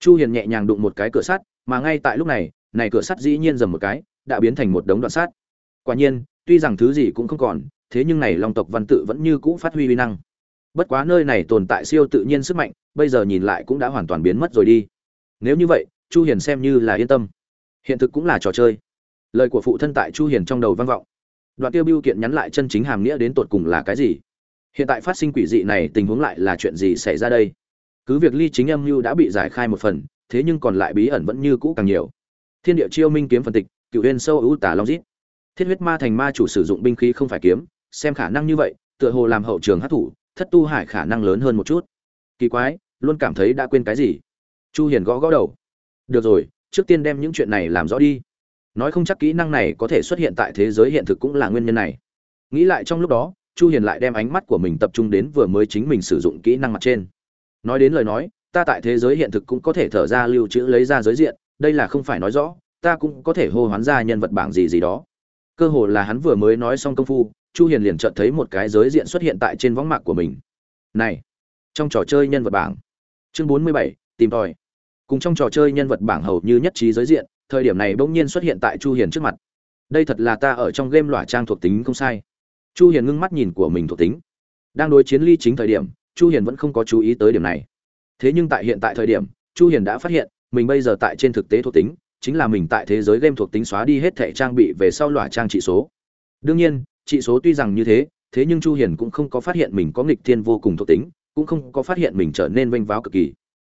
chu hiền nhẹ nhàng đụng một cái cửa sắt, mà ngay tại lúc này này cửa sắt dĩ nhiên dầm một cái, đã biến thành một đống đoạn sắt. Quả nhiên, tuy rằng thứ gì cũng không còn, thế nhưng này long tộc văn tự vẫn như cũ phát huy uy năng. Bất quá nơi này tồn tại siêu tự nhiên sức mạnh, bây giờ nhìn lại cũng đã hoàn toàn biến mất rồi đi. Nếu như vậy, chu hiền xem như là yên tâm. Hiện thực cũng là trò chơi. Lời của phụ thân tại chu hiền trong đầu vang vọng. Đoạn tiêu biêu kiện nhắn lại chân chính hàm nghĩa đến tột cùng là cái gì? Hiện tại phát sinh quỷ dị này tình huống lại là chuyện gì xảy ra đây? Cứ việc ly chính âm mưu đã bị giải khai một phần, thế nhưng còn lại bí ẩn vẫn như cũ càng nhiều. Thiên địa chiêu minh kiếm phân tịch, cựu huyền sâu ưu tả long dít thiết huyết ma thành ma chủ sử dụng binh khí không phải kiếm, xem khả năng như vậy, tựa hồ làm hậu trường hát thủ thất tu hải khả năng lớn hơn một chút. Kỳ quái, luôn cảm thấy đã quên cái gì? Chu hiền gõ gõ đầu. Được rồi, trước tiên đem những chuyện này làm rõ đi. Nói không chắc kỹ năng này có thể xuất hiện tại thế giới hiện thực cũng là nguyên nhân này. Nghĩ lại trong lúc đó, chu hiền lại đem ánh mắt của mình tập trung đến vừa mới chính mình sử dụng kỹ năng mặt trên nói đến lời nói ta tại thế giới hiện thực cũng có thể thở ra lưu trữ lấy ra giới diện đây là không phải nói rõ ta cũng có thể hô hoán ra nhân vật bảng gì gì đó. Cơ hồ là hắn vừa mới nói xong công phu chu hiền liền chợt thấy một cái giới diện xuất hiện tại trên võng mạc của mình. Này trong trò chơi nhân vật bảng. Chương 47, tìm tòi. Cùng trong trò chơi nhân vật bảng hầu như nhất trí giới diện thời điểm này bỗng nhiên xuất hiện tại chu hiền trước mặt. Đây thật là ta ở trong game lỏa trang thuộc tính không sai. Chu hiền ngưng mắt nhìn của mình thuộc tính. Đang đối chiến ly chính thời điểm chu hiền vẫn không có chú ý tới điểm này. Thế nhưng tại hiện tại thời điểm, chu hiền đã phát hiện, mình bây giờ tại trên thực tế thuộc tính, chính là mình tại thế giới game thuộc tính xóa đi hết thẻ trang bị về sau loại trang trị số. Đương nhiên, trị số tuy rằng như thế thế nhưng chu hiền cũng không có phát hiện mình có nghịch thiên vô cùng thuộc tính, cũng không có phát hiện mình trở nên vênh váo cực kỳ.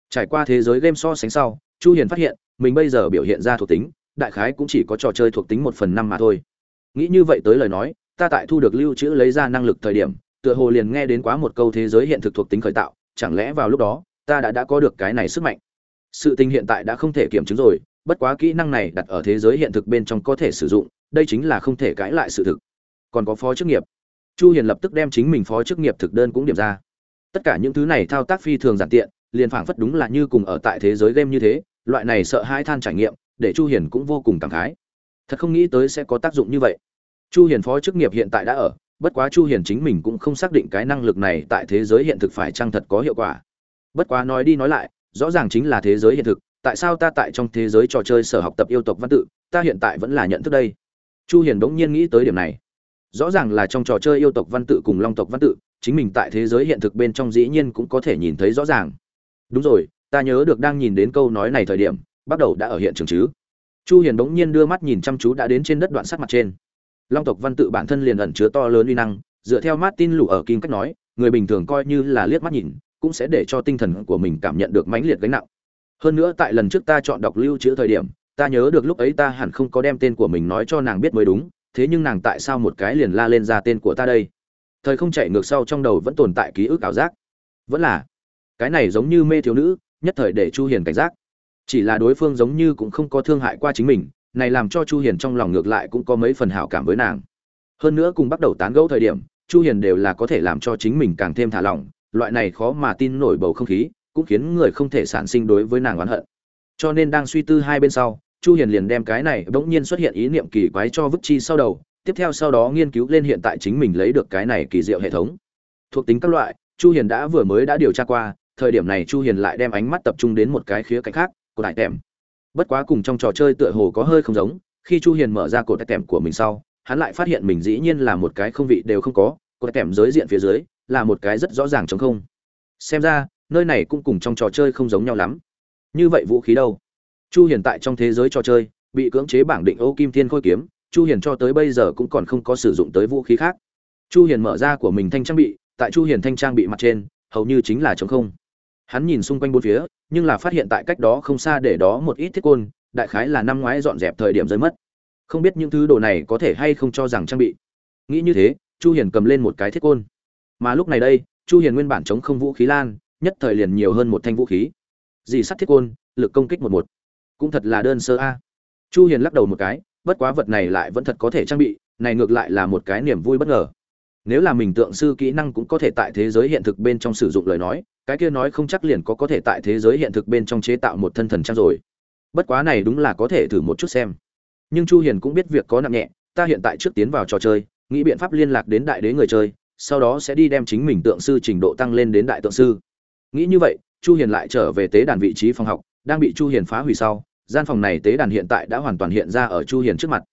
Trải qua thế giới game so sánh sau, chu hiền phát hiện, mình bây giờ biểu hiện ra thuộc tính, đại khái cũng chỉ có trò chơi thuộc tính một phần năm mà thôi. Nghĩ như vậy tới lời nói, ta tại thu được lưu trữ lấy ra năng lực thời điểm tựa hồ liền nghe đến quá một câu thế giới hiện thực thuộc tính khởi tạo, chẳng lẽ vào lúc đó, ta đã đã có được cái này sức mạnh? Sự tình hiện tại đã không thể kiểm chứng rồi, bất quá kỹ năng này đặt ở thế giới hiện thực bên trong có thể sử dụng, đây chính là không thể cãi lại sự thực. Còn có phó chức nghiệp. Chu hiền lập tức đem chính mình phó chức nghiệp thực đơn cũng điểm ra. Tất cả những thứ này thao tác phi thường giản tiện, liền phảng phất đúng là như cùng ở tại thế giới game như thế, loại này sợ hãi than trải nghiệm, để chu hiền cũng vô cùng cảm khái. Thật không nghĩ tới sẽ có tác dụng như vậy. Chu hiền phó chức nghiệp hiện tại đã ở bất quá chu hiền chính mình cũng không xác định cái năng lực này tại thế giới hiện thực phải chăng thật có hiệu quả. Bất quá nói đi nói lại, rõ ràng chính là thế giới hiện thực, tại sao ta tại trong thế giới trò chơi sở học tập yêu tộc văn tự, ta hiện tại vẫn là nhận thức đây? Chu hiền đống nhiên nghĩ tới điểm này. Rõ ràng là trong trò chơi yêu tộc văn tự cùng long tộc văn tự, chính mình tại thế giới hiện thực bên trong dĩ nhiên cũng có thể nhìn thấy rõ ràng. Đúng rồi, ta nhớ được đang nhìn đến câu nói này thời điểm, bắt đầu đã ở hiện trường chứ. Chu hiền đống nhiên đưa mắt nhìn chăm chú đã đến trên đất đoạn sắt mặt trên long tộc văn tự bản thân liền ẩn chứa to lớn uy năng, dựa theo martin lũ ở kim cách nói, người bình thường coi như là liếc mắt nhìn, cũng sẽ để cho tinh thần của mình cảm nhận được mãnh liệt gánh nặng. Hơn nữa tại lần trước ta chọn đọc lưu trữ thời điểm, ta nhớ được lúc ấy ta hẳn không có đem tên của mình nói cho nàng biết mới đúng, thế nhưng nàng tại sao một cái liền la lên ra tên của ta đây? Thời không chạy ngược sau trong đầu vẫn tồn tại ký ức ảo giác. Vẫn là, cái này giống như mê thiếu nữ, nhất thời để chu hiền cảnh giác. Chỉ là đối phương giống như cũng không có thương hại qua chính mình này làm cho chu hiền trong lòng ngược lại cũng có mấy phần hảo cảm với nàng. Hơn nữa cùng bắt đầu tán gẫu thời điểm, chu hiền đều là có thể làm cho chính mình càng thêm thả lỏng, loại này khó mà tin nổi bầu không khí cũng khiến người không thể sản sinh đối với nàng oán hận. Cho nên đang suy tư hai bên sau, chu hiền liền đem cái này bỗng nhiên xuất hiện ý niệm kỳ quái cho vứt chi sau đầu, tiếp theo sau đó nghiên cứu lên hiện tại chính mình lấy được cái này kỳ diệu hệ thống. Thuộc tính các loại, chu hiền đã vừa mới đã điều tra qua, thời điểm này chu hiền lại đem ánh mắt tập trung đến một cái khía cạnh khác, của đại tèm bất quá cùng trong trò chơi tựa hồ có hơi không giống, khi chu hiền mở ra cột đại tèm của mình sau, hắn lại phát hiện mình dĩ nhiên là một cái không vị đều không có cột đại tèm giới diện phía dưới, là một cái rất rõ ràng trống không. Xem ra, nơi này cũng cùng trong trò chơi không giống nhau lắm. Như vậy vũ khí đâu? Chu hiền tại trong thế giới trò chơi, bị cưỡng chế bảng định ô kim thiên khôi kiếm, chu hiền cho tới bây giờ cũng còn không có sử dụng tới vũ khí khác. Chu hiền mở ra của mình thanh trang bị, tại chu hiền thanh trang bị mặt trên, hầu như chính là trống không hắn nhìn xung quanh bốn phía, nhưng là phát hiện tại cách đó không xa để đó một ít thiết côn, đại khái là năm ngoái dọn dẹp thời điểm rơi mất. Không biết những thứ đồ này có thể hay không cho rằng trang bị. Nghĩ như thế, chu hiền cầm lên một cái thiết côn. Mà lúc này đây, chu hiền nguyên bản chống không vũ khí lan, nhất thời liền nhiều hơn một thanh vũ khí. Dì sắt thiết côn, lực công kích một một. Cũng thật là đơn sơ a. Chu hiền lắc đầu một cái, bất quá vật này lại vẫn thật có thể trang bị, này ngược lại là một cái niềm vui bất ngờ. Nếu là mình tượng sư kỹ năng cũng có thể tại thế giới hiện thực bên trong sử dụng lời nói cái kia nói không chắc liền có có thể tại thế giới hiện thực bên trong chế tạo một thân thần trang rồi. Bất quá này đúng là có thể thử một chút xem. Nhưng chu hiền cũng biết việc có nặng nhẹ, ta hiện tại trước tiến vào trò chơi, nghĩ biện pháp liên lạc đến đại đế người chơi, sau đó sẽ đi đem chính mình tượng sư trình độ tăng lên đến đại tượng sư. Nghĩ như vậy, chu hiền lại trở về tế đàn vị trí phòng học, đang bị chu hiền phá hủy sau, gian phòng này tế đàn hiện tại đã hoàn toàn hiện ra ở chu hiền trước mặt.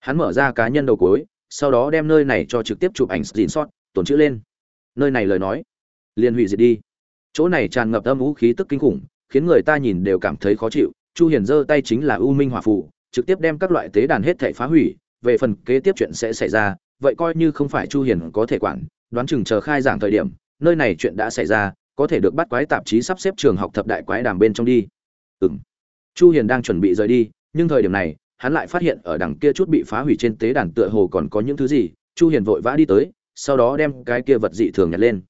Hắn mở ra cá nhân đầu cuối, sau đó đem nơi này cho trực tiếp chụp ảnh screenshot sót tổn chữ lên. Nơi này lời nói, liền hủy diệt đi chỗ này tràn ngập âm vũ khí tức kinh khủng, khiến người ta nhìn đều cảm thấy khó chịu. Chu hiền giơ tay chính là u minh hỏa phù, trực tiếp đem các loại tế đàn hết thảy phá hủy. Về phần kế tiếp chuyện sẽ xảy ra, vậy coi như không phải chu hiền có thể quản, đoán chừng chờ khai giảng thời điểm, nơi này chuyện đã xảy ra, có thể được bắt quái tạp chí sắp xếp trường học thập đại quái đàm bên trong đi. Ừm. Chu hiền đang chuẩn bị rời đi, nhưng thời điểm này, hắn lại phát hiện ở đằng kia chút bị phá hủy trên tế đàn tựa hồ còn có những thứ gì. Chu hiền vội vã đi tới, sau đó đem cái kia vật dị thường nhặt lên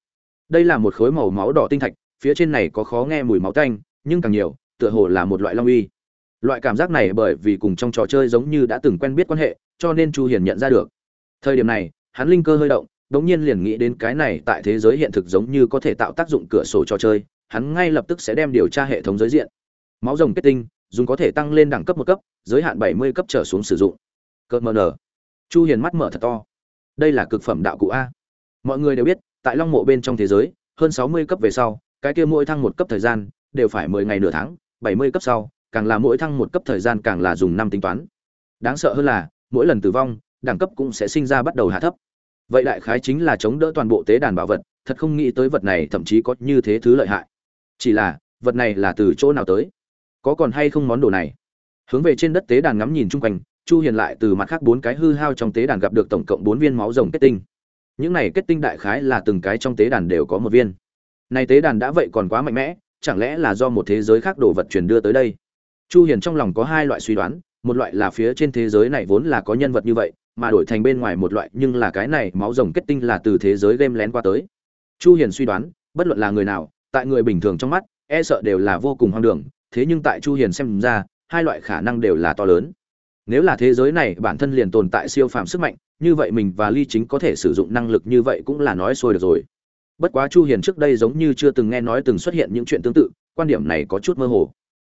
đây là một khối màu máu đỏ tinh thạch, phía trên này có khó nghe mùi máu tanh, nhưng càng nhiều, tựa hồ là một loại long uy. Loại cảm giác này bởi vì cùng trong trò chơi giống như đã từng quen biết quan hệ, cho nên chu hiền nhận ra được. Thời điểm này, hắn linh cơ hơi động, đống nhiên liền nghĩ đến cái này tại thế giới hiện thực giống như có thể tạo tác dụng cửa sổ trò chơi, hắn ngay lập tức sẽ đem điều tra hệ thống giới diện. Máu rồng kết tinh, dùng có thể tăng lên đẳng cấp một cấp, giới hạn 70 cấp trở xuống sử dụng. Cỡ mờ nở. Chu hiền mắt mở thật to. Đây là cực phẩm đạo cụ a. Mọi người đều biết tại long mộ bên trong thế giới, hơn 60 cấp về sau, cái kia mỗi thăng một cấp thời gian, đều phải 10 ngày nửa tháng 70 cấp sau, càng là mỗi thăng một cấp thời gian càng là dùng năm tính toán. Đáng sợ hơn là, mỗi lần tử vong, đẳng cấp cũng sẽ sinh ra bắt đầu hạ thấp. Vậy đại khái chính là chống đỡ toàn bộ tế đàn bảo vật, thật không nghĩ tới vật này thậm chí có như thế thứ lợi hại. Chỉ là, vật này là từ chỗ nào tới? Có còn hay không món đồ này? Hướng về trên đất tế đàn ngắm nhìn chung quanh, chu hiền lại từ mặt khác bốn cái hư hao trong tế đàn gặp được tổng cộng bốn viên máu rồng kết tinh những này kết tinh đại khái là từng cái trong tế đàn đều có một viên. Này tế đàn đã vậy còn quá mạnh mẽ, chẳng lẽ là do một thế giới khác đồ vật truyền đưa tới đây? Chu hiền trong lòng có hai loại suy đoán, một loại là phía trên thế giới này vốn là có nhân vật như vậy, mà đổi thành bên ngoài một loại, nhưng là cái này máu rồng kết tinh là từ thế giới game lén qua tới. Chu hiền suy đoán, bất luận là người nào, tại người bình thường trong mắt e sợ đều là vô cùng hoang đường, thế nhưng tại chu hiền xem ra, hai loại khả năng đều là to lớn nếu là thế giới này bản thân liền tồn tại siêu phàm sức mạnh, như vậy mình và ly chính có thể sử dụng năng lực như vậy cũng là nói sôi được rồi. Bất quá chu hiền trước đây giống như chưa từng nghe nói từng xuất hiện những chuyện tương tự, quan điểm này có chút mơ hồ.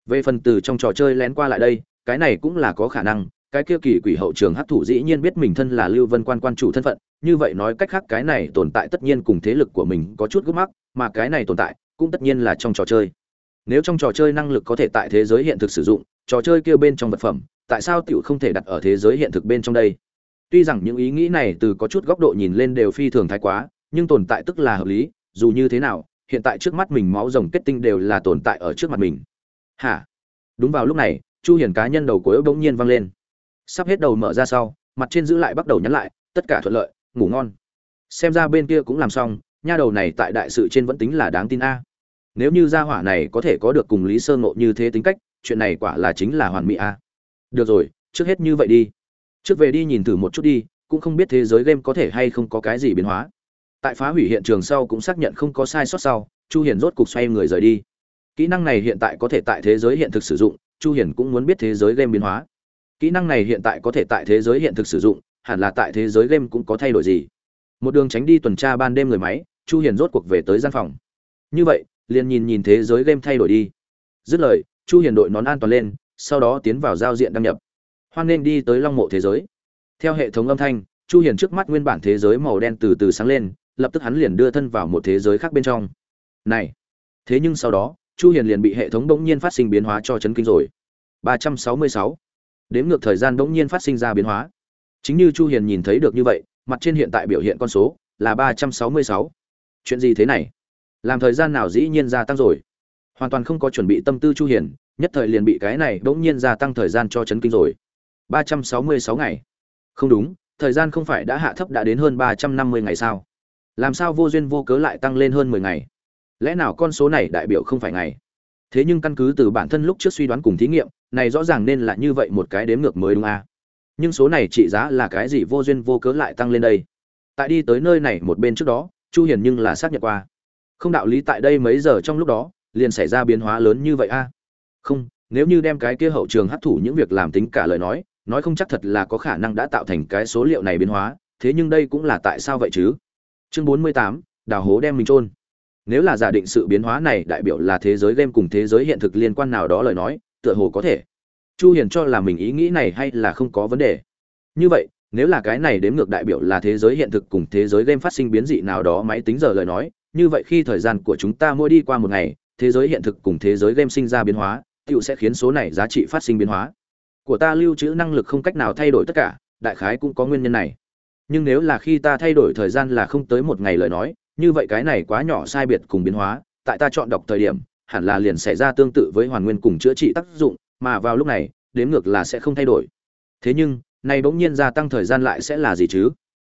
Về phần từ trong trò chơi lén qua lại đây, cái này cũng là có khả năng, cái kia kỳ quỷ hậu trường hấp thụ dĩ nhiên biết mình thân là lưu vân quan quan chủ thân phận, như vậy nói cách khác cái này tồn tại tất nhiên cùng thế lực của mình có chút gút mắc, mà cái này tồn tại cũng tất nhiên là trong trò chơi. Nếu trong trò chơi năng lực có thể tại thế giới hiện thực sử dụng, trò chơi kia bên trong vật phẩm tại sao tiểu không thể đặt ở thế giới hiện thực bên trong đây? Tuy rằng những ý nghĩ này từ có chút góc độ nhìn lên đều phi thường thái quá, nhưng tồn tại tức là hợp lý, dù như thế nào, hiện tại trước mắt mình máu rồng kết tinh đều là tồn tại ở trước mặt mình. Hả? Đúng vào lúc này, chu hiền cá nhân đầu cuối bỗng nhiên vang lên. Sắp hết đầu mở ra sau, mặt trên giữ lại bắt đầu nhắn lại, tất cả thuận lợi, ngủ ngon. Xem ra bên kia cũng làm xong, nha đầu này tại đại sự trên vẫn tính là đáng tin a. Nếu như gia hỏa này có thể có được cùng lý sơ ngộ như thế tính cách, chuyện này quả là chính là hoàn mỹ a được rồi, trước hết như vậy đi. Trước về đi nhìn thử một chút đi, cũng không biết thế giới game có thể hay không có cái gì biến hóa. Tại phá hủy hiện trường sau cũng xác nhận không có sai sót sau, chu hiền rốt cục xoay người rời đi. Kỹ năng này hiện tại có thể tại thế giới hiện thực sử dụng, chu hiền cũng muốn biết thế giới game biến hóa. Kỹ năng này hiện tại có thể tại thế giới hiện thực sử dụng, hẳn là tại thế giới game cũng có thay đổi gì. Một đường tránh đi tuần tra ban đêm người máy, chu hiền rốt cuộc về tới gian phòng. Như vậy, liền nhìn nhìn thế giới game thay đổi đi. Dứt lời, chu hiền đội nón an toàn lên sau đó tiến vào giao diện đăng nhập. Hoan nên đi tới long mộ thế giới. Theo hệ thống âm thanh, chu hiền trước mắt nguyên bản thế giới màu đen từ từ sáng lên, lập tức hắn liền đưa thân vào một thế giới khác bên trong. Này! Thế nhưng sau đó, chu hiền liền bị hệ thống đống nhiên phát sinh biến hóa cho chấn kinh rồi. 366 đếm ngược thời gian đống nhiên phát sinh ra biến hóa. Chính như chu hiền nhìn thấy được như vậy, mặt trên hiện tại biểu hiện con số là 366 chuyện gì thế này? Làm thời gian nào dĩ nhiên gia tăng rồi? Hoàn toàn không có chuẩn bị tâm tư chu hiền nhất thời liền bị cái này bỗng nhiên gia tăng thời gian cho chấn kinh rồi. 366 ngày. Không đúng, thời gian không phải đã hạ thấp đã đến hơn 350 ngày sao? Làm sao vô duyên vô cớ lại tăng lên hơn 10 ngày? Lẽ nào con số này đại biểu không phải ngày? Thế nhưng căn cứ từ bản thân lúc trước suy đoán cùng thí nghiệm, này rõ ràng nên là như vậy một cái đếm ngược mới đúng à? nhưng số này trị giá là cái gì vô duyên vô cớ lại tăng lên đây? Tại đi tới nơi này một bên trước đó, chu hiền nhưng là xác nhận qua. Không đạo lý tại đây mấy giờ trong lúc đó, liền xảy ra biến hóa lớn như vậy a. à? Không nếu như đem cái kia hậu trường hấp thụ những việc làm tính cả lời nói nói không chắc thật là có khả năng đã tạo thành cái số liệu này biến hóa thế nhưng đây cũng là tại sao vậy chứ? Chương 48, đào hố đem mình trôn nếu là giả định sự biến hóa này đại biểu là thế giới game cùng thế giới hiện thực liên quan nào đó lời nói tựa hồ có thể. Chu hiền cho là mình ý nghĩ này hay là không có vấn đề. Như vậy nếu là cái này đếm ngược đại biểu là thế giới hiện thực cùng thế giới game phát sinh biến dị nào đó máy tính giờ lời nói như vậy khi thời gian của chúng ta mỗi đi qua một ngày thế giới hiện thực cùng thế giới game sinh ra biến hóa tiểu sẽ khiến số này giá trị phát sinh biến hóa. Của ta lưu trữ năng lực không cách nào thay đổi tất cả, đại khái cũng có nguyên nhân này. Nhưng nếu là khi ta thay đổi thời gian là không tới một ngày lời nói, như vậy cái này quá nhỏ sai biệt cùng biến hóa, tại ta chọn đọc thời điểm, hẳn là liền xảy ra tương tự với hoàn nguyên cùng chữa trị tác dụng, mà vào lúc này đếm ngược là sẽ không thay đổi. Thế nhưng, này bỗng nhiên gia tăng thời gian lại sẽ là gì chứ?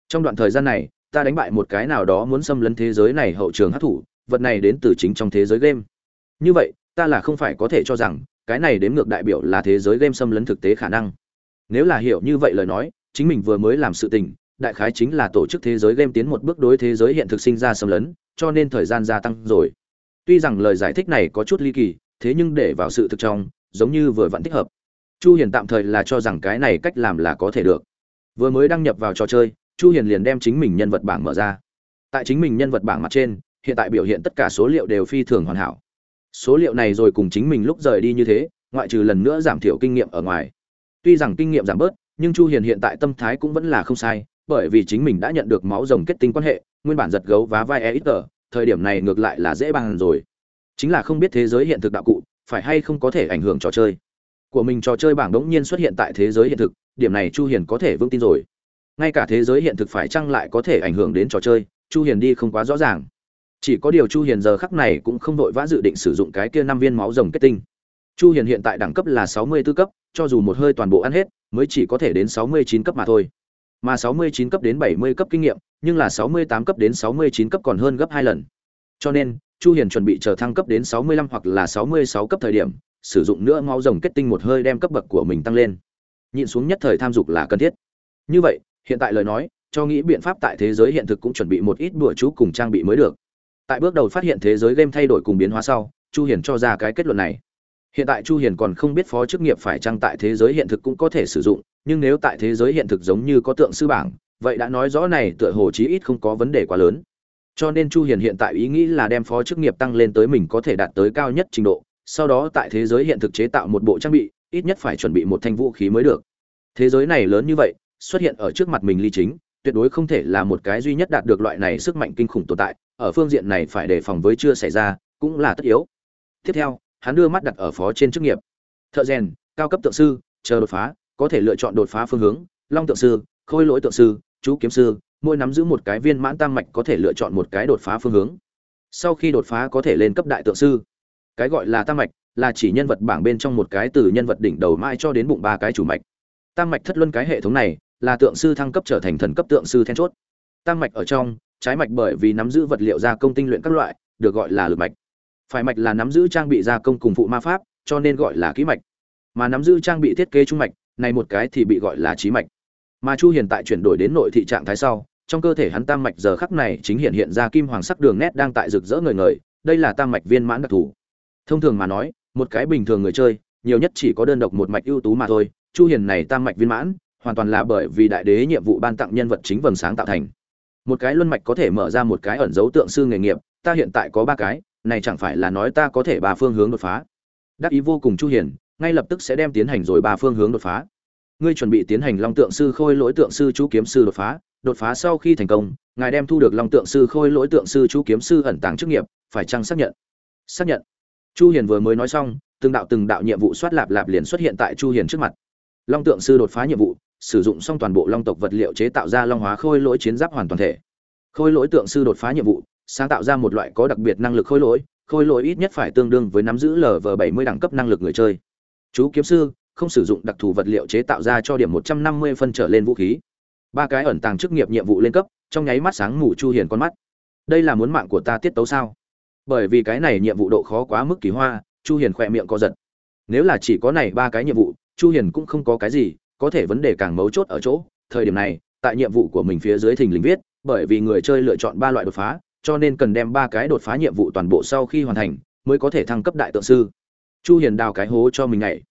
Trong đoạn thời gian này, ta đánh bại một cái nào đó muốn xâm lấn thế giới này hậu trường hấp thụ, vật này đến từ chính trong thế giới game. Như vậy ta là không phải có thể cho rằng, cái này đếm ngược đại biểu là thế giới game xâm lấn thực tế khả năng. Nếu là hiểu như vậy lời nói, chính mình vừa mới làm sự tình, đại khái chính là tổ chức thế giới game tiến một bước đối thế giới hiện thực sinh ra xâm lấn, cho nên thời gian gia tăng rồi. Tuy rằng lời giải thích này có chút ly kỳ, thế nhưng để vào sự thực trong, giống như vừa vẫn thích hợp. Chu hiền tạm thời là cho rằng cái này cách làm là có thể được. Vừa mới đăng nhập vào trò chơi, chu hiền liền đem chính mình nhân vật bảng mở ra. Tại chính mình nhân vật bảng mặt trên, hiện tại biểu hiện tất cả số liệu đều phi thường hoàn hảo số liệu này rồi cùng chính mình lúc rời đi như thế, ngoại trừ lần nữa giảm thiểu kinh nghiệm ở ngoài. Tuy rằng kinh nghiệm giảm bớt, nhưng chu hiền hiện tại tâm thái cũng vẫn là không sai, bởi vì chính mình đã nhận được máu rồng kết tinh quan hệ, nguyên bản giật gấu và vai e ít tờ, thời điểm này ngược lại là dễ bằng rồi. Chính là không biết thế giới hiện thực đạo cụ, phải hay không có thể ảnh hưởng trò chơi. Của mình trò chơi bảng đống nhiên xuất hiện tại thế giới hiện thực, điểm này chu hiền có thể vững tin rồi. Ngay cả thế giới hiện thực phải chăng lại có thể ảnh hưởng đến trò chơi, chu hiền đi không quá rõ ràng chỉ có điều chu hiền giờ khắc này cũng không đội vã dự định sử dụng cái kia năm viên máu rồng kết tinh. Chu hiền hiện tại đẳng cấp là 64 cấp, cho dù một hơi toàn bộ ăn hết, mới chỉ có thể đến 69 cấp mà thôi. Mà 69 cấp đến 70 cấp kinh nghiệm, nhưng là 68 cấp đến 69 cấp còn hơn gấp hai lần. Cho nên, chu hiền chuẩn bị chờ thăng cấp đến 65 hoặc là 66 cấp thời điểm, sử dụng nữa máu rồng kết tinh một hơi đem cấp bậc của mình tăng lên. Nhịn xuống nhất thời tham dục là cần thiết. Như vậy, hiện tại lời nói, cho nghĩ biện pháp tại thế giới hiện thực cũng chuẩn bị một ít bùa chú cùng trang bị mới được tại bước đầu phát hiện thế giới game thay đổi cùng biến hóa sau, chu hiền cho ra cái kết luận này. Hiện tại chu hiền còn không biết phó chức nghiệp phải chăng tại thế giới hiện thực cũng có thể sử dụng, nhưng nếu tại thế giới hiện thực giống như có tượng sư bảng, vậy đã nói rõ này tựa hồ chí ít không có vấn đề quá lớn. Cho nên chu hiền hiện tại ý nghĩ là đem phó chức nghiệp tăng lên tới mình có thể đạt tới cao nhất trình độ, sau đó tại thế giới hiện thực chế tạo một bộ trang bị, ít nhất phải chuẩn bị một thanh vũ khí mới được. Thế giới này lớn như vậy, xuất hiện ở trước mặt mình ly chính, tuyệt đối không thể là một cái duy nhất đạt được loại này sức mạnh kinh khủng tồn tại ở phương diện này phải đề phòng với chưa xảy ra, cũng là tất yếu. Tiếp theo, hắn đưa mắt đặt ở phó trên chức nghiệp. Thợ rèn, cao cấp tượng sư, chờ đột phá, có thể lựa chọn đột phá phương hướng. Long tượng sư, khôi lỗi tượng sư, chú kiếm sư, mỗi nắm giữ một cái viên mãn tam mạch có thể lựa chọn một cái đột phá phương hướng. Sau khi đột phá có thể lên cấp đại tượng sư. Cái gọi là tam mạch, là chỉ nhân vật bảng bên trong một cái từ nhân vật đỉnh đầu mai cho đến bụng ba cái chủ mạch. Tam mạch thất luân cái hệ thống này, là tượng sư thăng cấp trở thành thần cấp tượng sư then chốt. Tam mạch ở trong trái mạch bởi vì nắm giữ vật liệu gia công tinh luyện các loại, được gọi là lực mạch. Phải mạch là nắm giữ trang bị gia công cùng phụ ma pháp, cho nên gọi là kỹ mạch. Mà nắm giữ trang bị thiết kế trung mạch, này một cái thì bị gọi là trí mạch. Mà chu hiền tại chuyển đổi đến nội thị trạng thái sau, trong cơ thể hắn tam mạch giờ khắc này chính hiện hiện ra kim hoàng sắc đường nét đang tại rực rỡ ngời ngời, đây là tam mạch viên mãn đặc thù. Thông thường mà nói, một cái bình thường người chơi, nhiều nhất chỉ có đơn độc một mạch ưu tú mà thôi. Chu hiền này tam mạch viên mãn, hoàn toàn là bởi vì đại đế nhiệm vụ ban tặng nhân vật chính vầng sáng tạo thành một cái luân mạch có thể mở ra một cái ẩn dấu tượng sư nghề nghiệp, ta hiện tại có ba cái, này chẳng phải là nói ta có thể ba phương hướng đột phá. Đắc ý vô cùng chu hiền, ngay lập tức sẽ đem tiến hành rồi ba phương hướng đột phá. Ngươi chuẩn bị tiến hành long tượng sư khôi lỗi tượng sư chú kiếm sư đột phá đột phá sau khi thành công, ngài đem thu được long tượng sư khôi lỗi tượng sư chú kiếm sư ẩn tàng chức nghiệp, phải chăng xác nhận? Xác nhận. Chu hiền vừa mới nói xong, từng đạo từng đạo nhiệm vụ soát lạp lạp liền xuất hiện tại chu hiền trước mặt. Long tượng sư đột phá nhiệm vụ sử dụng xong toàn bộ long tộc vật liệu chế tạo ra long hóa khôi lỗi chiến giáp hoàn toàn thể. Khôi lỗi tượng sư đột phá nhiệm vụ, sáng tạo ra một loại có đặc biệt năng lực khôi lỗi khôi lỗi ít nhất phải tương đương với nắm giữ lv 70 đẳng cấp năng lực người chơi. Chú kiếm sư, không sử dụng đặc thù vật liệu chế tạo ra cho điểm 150 phân trở lên vũ khí. Ba cái ẩn tàng chức nghiệp nhiệm vụ lên cấp, trong nháy mắt sáng ngủ chu hiền con mắt. Đây là muốn mạng của ta tiết tấu sao? Bởi vì cái này nhiệm vụ độ khó quá mức kỳ hoa, chu hiền khỏe miệng co giật. Nếu là chỉ có này ba cái nhiệm vụ, chu hiền cũng không có cái gì có thể vấn đề càng mấu chốt ở chỗ, thời điểm này, tại nhiệm vụ của mình phía dưới thình lình viết, bởi vì người chơi lựa chọn ba loại đột phá, cho nên cần đem ba cái đột phá nhiệm vụ toàn bộ sau khi hoàn thành, mới có thể thăng cấp đại tượng sư. Chu hiền đào cái hố cho mình nhảy.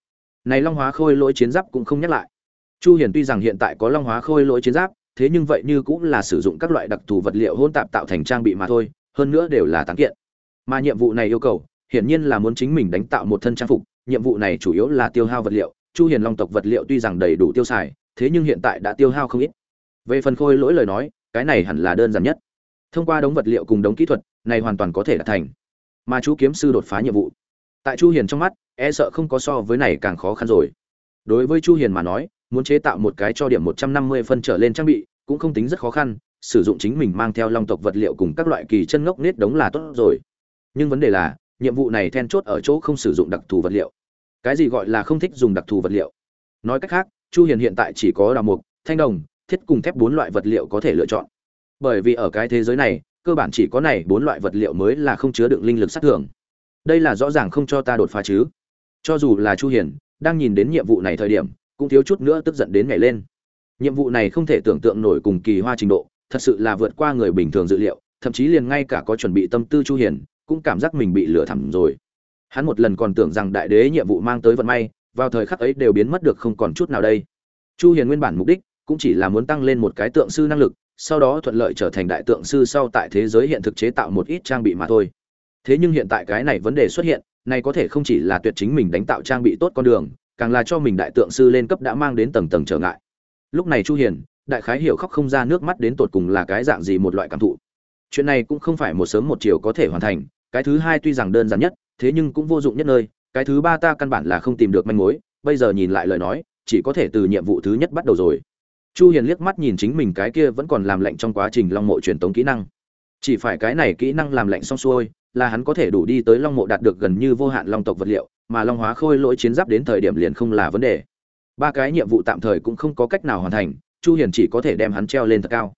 Này long hóa khôi lỗi chiến giáp cũng không nhắc lại. Chu hiền tuy rằng hiện tại có long hóa khôi lỗi chiến giáp, thế nhưng vậy như cũng là sử dụng các loại đặc thù vật liệu hỗn tạp tạo thành trang bị mà thôi, hơn nữa đều là tán kiện. Mà nhiệm vụ này yêu cầu, hiển nhiên là muốn chính mình đánh tạo một thân trang phục, nhiệm vụ này chủ yếu là tiêu hao vật liệu chu hiền long tộc vật liệu tuy rằng đầy đủ tiêu xài, thế nhưng hiện tại đã tiêu hao không ít. Về phần khôi lỗi lời nói, cái này hẳn là đơn giản nhất. Thông qua đống vật liệu cùng đống kỹ thuật, này hoàn toàn có thể đạt thành. Mà chú kiếm sư đột phá nhiệm vụ. Tại chu hiền trong mắt e sợ không có so với này càng khó khăn rồi. Đối với chu hiền mà nói, muốn chế tạo một cái cho điểm 150 phân trở lên trang bị, cũng không tính rất khó khăn, sử dụng chính mình mang theo long tộc vật liệu cùng các loại kỳ chân ngốc nết đống là tốt rồi. Nhưng vấn đề là, nhiệm vụ này then chốt ở chỗ không sử dụng đặc thù vật liệu cái gì gọi là không thích dùng đặc thù vật liệu? Nói cách khác, chu hiền hiện tại chỉ có đào mục thanh đồng, thiết cùng thép bốn loại vật liệu có thể lựa chọn. Bởi vì ở cái thế giới này, cơ bản chỉ có này bốn loại vật liệu mới là không chứa đựng linh lực sát thường đây là rõ ràng không cho ta đột phá chứ. Cho dù là chu hiền, đang nhìn đến nhiệm vụ này thời điểm, cũng thiếu chút nữa tức giận đến ngày lên. Nhiệm vụ này không thể tưởng tượng nổi cùng kỳ hoa trình độ, thật sự là vượt qua người bình thường dự liệu, thậm chí liền ngay cả có chuẩn bị tâm tư chu hiền, cũng cảm giác mình bị lừa thẳm rồi hắn một lần còn tưởng rằng đại đế nhiệm vụ mang tới vận may, vào thời khắc ấy đều biến mất được không còn chút nào đây. Chu hiền nguyên bản mục đích cũng chỉ là muốn tăng lên một cái tượng sư năng lực, sau đó thuận lợi trở thành đại tượng sư sau tại thế giới hiện thực chế tạo một ít trang bị mà thôi. Thế nhưng hiện tại cái này vấn đề xuất hiện, này có thể không chỉ là tuyệt chính mình đánh tạo trang bị tốt con đường, càng là cho mình đại tượng sư lên cấp đã mang đến tầng tầng trở ngại. Lúc này chu hiền, đại khái hiểu khóc không ra nước mắt đến tột cùng là cái dạng gì một loại cảm thụ. Chuyện này cũng không phải một sớm một chiều có thể hoàn thành, cái thứ hai tuy rằng đơn giản nhất thế nhưng cũng vô dụng nhất nơi, cái thứ ba ta căn bản là không tìm được manh mối, bây giờ nhìn lại lời nói, chỉ có thể từ nhiệm vụ thứ nhất bắt đầu rồi. Chu hiền liếc mắt nhìn chính mình cái kia vẫn còn làm lạnh trong quá trình long mộ truyền tống kỹ năng. Chỉ phải cái này kỹ năng làm lạnh xong xuôi, là hắn có thể đủ đi tới long mộ đạt được gần như vô hạn long tộc vật liệu, mà long hóa khôi lỗi chiến giáp đến thời điểm liền không là vấn đề. Ba cái nhiệm vụ tạm thời cũng không có cách nào hoàn thành, chu hiền chỉ có thể đem hắn treo lên thật cao.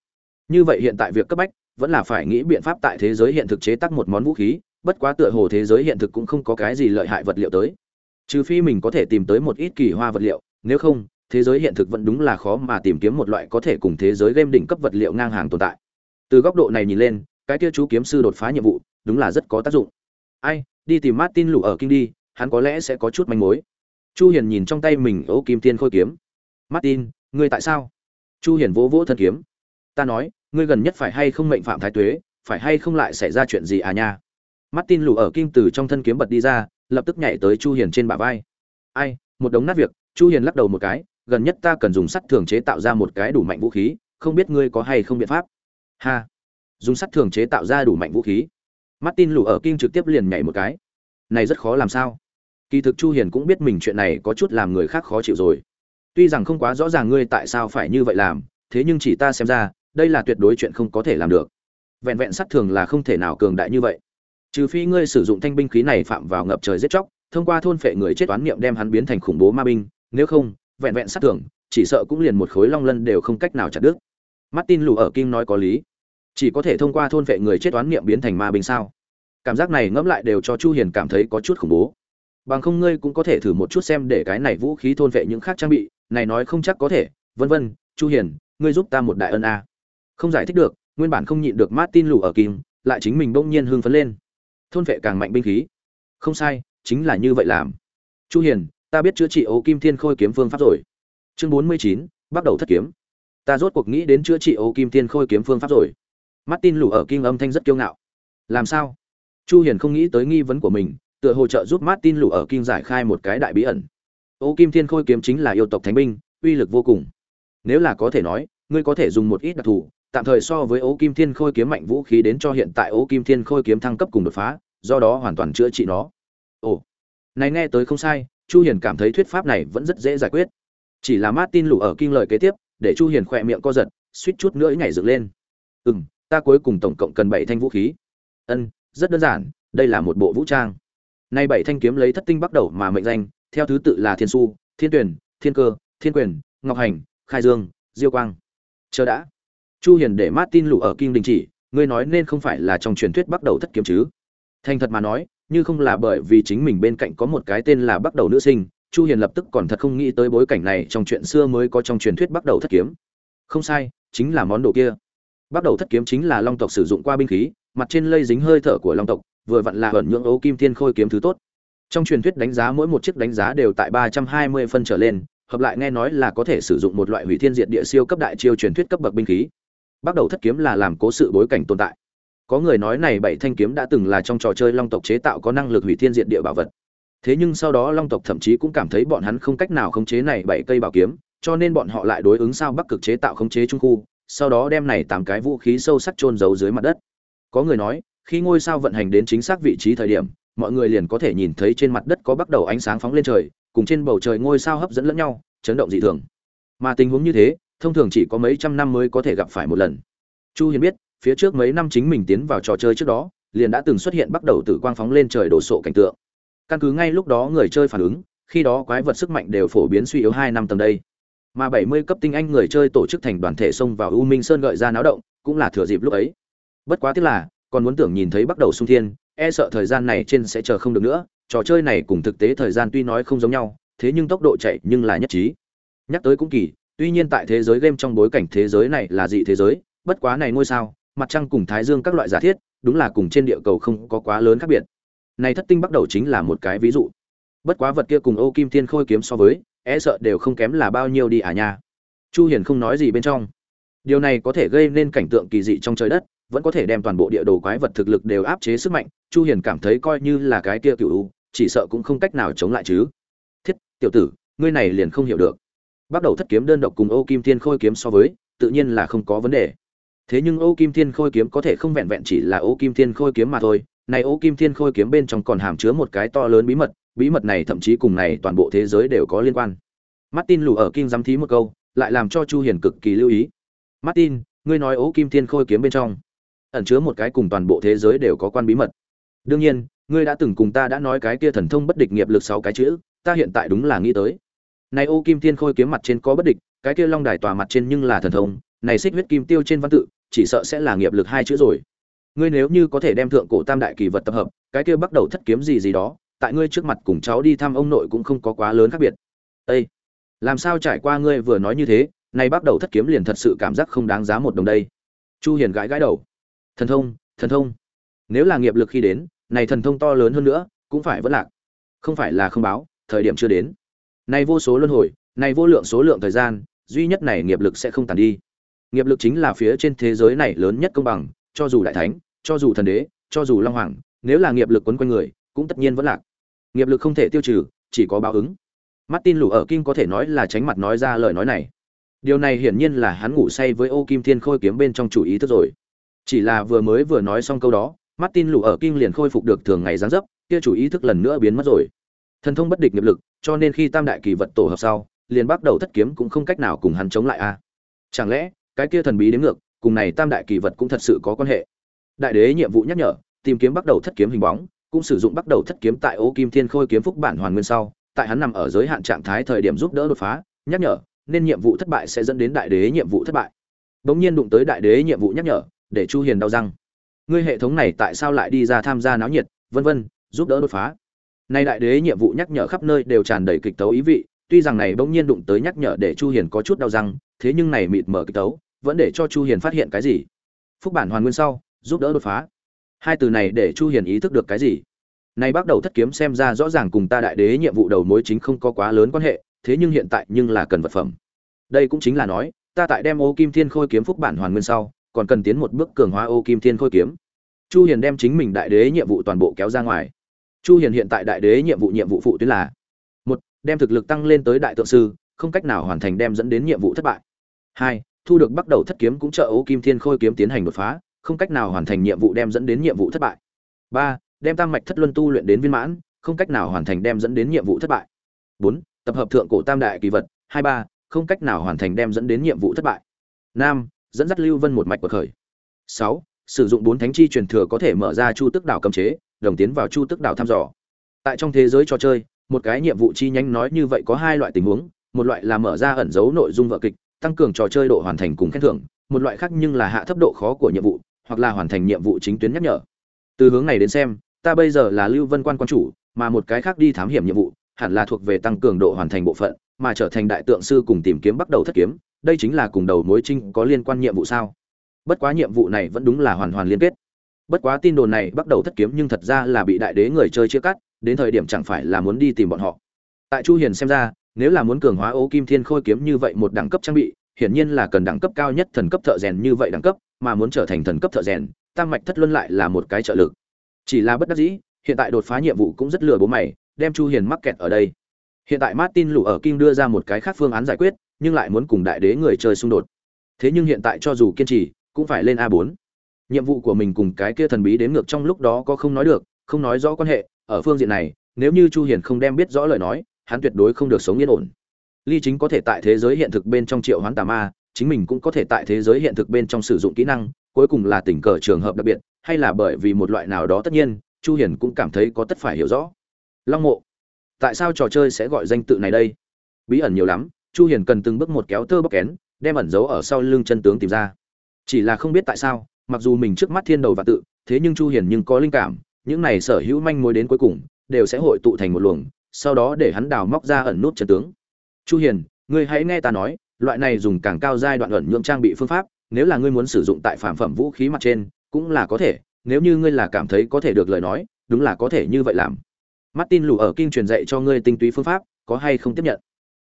Như vậy hiện tại việc cấp bách, vẫn là phải nghĩ biện pháp tại thế giới hiện thực chế tác một món vũ khí bất quá tựa hồ thế giới hiện thực cũng không có cái gì lợi hại vật liệu tới. Trừ phi mình có thể tìm tới một ít kỳ hoa vật liệu, nếu không, thế giới hiện thực vẫn đúng là khó mà tìm kiếm một loại có thể cùng thế giới game đỉnh cấp vật liệu ngang hàng tồn tại. Từ góc độ này nhìn lên, cái kia chú kiếm sư đột phá nhiệm vụ, đúng là rất có tác dụng. Ai, đi tìm martin lụ ở kinh đi, hắn có lẽ sẽ có chút manh mối. Chu hiền nhìn trong tay mình ấu kim tiên khôi kiếm. Martin, ngươi tại sao? Chu hiền vỗ vỗ thân kiếm. Ta nói, ngươi gần nhất phải hay không mệnh phạm thái tuế, phải hay không lại xảy ra chuyện gì à nha? Martin lù ở kim từ trong thân kiếm bật đi ra, lập tức nhảy tới chu hiền trên bả vai. Ai, một đống nát việc, chu hiền lắc đầu một cái, gần nhất ta cần dùng sắt thường chế tạo ra một cái đủ mạnh vũ khí, không biết ngươi có hay không biện pháp? Ha, dùng sắt thường chế tạo ra đủ mạnh vũ khí. Martin lù ở kim trực tiếp liền nhảy một cái. Này rất khó làm sao? Kỳ thực chu hiền cũng biết mình chuyện này có chút làm người khác khó chịu rồi. Tuy rằng không quá rõ ràng ngươi tại sao phải như vậy làm, thế nhưng chỉ ta xem ra, đây là tuyệt đối chuyện không có thể làm được. Vẹn vẹn sắt thường là không thể nào cường đại như vậy trừ phi ngươi sử dụng thanh binh khí này phạm vào ngập trời giết chóc thông qua thôn phệ người chết toán niệm đem hắn biến thành khủng bố ma binh nếu không vẹn vẹn sát tưởng, chỉ sợ cũng liền một khối long lân đều không cách nào chặt đứt. Martin lù ở kim nói có lý. Chỉ có thể thông qua thôn phệ người chết toán niệm biến thành ma binh sao? Cảm giác này ngẫm lại đều cho chu hiền cảm thấy có chút khủng bố. Bằng không ngươi cũng có thể thử một chút xem để cái này vũ khí thôn vệ những khác trang bị này nói không chắc có thể. Vân vân chu hiền ngươi giúp ta một đại ân a. Không giải thích được nguyên bản không nhịn được martin lù ở kim lại chính mình bỗng nhiên hưng phấn lên thôn vệ càng mạnh binh khí. Không sai chính là như vậy làm. Chu hiền ta biết chữa trị ố kim thiên khôi kiếm phương pháp rồi. Chương 49, bắt đầu thất kiếm. Ta rốt cuộc nghĩ đến chữa trị ố kim thiên khôi kiếm phương pháp rồi. Martin lù ở kim âm thanh rất kiêu ngạo. Làm sao? Chu hiền không nghĩ tới nghi vấn của mình tựa hồ trợ giúp martin lù ở kim giải khai một cái đại bí ẩn. Ố kim thiên khôi kiếm chính là yêu tộc thánh binh uy lực vô cùng. Nếu là có thể nói ngươi có thể dùng một ít đặc thù tạm thời so với ố kim thiên khôi kiếm mạnh vũ khí đến cho hiện tại ố kim thiên khôi kiếm thăng cấp cùng đột phá, do đó hoàn toàn chữa trị nó. Ồ, này nghe tới không sai, chu hiền cảm thấy thuyết pháp này vẫn rất dễ giải quyết. Chỉ là martin lù ở kinh lời kế tiếp, để chu hiền khỏe miệng co giật, suýt chút nữa nhảy dựng lên. Ừm, ta cuối cùng tổng cộng cần bảy thanh vũ khí. Ân, rất đơn giản, đây là một bộ vũ trang. Nay bảy thanh kiếm lấy thất tinh bắt đầu mà mệnh danh, theo thứ tự là thiên su, thiên tuyển, thiên cơ, thiên quyền, ngọc hành, khai dương, diêu quang. Chờ đã chu hiền để martin lù ở kim đình chỉ, ngươi nói nên không phải là trong truyền thuyết bắt đầu thất kiếm chứ? Thành thật mà nói, như không là bởi vì chính mình bên cạnh có một cái tên là bắt đầu nữ sinh, chu hiền lập tức còn thật không nghĩ tới bối cảnh này trong chuyện xưa mới có trong truyền thuyết bắt đầu thất kiếm. Không sai, chính là món đồ kia. Bắt đầu thất kiếm chính là long tộc sử dụng qua binh khí, mặt trên lây dính hơi thở của long tộc, vừa vặn là ẩn nhưỡng ấu kim thiên khôi kiếm thứ tốt. Trong truyền thuyết đánh giá mỗi một chiếc đánh giá đều tại 320 phân trở lên, hợp lại nghe nói là có thể sử dụng một loại hủy thiên diệt địa siêu cấp đại chiêu truyền thuyết cấp bậc binh khí bắt đầu thất kiếm là làm cố sự bối cảnh tồn tại. Có người nói này bảy thanh kiếm đã từng là trong trò chơi long tộc chế tạo có năng lực hủy thiên diệt địa bảo vật. Thế nhưng sau đó long tộc thậm chí cũng cảm thấy bọn hắn không cách nào khống chế này bảy cây bảo kiếm, cho nên bọn họ lại đối ứng sao bắc cực chế tạo khống chế trung khu, sau đó đem này tám cái vũ khí sâu sắc chôn giấu dưới mặt đất. Có người nói, khi ngôi sao vận hành đến chính xác vị trí thời điểm, mọi người liền có thể nhìn thấy trên mặt đất có bắt đầu ánh sáng phóng lên trời, cùng trên bầu trời ngôi sao hấp dẫn lẫn nhau, chấn động dị thường. Mà tình huống như thế thông thường chỉ có mấy trăm năm mới có thể gặp phải một lần chu hiền biết phía trước mấy năm chính mình tiến vào trò chơi trước đó liền đã từng xuất hiện bắt đầu tử quang phóng lên trời đổ sộ cảnh tượng căn cứ ngay lúc đó người chơi phản ứng khi đó quái vật sức mạnh đều phổ biến suy yếu hai năm tầm đây mà 70 cấp tinh anh người chơi tổ chức thành đoàn thể xông vào U Minh Sơn gợi ra náo động, cũng là thừa dịp lúc ấy. Bất quá tiếc là, còn muốn tưởng nhìn thấy bắt đầu xung thiên, e sợ thời gian này trên sẽ chờ không được nữa, trò chơi này cùng thực tế thời gian tuy nói không giống nhau, thế nhưng tốc độ chạy nhưng là nhất trí. Nhắc tới cũng kỳ, tuy nhiên tại thế giới game trong bối cảnh thế giới này là dị thế giới, bất quá này ngôi sao, mặt trăng cùng thái dương các loại giả thiết, đúng là cùng trên địa cầu không có quá lớn khác biệt. Này thất tinh bắt đầu chính là một cái ví dụ. Bất quá vật kia cùng Ô Kim Thiên Khôi kiếm so với, e sợ đều không kém là bao nhiêu đi à nha chu hiền không nói gì bên trong điều này có thể gây nên cảnh tượng kỳ dị trong trời đất vẫn có thể đem toàn bộ địa đồ quái vật thực lực đều áp chế sức mạnh chu hiền cảm thấy coi như là cái kia cựu chỉ sợ cũng không cách nào chống lại chứ thiết tiểu tử ngươi này liền không hiểu được bắt đầu thất kiếm đơn độc cùng ô kim thiên khôi kiếm so với, tự nhiên là không có vấn đề. Thế nhưng ô kim thiên khôi kiếm có thể không vẹn vẹn chỉ là ô kim thiên khôi kiếm mà thôi, này ô kim thiên khôi kiếm bên trong còn hàm chứa một cái to lớn bí mật bí mật này thậm chí cùng này toàn bộ thế giới đều có liên quan. Martin lù ở kinh giám thí một câu, lại làm cho chu hiền cực kỳ lưu ý. Martin, ngươi nói Âu kim thiên khôi kiếm bên trong ẩn chứa một cái cùng toàn bộ thế giới đều có quan bí mật. Đương nhiên, ngươi đã từng cùng ta đã nói cái kia thần thông bất địch nghiệp lực sáu cái chữ, ta hiện tại đúng là nghĩ tới này ô kim thiên khôi kiếm mặt trên có bất địch, cái kia long đài tòa mặt trên nhưng là thần thông, này xích huyết kim tiêu trên văn tự, chỉ sợ sẽ là nghiệp lực hai chữ rồi. Ngươi nếu như có thể đem thượng cổ tam đại kỳ vật tập hợp, cái kia bắt đầu thất kiếm gì gì đó, tại ngươi trước mặt cùng cháu đi thăm ông nội cũng không có quá lớn khác biệt. Ê! làm sao trải qua ngươi vừa nói như thế, này bắt đầu thất kiếm liền thật sự cảm giác không đáng giá một đồng đây. Chu hiền gãi gãi đầu. Thần thông thần thông. Nếu là nghiệp lực khi đến, này thần thông to lớn hơn nữa, cũng phải vẫn lạc. Không phải là không báo, thời điểm chưa đến này vô số luân hồi này vô lượng số lượng thời gian, duy nhất này nghiệp lực sẽ không tàn đi. Nghiệp lực chính là phía trên thế giới này lớn nhất công bằng, cho dù đại thánh, cho dù thần đế, cho dù long hoàng, nếu là nghiệp lực quấn quanh người, cũng tất nhiên vẫn lạc. Nghiệp lực không thể tiêu trừ, chỉ có báo ứng. Martin lù ở kim có thể nói là tránh mặt nói ra lời nói này. Điều này hiển nhiên là hắn ngủ say với ô kim thiên khôi kiếm bên trong chủ ý thức rồi. Chỉ là vừa mới vừa nói xong câu đó, martin lù ở kim liền khôi phục được thường ngày giáng dấp, kia chủ ý thức lần nữa biến mất rồi. Thần thông bất địch nghiệp lực cho nên khi tam đại kỳ vật tổ hợp sau, liền bắt đầu thất kiếm cũng không cách nào cùng hắn chống lại a. Chẳng lẽ, cái kia thần bí đến ngược, cùng này tam đại kỳ vật cũng thật sự có quan hệ? Đại đế nhiệm vụ nhắc nhở, tìm kiếm bắt đầu thất kiếm hình bóng, cũng sử dụng bắt đầu thất kiếm tại ô kim thiên khôi kiếm phúc bản hoàn nguyên sau, tại hắn nằm ở giới hạn trạng thái thời điểm giúp đỡ đột phá, nhắc nhở, nên nhiệm vụ thất bại sẽ dẫn đến đại đế nhiệm vụ thất bại. Bỗng nhiên đụng tới đại đế nhiệm vụ nhắc nhở, để chu hiền đau răng. Ngươi hệ thống này tại sao lại đi ra tham gia náo nhiệt, vân vân, giúp đỡ đột phá? Nay đại đế nhiệm vụ nhắc nhở khắp nơi đều tràn đầy kịch tấu ý vị, tuy rằng này bỗng nhiên đụng tới nhắc nhở để chu hiền có chút đau răng, thế nhưng này mịt mở kịch tấu, vẫn để cho chu hiền phát hiện cái gì? Phúc bản hoàn nguyên sau, giúp đỡ đột phá. Hai từ này để chu hiền ý thức được cái gì? Nay bắt đầu thất kiếm xem ra rõ ràng cùng ta đại đế nhiệm vụ đầu mối chính không có quá lớn quan hệ, thế nhưng hiện tại nhưng là cần vật phẩm. Đây cũng chính là nói, ta tại đem ô kim thiên khôi kiếm phúc bản hoàn nguyên sau, còn cần tiến một bước cường hóa ô kim thiên khôi kiếm. Chu hiền đem chính mình đại đế nhiệm vụ toàn bộ kéo ra ngoài chu hiền hiện tại đại đế nhiệm vụ nhiệm vụ phụ tuyến là, một, đem thực lực tăng lên tới đại tượng sư, không cách nào hoàn thành đem dẫn đến nhiệm vụ thất bại. Hai, thu được bắt đầu thất kiếm cũng trợ ấu kim thiên khôi kiếm tiến hành đột phá, không cách nào hoàn thành nhiệm vụ đem dẫn đến nhiệm vụ thất bại. Ba, đem tam mạch thất luân tu luyện đến viên mãn, không cách nào hoàn thành đem dẫn đến nhiệm vụ thất bại. Bốn, tập hợp thượng cổ tam đại kỳ vật. Hai, ba, không cách nào hoàn thành đem dẫn đến nhiệm vụ thất bại. Năm, dẫn dắt lưu vân một mạch bậc khởi. Sáu, sử dụng bốn thánh chi truyền thừa có thể mở ra chu tức đảo cấm chế đồng tiến vào chu tức đảo thăm dò. Tại trong thế giới trò chơi, một cái nhiệm vụ chi nhánh nói như vậy có hai loại tình huống, một loại là mở ra ẩn dấu nội dung vợ kịch, tăng cường trò chơi độ hoàn thành cùng khen thưởng, một loại khác nhưng là hạ thấp độ khó của nhiệm vụ, hoặc là hoàn thành nhiệm vụ chính tuyến nhắc nhở. Từ hướng này đến xem, ta bây giờ là lưu vân quan quan chủ, mà một cái khác đi thám hiểm nhiệm vụ, hẳn là thuộc về tăng cường độ hoàn thành bộ phận, mà trở thành đại tượng sư cùng tìm kiếm bắt đầu thất kiếm, đây chính là cùng đầu mối trinh có liên quan nhiệm vụ sao? Bất quá nhiệm vụ này vẫn đúng là hoàn hoàn liên kết bất quá tin đồn này bắt đầu thất kiếm nhưng thật ra là bị đại đế người chơi chia cắt, đến thời điểm chẳng phải là muốn đi tìm bọn họ. Tại chu hiền xem ra, nếu là muốn cường hóa ô kim thiên khôi kiếm như vậy một đẳng cấp trang bị, hiển nhiên là cần đẳng cấp cao nhất thần cấp thợ rèn như vậy đẳng cấp, mà muốn trở thành thần cấp thợ rèn tăng mạch thất luân lại là một cái trợ lực. Chỉ là bất đắc dĩ, hiện tại đột phá nhiệm vụ cũng rất lừa bố mày, đem chu hiền mắc kẹt ở đây. Hiện tại martin lù ở kim đưa ra một cái khác phương án giải quyết, nhưng lại muốn cùng đại đế người chơi xung đột. Thế nhưng hiện tại cho dù kiên trì, cũng phải lên a 4 nhiệm vụ của mình cùng cái kia thần bí đến ngược trong lúc đó có không nói được, không nói rõ quan hệ, ở phương diện này, nếu như chu hiền không đem biết rõ lời nói, hắn tuyệt đối không được sống yên ổn. Ly chính có thể tại thế giới hiện thực bên trong triệu hoán tà ma, chính mình cũng có thể tại thế giới hiện thực bên trong sử dụng kỹ năng, cuối cùng là tình cờ trường hợp đặc biệt, hay là bởi vì một loại nào đó tất nhiên, chu hiền cũng cảm thấy có tất phải hiểu rõ. Long mộ, tại sao trò chơi sẽ gọi danh tự này đây? Bí ẩn nhiều lắm, chu hiền cần từng bước một kéo tơ bóc kén, đem ẩn giấu ở sau lưng chân tướng tìm ra. Chỉ là không biết tại sao mặc dù mình trước mắt thiên đầu và tự, thế nhưng chu hiền nhưng có linh cảm, những này sở hữu manh mối đến cuối cùng, đều sẽ hội tụ thành một luồng, sau đó để hắn đào móc ra ẩn nút chân tướng. Chu hiền, ngươi hãy nghe ta nói, loại này dùng càng cao giai đoạn ẩn nhượng trang bị phương pháp, nếu là ngươi muốn sử dụng tại phàm phẩm vũ khí mặt trên, cũng là có thể, nếu như ngươi là cảm thấy có thể được lời nói, đúng là có thể như vậy làm. Martin lù ở kinh truyền dạy cho ngươi tinh túy phương pháp, có hay không tiếp nhận?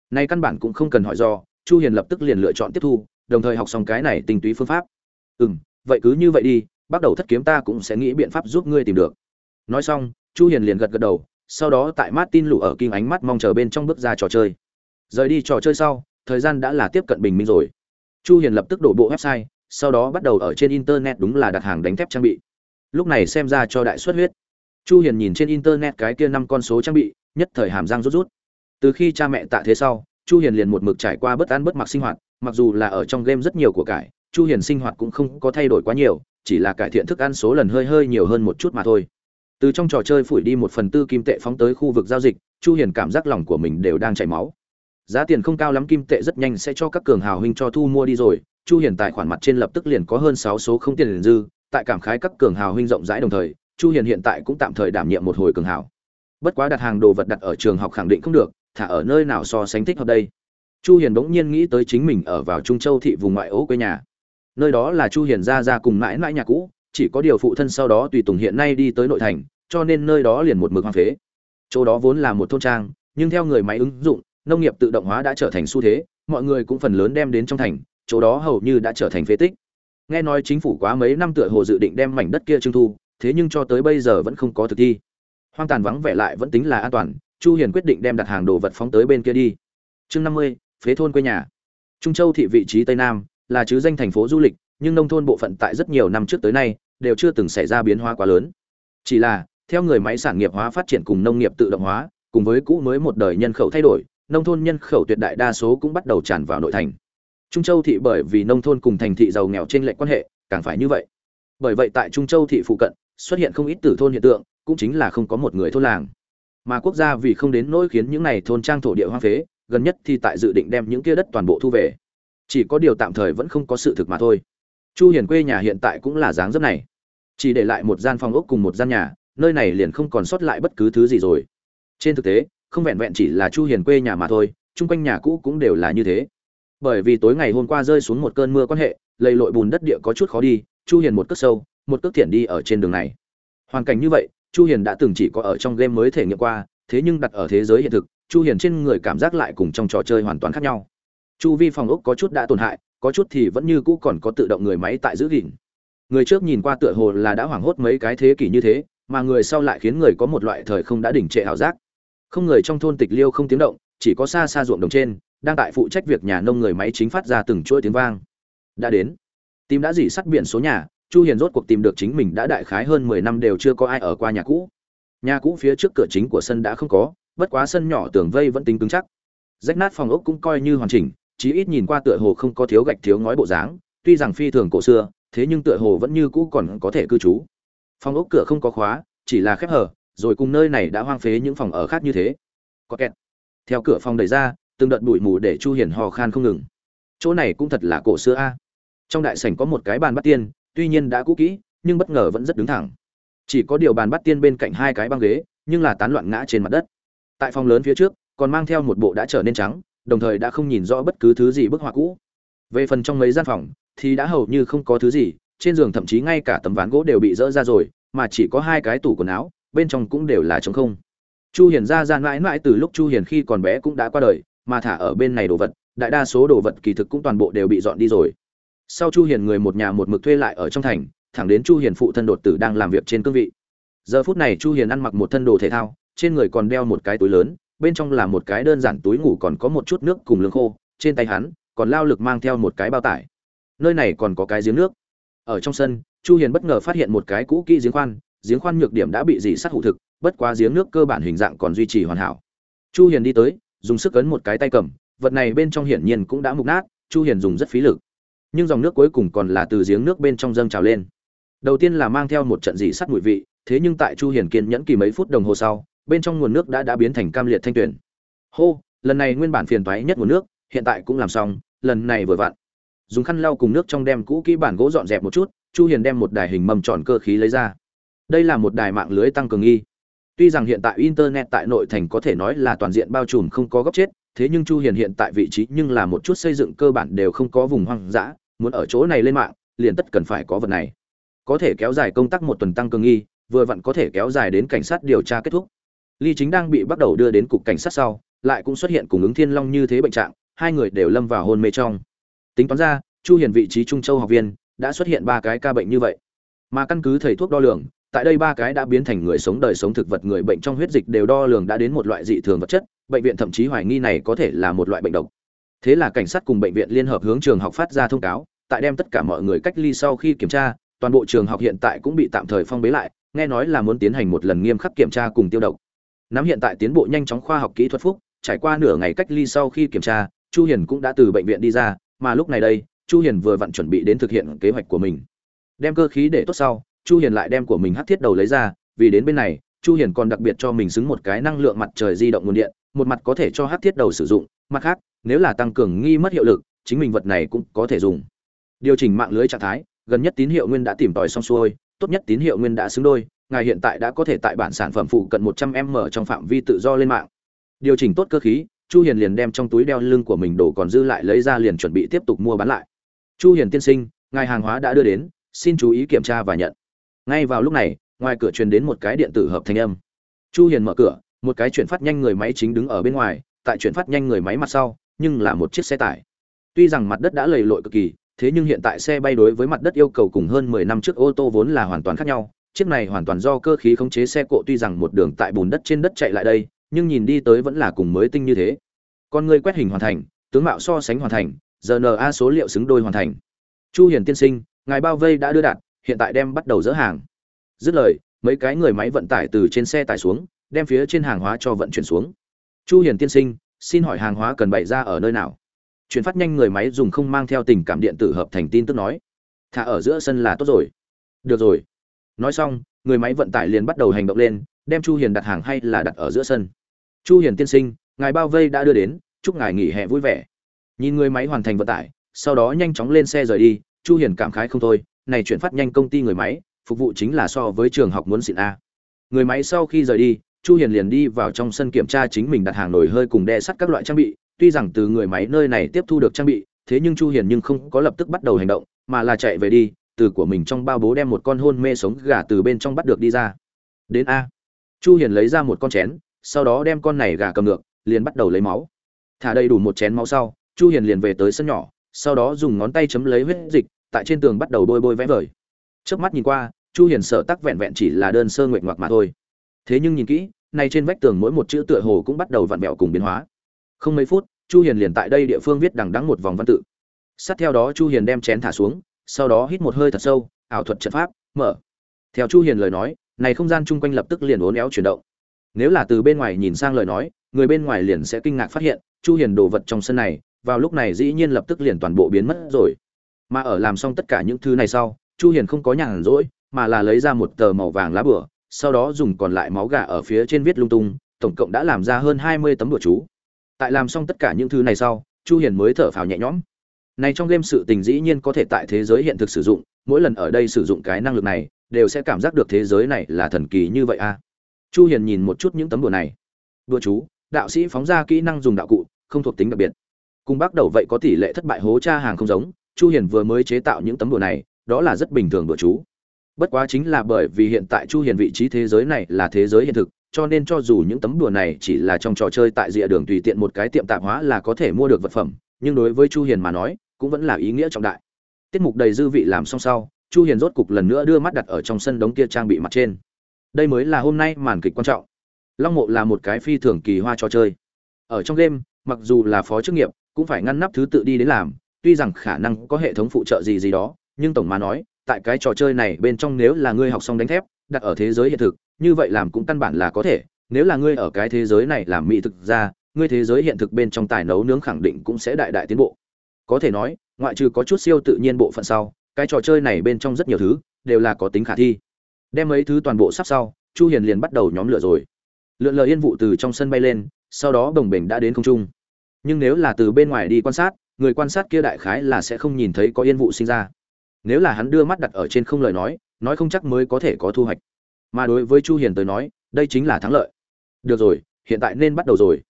Nay căn bản cũng không cần hỏi do, chu hiền lập tức liền lựa chọn tiếp thu, đồng thời học xong cái này tinh túy phương pháp. Ừm vậy cứ như vậy đi, bắt đầu thất kiếm ta cũng sẽ nghĩ biện pháp giúp ngươi tìm được. Nói xong, chu hiền liền gật gật đầu, sau đó tại martin lù ở kinh ánh mắt mong chờ bên trong bước ra trò chơi. Rời đi trò chơi sau, thời gian đã là tiếp cận bình minh rồi. Chu hiền lập tức đổ bộ website, sau đó bắt đầu ở trên internet đúng là đặt hàng đánh thép trang bị. Lúc này xem ra cho đại xuất huyết. Chu hiền nhìn trên internet cái kia năm con số trang bị, nhất thời hàm răng rút rút. Từ khi cha mẹ tạ thế sau, chu hiền liền một mực trải qua bất an bất mặc sinh hoạt, mặc dù là ở trong game rất nhiều của cải chu hiền sinh hoạt cũng không có thay đổi quá nhiều, chỉ là cải thiện thức ăn số lần hơi hơi nhiều hơn một chút mà thôi. Từ trong trò chơi phủi đi một phần tư kim tệ phóng tới khu vực giao dịch, chu hiền cảm giác lòng của mình đều đang chảy máu. Giá tiền không cao lắm, kim tệ rất nhanh sẽ cho các cường hào huynh cho thu mua đi rồi, chu hiền tài khoản mặt trên lập tức liền có hơn 6 số không tiền liền dư, tại cảm khái các cường hào huynh rộng rãi đồng thời, chu hiền hiện tại cũng tạm thời đảm nhiệm một hồi cường hào. Bất quá đặt hàng đồ vật đặt ở trường học khẳng định không được, thả ở nơi nào so sánh thích hợp đây? Chu hiền bỗng nhiên nghĩ tới chính mình ở vào trung châu thị vùng ngoại ô quê nhà nơi đó là chu hiền ra ra cùng mãi mãi nhà cũ chỉ có điều phụ thân sau đó tùy tùng hiện nay đi tới nội thành cho nên nơi đó liền một mực hoang phế. Chỗ đó vốn là một thôn trang nhưng theo người máy ứng dụng nông nghiệp tự động hóa đã trở thành xu thế mọi người cũng phần lớn đem đến trong thành chỗ đó hầu như đã trở thành phế tích. Nghe nói chính phủ quá mấy năm tựa hồ dự định đem mảnh đất kia trưng thu thế nhưng cho tới bây giờ vẫn không có thực thi. Hoang tàn vắng vẻ lại vẫn tính là an toàn chu hiền quyết định đem đặt hàng đồ vật phóng tới bên kia đi. Chương 50, phế thôn quê nhà. Trung châu thị vị trí tây nam là chứ danh thành phố du lịch, nhưng nông thôn bộ phận tại rất nhiều năm trước tới nay đều chưa từng xảy ra biến hóa quá lớn. Chỉ là, theo người máy sản nghiệp hóa phát triển cùng nông nghiệp tự động hóa, cùng với cũ mới một đời nhân khẩu thay đổi, nông thôn nhân khẩu tuyệt đại đa số cũng bắt đầu tràn vào nội thành. Trung châu thị bởi vì nông thôn cùng thành thị giàu nghèo trên lệ quan hệ, càng phải như vậy. Bởi vậy tại trung châu thị phụ cận, xuất hiện không ít tử thôn hiện tượng, cũng chính là không có một người thôn làng. Mà quốc gia vì không đến nỗi khiến những này thôn trang thổ địa hoang phế, gần nhất thì tại dự định đem những kia đất toàn bộ thu về chỉ có điều tạm thời vẫn không có sự thực mà thôi. Chu hiền quê nhà hiện tại cũng là dáng dấp này. Chỉ để lại một gian phòng ốc cùng một gian nhà, nơi này liền không còn sót lại bất cứ thứ gì rồi. Trên thực tế, không vẹn vẹn chỉ là chu hiền quê nhà mà thôi, chung quanh nhà cũ cũng đều là như thế. Bởi vì tối ngày hôm qua rơi xuống một cơn mưa quan hệ, lầy lội bùn đất địa có chút khó đi, chu hiền một cước sâu, một cước thiện đi ở trên đường này. Hoàn cảnh như vậy, chu hiền đã từng chỉ có ở trong game mới thể nghiệm qua, thế nhưng đặt ở thế giới hiện thực, chu hiền trên người cảm giác lại cùng trong trò chơi hoàn toàn khác nhau chu vi phòng ốc có chút đã tổn hại, có chút thì vẫn như cũ còn có tự động người máy tại giữ gìn. Người trước nhìn qua tựa hồ là đã hoảng hốt mấy cái thế kỷ như thế, mà người sau lại khiến người có một loại thời không đã đỉnh trệ ảo giác. Không người trong thôn tịch liêu không tiếng động, chỉ có xa xa ruộng đồng trên, đang tại phụ trách việc nhà nông người máy chính phát ra từng chuỗi tiếng vang. Đã đến. Tìm đã dỉ sắt biển số nhà, chu hiền rốt cuộc tìm được chính mình đã đại khái hơn 10 năm đều chưa có ai ở qua nhà cũ. Nhà cũ phía trước cửa chính của sân đã không có, bất quá sân nhỏ tường vây vẫn tính cứng chắc. Rách nát phòng ốc cũng coi như hoàn chỉnh chí ít nhìn qua tựa hồ không có thiếu gạch thiếu ngói bộ dáng, tuy rằng phi thường cổ xưa, thế nhưng tựa hồ vẫn như cũ còn có thể cư trú. Phòng ốc cửa không có khóa, chỉ là khép hở rồi cùng nơi này đã hoang phế những phòng ở khác như thế. Có kẹt. Theo cửa phòng đẩy ra, từng đợt bụi mù để chu hiền hò khan không ngừng. Chỗ này cũng thật là cổ xưa a. Trong đại sảnh có một cái bàn bắt tiên, tuy nhiên đã cũ kỹ, nhưng bất ngờ vẫn rất đứng thẳng. Chỉ có điều bàn bắt tiên bên cạnh hai cái băng ghế, nhưng là tán loạn ngã trên mặt đất. Tại phòng lớn phía trước, còn mang theo một bộ đã trở nên trắng đồng thời đã không nhìn rõ bất cứ thứ gì bức họa cũ. Về phần trong mấy gian phòng, thì đã hầu như không có thứ gì, trên giường thậm chí ngay cả tấm ván gỗ đều bị dỡ ra rồi, mà chỉ có hai cái tủ quần áo, bên trong cũng đều là trống không. Chu hiền ra ra mãi mãi từ lúc chu hiền khi còn bé cũng đã qua đời, mà thả ở bên này đồ vật, đại đa số đồ vật kỳ thực cũng toàn bộ đều bị dọn đi rồi. Sau chu hiền người một nhà một mực thuê lại ở trong thành, thẳng đến chu hiền phụ thân đột tử đang làm việc trên cương vị. Giờ phút này chu hiền ăn mặc một thân đồ thể thao, trên người còn đeo một cái túi lớn bên trong là một cái đơn giản túi ngủ còn có một chút nước cùng lương khô, trên tay hắn còn lao lực mang theo một cái bao tải. Nơi này còn có cái giếng nước. Ở trong sân, chu hiền bất ngờ phát hiện một cái cũ kỹ giếng khoan giếng khoan nhược điểm đã bị dì sát hủ thực, bất quá giếng nước cơ bản hình dạng còn duy trì hoàn hảo. Chu hiền đi tới, dùng sức ấn một cái tay cầm, vật này bên trong hiển nhiên cũng đã mục nát, chu hiền dùng rất phí lực. Nhưng dòng nước cuối cùng còn là từ giếng nước bên trong dâng trào lên. Đầu tiên là mang theo một trận dỉ sắt mùi vị, thế nhưng tại chu hiền kiên nhẫn kỳ mấy phút đồng hồ sau bên trong nguồn nước đã đã biến thành cam liệt thanh tuyển hô, lần này nguyên bản phiền toái nhất nguồn nước, hiện tại cũng làm xong, lần này vừa vặn. Dùng khăn lau cùng nước trong đem cũ kỹ bản gỗ dọn dẹp một chút, chu hiền đem một đài hình mầm tròn cơ khí lấy ra. Đây là một đài mạng lưới tăng cường nghi. Tuy rằng hiện tại internet tại nội thành có thể nói là toàn diện bao trùm không có góc chết, thế nhưng chu hiền hiện tại vị trí nhưng là một chút xây dựng cơ bản đều không có vùng hoang dã, muốn ở chỗ này lên mạng, liền tất cần phải có vật này. Có thể kéo dài công tác một tuần tăng cường nghi, vừa vặn có thể kéo dài đến cảnh sát điều tra kết thúc ly chính đang bị bắt đầu đưa đến cục cảnh sát sau, lại cũng xuất hiện cùng ứng thiên long như thế bệnh trạng, hai người đều lâm vào hôn mê trong. Tính toán ra, chu hiền vị trí trung châu học viên, đã xuất hiện ba cái ca bệnh như vậy. Mà căn cứ thầy thuốc đo lường, tại đây ba cái đã biến thành người sống đời sống thực vật, người bệnh trong huyết dịch đều đo lường đã đến một loại dị thường vật chất, bệnh viện thậm chí hoài nghi này có thể là một loại bệnh độc. Thế là cảnh sát cùng bệnh viện liên hợp hướng trường học phát ra thông cáo, tại đem tất cả mọi người cách ly sau khi kiểm tra, toàn bộ trường học hiện tại cũng bị tạm thời phong bế lại, nghe nói là muốn tiến hành một lần nghiêm khắc kiểm tra cùng tiêu độc nắm hiện tại tiến bộ nhanh chóng khoa học kỹ thuật phúc, trải qua nửa ngày cách ly sau khi kiểm tra, chu hiền cũng đã từ bệnh viện đi ra, mà lúc này đây, chu hiền vừa vặn chuẩn bị đến thực hiện kế hoạch của mình. Đem cơ khí để tốt sau, chu hiền lại đem của mình hắc thiết đầu lấy ra, vì đến bên này, chu hiền còn đặc biệt cho mình xứng một cái năng lượng mặt trời di động nguồn điện, một mặt có thể cho hắc thiết đầu sử dụng, mặt khác, nếu là tăng cường nghi mất hiệu lực, chính mình vật này cũng có thể dùng. Điều chỉnh mạng lưới trạng thái, gần nhất tín hiệu nguyên đã tìm tòi xong xuôi, tốt nhất tín hiệu nguyên đã xứng đôi ngài hiện tại đã có thể tại bản sản phẩm phụ cận 100 m trong phạm vi tự do lên mạng. Điều chỉnh tốt cơ khí, chu hiền liền đem trong túi đeo lưng của mình đổ còn dư lại lấy ra liền chuẩn bị tiếp tục mua bán lại. Chu hiền tiên sinh, ngài hàng hóa đã đưa đến, xin chú ý kiểm tra và nhận. Ngay vào lúc này, ngoài cửa truyền đến một cái điện tử hợp thanh âm. Chu hiền mở cửa, một cái chuyển phát nhanh người máy chính đứng ở bên ngoài, tại chuyển phát nhanh người máy mặt sau, nhưng là một chiếc xe tải. Tuy rằng mặt đất đã lầy lội cực kỳ, thế nhưng hiện tại xe bay đối với mặt đất yêu cầu cùng hơn 10 năm trước ô tô vốn là hoàn toàn khác nhau chiếc này hoàn toàn do cơ khí khống chế xe cộ tuy rằng một đường tại bùn đất trên đất chạy lại đây, nhưng nhìn đi tới vẫn là cùng mới tinh như thế. Con người quét hình hoàn thành, tướng mạo so sánh hoàn thành rna số liệu xứng đôi hoàn thành. Chu hiền tiên sinh, ngài bao vây đã đưa đạt, hiện tại đem bắt đầu dỡ hàng. Dứt lời, mấy cái người máy vận tải từ trên xe tải xuống, đem phía trên hàng hóa cho vận chuyển xuống. Chu hiền tiên sinh, xin hỏi hàng hóa cần bày ra ở nơi nào? Chuyển phát nhanh người máy dùng không mang theo tình cảm điện tử hợp thành tin tức nói. Thả ở giữa sân là tốt rồi. Được rồi nói xong, người máy vận tải liền bắt đầu hành động lên, đem chu hiền đặt hàng hay là đặt ở giữa sân. Chu hiền tiên sinh, ngài bao vây đã đưa đến, chúc ngài nghỉ hè vui vẻ. Nhìn người máy hoàn thành vận tải, sau đó nhanh chóng lên xe rời đi, chu hiền cảm khái không thôi, này chuyển phát nhanh công ty người máy, phục vụ chính là so với trường học muốn xịn a. Người máy sau khi rời đi, chu hiền liền đi vào trong sân kiểm tra chính mình đặt hàng nồi hơi cùng đe sắt các loại trang bị, tuy rằng từ người máy nơi này tiếp thu được trang bị, thế nhưng chu hiền nhưng không có lập tức bắt đầu hành động, mà là chạy về đi từ của mình trong bao bố đem một con hôn mê sống gà từ bên trong bắt được đi ra. Đến a. Chu hiền lấy ra một con chén, sau đó đem con này gà cầm ngược, liền bắt đầu lấy máu. Thả đầy đủ một chén máu sau, chu hiền liền về tới sân nhỏ, sau đó dùng ngón tay chấm lấy huyết dịch, tại trên tường bắt đầu bôi bôi vẽ vời. Trước mắt nhìn qua, chu hiền sợ tắc vẹn vẹn chỉ là đơn sơ nguyện ngoạc mà thôi. Thế nhưng nhìn kỹ, này trên vách tường mỗi một chữ tựa hồ cũng bắt đầu vặn vẹo cùng biến hóa. Không mấy phút, chu hiền liền tại đây địa phương viết đằng đẵng một vòng văn tự. Sát theo đó chu hiền đem chén thả xuống sau đó hít một hơi thật sâu, ảo thuật trận pháp, mở. Theo chu hiền lời nói, này không gian chung quanh lập tức liền uốn éo chuyển động. Nếu là từ bên ngoài nhìn sang lời nói, người bên ngoài liền sẽ kinh ngạc phát hiện, chu hiền đồ vật trong sân này, vào lúc này dĩ nhiên lập tức liền toàn bộ biến mất rồi. Mà ở làm xong tất cả những thứ này sau, chu hiền không có nhàn rỗi, mà là lấy ra một tờ màu vàng lá bửa, sau đó dùng còn lại máu gà ở phía trên viết lung tung, tổng cộng đã làm ra hơn 20 tấm bửa chú. Tại làm xong tất cả những thứ này sau, chu hiền mới thở phào nhẹ nhõm này trong game sự tình dĩ nhiên có thể tại thế giới hiện thực sử dụng, mỗi lần ở đây sử dụng cái năng lực này, đều sẽ cảm giác được thế giới này là thần kỳ như vậy a. Chu hiền nhìn một chút những tấm đùa này. Đùa chú, đạo sĩ phóng ra kỹ năng dùng đạo cụ, không thuộc tính đặc biệt. Cùng bắt đầu vậy có tỷ lệ thất bại hố tra hàng không giống, chu hiền vừa mới chế tạo những tấm đùa này, đó là rất bình thường đùa chú. Bất quá chính là bởi vì hiện tại chu hiền vị trí thế giới này là thế giới hiện thực, cho nên cho dù những tấm đùa này chỉ là trong trò chơi tại rìa đường tùy tiện một cái tiệm tạp hóa là có thể mua được vật phẩm, nhưng đối với chu hiền mà nói cũng vẫn là ý nghĩa trọng đại. Tiết mục đầy dư vị làm xong sau, chu hiền rốt cục lần nữa đưa mắt đặt ở trong sân đống kia trang bị mặt trên. Đây mới là hôm nay màn kịch quan trọng. Long mộ là một cái phi thường kỳ hoa trò chơi. Ở trong game, mặc dù là phó chức nghiệp, cũng phải ngăn nắp thứ tự đi đến làm, tuy rằng khả năng có hệ thống phụ trợ gì gì đó, nhưng tổng mà nói, tại cái trò chơi này bên trong nếu là ngươi học xong đánh thép, đặt ở thế giới hiện thực, như vậy làm cũng căn bản là có thể. Nếu là ngươi ở cái thế giới này làm mỹ thực ra, ngươi thế giới hiện thực bên trong tài nấu nướng khẳng định cũng sẽ đại đại tiến bộ có thể nói ngoại trừ có chút siêu tự nhiên bộ phận sau cái trò chơi này bên trong rất nhiều thứ đều là có tính khả thi. Đem mấy thứ toàn bộ sắp sau chu hiền liền bắt đầu nhóm lửa rồi. Lượn lờ yên vụ từ trong sân bay lên sau đó đồng bình đã đến không trung. Nhưng nếu là từ bên ngoài đi quan sát người quan sát kia đại khái là sẽ không nhìn thấy có yên vụ sinh ra. Nếu là hắn đưa mắt đặt ở trên không lời nói nói không chắc mới có thể có thu hoạch. Mà đối với chu hiền tới nói đây chính là thắng lợi. Được rồi hiện tại nên bắt đầu rồi.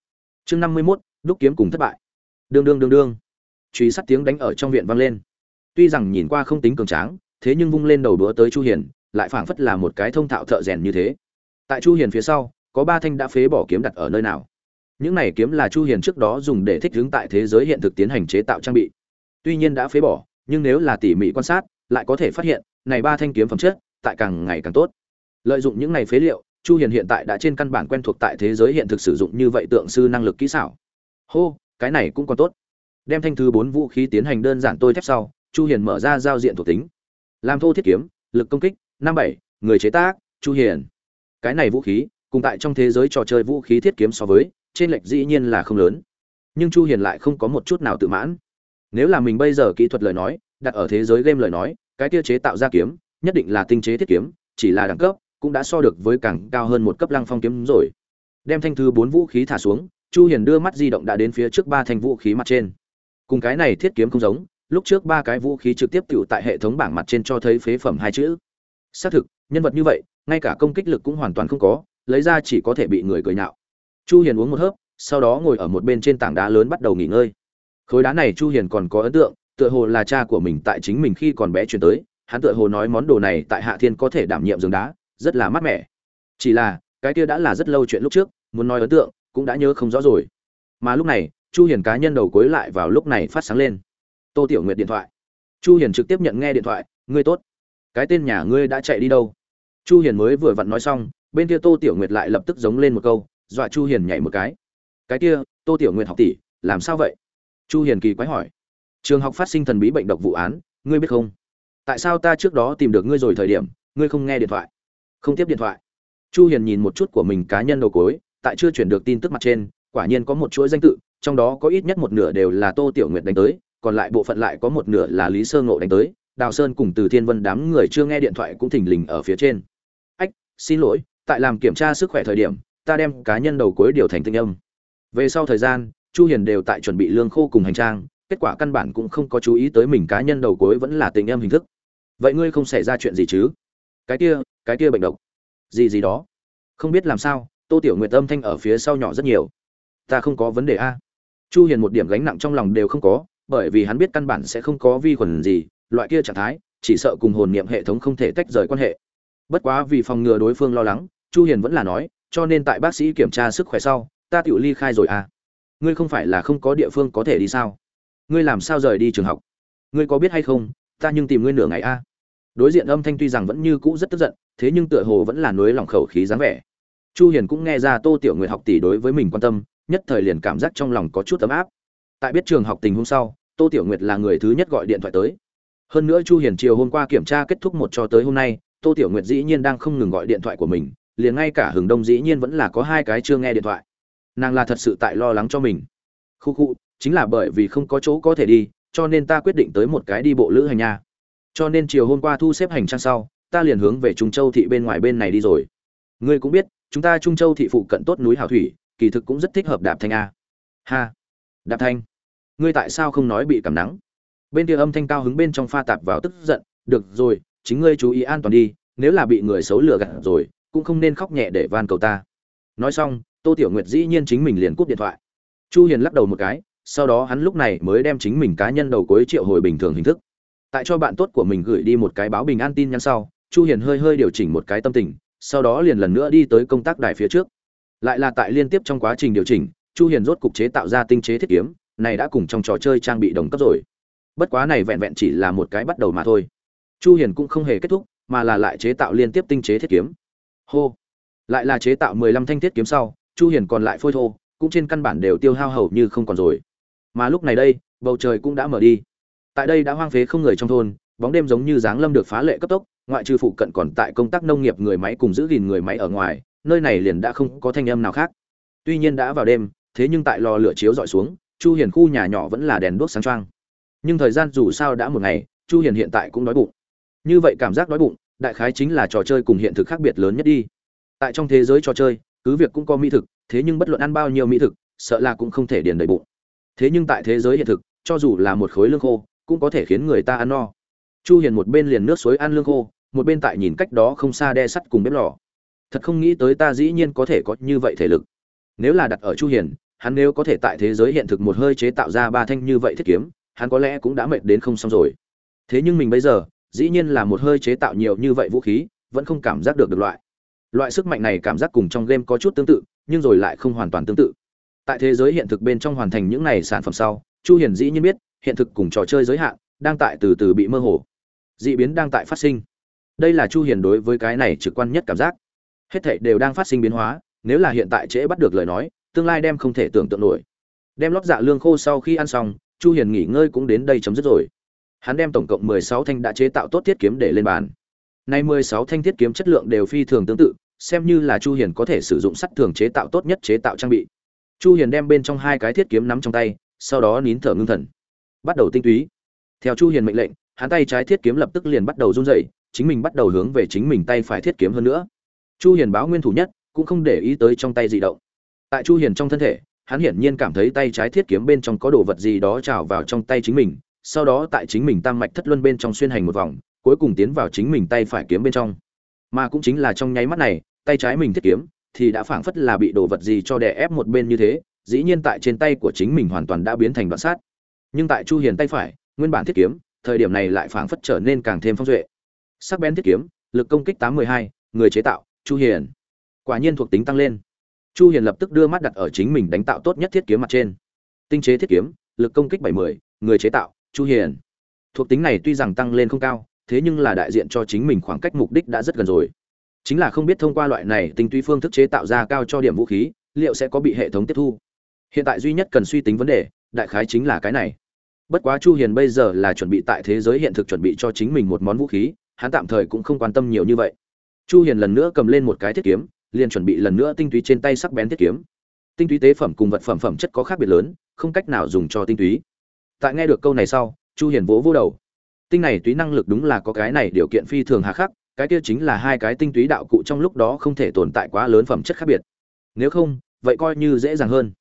Chương 51, đúc kiếm cùng thất bại. Đương đương đương đương truy sắt tiếng đánh ở trong viện vang lên. Tuy rằng nhìn qua không tính cường tráng, thế nhưng vung lên đầu đũa tới chu hiền, lại phảng phất là một cái thông thạo thợ rèn như thế. Tại chu hiền phía sau, có ba thanh đã phế bỏ kiếm đặt ở nơi nào. Những này kiếm là chu hiền trước đó dùng để thích ứng tại thế giới hiện thực tiến hành chế tạo trang bị. Tuy nhiên đã phế bỏ, nhưng nếu là tỉ mỉ quan sát, lại có thể phát hiện, này ba thanh kiếm phẩm chất, tại càng ngày càng tốt. Lợi dụng những này phế liệu, chu hiền hiện tại đã trên căn bản quen thuộc tại thế giới hiện thực sử dụng như vậy tượng sư năng lực kỹ xảo. Hô, cái này cũng còn tốt đem thanh thứ bốn vũ khí tiến hành đơn giản tôi thép sau, chu hiền mở ra giao diện thuộc tính. Làm thô thiết kiếm, lực công kích, năm bảy, người chế tác, chu hiền. Cái này vũ khí, cùng tại trong thế giới trò chơi vũ khí thiết kiếm so với, trên lệch dĩ nhiên là không lớn. Nhưng chu hiền lại không có một chút nào tự mãn. Nếu là mình bây giờ kỹ thuật lời nói, đặt ở thế giới game lời nói, cái kia chế tạo ra kiếm, nhất định là tinh chế thiết kiếm, chỉ là đẳng cấp, cũng đã so được với càng cao hơn một cấp lăng phong kiếm rồi. Đem thanh thứ bốn vũ khí thả xuống, chu hiền đưa mắt di động đã đến phía trước ba thanh vũ khí mặt trên cùng cái này thiết kiếm không giống, lúc trước ba cái vũ khí trực tiếp tựu tại hệ thống bảng mặt trên cho thấy phế phẩm hai chữ. Xác thực, nhân vật như vậy, ngay cả công kích lực cũng hoàn toàn không có, lấy ra chỉ có thể bị người cười nhạo. Chu hiền uống một hớp, sau đó ngồi ở một bên trên tảng đá lớn bắt đầu nghỉ ngơi. Khối đá này chu hiền còn có ấn tượng, tựa hồ là cha của mình tại chính mình khi còn bé chuyển tới, hắn tựa hồ nói món đồ này tại hạ thiên có thể đảm nhiệm giường đá, rất là mát mẻ. Chỉ là, cái kia đã là rất lâu chuyện lúc trước, muốn nói ấn tượng, cũng đã nhớ không rõ rồi. Mà lúc này chu hiền cá nhân đầu cuối lại vào lúc này phát sáng lên. Tô tiểu nguyệt điện thoại. Chu hiền trực tiếp nhận nghe điện thoại, ngươi tốt. Cái tên nhà ngươi đã chạy đi đâu? Chu hiền mới vừa vặn nói xong, bên kia tô tiểu nguyệt lại lập tức giống lên một câu, dọa chu hiền nhảy một cái. Cái kia, tô tiểu nguyệt học tỷ, làm sao vậy? Chu hiền kỳ quái hỏi. Trường học phát sinh thần bí bệnh độc vụ án, ngươi biết không? Tại sao ta trước đó tìm được ngươi rồi thời điểm, ngươi không nghe điện thoại? Không tiếp điện thoại. Chu hiền nhìn một chút của mình cá nhân đầu cối tại chưa chuyển được tin tức mặt trên, quả nhiên có một chuỗi danh tự trong đó có ít nhất một nửa đều là tô tiểu nguyệt đánh tới, còn lại bộ phận lại có một nửa là lý sơ ngộ đánh tới. Đào sơn cùng từ thiên vân đám người chưa nghe điện thoại cũng thình lình ở phía trên. Ách, xin lỗi, tại làm kiểm tra sức khỏe thời điểm, ta đem cá nhân đầu cuối điều thành tinh âm. Về sau thời gian, chu hiền đều tại chuẩn bị lương khô cùng hành trang, kết quả căn bản cũng không có chú ý tới mình cá nhân đầu cuối vẫn là tình âm hình thức. Vậy ngươi không xảy ra chuyện gì chứ? Cái kia cái kia bệnh độc. Gì gì đó. Không biết làm sao, tô tiểu nguyệt âm thanh ở phía sau nhỏ rất nhiều. Ta không có vấn đề a chu hiền một điểm gánh nặng trong lòng đều không có, bởi vì hắn biết căn bản sẽ không có vi khuẩn gì, loại kia trạng thái, chỉ sợ cùng hồn niệm hệ thống không thể tách rời quan hệ. Bất quá vì phòng ngừa đối phương lo lắng, chu hiền vẫn là nói, cho nên tại bác sĩ kiểm tra sức khỏe sau, ta tự ly khai rồi à. Ngươi không phải là không có địa phương có thể đi sao? Ngươi làm sao rời đi trường học? Ngươi có biết hay không, ta nhưng tìm ngươi nửa ngày a à? đối diện âm thanh tuy rằng vẫn như cũ rất tức giận, thế nhưng tựa hồ vẫn là nối lòng khẩu khí dáng vẻ. Chu hiền cũng nghe ra tô tiểu nguyệt học tỷ đối với mình quan tâm nhất thời liền cảm giác trong lòng có chút ấm áp. Tại biết trường học tình hôm sau, tô tiểu nguyệt là người thứ nhất gọi điện thoại tới. Hơn nữa chu hiền chiều hôm qua kiểm tra kết thúc một cho tới hôm nay, tô tiểu nguyệt dĩ nhiên đang không ngừng gọi điện thoại của mình, liền ngay cả hừng đông dĩ nhiên vẫn là có hai cái chưa nghe điện thoại. Nàng là thật sự tại lo lắng cho mình. Khu khu, chính là bởi vì không có chỗ có thể đi, cho nên ta quyết định tới một cái đi bộ lữ hành nha. Cho nên chiều hôm qua thu xếp hành trang sau, ta liền hướng về trung châu thị bên ngoài bên này đi rồi. Ngươi cũng biết, chúng ta trung châu thị phụ cận tốt núi hào thủy kỳ thực cũng rất thích hợp đạp thanh a. Ha. Đạp thanh. Ngươi tại sao không nói bị cảm nắng? Bên kia âm thanh cao hứng bên trong pha tạp vào tức giận, được rồi, chính ngươi chú ý an toàn đi, nếu là bị người xấu lừa gạt rồi, cũng không nên khóc nhẹ để van cầu ta. Nói xong, tô tiểu nguyệt dĩ nhiên chính mình liền cúp điện thoại. Chu hiền lắc đầu một cái, sau đó hắn lúc này mới đem chính mình cá nhân đầu cuối triệu hồi bình thường hình thức. Tại cho bạn tốt của mình gửi đi một cái báo bình an tin nhắn sau, chu hiền hơi hơi điều chỉnh một cái tâm tình, sau đó liền lần nữa đi tới công tác đài phía trước lại là tại liên tiếp trong quá trình điều chỉnh, chu hiền rốt cục chế tạo ra tinh chế thiết kiếm, này đã cùng trong trò chơi trang bị đồng cấp rồi. Bất quá này vẹn vẹn chỉ là một cái bắt đầu mà thôi. Chu hiền cũng không hề kết thúc, mà là lại chế tạo liên tiếp tinh chế thiết kiếm. Hô. Lại là chế tạo 15 thanh thiết kiếm sau, chu hiền còn lại phôi thô, cũng trên căn bản đều tiêu hao hầu như không còn rồi. Mà lúc này đây, bầu trời cũng đã mở đi. Tại đây đã hoang phế không người trong thôn, bóng đêm giống như dáng lâm được phá lệ cấp tốc, ngoại trừ phụ cận còn tại công tác nông nghiệp người máy cùng giữ gìn người máy ở ngoài nơi này liền đã không có thanh âm nào khác. Tuy nhiên đã vào đêm, thế nhưng tại lò lửa chiếu dọi xuống, chu hiền khu nhà nhỏ vẫn là đèn đuốc sáng choang. Nhưng thời gian dù sao đã một ngày, chu hiền hiện tại cũng đói bụng. Như vậy cảm giác đói bụng, đại khái chính là trò chơi cùng hiện thực khác biệt lớn nhất đi. Tại trong thế giới trò chơi, cứ việc cũng có mỹ thực, thế nhưng bất luận ăn bao nhiêu mỹ thực, sợ là cũng không thể điền đầy bụng. Thế nhưng tại thế giới hiện thực, cho dù là một khối lương khô, cũng có thể khiến người ta ăn no. Chu hiền một bên liền nước suối ăn lương khô, một bên tại nhìn cách đó không xa đe sắt cùng bếp lò thật không nghĩ tới ta dĩ nhiên có thể có như vậy thể lực. Nếu là đặt ở chu hiền, hắn nếu có thể tại thế giới hiện thực một hơi chế tạo ra ba thanh như vậy thiết kiếm, hắn có lẽ cũng đã mệt đến không xong rồi. Thế nhưng mình bây giờ, dĩ nhiên là một hơi chế tạo nhiều như vậy vũ khí, vẫn không cảm giác được được loại. Loại sức mạnh này cảm giác cùng trong game có chút tương tự, nhưng rồi lại không hoàn toàn tương tự. Tại thế giới hiện thực bên trong hoàn thành những này sản phẩm sau, chu hiền dĩ nhiên biết, hiện thực cùng trò chơi giới hạn đang tại từ từ bị mơ hồ. Dị biến đang tại phát sinh. Đây là chu hiền đối với cái này trực quan nhất cảm giác hết thảy đều đang phát sinh biến hóa, nếu là hiện tại trễ bắt được lời nói, tương lai đem không thể tưởng tượng nổi. Đem lót dạ lương khô sau khi ăn xong, chu hiền nghỉ ngơi cũng đến đây chấm dứt rồi. Hắn đem tổng cộng 16 thanh đã chế tạo tốt thiết kiếm để lên bàn. Nay 16 thanh thiết kiếm chất lượng đều phi thường tương tự, xem như là chu hiền có thể sử dụng sắt thường chế tạo tốt nhất chế tạo trang bị. Chu hiền đem bên trong hai cái thiết kiếm nắm trong tay, sau đó nín thở ngưng thần. Bắt đầu tinh túy. Theo chu hiền mệnh lệnh, hắn tay trái thiết kiếm lập tức liền bắt đầu run rẩy, chính mình bắt đầu hướng về chính mình tay phải thiết kiếm hơn nữa chu hiền báo nguyên thủ nhất cũng không để ý tới trong tay dị động. Tại chu hiền trong thân thể hắn hiển nhiên cảm thấy tay trái thiết kiếm bên trong có đồ vật gì đó trào vào trong tay chính mình sau đó tại chính mình tam mạch thất luân bên trong xuyên hành một vòng cuối cùng tiến vào chính mình tay phải kiếm bên trong. Mà cũng chính là trong nháy mắt này tay trái mình thiết kiếm thì đã phảng phất là bị đồ vật gì cho đè ép một bên như thế dĩ nhiên tại trên tay của chính mình hoàn toàn đã biến thành đoạn sát. Nhưng tại chu hiền tay phải nguyên bản thiết kiếm thời điểm này lại phảng phất trở nên càng thêm phong duệ. Sắc bén thiết kiếm lực công kích 812, người chế tạo chu hiền. Quả nhiên thuộc tính tăng lên. Chu hiền lập tức đưa mắt đặt ở chính mình đánh tạo tốt nhất thiết kiếm mặt trên. Tinh chế thiết kiếm lực công kích 70, người chế tạo chu hiền. Thuộc tính này tuy rằng tăng lên không cao thế nhưng là đại diện cho chính mình khoảng cách mục đích đã rất gần rồi. Chính là không biết thông qua loại này tinh túy phương thức chế tạo ra cao cho điểm vũ khí liệu sẽ có bị hệ thống tiếp thu? Hiện tại duy nhất cần suy tính vấn đề đại khái chính là cái này. Bất quá chu hiền bây giờ là chuẩn bị tại thế giới hiện thực chuẩn bị cho chính mình một món vũ khí hắn tạm thời cũng không quan tâm nhiều như vậy chu hiền lần nữa cầm lên một cái thiết kiếm, liền chuẩn bị lần nữa tinh túy trên tay sắc bén thiết kiếm. Tinh túy tế phẩm cùng vật phẩm phẩm chất có khác biệt lớn, không cách nào dùng cho tinh túy. Tại nghe được câu này sau, chu hiền vỗ vỗ đầu. Tinh này túy năng lực đúng là có cái này điều kiện phi thường hà khắc, cái kia chính là hai cái tinh túy đạo cụ trong lúc đó không thể tồn tại quá lớn phẩm chất khác biệt. Nếu không, vậy coi như dễ dàng hơn.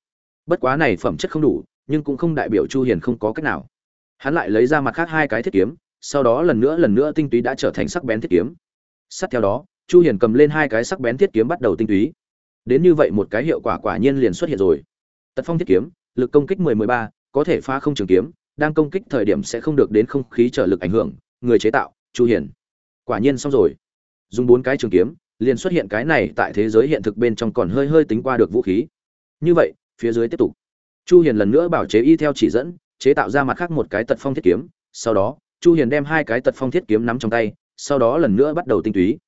Bất quá này phẩm chất không đủ, nhưng cũng không đại biểu chu hiền không có cách nào. Hắn lại lấy ra mặt khác hai cái thiết kiếm, sau đó lần nữa lần nữa tinh túy đã trở thành sắc bén thiết kiếm. Sát theo đó chu hiền cầm lên hai cái sắc bén thiết kiếm bắt đầu tinh túy. Đến như vậy một cái hiệu quả quả nhiên liền xuất hiện rồi. Tật phong thiết kiếm lực công kích 10-13, có thể phá không trường kiếm đang công kích thời điểm sẽ không được đến không khí trở lực ảnh hưởng người chế tạo chu hiền. Quả nhiên xong rồi. Dùng bốn cái trường kiếm liền xuất hiện cái này tại thế giới hiện thực bên trong còn hơi hơi tính qua được vũ khí. Như vậy phía dưới tiếp tục. Chu hiền lần nữa bảo chế y theo chỉ dẫn chế tạo ra mặt khác một cái tật phong thiết kiếm sau đó chu hiền đem hai cái tật phong thiết kiếm nắm trong tay sau đó lần nữa bắt đầu tinh túy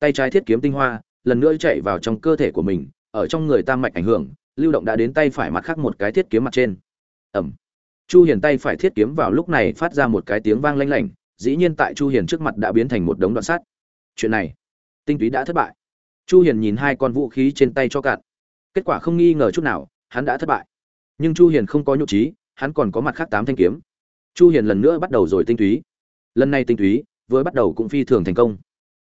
tay trái thiết kiếm tinh hoa, lần nữa chạy vào trong cơ thể của mình, ở trong người tam mạch ảnh hưởng, lưu động đã đến tay phải mặt khác một cái thiết kiếm mặt trên. Ẩm. Chu hiền tay phải thiết kiếm vào lúc này phát ra một cái tiếng vang lanh lảnh, dĩ nhiên tại chu hiền trước mặt đã biến thành một đống đoạn sắt. Chuyện này, tinh túy đã thất bại. Chu hiền nhìn hai con vũ khí trên tay cho cạn. Kết quả không nghi ngờ chút nào, hắn đã thất bại. Nhưng chu hiền không có nhục trí, hắn còn có mặt khác tám thanh kiếm. Chu hiền lần nữa bắt đầu rồi tinh túy. Lần này tinh túy, vừa bắt đầu cũng phi thường thành công.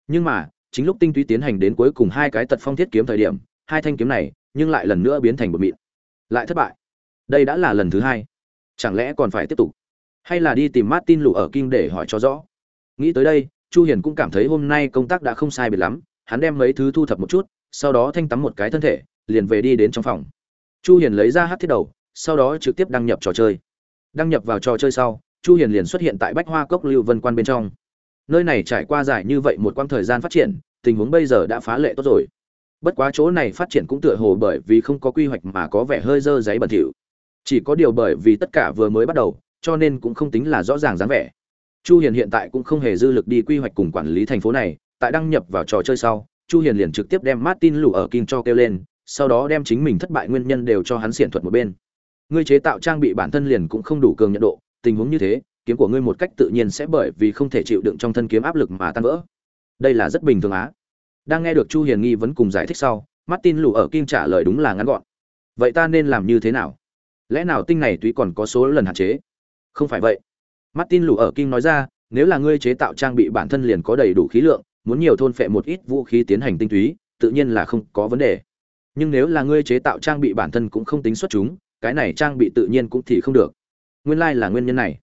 Nhưng mà chính lúc tinh túy tiến hành đến cuối cùng hai cái tật phong thiết kiếm thời điểm, hai thanh kiếm này, nhưng lại lần nữa biến thành một mịn. Lại thất bại. Đây đã là lần thứ hai. Chẳng lẽ còn phải tiếp tục? Hay là đi tìm martin lụ ở kinh để hỏi cho rõ? Nghĩ tới đây, chu hiền cũng cảm thấy hôm nay công tác đã không sai biệt lắm, hắn đem mấy thứ thu thập một chút, sau đó thanh tắm một cái thân thể, liền về đi đến trong phòng. Chu hiền lấy ra hát thiết đầu, sau đó trực tiếp đăng nhập trò chơi. Đăng nhập vào trò chơi sau, chu hiền liền xuất hiện tại bách hoa cốc lưu vân quan bên trong nơi này trải qua dài như vậy một quãng thời gian phát triển, tình huống bây giờ đã phá lệ tốt rồi. Bất quá chỗ này phát triển cũng tựa hồ bởi vì không có quy hoạch mà có vẻ hơi dơ giấy bẩn thỉu. Chỉ có điều bởi vì tất cả vừa mới bắt đầu, cho nên cũng không tính là rõ ràng dáng vẻ. Chu hiền hiện tại cũng không hề dư lực đi quy hoạch cùng quản lý thành phố này, tại đăng nhập vào trò chơi sau, chu hiền liền trực tiếp đem martin lù ở kim cho kêu lên, sau đó đem chính mình thất bại nguyên nhân đều cho hắn xiển thuật một bên. Ngươi chế tạo trang bị bản thân liền cũng không đủ cường nhận độ, tình huống như thế kiếm của ngươi một cách tự nhiên sẽ bởi vì không thể chịu đựng trong thân kiếm áp lực mà tan vỡ. Đây là rất bình thường á. Đang nghe được chu hiền nghi vấn cùng giải thích sau, martin lù ở kim trả lời đúng là ngắn gọn. Vậy ta nên làm như thế nào? Lẽ nào tinh này tuy còn có số lần hạn chế? Không phải vậy. Martin lù ở kim nói ra, nếu là ngươi chế tạo trang bị bản thân liền có đầy đủ khí lượng, muốn nhiều thôn phệ một ít vũ khí tiến hành tinh túy, tự nhiên là không có vấn đề. Nhưng nếu là ngươi chế tạo trang bị bản thân cũng không tính xuất chúng, cái này trang bị tự nhiên cũng thì không được. Nguyên lai là nguyên nhân này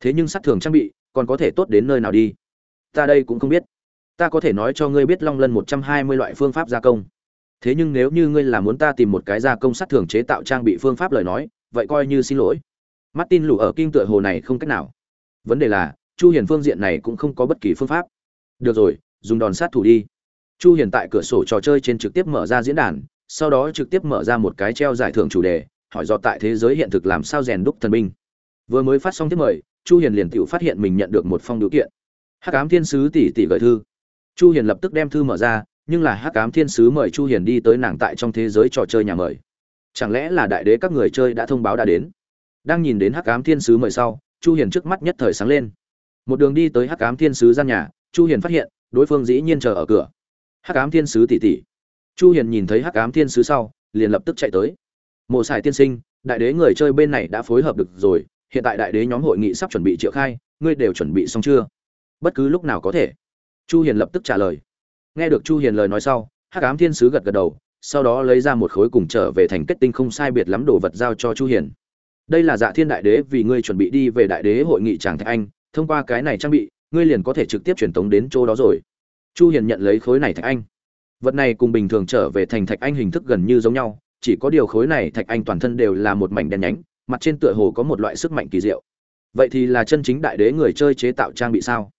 thế nhưng sát thường trang bị, còn có thể tốt đến nơi nào đi? Ta đây cũng không biết. Ta có thể nói cho ngươi biết long lân một trăm hai mươi loại phương pháp gia công. Thế nhưng nếu như ngươi là muốn ta tìm một cái gia công sát thường chế tạo trang bị phương pháp lời nói, vậy coi như xin lỗi. Martin lũ ở kinh tựa hồ này không cách nào. Vấn đề là, chu hiền phương diện này cũng không có bất kỳ phương pháp. Được rồi, dùng đòn sát thủ đi. Chu hiền tại cửa sổ trò chơi trên trực tiếp mở ra diễn đàn, sau đó trực tiếp mở ra một cái treo giải thưởng chủ đề, hỏi do tại thế giới hiện thực làm sao rèn đúc thần binh. Vừa mới phát xong tiếp mời chu hiền liền tự phát hiện mình nhận được một phong điều kiện. Hắc ám thiên sứ tỷ tỷ gửi thư. Chu hiền lập tức đem thư mở ra, nhưng là hắc ám thiên sứ mời chu hiền đi tới nàng tại trong thế giới trò chơi nhà mời. Chẳng lẽ là đại đế các người chơi đã thông báo đã đến? Đang nhìn đến hắc ám thiên sứ mời sau, chu hiền trước mắt nhất thời sáng lên. Một đường đi tới hắc ám thiên sứ gian nhà, chu hiền phát hiện, đối phương dĩ nhiên chờ ở cửa. Hắc ám thiên sứ tỷ tỷ. Chu hiền nhìn thấy hắc ám thiên sứ sau, liền lập tức chạy tới. Mộ sải tiên sinh, đại đế người chơi bên này đã phối hợp được rồi hiện tại đại đế nhóm hội nghị sắp chuẩn bị triệu khai, ngươi đều chuẩn bị xong chưa? Bất cứ lúc nào có thể. Chu hiền lập tức trả lời. Nghe được chu hiền lời nói sau, hắc ám thiên sứ gật gật đầu, sau đó lấy ra một khối cùng trở về thành kết tinh không sai biệt lắm đồ vật giao cho chu hiền. Đây là dạ thiên đại đế vì ngươi chuẩn bị đi về đại đế hội nghị tràng thạch anh, thông qua cái này trang bị, ngươi liền có thể trực tiếp truyền tống đến chỗ đó rồi. Chu hiền nhận lấy khối này thạch anh. Vật này cùng bình thường trở về thành thạch anh hình thức gần như giống nhau, chỉ có điều khối này thạch anh toàn thân đều là một mảnh đen nhánh mặt trên tựa hồ có một loại sức mạnh kỳ diệu. Vậy thì là chân chính đại đế người chơi chế tạo trang bị sao?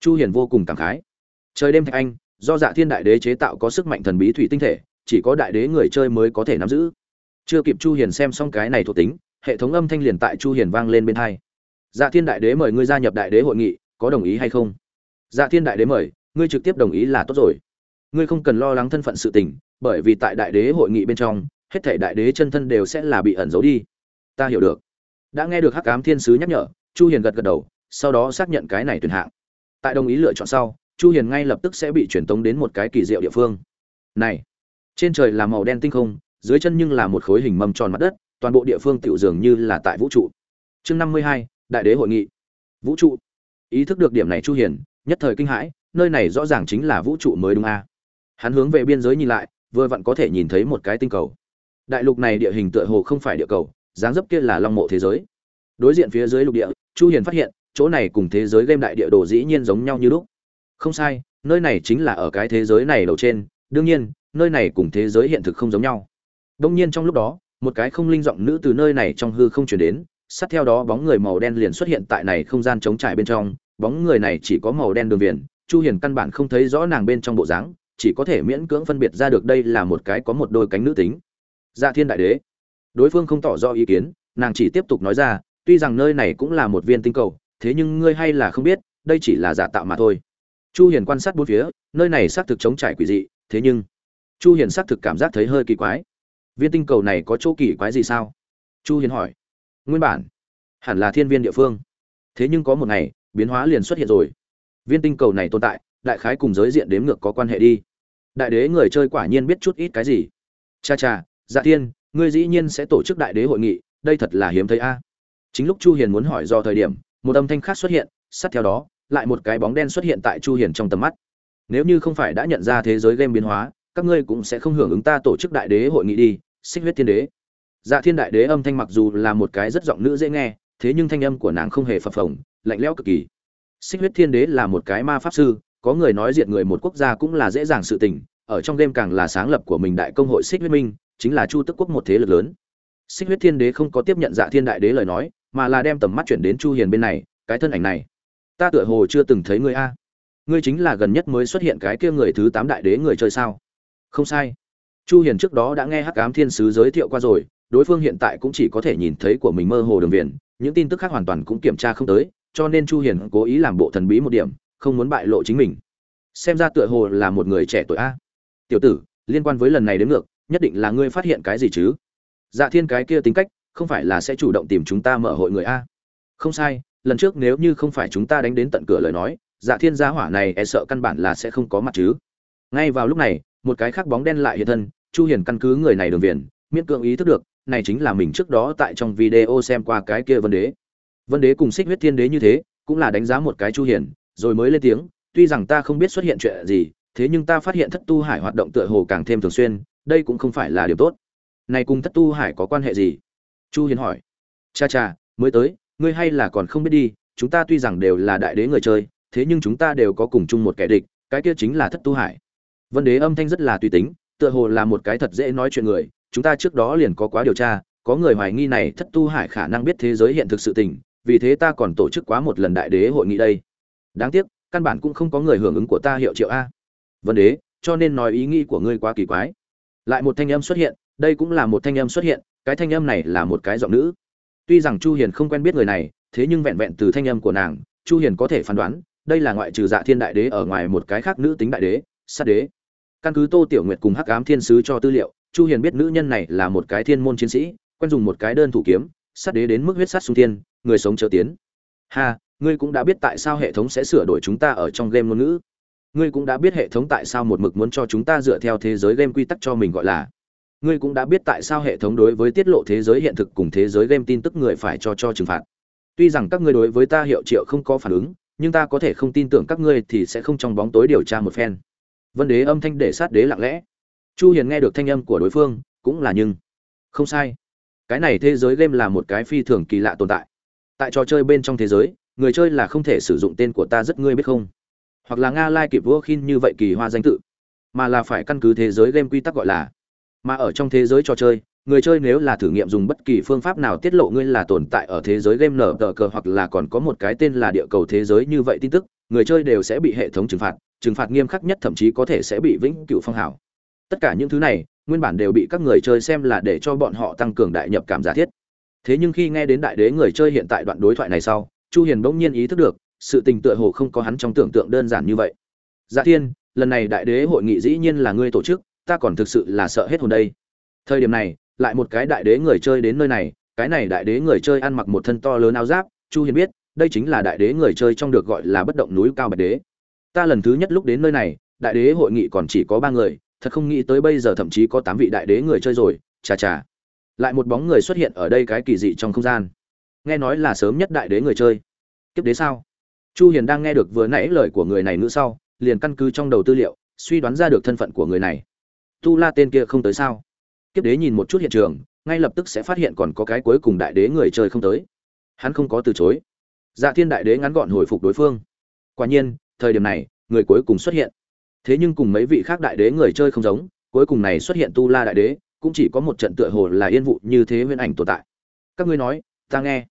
Chu hiền vô cùng cảm khái. Trời đêm thạch anh, do dạ thiên đại đế chế tạo có sức mạnh thần bí thủy tinh thể, chỉ có đại đế người chơi mới có thể nắm giữ. Chưa kịp chu hiền xem xong cái này thuộc tính, hệ thống âm thanh liền tại chu hiền vang lên bên hai. Dạ thiên đại đế mời ngươi gia nhập đại đế hội nghị, có đồng ý hay không? Dạ thiên đại đế mời, ngươi trực tiếp đồng ý là tốt rồi. Ngươi không cần lo lắng thân phận sự tình, bởi vì tại đại đế hội nghị bên trong, hết thảy đại đế chân thân đều sẽ là bị ẩn giấu đi ta hiểu được. Đã nghe được hắc ám thiên sứ nhắc nhở chu hiền gật gật đầu sau đó xác nhận cái này tuyển hạng. Tại đồng ý lựa chọn sau chu hiền ngay lập tức sẽ bị chuyển tống đến một cái kỳ diệu địa phương. Này trên trời là màu đen tinh không dưới chân nhưng là một khối hình mâm tròn mặt đất toàn bộ địa phương tiểu dường như là tại vũ trụ. Chương 52, đại đế hội nghị. Vũ trụ. Ý thức được điểm này chu hiền nhất thời kinh hãi nơi này rõ ràng chính là vũ trụ mới đúng a. À? hắn hướng về biên giới nhìn lại vừa vặn có thể nhìn thấy một cái tinh cầu. Đại lục này địa hình tựa hồ không phải địa cầu dáng dấp kia là long mộ thế giới. Đối diện phía dưới lục địa, chu hiền phát hiện, chỗ này cùng thế giới game đại địa đồ dĩ nhiên giống nhau như lúc. Không sai, nơi này chính là ở cái thế giới này đầu trên, đương nhiên, nơi này cùng thế giới hiện thực không giống nhau. Đông nhiên trong lúc đó, một cái không linh giọng nữ từ nơi này trong hư không chuyển đến, sát theo đó bóng người màu đen liền xuất hiện tại này không gian trống trải bên trong, bóng người này chỉ có màu đen đường viền, chu hiền căn bản không thấy rõ nàng bên trong bộ dáng, chỉ có thể miễn cưỡng phân biệt ra được đây là một cái có một đôi cánh nữ tính. Dạ thiên đại đế đối phương không tỏ rõ ý kiến, nàng chỉ tiếp tục nói ra, tuy rằng nơi này cũng là một viên tinh cầu, thế nhưng ngươi hay là không biết, đây chỉ là giả tạo mà thôi. Chu hiền quan sát bốn phía, nơi này xác thực chống trải quỷ dị, thế nhưng chu hiền xác thực cảm giác thấy hơi kỳ quái. Viên tinh cầu này có chỗ kỳ quái gì sao? Chu hiền hỏi. Nguyên bản, hẳn là thiên viên địa phương. Thế nhưng có một ngày, biến hóa liền xuất hiện rồi. Viên tinh cầu này tồn tại, đại khái cùng giới diện đếm ngược có quan hệ đi. Đại đế người chơi quả nhiên biết chút ít cái gì. Cha cha dạ thiên ngươi dĩ nhiên sẽ tổ chức đại đế hội nghị, đây thật là hiếm thấy a. Chính lúc chu hiền muốn hỏi do thời điểm, một âm thanh khác xuất hiện, sát theo đó, lại một cái bóng đen xuất hiện tại chu hiền trong tầm mắt. Nếu như không phải đã nhận ra thế giới game biến hóa, các ngươi cũng sẽ không hưởng ứng ta tổ chức đại đế hội nghị đi, xích huyết thiên đế. Dạ thiên đại đế âm thanh mặc dù là một cái rất giọng nữ dễ nghe, thế nhưng thanh âm của nàng không hề phập phồng, lạnh lẽo cực kỳ. Xích huyết thiên đế là một cái ma pháp sư, có người nói diện người một quốc gia cũng là dễ dàng sự tình ở trong game càng là sáng lập của mình đại công hội xích huyết minh, chính là chu tức quốc một thế lực lớn. Xích huyết thiên đế không có tiếp nhận dạ thiên đại đế lời nói, mà là đem tầm mắt chuyển đến chu hiền bên này, cái thân ảnh này. Ta tựa hồ chưa từng thấy ngươi a. Ngươi chính là gần nhất mới xuất hiện cái kia người thứ tám đại đế người chơi sao? Không sai. Chu hiền trước đó đã nghe hắc ám thiên sứ giới thiệu qua rồi, đối phương hiện tại cũng chỉ có thể nhìn thấy của mình mơ hồ đường viền, những tin tức khác hoàn toàn cũng kiểm tra không tới, cho nên chu hiền cố ý làm bộ thần bí một điểm, không muốn bại lộ chính mình. Xem ra tựa hồ là một người trẻ tuổi a tiểu tử, liên quan với lần này đến ngược, nhất định là ngươi phát hiện cái gì chứ? Dạ thiên cái kia tính cách, không phải là sẽ chủ động tìm chúng ta mở hội người a. Không sai, lần trước nếu như không phải chúng ta đánh đến tận cửa lời nói dạ thiên gia hỏa này e sợ căn bản là sẽ không có mặt chứ. Ngay vào lúc này, một cái khác bóng đen lại hiện thân, chu hiền căn cứ người này đường viền, miễn cưỡng ý thức được, này chính là mình trước đó tại trong video xem qua cái kia vân đế. Vân đế cùng xích huyết thiên đế như thế, cũng là đánh giá một cái chu hiền, rồi mới lên tiếng, tuy rằng ta không biết xuất hiện chuyện gì thế nhưng ta phát hiện thất tu hải hoạt động tựa hồ càng thêm thường xuyên, đây cũng không phải là điều tốt. Này cùng thất tu hải có quan hệ gì? Chu hiền hỏi. Cha cha, mới tới, ngươi hay là còn không biết đi, chúng ta tuy rằng đều là đại đế người chơi, thế nhưng chúng ta đều có cùng chung một kẻ địch, cái kia chính là thất tu hải. Vân đế âm thanh rất là tùy tính, tựa hồ là một cái thật dễ nói chuyện người, chúng ta trước đó liền có quá điều tra, có người hoài nghi này thất tu hải khả năng biết thế giới hiện thực sự tình, vì thế ta còn tổ chức quá một lần đại đế hội nghị đây. Đáng tiếc, căn bản cũng không có người hưởng ứng của ta hiệu triệu a vân đế, cho nên nói ý nghĩ của ngươi quá kỳ quái. Lại một thanh âm xuất hiện, đây cũng là một thanh âm xuất hiện, cái thanh âm này là một cái giọng nữ. Tuy rằng chu hiền không quen biết người này, thế nhưng vẹn vẹn từ thanh âm của nàng, chu hiền có thể phán đoán, đây là ngoại trừ dạ thiên đại đế ở ngoài một cái khác nữ tính đại đế, sát đế. Căn cứ tô tiểu nguyệt cùng hắc ám thiên sứ cho tư liệu, chu hiền biết nữ nhân này là một cái thiên môn chiến sĩ, quen dùng một cái đơn thủ kiếm, sát đế đến mức huyết sát xung thiên, người sống chờ tiến. Ha, ngươi cũng đã biết tại sao hệ thống sẽ sửa đổi chúng ta ở trong game ngôn ngữ ngươi cũng đã biết hệ thống tại sao một mực muốn cho chúng ta dựa theo thế giới game quy tắc cho mình gọi là. Ngươi cũng đã biết tại sao hệ thống đối với tiết lộ thế giới hiện thực cùng thế giới game tin tức người phải cho cho trừng phạt. Tuy rằng các ngươi đối với ta hiệu triệu không có phản ứng, nhưng ta có thể không tin tưởng các ngươi thì sẽ không trong bóng tối điều tra một phen. Vân đế âm thanh để sát đế lặng lẽ. Chu hiền nghe được thanh âm của đối phương, cũng là nhưng. Không sai. Cái này thế giới game là một cái phi thường kỳ lạ tồn tại. Tại trò chơi bên trong thế giới, người chơi là không thể sử dụng tên của ta rất, ngươi biết không? Hoặc là nga lai kịp vua khin như vậy kỳ hoa danh tự, mà là phải căn cứ thế giới game quy tắc gọi là. Mà ở trong thế giới trò chơi, người chơi nếu là thử nghiệm dùng bất kỳ phương pháp nào tiết lộ ngươi là tồn tại ở thế giới game nở tờ cờ hoặc là còn có một cái tên là địa cầu thế giới như vậy tin tức, người chơi đều sẽ bị hệ thống trừng phạt trừng phạt nghiêm khắc nhất thậm chí có thể sẽ bị vĩnh cửu phong hào. Tất cả những thứ này, nguyên bản đều bị các người chơi xem là để cho bọn họ tăng cường đại nhập cảm giả thiết. Thế nhưng khi nghe đến đại đế người chơi hiện tại đoạn đối thoại này sau, chu hiền bỗng nhiên ý thức được sự tình tựa hồ không có hắn trong tưởng tượng đơn giản như vậy. Dạ thiên, lần này đại đế hội nghị dĩ nhiên là ngươi tổ chức, ta còn thực sự là sợ hết hồn đây. Thời điểm này, lại một cái đại đế người chơi đến nơi này, cái này đại đế người chơi ăn mặc một thân to lớn áo giáp, chu hiền biết, đây chính là đại đế người chơi trong được gọi là bất động núi cao bạch đế. Ta lần thứ nhất lúc đến nơi này, đại đế hội nghị còn chỉ có ba người, thật không nghĩ tới bây giờ thậm chí có tám vị đại đế người chơi rồi, chà chà. Lại một bóng người xuất hiện ở đây cái kỳ dị trong không gian. Nghe nói là sớm nhất đại đế người chơi. Kiếp đế sao? Chu hiền đang nghe được vừa nãy lời của người này nữa sau, liền căn cứ trong đầu tư liệu, suy đoán ra được thân phận của người này. Tu la tên kia không tới sao? Kiếp đế nhìn một chút hiện trường, ngay lập tức sẽ phát hiện còn có cái cuối cùng đại đế người chơi không tới. Hắn không có từ chối. Dạ thiên đại đế ngắn gọn hồi phục đối phương. Quả nhiên, thời điểm này, người cuối cùng xuất hiện. Thế nhưng cùng mấy vị khác đại đế người chơi không giống, cuối cùng này xuất hiện tu la đại đế, cũng chỉ có một trận tựa hồ là yên vụ như thế huyễn ảnh tồn tại. Các ngươi nói, ta nghe.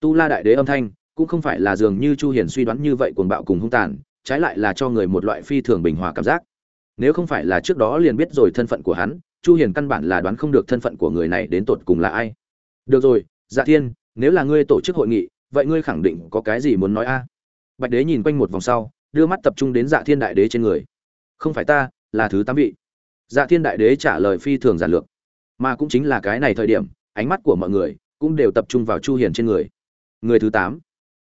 Tu la đại đế âm thanh cũng không phải là dường như chu hiền suy đoán như vậy cuồng bạo cùng hung tàn, trái lại là cho người một loại phi thường bình hòa cảm giác. Nếu không phải là trước đó liền biết rồi thân phận của hắn, chu hiền căn bản là đoán không được thân phận của người này đến tột cùng là ai. Được rồi dạ thiên, nếu là ngươi tổ chức hội nghị, vậy ngươi khẳng định có cái gì muốn nói a? Bạch đế nhìn quanh một vòng sau, đưa mắt tập trung đến dạ thiên đại đế trên người. Không phải ta, là thứ tám vị. Dạ thiên đại đế trả lời phi thường giản lược. Mà cũng chính là cái này thời điểm, ánh mắt của mọi người cũng đều tập trung vào chu hiền trên người. Người thứ tám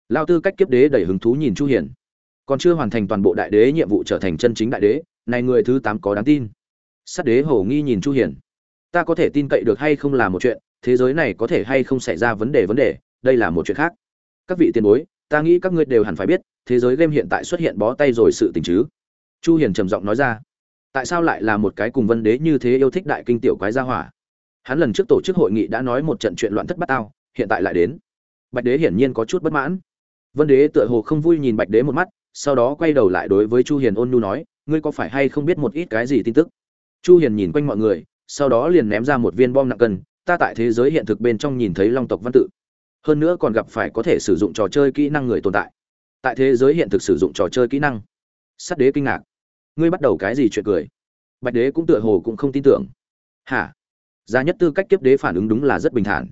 lao tư cách kiếp đế đầy hứng thú nhìn chu hiền. Còn chưa hoàn thành toàn bộ đại đế nhiệm vụ trở thành chân chính đại đế, này người thứ tám có đáng tin. Sát đế hổ nghi nhìn chu hiền. Ta có thể tin cậy được hay không là một chuyện, thế giới này có thể hay không xảy ra vấn đề vấn đề, đây là một chuyện khác. Các vị tiền bối, ta nghĩ các ngươi đều hẳn phải biết, thế giới game hiện tại xuất hiện bó tay rồi sự tình chứ? Chu hiền trầm giọng nói ra. Tại sao lại là một cái cùng vân đế như thế yêu thích đại kinh tiểu quái gia hỏa? Hắn lần trước tổ chức hội nghị đã nói một trận chuyện loạn thất bát ao hiện tại lại đến. Bạch đế hiển nhiên có chút bất mãn vân đế tựa hồ không vui nhìn bạch đế một mắt, sau đó quay đầu lại đối với chu hiền ôn nhu nói, ngươi có phải hay không biết một ít cái gì tin tức? Chu hiền nhìn quanh mọi người, sau đó liền ném ra một viên bom nặng cân, ta tại thế giới hiện thực bên trong nhìn thấy long tộc văn tự. Hơn nữa còn gặp phải có thể sử dụng trò chơi kỹ năng người tồn tại. Tại thế giới hiện thực sử dụng trò chơi kỹ năng. Sát đế kinh ngạc. Ngươi bắt đầu cái gì chuyện cười? Bạch đế cũng tựa hồ cũng không tin tưởng. Hả? Giá nhất tư cách kiếp đế phản ứng đúng là rất bình thản.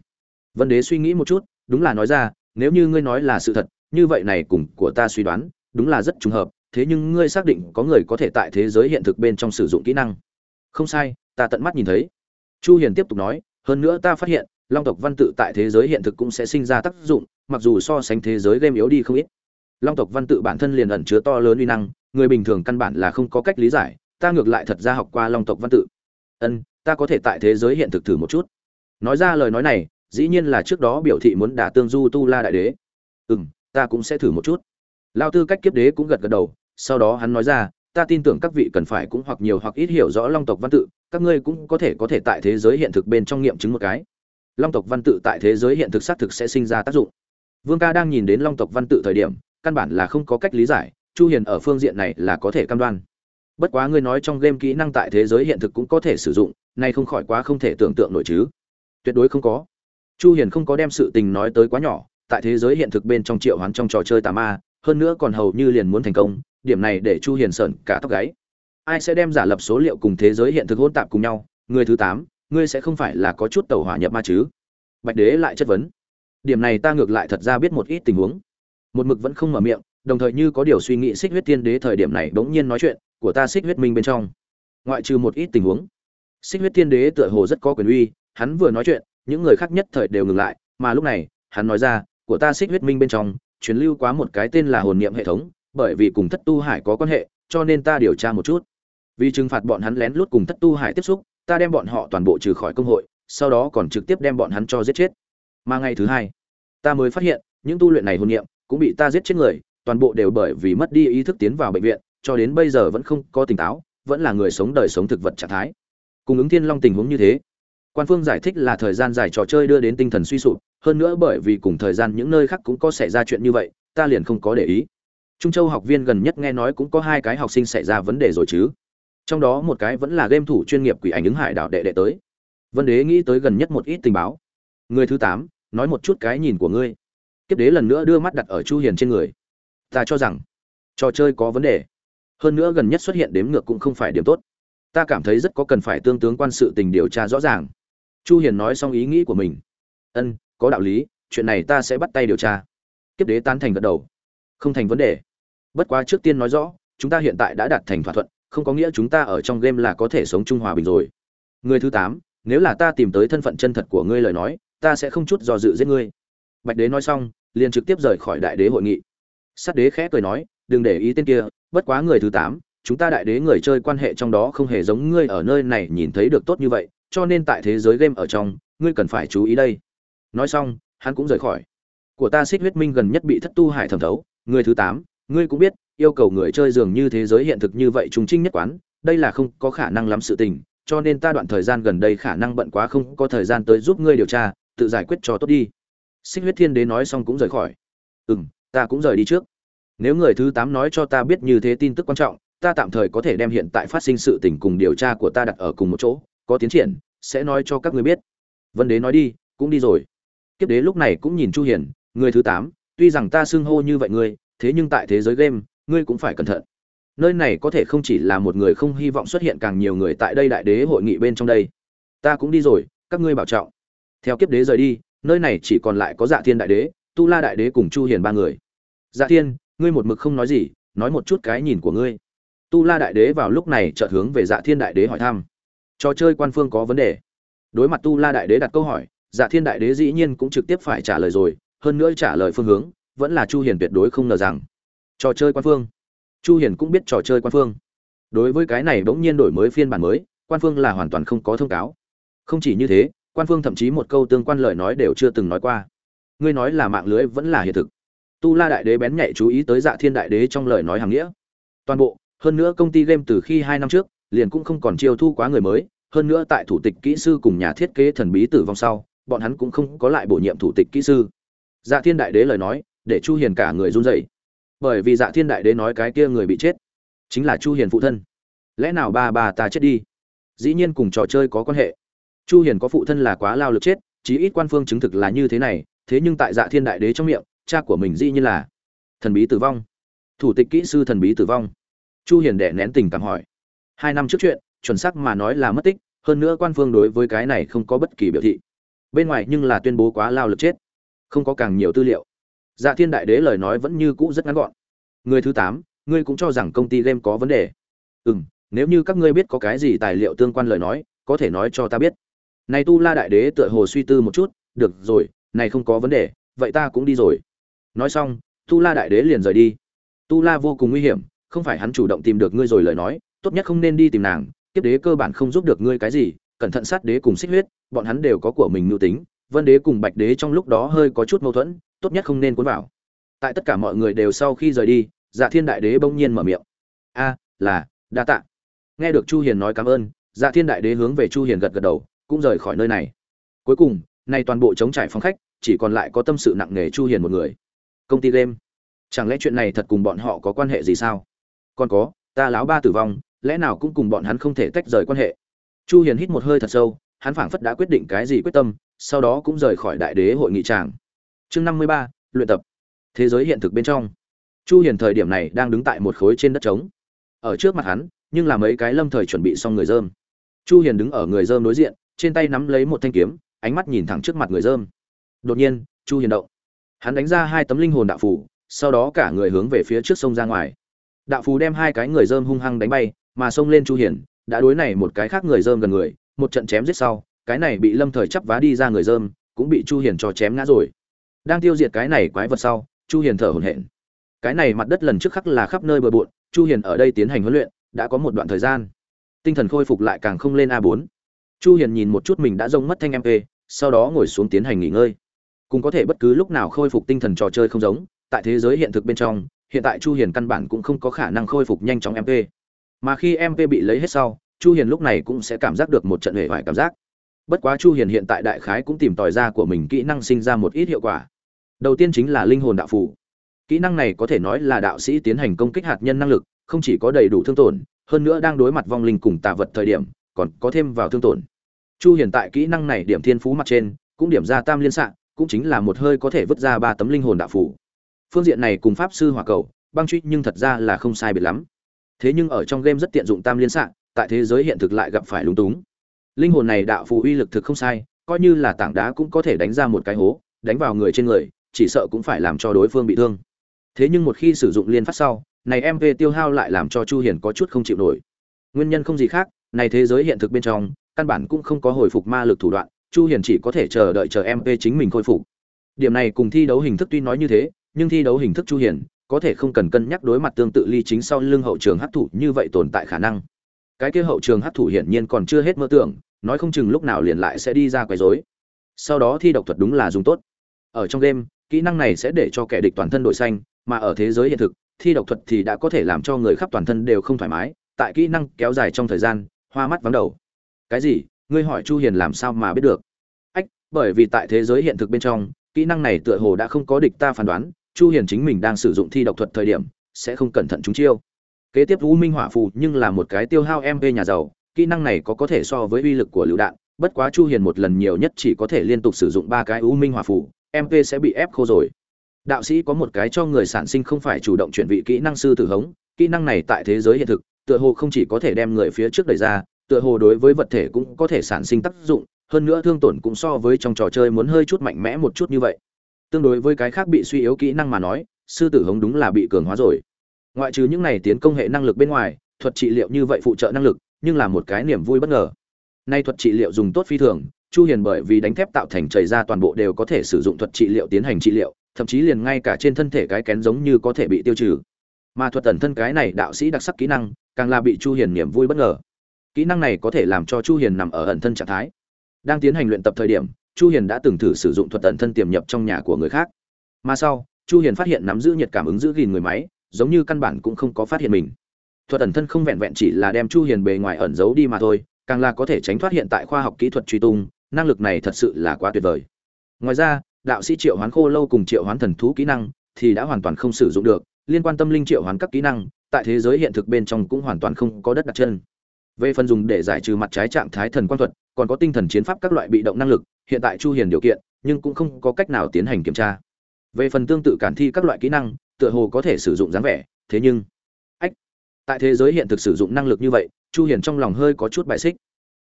Vân đế suy nghĩ một chút, đúng là nói ra, nếu như ngươi nói là sự thật như vậy này cùng của ta suy đoán, đúng là rất trùng hợp, thế nhưng ngươi xác định có người có thể tại thế giới hiện thực bên trong sử dụng kỹ năng. Không sai, ta tận mắt nhìn thấy. Chu hiền tiếp tục nói, hơn nữa ta phát hiện, long tộc văn tự tại thế giới hiện thực cũng sẽ sinh ra tác dụng, mặc dù so sánh thế giới game yếu đi không ít. Long tộc văn tự bản thân liền ẩn chứa to lớn uy năng, người bình thường căn bản là không có cách lý giải, ta ngược lại thật ra học qua long tộc văn tự. Ân, ta có thể tại thế giới hiện thực thử một chút. Nói ra lời nói này, dĩ nhiên là trước đó biểu thị muốn đả tương du tu la đại đế. Ừ m ta cũng sẽ thử một chút. Lao tư cách kiếp đế cũng gật gật đầu, sau đó hắn nói ra, ta tin tưởng các vị cần phải cũng hoặc nhiều hoặc ít hiểu rõ long tộc văn tự, các ngươi cũng có thể có thể tại thế giới hiện thực bên trong nghiệm chứng một cái. Long tộc văn tự tại thế giới hiện thực xác thực sẽ sinh ra tác dụng. Vương ca đang nhìn đến long tộc văn tự thời điểm, căn bản là không có cách lý giải, chu hiền ở phương diện này là có thể cam đoan. Bất quá ngươi nói trong game kỹ năng tại thế giới hiện thực cũng có thể sử dụng, nay không khỏi quá không thể tưởng tượng nổi chứ. Tuyệt đối không có. Chu hiền không có đem sự tình nói tới quá nhỏ tại thế giới hiện thực bên trong triệu hoán trong trò chơi tà ma hơn nữa còn hầu như liền muốn thành công điểm này để chu hiền sợn cả tóc gáy. Ai sẽ đem giả lập số liệu cùng thế giới hiện thực hỗn tạp cùng nhau? Người thứ 8, ngươi sẽ không phải là có chút tàu hỏa nhập ma chứ? Bạch đế lại chất vấn. Điểm này ta ngược lại thật ra biết một ít tình huống. Một mực vẫn không mở miệng đồng thời như có điều suy nghĩ xích huyết tiên đế thời điểm này bỗng nhiên nói chuyện của ta xích huyết minh bên trong. Ngoại trừ một ít tình huống xích huyết tiên đế tựa hồ rất có quyền uy hắn vừa nói chuyện những người khác nhất thời đều ngừng lại mà lúc này hắn nói ra của ta xích huyết minh bên trong, truyền lưu quá một cái tên là hồn niệm hệ thống, bởi vì cùng thất tu hải có quan hệ, cho nên ta điều tra một chút. Vì trừng phạt bọn hắn lén lút cùng thất tu hải tiếp xúc, ta đem bọn họ toàn bộ trừ khỏi công hội, sau đó còn trực tiếp đem bọn hắn cho giết chết. Mà ngày thứ hai, ta mới phát hiện, những tu luyện này hồn niệm cũng bị ta giết chết người, toàn bộ đều bởi vì mất đi ý thức tiến vào bệnh viện, cho đến bây giờ vẫn không có tỉnh táo, vẫn là người sống đời sống thực vật trạng thái. Cùng ứng thiên long tình huống như thế, quan phương giải thích là thời gian dài trò chơi đưa đến tinh thần suy sụp hơn nữa bởi vì cùng thời gian những nơi khác cũng có xảy ra chuyện như vậy, ta liền không có để ý. Trung châu học viên gần nhất nghe nói cũng có hai cái học sinh xảy ra vấn đề rồi chứ. Trong đó một cái vẫn là game thủ chuyên nghiệp quỷ ảnh ứng hải đảo đệ đệ tới. Vân đế nghĩ tới gần nhất một ít tình báo. Người thứ tám, nói một chút cái nhìn của ngươi. Kiếp đế lần nữa đưa mắt đặt ở chu hiền trên người. Ta cho rằng, trò chơi có vấn đề. Hơn nữa gần nhất xuất hiện đếm ngược cũng không phải điểm tốt. Ta cảm thấy rất có cần phải tương tướng quan sự tình điều tra rõ ràng. Chu hiền nói xong ý nghĩ của mình. Ân có đạo lý, chuyện này ta sẽ bắt tay điều tra. Kiếp đế tán thành gật đầu. Không thành vấn đề. Bất quá trước tiên nói rõ, chúng ta hiện tại đã đạt thành thỏa thuận, không có nghĩa chúng ta ở trong game là có thể sống trung hòa bình rồi. Người thứ tám, nếu là ta tìm tới thân phận chân thật của ngươi lời nói, ta sẽ không chút do dự giết ngươi. Bạch đế nói xong, liền trực tiếp rời khỏi đại đế hội nghị. Sát đế khẽ cười nói, đừng để ý tên kia, bất quá người thứ tám, chúng ta đại đế người chơi quan hệ trong đó không hề giống ngươi ở nơi này nhìn thấy được tốt như vậy, cho nên tại thế giới game ở trong, ngươi cần phải chú ý đây nói xong, hắn cũng rời khỏi. Của ta xích huyết minh gần nhất bị thất tu hải thẩm thấu, người thứ tám, ngươi cũng biết, yêu cầu người chơi dường như thế giới hiện thực như vậy trùng trinh nhất quán, đây là không có khả năng lắm sự tình, cho nên ta đoạn thời gian gần đây khả năng bận quá không có thời gian tới giúp ngươi điều tra, tự giải quyết cho tốt đi. Xích huyết thiên đế nói xong cũng rời khỏi. Ừ m ta cũng rời đi trước. Nếu người thứ tám nói cho ta biết như thế tin tức quan trọng, ta tạm thời có thể đem hiện tại phát sinh sự tình cùng điều tra của ta đặt ở cùng một chỗ, có tiến triển, sẽ nói cho các ngươi biết. Vân đế nói đi, cũng đi rồi kiếp đế lúc này cũng nhìn chu hiền, người thứ tám, tuy rằng ta xưng hô như vậy ngươi, thế nhưng tại thế giới game, ngươi cũng phải cẩn thận. Nơi này có thể không chỉ là một người không hy vọng xuất hiện càng nhiều người tại đây đại đế hội nghị bên trong đây. Ta cũng đi rồi, các ngươi bảo trọng. Theo kiếp đế rời đi, nơi này chỉ còn lại có dạ thiên đại đế, tu la đại đế cùng chu hiền ba người. Dạ thiên, ngươi một mực không nói gì, nói một chút cái nhìn của ngươi. Tu la đại đế vào lúc này chợt hướng về dạ thiên đại đế hỏi thăm. Trò chơi quan phương có vấn đề. Đối mặt tu la đại đế đặt câu hỏi dạ thiên đại đế dĩ nhiên cũng trực tiếp phải trả lời rồi, hơn nữa trả lời phương hướng, vẫn là chu hiền tuyệt đối không ngờ rằng. Trò chơi quan phương. Chu hiền cũng biết trò chơi quan phương. Đối với cái này bỗng nhiên đổi mới phiên bản mới, quan phương là hoàn toàn không có thông cáo. Không chỉ như thế, quan phương thậm chí một câu tương quan lời nói đều chưa từng nói qua. Ngươi nói là mạng lưới vẫn là hiện thực. Tu la đại đế bén nhạy chú ý tới dạ thiên đại đế trong lời nói hàng nghĩa. Toàn bộ, hơn nữa công ty game từ khi hai năm trước, liền cũng không còn chiêu thu quá người mới, hơn nữa tại thủ tịch kỹ sư cùng nhà thiết kế thần bí tử vong sau bọn hắn cũng không có lại bổ nhiệm thủ tịch kỹ sư. Dạ thiên đại đế lời nói, để chu hiền cả người run rẩy. Bởi vì dạ thiên đại đế nói cái kia người bị chết, chính là chu hiền phụ thân. Lẽ nào ba bà ta chết đi? Dĩ nhiên cùng trò chơi có quan hệ. Chu hiền có phụ thân là quá lao lực chết, chí ít quan phương chứng thực là như thế này, thế nhưng tại dạ thiên đại đế trong miệng, cha của mình dĩ nhiên là thần bí tử vong. Thủ tịch kỹ sư thần bí tử vong. Chu hiền đẻ nén tình cảm hỏi. Hai năm trước chuyện, chuẩn xác mà nói là mất tích, hơn nữa quan phương đối với cái này không có bất kỳ biểu thị bên ngoài nhưng là tuyên bố quá lao lực chết, không có càng nhiều tư liệu. Dạ thiên đại đế lời nói vẫn như cũ rất ngắn gọn. Người thứ tám, ngươi cũng cho rằng công ty game có vấn đề. Ừ m nếu như các ngươi biết có cái gì tài liệu tương quan lời nói, có thể nói cho ta biết. Này tu la đại đế tựa hồ suy tư một chút, được rồi, này không có vấn đề, vậy ta cũng đi rồi. Nói xong, tu la đại đế liền rời đi. Tu la vô cùng nguy hiểm, không phải hắn chủ động tìm được ngươi rồi lời nói, tốt nhất không nên đi tìm nàng, kiếp đế cơ bản không giúp được ngươi cái gì cẩn thận sát đế cùng xích huyết, bọn hắn đều có của mình mưu tính, vân đế cùng bạch đế trong lúc đó hơi có chút mâu thuẫn, tốt nhất không nên cuốn vào. Tại tất cả mọi người đều sau khi rời đi dạ thiên đại đế bỗng nhiên mở miệng. A, là, đa tạ. Nghe được chu hiền nói cảm ơn dạ thiên đại đế hướng về chu hiền gật gật đầu, cũng rời khỏi nơi này. Cuối cùng, nay toàn bộ chống trải phòng khách, chỉ còn lại có tâm sự nặng nề chu hiền một người. Công ty game, chẳng lẽ chuyện này thật cùng bọn họ có quan hệ gì sao? Còn có, ta lão ba tử vong, lẽ nào cũng cùng bọn hắn không thể tách rời quan hệ? Chu hiền hít một hơi thật sâu hắn phảng phất đã quyết định cái gì quyết tâm sau đó cũng rời khỏi đại đế hội nghị tràng. Chương 53, luyện tập. Thế giới hiện thực bên trong. Chu hiền thời điểm này đang đứng tại một khối trên đất trống. Ở trước mặt hắn nhưng là mấy cái lâm thời chuẩn bị xong người dơm. Chu hiền đứng ở người dơm đối diện trên tay nắm lấy một thanh kiếm ánh mắt nhìn thẳng trước mặt người dơm. Đột nhiên chu hiền động. Hắn đánh ra hai tấm linh hồn đạo phù sau đó cả người hướng về phía trước sông ra ngoài. Đạo phù đem hai cái người dơm hung hăng đánh bay mà xông lên chu hiền đã đối này một cái khác người dơm gần người, một trận chém giết sau, cái này bị lâm thời chắp vá đi ra người dơm, cũng bị chu hiền cho chém ngã rồi. Đang tiêu diệt cái này quái vật sau, chu hiền thở hổn hển. Cái này mặt đất lần trước khắc là khắp nơi bừa bộn, chu hiền ở đây tiến hành huấn luyện, đã có một đoạn thời gian. Tinh thần khôi phục lại càng không lên a 4 chu hiền nhìn một chút mình đã rông mất thanh em mp sau đó ngồi xuống tiến hành nghỉ ngơi. Cũng có thể bất cứ lúc nào khôi phục tinh thần trò chơi không giống, tại thế giới hiện thực bên trong, hiện tại chu hiền căn bản cũng không có khả năng khôi phục nhanh chóng mp mà khi mp bị lấy hết sau, chu hiền lúc này cũng sẽ cảm giác được một trận hề hoài cảm giác. Bất quá chu hiền hiện tại đại khái cũng tìm tòi ra của mình kỹ năng sinh ra một ít hiệu quả. Đầu tiên chính là linh hồn đạo phù. Kỹ năng này có thể nói là đạo sĩ tiến hành công kích hạt nhân năng lực, không chỉ có đầy đủ thương tổn, hơn nữa đang đối mặt vong linh cùng tà vật thời điểm, còn có thêm vào thương tổn. Chu Hiền tại kỹ năng này điểm thiên phú mặt trên, cũng điểm ra tam liên sạng cũng chính là một hơi có thể vứt ra ba tấm linh hồn đạo phù. phương diện này cùng pháp sư hỏa cầu, băng truy nhưng thật ra là không sai biệt lắm thế nhưng ở trong game rất tiện dụng tam liên xạ, tại thế giới hiện thực lại gặp phải lúng túng. Linh hồn này đạo phù uy lực thực không sai, coi như là tảng đá cũng có thể đánh ra một cái hố, đánh vào người trên người, chỉ sợ cũng phải làm cho đối phương bị thương. Thế nhưng một khi sử dụng liên phát sau, này em về tiêu hao lại làm cho chu hiền có chút không chịu nổi. Nguyên nhân không gì khác, này thế giới hiện thực bên trong, căn bản cũng không có hồi phục ma lực thủ đoạn, chu hiền chỉ có thể chờ đợi chờ em về chính mình khôi phục. Điểm này cùng thi đấu hình thức tuy nói như thế, nhưng thi đấu hình thức chu hiền có thể không cần cân nhắc đối mặt tương tự ly chính sau lưng hậu trường hấp thụ như vậy tồn tại khả năng. Cái kia hậu trường hấp thụ hiển nhiên còn chưa hết mơ tưởng, nói không chừng lúc nào liền lại sẽ đi ra quấy rối. Sau đó thi độc thuật đúng là dùng tốt. Ở trong game, kỹ năng này sẽ để cho kẻ địch toàn thân đổi xanh, mà ở thế giới hiện thực, thi độc thuật thì đã có thể làm cho người khắp toàn thân đều không thoải mái, tại kỹ năng kéo dài trong thời gian, hoa mắt vắng đầu. Cái gì? Ngươi hỏi chu hiền làm sao mà biết được? Ách, bởi vì tại thế giới hiện thực bên trong, kỹ năng này tựa hồ đã không có địch ta phán đoán chu hiền chính mình đang sử dụng thi độc thuật thời điểm, sẽ không cẩn thận chúng chiêu. Kế tiếp u minh hỏa phù nhưng là một cái tiêu hao mp nhà giàu, kỹ năng này có có thể so với uy lực của lựu đạn, bất quá chu hiền một lần nhiều nhất chỉ có thể liên tục sử dụng ba cái u minh hỏa phù mp sẽ bị ép khô rồi. Đạo sĩ có một cái cho người sản sinh không phải chủ động chuyển vị kỹ năng sư tử hống, kỹ năng này tại thế giới hiện thực, tựa hồ không chỉ có thể đem người phía trước đẩy ra, tựa hồ đối với vật thể cũng có thể sản sinh tác dụng, hơn nữa thương tổn cũng so với trong trò chơi muốn hơi chút mạnh mẽ một chút như vậy tương đối với cái khác bị suy yếu kỹ năng mà nói, sư tử hống đúng là bị cường hóa rồi. Ngoại trừ những này tiến công hệ năng lực bên ngoài, thuật trị liệu như vậy phụ trợ năng lực, nhưng là một cái niềm vui bất ngờ. Nay thuật trị liệu dùng tốt phi thường, chu hiền bởi vì đánh thép tạo thành chảy ra toàn bộ đều có thể sử dụng thuật trị liệu tiến hành trị liệu, thậm chí liền ngay cả trên thân thể cái kén giống như có thể bị tiêu trừ. Mà thuật ẩn thân cái này đạo sĩ đặc sắc kỹ năng, càng là bị chu hiền niềm vui bất ngờ. Kỹ năng này có thể làm cho chu hiền nằm ở ẩn thân trạng thái. Đang tiến hành luyện tập thời điểm chu hiền đã từng thử sử dụng thuật tận thân tiềm nhập trong nhà của người khác. Mà sau, chu hiền phát hiện nắm giữ nhiệt cảm ứng giữ gìn người máy, giống như căn bản cũng không có phát hiện mình. Thuật ẩn thân không vẹn vẹn chỉ là đem chu hiền bề ngoài ẩn giấu đi mà thôi, càng là có thể tránh thoát hiện tại khoa học kỹ thuật truy tung, năng lực này thật sự là quá tuyệt vời. Ngoài ra, đạo sĩ triệu hoán khô lâu cùng triệu hoán thần thú kỹ năng thì đã hoàn toàn không sử dụng được, liên quan tâm linh triệu hoán các kỹ năng, tại thế giới hiện thực bên trong cũng hoàn toàn không có đất đặt chân. Về phần dùng để giải trừ mặt trái trạng thái thần quan thuật, còn có tinh thần chiến pháp các loại bị động năng lực hiện tại chu hiền điều kiện, nhưng cũng không có cách nào tiến hành kiểm tra. Về phần tương tự cản thi các loại kỹ năng, tựa hồ có thể sử dụng dáng vẻ, thế nhưng, ách, tại thế giới hiện thực sử dụng năng lực như vậy, chu hiền trong lòng hơi có chút bài xích.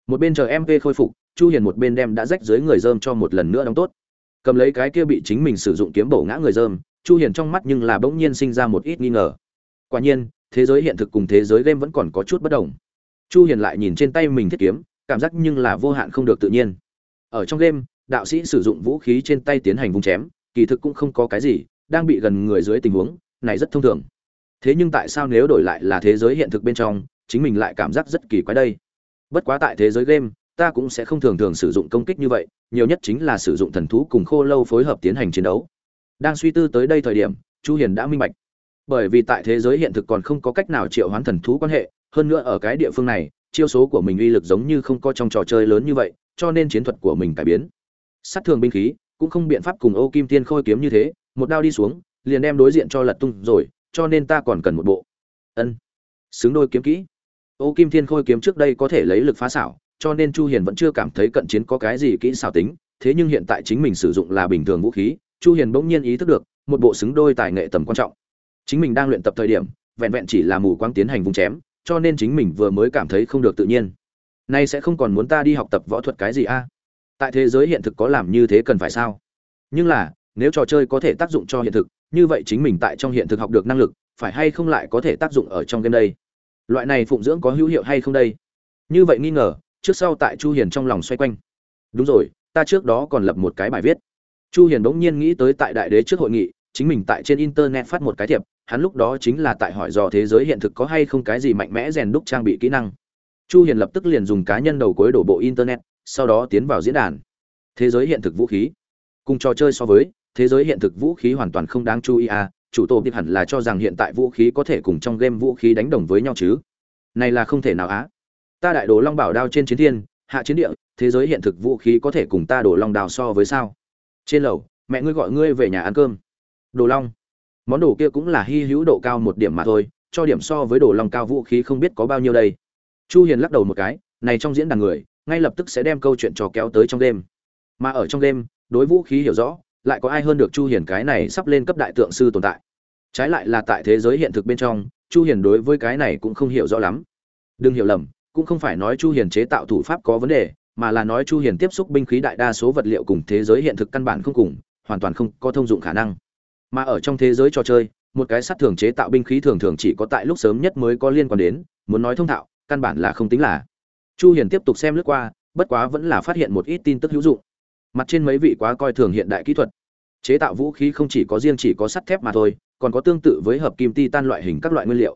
Một bên chờ mp khôi phục, chu hiền một bên đem đã rách dưới người dơm cho một lần nữa đóng tốt. Cầm lấy cái kia bị chính mình sử dụng kiếm bổ ngã người dơm, chu hiền trong mắt nhưng là bỗng nhiên sinh ra một ít nghi ngờ. Quả nhiên, thế giới hiện thực cùng thế giới game vẫn còn có chút bất đồng. Chu hiền lại nhìn trên tay mình thiết kiếm, cảm giác nhưng là vô hạn không được tự nhiên ở trong game, đạo sĩ sử dụng vũ khí trên tay tiến hành vung chém, kỳ thực cũng không có cái gì, đang bị gần người dưới tình huống, này rất thông thường. Thế nhưng tại sao nếu đổi lại là thế giới hiện thực bên trong, chính mình lại cảm giác rất kỳ quái đây? Bất quá tại thế giới game, ta cũng sẽ không thường thường sử dụng công kích như vậy, nhiều nhất chính là sử dụng thần thú cùng khô lâu phối hợp tiến hành chiến đấu. Đang suy tư tới đây thời điểm, chu hiền đã minh bạch. Bởi vì tại thế giới hiện thực còn không có cách nào triệu hoán thần thú quan hệ, hơn nữa ở cái địa phương này, chiêu số của mình uy lực giống như không có trong trò chơi lớn như vậy cho nên chiến thuật của mình cải biến. Sát thường binh khí cũng không biện pháp cùng ô kim tiên khôi kiếm như thế, một đao đi xuống, liền đem đối diện cho lật tung rồi, cho nên ta còn cần một bộ. Ân. Xứng đôi kiếm kỹ. Ô kim thiên khôi kiếm trước đây có thể lấy lực phá xảo, cho nên chu hiền vẫn chưa cảm thấy cận chiến có cái gì kỹ xảo tính, thế nhưng hiện tại chính mình sử dụng là bình thường vũ khí, chu hiền bỗng nhiên ý thức được, một bộ xứng đôi tài nghệ tầm quan trọng. Chính mình đang luyện tập thời điểm, vẹn vẹn chỉ là mù quáng tiến hành vùng chém, cho nên chính mình vừa mới cảm thấy không được tự nhiên nay sẽ không còn muốn ta đi học tập võ thuật cái gì a? Tại thế giới hiện thực có làm như thế cần phải sao? Nhưng là, nếu trò chơi có thể tác dụng cho hiện thực, như vậy chính mình tại trong hiện thực học được năng lực, phải hay không lại có thể tác dụng ở trong game đây? Loại này phụng dưỡng có hữu hiệu hay không đây? Như vậy nghi ngờ, trước sau tại chu hiền trong lòng xoay quanh. Đúng rồi, ta trước đó còn lập một cái bài viết. Chu hiền bỗng nhiên nghĩ tới tại đại đế trước hội nghị, chính mình tại trên internet phát một cái thiệp, hắn lúc đó chính là tại hỏi dò thế giới hiện thực có hay không cái gì mạnh mẽ rèn đúc trang bị kỹ năng chu hiền lập tức liền dùng cá nhân đầu cuối đổ bộ internet, sau đó tiến vào diễn đàn. Thế giới hiện thực vũ khí. Cùng trò chơi so với, thế giới hiện thực vũ khí hoàn toàn không đáng chú ý à chủ tổ biết hẳn là cho rằng hiện tại vũ khí có thể cùng trong game vũ khí đánh đồng với nhau chứ. Này là không thể nào á. Ta đại đồ long bảo đao trên chiến thiên, hạ chiến địa, thế giới hiện thực vũ khí có thể cùng ta đổ long đào so với sao? Trên lầu, mẹ ngươi gọi ngươi về nhà ăn cơm. Đồ long. Món đồ kia cũng là hy hữu độ cao một điểm mà thôi, cho điểm so với đồ long cao vũ khí không biết có bao nhiêu đây chu hiền lắc đầu một cái, này trong diễn đàn người, ngay lập tức sẽ đem câu chuyện trò kéo tới trong đêm. Mà ở trong đêm, đối vũ khí hiểu rõ, lại có ai hơn được chu hiền cái này sắp lên cấp đại tượng sư tồn tại. Trái lại là tại thế giới hiện thực bên trong, chu hiền đối với cái này cũng không hiểu rõ lắm. Đừng hiểu lầm, cũng không phải nói chu hiền chế tạo thủ pháp có vấn đề, mà là nói chu hiền tiếp xúc binh khí đại đa số vật liệu cùng thế giới hiện thực căn bản không cùng, hoàn toàn không có thông dụng khả năng. Mà ở trong thế giới trò chơi, một cái sát thường chế tạo binh khí thường thường chỉ có tại lúc sớm nhất mới có liên quan đến, muốn nói thông thạo căn bản là không tính là. Chu hiền tiếp tục xem lướt qua, bất quá vẫn là phát hiện một ít tin tức hữu dụng. Mặt trên mấy vị quá coi thường hiện đại kỹ thuật. Chế tạo vũ khí không chỉ có riêng chỉ có sắt thép mà thôi, còn có tương tự với hợp kim titan loại hình các loại nguyên liệu.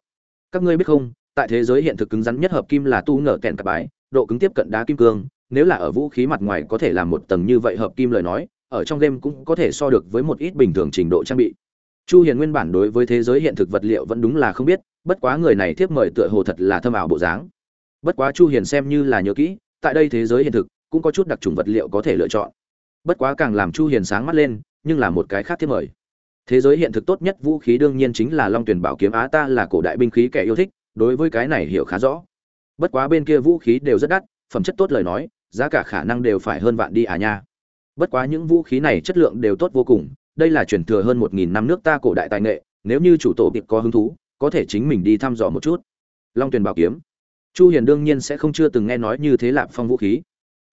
Các ngươi biết không, tại thế giới hiện thực cứng rắn nhất hợp kim là tu nở kẹn cặp bái độ cứng tiếp cận đá kim cương, nếu là ở vũ khí mặt ngoài có thể làm một tầng như vậy hợp kim lời nói, ở trong game cũng có thể so được với một ít bình thường trình độ trang bị. Chu hiền nguyên bản đối với thế giới hiện thực vật liệu vẫn đúng là không biết bất quá người này tiếp mời tựa hồ thật là thâm ảo bộ dáng. Bất quá chu hiền xem như là nhớ kỹ, tại đây thế giới hiện thực, cũng có chút đặc trùng vật liệu có thể lựa chọn. Bất quá càng làm chu hiền sáng mắt lên, nhưng là một cái khác tiếp mời. Thế giới hiện thực tốt nhất vũ khí đương nhiên chính là long tuyển bảo kiếm á ta là cổ đại binh khí kẻ yêu thích, đối với cái này hiểu khá rõ. Bất quá bên kia vũ khí đều rất đắt, phẩm chất tốt lời nói, giá cả khả năng đều phải hơn vạn đi à nha. Bất quá những vũ khí này chất lượng đều tốt vô cùng, đây là chuyển thừa hơn một nghìn năm nước ta cổ đại tài nghệ, nếu như chủ tổ tiệp có hứng thú có thể chính mình đi thăm dò một chút. Long tuyền bảo kiếm. Chu hiền đương nhiên sẽ không chưa từng nghe nói như thế lạp phong vũ khí.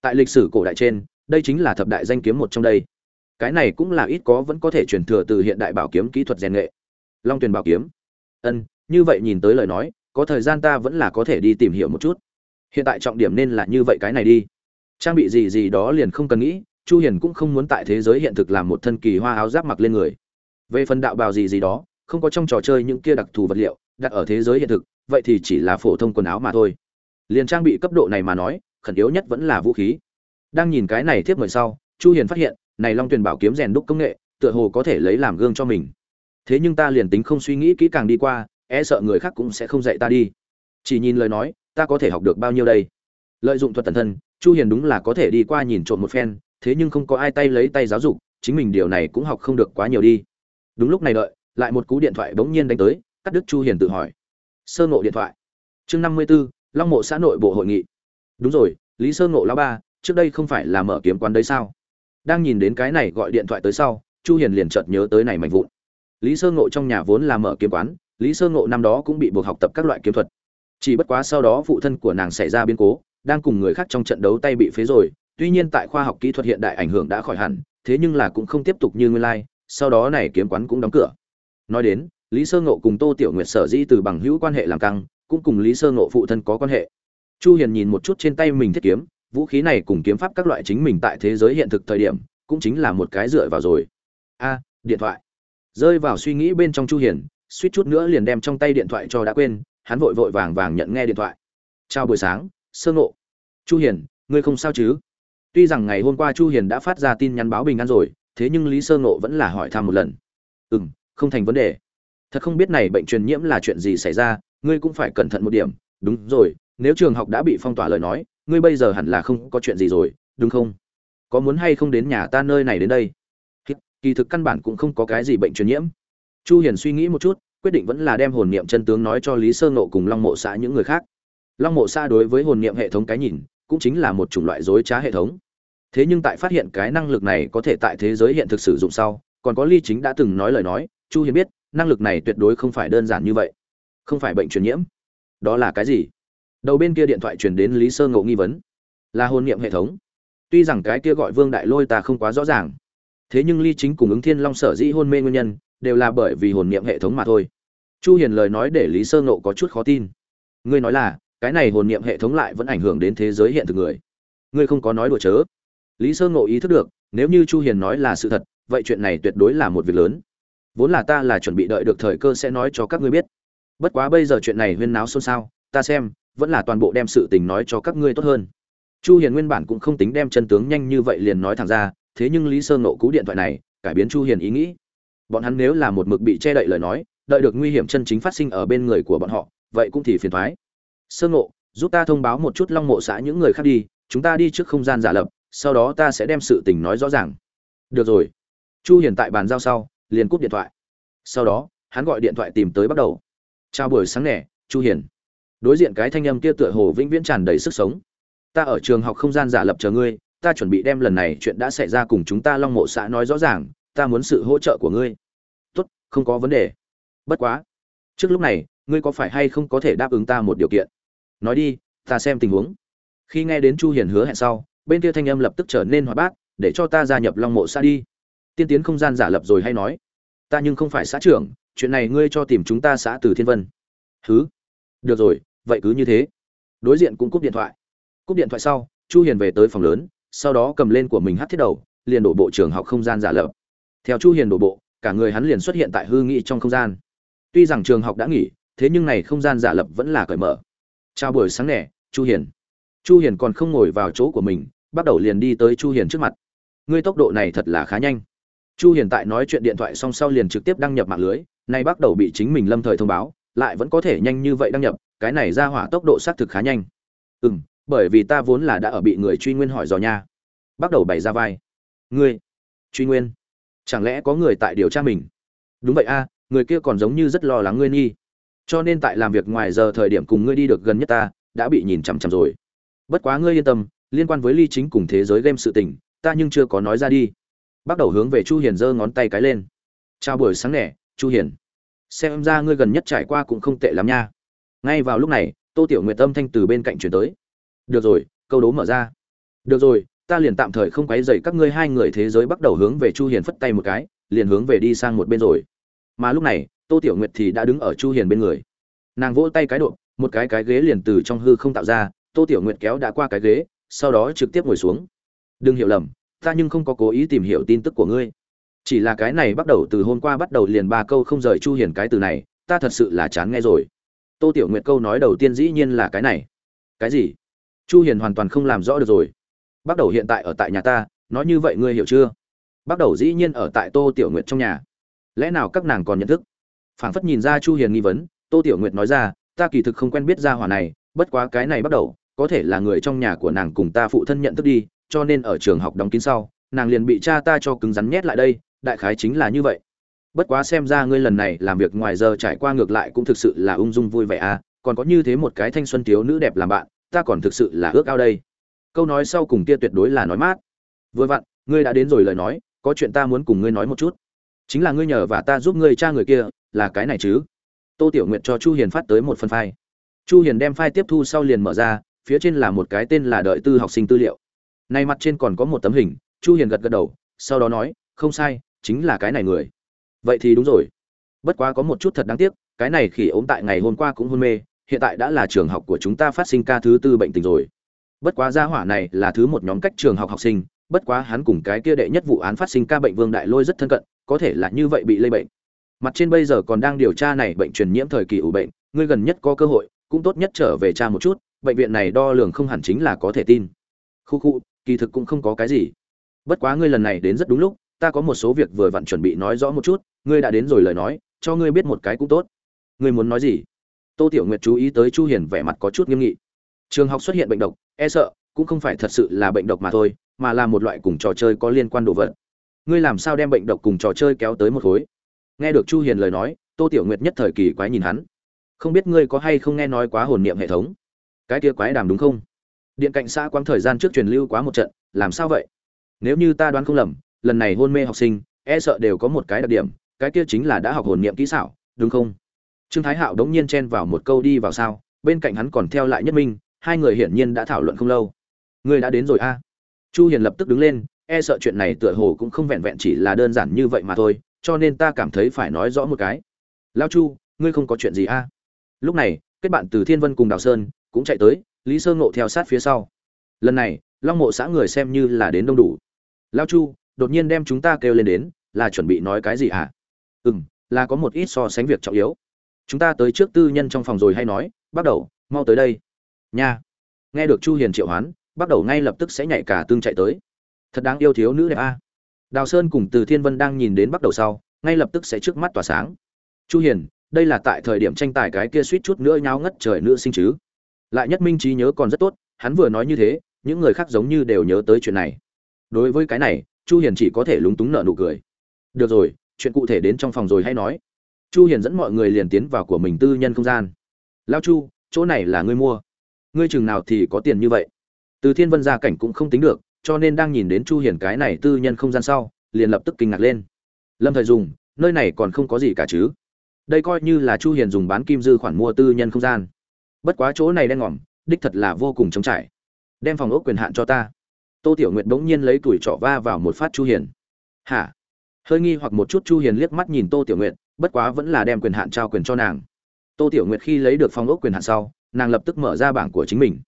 Tại lịch sử cổ đại trên, đây chính là thập đại danh kiếm một trong đây. Cái này cũng là ít có vẫn có thể truyền thừa từ hiện đại bảo kiếm kỹ thuật rèn nghệ. Long tuyền bảo kiếm. Ân, như vậy nhìn tới lời nói, có thời gian ta vẫn là có thể đi tìm hiểu một chút. Hiện tại trọng điểm nên là như vậy cái này đi. Trang bị gì gì đó liền không cần nghĩ, chu hiền cũng không muốn tại thế giới hiện thực làm một thân kỳ hoa áo giáp mặc lên người. Về phần đạo bào gì gì đó không có trong trò chơi những kia đặc thù vật liệu, đặt ở thế giới hiện thực, vậy thì chỉ là phổ thông quần áo mà thôi. Liền trang bị cấp độ này mà nói, khẩn yếu nhất vẫn là vũ khí. Đang nhìn cái này tiếp mời sau, chu hiền phát hiện, này long tuyền bảo kiếm rèn đúc công nghệ, tựa hồ có thể lấy làm gương cho mình. Thế nhưng ta liền tính không suy nghĩ kỹ càng đi qua e sợ người khác cũng sẽ không dạy ta đi. Chỉ nhìn lời nói, ta có thể học được bao nhiêu đây? Lợi dụng thuật tần thân, chu hiền đúng là có thể đi qua nhìn trộm một phen, thế nhưng không có ai tay lấy tay giáo dục, chính mình điều này cũng học không được quá nhiều đi. Đúng lúc này đợi lại một cú điện thoại bỗng nhiên đánh tới cắt đứt chu hiền tự hỏi. Sơ ngộ điện thoại. Chương 54, long mộ xã nội bộ hội nghị. Đúng rồi lý sơ ngộ lão ba trước đây không phải là mở kiếm quán đấy sao? Đang nhìn đến cái này gọi điện thoại tới sau chu hiền liền chợt nhớ tới này mạnh vụn. Lý sơ ngộ trong nhà vốn là mở kiếm quán lý sơ ngộ năm đó cũng bị buộc học tập các loại kiếm thuật. Chỉ bất quá sau đó phụ thân của nàng xảy ra biến cố đang cùng người khác trong trận đấu tay bị phế rồi tuy nhiên tại khoa học kỹ thuật hiện đại ảnh hưởng đã khỏi hẳn thế nhưng là cũng không tiếp tục như nguyên lai sau đó này kiếm quán cũng đóng cửa nói đến, lý sơ ngộ cùng tô tiểu nguyệt sở dĩ từ bằng hữu quan hệ làm căng, cũng cùng lý sơ ngộ phụ thân có quan hệ. Chu hiền nhìn một chút trên tay mình thiết kiếm, vũ khí này cùng kiếm pháp các loại chính mình tại thế giới hiện thực thời điểm, cũng chính là một cái dựa vào rồi. A, điện thoại. Rơi vào suy nghĩ bên trong chu hiền, suýt chút nữa liền đem trong tay điện thoại cho đã quên, hắn vội vội vàng vàng nhận nghe điện thoại. Chào buổi sáng, sơ ngộ. Chu hiền, ngươi không sao chứ? Tuy rằng ngày hôm qua chu hiền đã phát ra tin nhắn báo bình an rồi, thế nhưng lý sơ ngộ vẫn là hỏi thăm một lần. Ừm không thành vấn đề. Thật không biết này bệnh truyền nhiễm là chuyện gì xảy ra, ngươi cũng phải cẩn thận một điểm. Đúng rồi, nếu trường học đã bị phong tỏa lời nói, ngươi bây giờ hẳn là không có chuyện gì rồi, đúng không? Có muốn hay không đến nhà ta nơi này đến đây? Kỳ thực căn bản cũng không có cái gì bệnh truyền nhiễm. Chu hiền suy nghĩ một chút, quyết định vẫn là đem hồn niệm chân tướng nói cho lý sơ ngộ cùng long mộ xã những người khác. Long mộ xã đối với hồn niệm hệ thống cái nhìn, cũng chính là một chủng loại dối trá hệ thống. Thế nhưng tại phát hiện cái năng lực này có thể tại thế giới hiện thực sử dụng sau, còn có ly chính đã từng nói lời nói chu hiền biết, năng lực này tuyệt đối không phải đơn giản như vậy. Không phải bệnh truyền nhiễm. Đó là cái gì? Đầu bên kia điện thoại truyền đến lý sơ ngộ nghi vấn. Là hồn niệm hệ thống. Tuy rằng cái kia gọi vương đại lôi ta không quá rõ ràng. Thế nhưng ly chính cùng ứng thiên long sở dĩ hôn mê nguyên nhân, đều là bởi vì hồn niệm hệ thống mà thôi. Chu hiền lời nói để lý sơ ngộ có chút khó tin. Ngươi nói là, cái này hồn niệm hệ thống lại vẫn ảnh hưởng đến thế giới hiện thực người. Ngươi không có nói đùa chớ. Lý sơ ngộ ý thức được, nếu như chu hiền nói là sự thật, vậy chuyện này tuyệt đối là một việc lớn vốn là ta là chuẩn bị đợi được thời cơ sẽ nói cho các ngươi biết. Bất quá bây giờ chuyện này huyên náo xôn xao, ta xem, vẫn là toàn bộ đem sự tình nói cho các ngươi tốt hơn. Chu hiền nguyên bản cũng không tính đem chân tướng nhanh như vậy liền nói thẳng ra, thế nhưng lý sơ Nộ cú điện thoại này, cải biến chu hiền ý nghĩ. Bọn hắn nếu là một mực bị che đậy lời nói, đợi được nguy hiểm chân chính phát sinh ở bên người của bọn họ, vậy cũng thì phiền thoái. Sơ ngộ, giúp ta thông báo một chút long mộ xã những người khác đi, chúng ta đi trước không gian giả lập, sau đó ta sẽ đem sự tình nói rõ ràng. Được rồi. Chu hiền tại bàn giao sau liền cúp điện thoại. Sau đó, hắn gọi điện thoại tìm tới bắt đầu. Chào buổi sáng nẻ chu hiền. Đối diện cái thanh âm kia tựa hồ vĩnh viễn tràn đầy sức sống. Ta ở trường học không gian giả lập chờ ngươi, ta chuẩn bị đem lần này chuyện đã xảy ra cùng chúng ta long mộ xã nói rõ ràng, ta muốn sự hỗ trợ của ngươi. Tốt, không có vấn đề. Bất quá. Trước lúc này, ngươi có phải hay không có thể đáp ứng ta một điều kiện? Nói đi, ta xem tình huống. Khi nghe đến chu hiền hứa hẹn sau, bên kia thanh âm lập tức trở nên hoạt bát, để cho ta gia nhập long mộ xã đi tiên tiến không gian giả lập rồi hay nói. Ta nhưng không phải xã trưởng, chuyện này ngươi cho tìm chúng ta xã từ thiên vân. Thứ được rồi, vậy cứ như thế. Đối diện cũng cúp điện thoại. Cúp điện thoại sau, chu hiền về tới phòng lớn, sau đó cầm lên của mình hát thiết đầu, liền đổ bộ trường học không gian giả lập. Theo chu hiền đổ bộ, cả người hắn liền xuất hiện tại hư nghị trong không gian. Tuy rằng trường học đã nghỉ, thế nhưng này không gian giả lập vẫn là cởi mở. Chào buổi sáng nè, chu hiền. Chu hiền còn không ngồi vào chỗ của mình, bắt đầu liền đi tới chu hiền trước mặt. Ngươi tốc độ này thật là khá nhanh chu hiền tại nói chuyện điện thoại xong sau liền trực tiếp đăng nhập mạng lưới, nay bắt đầu bị chính mình lâm thời thông báo, lại vẫn có thể nhanh như vậy đăng nhập, cái này ra hỏa tốc độ xác thực khá nhanh. Ừm, bởi vì ta vốn là đã ở bị người truy nguyên hỏi dò nha. Bắt đầu bày ra vai. Ngươi, truy nguyên? Chẳng lẽ có người tại điều tra mình? Đúng vậy a, người kia còn giống như rất lo lắng ngươi nghi. Cho nên tại làm việc ngoài giờ thời điểm cùng ngươi đi được gần nhất ta, đã bị nhìn chằm chằm rồi. Bất quá ngươi yên tâm, liên quan với ly chính cùng thế giới game sự tình, ta nhưng chưa có nói ra đi bắt đầu hướng về chu hiền giơ ngón tay cái lên. Chào buổi sáng nè, chu hiền. Xem ra ngươi gần nhất trải qua cũng không tệ lắm nha. Ngay vào lúc này, tô tiểu nguyệt tâm thanh từ bên cạnh chuyển tới. Được rồi, câu đố mở ra. Được rồi, ta liền tạm thời không quấy dậy các ngươi hai người thế giới bắt đầu hướng về chu hiền phất tay một cái, liền hướng về đi sang một bên rồi. Mà lúc này, tô tiểu nguyệt thì đã đứng ở chu hiền bên người. Nàng vỗ tay cái độ, một cái cái ghế liền từ trong hư không tạo ra, tô tiểu nguyệt kéo đã qua cái ghế, sau đó trực tiếp ngồi xuống. Đừng hiểu lầm ta nhưng không có cố ý tìm hiểu tin tức của ngươi. Chỉ là cái này bắt đầu từ hôm qua bắt đầu liền ba câu không rời chu hiền cái từ này, ta thật sự là chán nghe rồi. Tô tiểu nguyệt câu nói đầu tiên dĩ nhiên là cái này. Cái gì? Chu hiền hoàn toàn không làm rõ được rồi. Bắt đầu hiện tại ở tại nhà ta, nói như vậy ngươi hiểu chưa? Bắt đầu dĩ nhiên ở tại tô tiểu nguyệt trong nhà. Lẽ nào các nàng còn nhận thức? Phảng phất nhìn ra chu hiền nghi vấn, tô tiểu nguyệt nói ra, ta kỳ thực không quen biết gia hỏa này, bất quá cái này bắt đầu, có thể là người trong nhà của nàng cùng ta phụ thân nhận thức đi cho nên ở trường học đóng kín sau, nàng liền bị cha ta cho cứng rắn nhét lại đây, đại khái chính là như vậy. Bất quá xem ra ngươi lần này làm việc ngoài giờ trải qua ngược lại cũng thực sự là ung dung vui vẻ à còn có như thế một cái thanh xuân thiếu nữ đẹp làm bạn, ta còn thực sự là ước ao đây. Câu nói sau cùng kia tuyệt đối là nói mát. Vừa vặn, ngươi đã đến rồi lời nói, có chuyện ta muốn cùng ngươi nói một chút. Chính là ngươi nhờ và ta giúp ngươi cha người kia, là cái này chứ? Tô tiểu nguyệt cho chu hiền phát tới một phần file. Chu hiền đem file tiếp thu sau liền mở ra, phía trên là một cái tên là đợi tư học sinh tư liệu này mặt trên còn có một tấm hình, chu hiền gật gật đầu, sau đó nói, không sai, chính là cái này người. Vậy thì đúng rồi. Bất quá có một chút thật đáng tiếc, cái này khỉ ốm tại ngày hôm qua cũng hôn mê, hiện tại đã là trường học của chúng ta phát sinh ca thứ tư bệnh tình rồi. Bất quá gia hỏa này là thứ một nhóm cách trường học học sinh, bất quá hắn cùng cái kia đệ nhất vụ án phát sinh ca bệnh vương đại lôi rất thân cận, có thể là như vậy bị lây bệnh. Mặt trên bây giờ còn đang điều tra này bệnh truyền nhiễm thời kỳ ủ bệnh, ngươi gần nhất có cơ hội, cũng tốt nhất trở về cha một chút, bệnh viện này đo lường không hẳn chính là có thể tin. Khu khu kỳ thực cũng không có cái gì. Bất quá ngươi lần này đến rất đúng lúc, ta có một số việc vừa vặn chuẩn bị nói rõ một chút, ngươi đã đến rồi lời nói, cho ngươi biết một cái cũng tốt. Ngươi muốn nói gì? Tô tiểu nguyệt chú ý tới chu hiền vẻ mặt có chút nghiêm nghị. Trường học xuất hiện bệnh độc e sợ, cũng không phải thật sự là bệnh độc mà thôi, mà là một loại cùng trò chơi có liên quan đồ vật. Ngươi làm sao đem bệnh độc cùng trò chơi kéo tới một khối? Nghe được chu hiền lời nói, tô tiểu nguyệt nhất thời kỳ quái nhìn hắn. Không biết ngươi có hay không nghe nói quá hồn niệm hệ thống? Cái kia quái đàm đúng không? Điện cạnh xã quãng thời gian trước truyền lưu quá một trận, làm sao vậy? Nếu như ta đoán không lầm, lần này hôn mê học sinh e sợ đều có một cái đặc điểm, cái kia chính là đã học hồn niệm kỹ xảo, đúng không? Trương thái hạo đống nhiên chen vào một câu đi vào sao, bên cạnh hắn còn theo lại nhất minh, hai người hiển nhiên đã thảo luận không lâu. Ngươi đã đến rồi a. Chu hiền lập tức đứng lên e sợ chuyện này tựa hồ cũng không vẹn vẹn chỉ là đơn giản như vậy mà thôi, cho nên ta cảm thấy phải nói rõ một cái. Lao chu, ngươi không có chuyện gì a? Lúc này, kết bạn từ thiên vân cùng đào sơn, cũng chạy tới lý sơ ngộ theo sát phía sau. Lần này, long mộ xã người xem như là đến đông đủ. Lao chu, đột nhiên đem chúng ta kêu lên đến, là chuẩn bị nói cái gì hả? Ừ m là có một ít so sánh việc trọng yếu. Chúng ta tới trước tư nhân trong phòng rồi hay nói, bắt đầu, mau tới đây. Nha. Nghe được chu hiền triệu hoán, bắt đầu ngay lập tức sẽ nhảy cả tương chạy tới. Thật đáng yêu thiếu nữ đẹp a. Đào sơn cùng từ thiên vân đang nhìn đến bắt đầu sau, ngay lập tức sẽ trước mắt tỏa sáng. Chu hiền, đây là tại thời điểm tranh tài cái kia suýt chút nữa nháo ngất trời nữ sinh chứ? Lại nhất minh trí nhớ còn rất tốt, hắn vừa nói như thế, những người khác giống như đều nhớ tới chuyện này. Đối với cái này, chu hiền chỉ có thể lúng túng nở nụ cười. Được rồi, chuyện cụ thể đến trong phòng rồi hay nói. Chu hiền dẫn mọi người liền tiến vào của mình tư nhân không gian. Lao chu, chỗ này là ngươi mua. Ngươi chừng nào thì có tiền như vậy. Từ thiên vân gia cảnh cũng không tính được, cho nên đang nhìn đến chu hiền cái này tư nhân không gian sau, liền lập tức kinh ngạc lên. Lâm thời dùng, nơi này còn không có gì cả chứ. Đây coi như là chu hiền dùng bán kim dư khoản mua tư nhân không gian bất quá chỗ này đen ngòm, đích thật là vô cùng trống trải. Đem phòng ốc quyền hạn cho ta. Tô tiểu nguyệt bỗng nhiên lấy tuổi trọ va vào một phát chu hiền. Hả? Hơi nghi hoặc một chút chu hiền liếc mắt nhìn tô tiểu nguyệt, bất quá vẫn là đem quyền hạn trao quyền cho nàng. Tô tiểu nguyệt khi lấy được phòng ốc quyền hạn sau, nàng lập tức mở ra bảng của chính mình.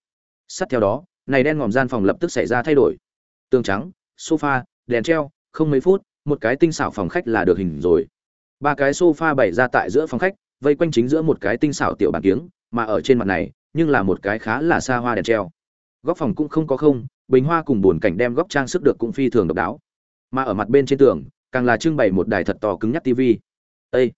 Sát theo đó, này đen ngòm gian phòng lập tức xảy ra thay đổi. Tường trắng, sofa, đèn treo, không mấy phút, một cái tinh xảo phòng khách là được hình rồi. Ba cái sofa bày ra tại giữa phòng khách, vây quanh chính giữa một cái tinh xảo tiểu bàn kiếng mà ở trên mặt này, nhưng là một cái khá là xa hoa đèn treo. Góc phòng cũng không có không, bình hoa cùng buồn cảnh đem góc trang sức được cũng phi thường độc đáo. Mà ở mặt bên trên tường, càng là trưng bày một đài thật to cứng nhắc TV. Ê!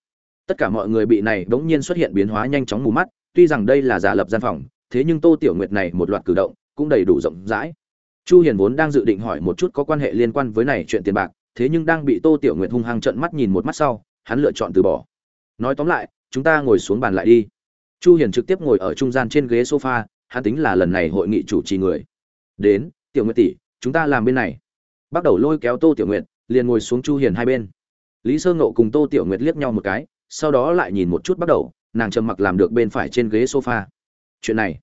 tất cả mọi người bị này bỗng nhiên xuất hiện biến hóa nhanh chóng mù mắt, tuy rằng đây là giả lập gian phòng, thế nhưng tô tiểu nguyệt này một loạt cử động, cũng đầy đủ rộng rãi. Chu hiền vốn đang dự định hỏi một chút có quan hệ liên quan với này chuyện tiền bạc, thế nhưng đang bị tô tiểu nguyệt hung hăng trợn mắt nhìn một mắt sau, hắn lựa chọn từ bỏ. Nói tóm lại, chúng ta ngồi xuống bàn lại đi chu hiền trực tiếp ngồi ở trung gian trên ghế sofa, hắn tính là lần này hội nghị chủ trì người. Đến, tiểu nguyệt tỷ, chúng ta làm bên này. Bắt đầu lôi kéo tô tiểu nguyệt, liền ngồi xuống chu hiền hai bên. Lý sơ ngộ cùng tô tiểu nguyệt liếc nhau một cái, sau đó lại nhìn một chút bắt đầu, nàng trầm mặc làm được bên phải trên ghế sofa. Chuyện này,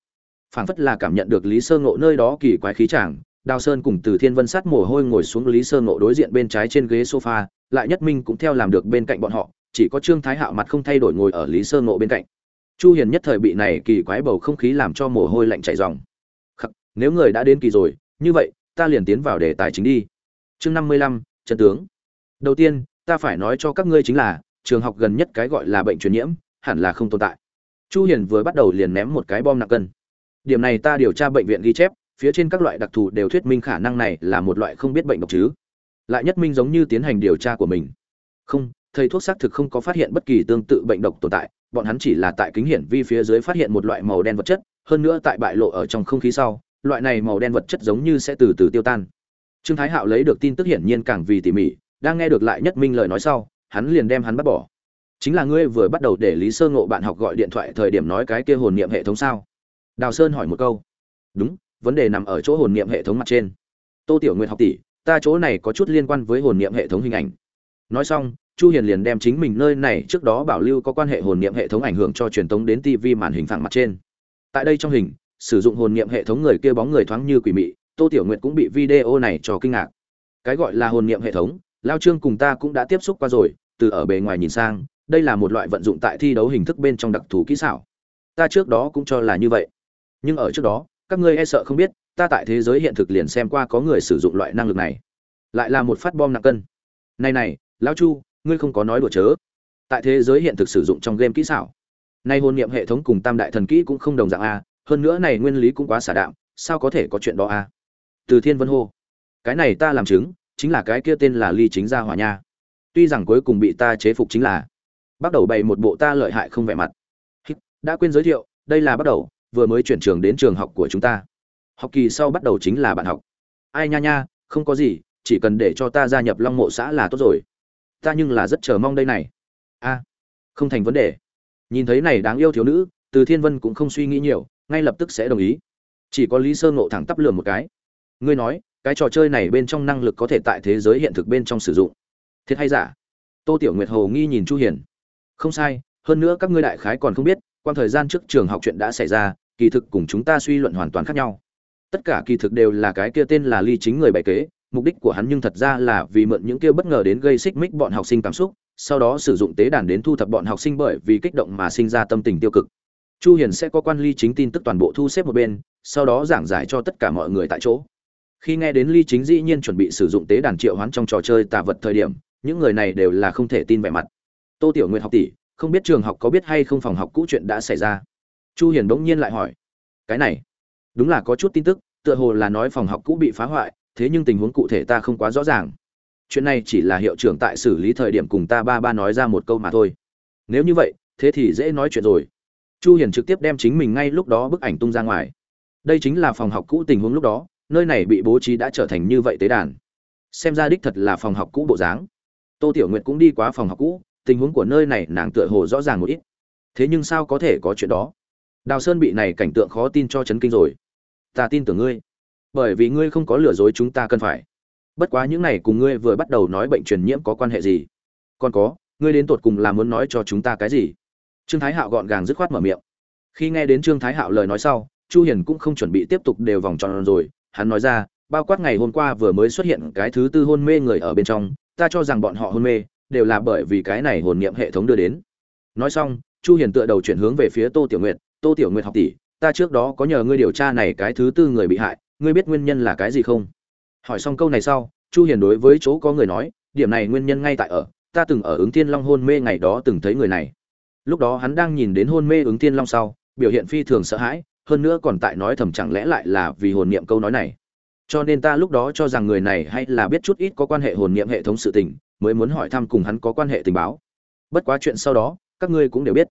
phảng phất là cảm nhận được lý sơ ngộ nơi đó kỳ quái khí chàng. Đào sơn cùng từ thiên vân sát mồ hôi ngồi xuống lý sơ ngộ đối diện bên trái trên ghế sofa, lại nhất minh cũng theo làm được bên cạnh bọn họ, chỉ có trương thái hạo mặt không thay đổi ngồi ở lý sơ ngộ bên cạnh chu hiền nhất thời bị này kỳ quái bầu không khí làm cho mồ hôi lạnh chảy ròng. Khắc, nếu người đã đến kỳ rồi như vậy ta liền tiến vào đề tài chính đi. Chương 55, trận tướng. Đầu tiên ta phải nói cho các ngươi chính là trường học gần nhất cái gọi là bệnh truyền nhiễm hẳn là không tồn tại. Chu hiền vừa bắt đầu liền ném một cái bom nặng cân. Điểm này ta điều tra bệnh viện ghi chép phía trên các loại đặc thù đều thuyết minh khả năng này là một loại không biết bệnh độc chứ. Lại nhất minh giống như tiến hành điều tra của mình. Không thầy thuốc xác thực không có phát hiện bất kỳ tương tự bệnh độc tồn tại bọn hắn chỉ là tại kính hiển vi phía dưới phát hiện một loại màu đen vật chất, hơn nữa tại bại lộ ở trong không khí sau, loại này màu đen vật chất giống như sẽ từ từ tiêu tan. Trương thái hạo lấy được tin tức hiển nhiên càng vì tỉ mỉ, đang nghe được lại nhất minh lời nói sau, hắn liền đem hắn bắt bỏ. Chính là ngươi vừa bắt đầu để lý sơ ngộ bạn học gọi điện thoại thời điểm nói cái kia hồn niệm hệ thống sao? Đào sơn hỏi một câu. Đúng, vấn đề nằm ở chỗ hồn niệm hệ thống mặt trên. Tô tiểu nguyệt học tỷ, ta chỗ này có chút liên quan với hồn niệm hệ thống hình ảnh. Nói xong chu hiền liền đem chính mình nơi này trước đó bảo lưu có quan hệ hồn niệm hệ thống ảnh hưởng cho truyền tống đến TV màn hình phẳng mặt trên. Tại đây trong hình, sử dụng hồn niệm hệ thống người kia bóng người thoáng như quỷ mị, tô tiểu nguyệt cũng bị video này cho kinh ngạc. Cái gọi là hồn niệm hệ thống, lao trương cùng ta cũng đã tiếp xúc qua rồi, từ ở bề ngoài nhìn sang, đây là một loại vận dụng tại thi đấu hình thức bên trong đặc thù kỹ xảo. Ta trước đó cũng cho là như vậy. Nhưng ở trước đó, các ngươi e sợ không biết, ta tại thế giới hiện thực liền xem qua có người sử dụng loại năng lực này. Lại là một phát bom nặng cân. Này này lão chu ngươi không có nói đùa chớ. Tại thế giới hiện thực sử dụng trong game kỹ xảo, nay hồn niệm hệ thống cùng tam đại thần kỹ cũng không đồng dạng a, hơn nữa này nguyên lý cũng quá xả đạm, sao có thể có chuyện đó a? Từ thiên vân hô, cái này ta làm chứng, chính là cái kia tên là ly chính gia hỏa nha. Tuy rằng cuối cùng bị ta chế phục chính là, bắt đầu bày một bộ ta lợi hại không vẻ mặt. Đã quên giới thiệu, đây là bắt đầu, vừa mới chuyển trường đến trường học của chúng ta. Học kỳ sau bắt đầu chính là bạn học. Ai nha nha, không có gì, chỉ cần để cho ta gia nhập long mộ xã là tốt rồi ta nhưng là rất chờ mong đây này. A, không thành vấn đề. Nhìn thấy này đáng yêu thiếu nữ, từ thiên vân cũng không suy nghĩ nhiều, ngay lập tức sẽ đồng ý. Chỉ có lý sơ ngộ thẳng tắp lườm một cái. Ngươi nói, cái trò chơi này bên trong năng lực có thể tại thế giới hiện thực bên trong sử dụng. Thiệt hay giả? Tô tiểu nguyệt hồ nghi nhìn chu hiền. Không sai, hơn nữa các ngươi đại khái còn không biết quan thời gian trước trường học chuyện đã xảy ra, kỳ thực cùng chúng ta suy luận hoàn toàn khác nhau. Tất cả kỳ thực đều là cái kia tên là ly chính người bày kế mục đích của hắn nhưng thật ra là vì mượn những kia bất ngờ đến gây xích mích bọn học sinh cảm xúc, sau đó sử dụng tế đàn đến thu thập bọn học sinh bởi vì kích động mà sinh ra tâm tình tiêu cực. Chu hiền sẽ có quan ly chính tin tức toàn bộ thu xếp một bên, sau đó giảng giải cho tất cả mọi người tại chỗ. Khi nghe đến ly chính dĩ nhiên chuẩn bị sử dụng tế đàn triệu hoán trong trò chơi tà vật thời điểm, những người này đều là không thể tin vẻ mặt. Tô tiểu nguyệt học tỷ, không biết trường học có biết hay không phòng học cũ chuyện đã xảy ra? Chu hiền bỗng nhiên lại hỏi. Cái này, đúng là có chút tin tức, tựa hồ là nói phòng học cũ bị phá hoại thế nhưng tình huống cụ thể ta không quá rõ ràng. Chuyện này chỉ là hiệu trưởng tại xử lý thời điểm cùng ta ba ba nói ra một câu mà thôi. Nếu như vậy, thế thì dễ nói chuyện rồi. Chu hiền trực tiếp đem chính mình ngay lúc đó bức ảnh tung ra ngoài. Đây chính là phòng học cũ tình huống lúc đó, nơi này bị bố trí đã trở thành như vậy tế đàn. Xem ra đích thật là phòng học cũ bộ dáng. Tô tiểu nguyệt cũng đi qua phòng học cũ, tình huống của nơi này nàng tựa hồ rõ ràng một ít. Thế nhưng sao có thể có chuyện đó? Đào sơn bị này cảnh tượng khó tin cho chấn kinh rồi. Ta tin tưởng ngươi bởi vì ngươi không có lừa dối chúng ta cần phải. Bất quá những này cùng ngươi vừa bắt đầu nói bệnh truyền nhiễm có quan hệ gì? Còn có, ngươi đến tột cùng là muốn nói cho chúng ta cái gì? Trương thái hạo gọn gàng dứt khoát mở miệng. Khi nghe đến trương thái hạo lời nói sau, chu hiền cũng không chuẩn bị tiếp tục đều vòng tròn rồi. Hắn nói ra, bao quát ngày hôm qua vừa mới xuất hiện cái thứ tư hôn mê người ở bên trong, ta cho rằng bọn họ hôn mê, đều là bởi vì cái này hồn niệm hệ thống đưa đến. Nói xong, chu hiền tựa đầu chuyển hướng về phía tô tiểu nguyệt, tô tiểu nguyệt học tỷ, ta trước đó có nhờ ngươi điều tra này cái thứ tư người bị hại ngươi biết nguyên nhân là cái gì không? Hỏi xong câu này sau, chu hiền đối với chỗ có người nói, điểm này nguyên nhân ngay tại ở, ta từng ở ứng thiên long hôn mê ngày đó từng thấy người này. Lúc đó hắn đang nhìn đến hôn mê ứng thiên long sau, biểu hiện phi thường sợ hãi, hơn nữa còn tại nói thầm chẳng lẽ lại là vì hồn niệm câu nói này. Cho nên ta lúc đó cho rằng người này hay là biết chút ít có quan hệ hồn niệm hệ thống sự tình, mới muốn hỏi thăm cùng hắn có quan hệ tình báo. Bất quá chuyện sau đó, các ngươi cũng đều biết.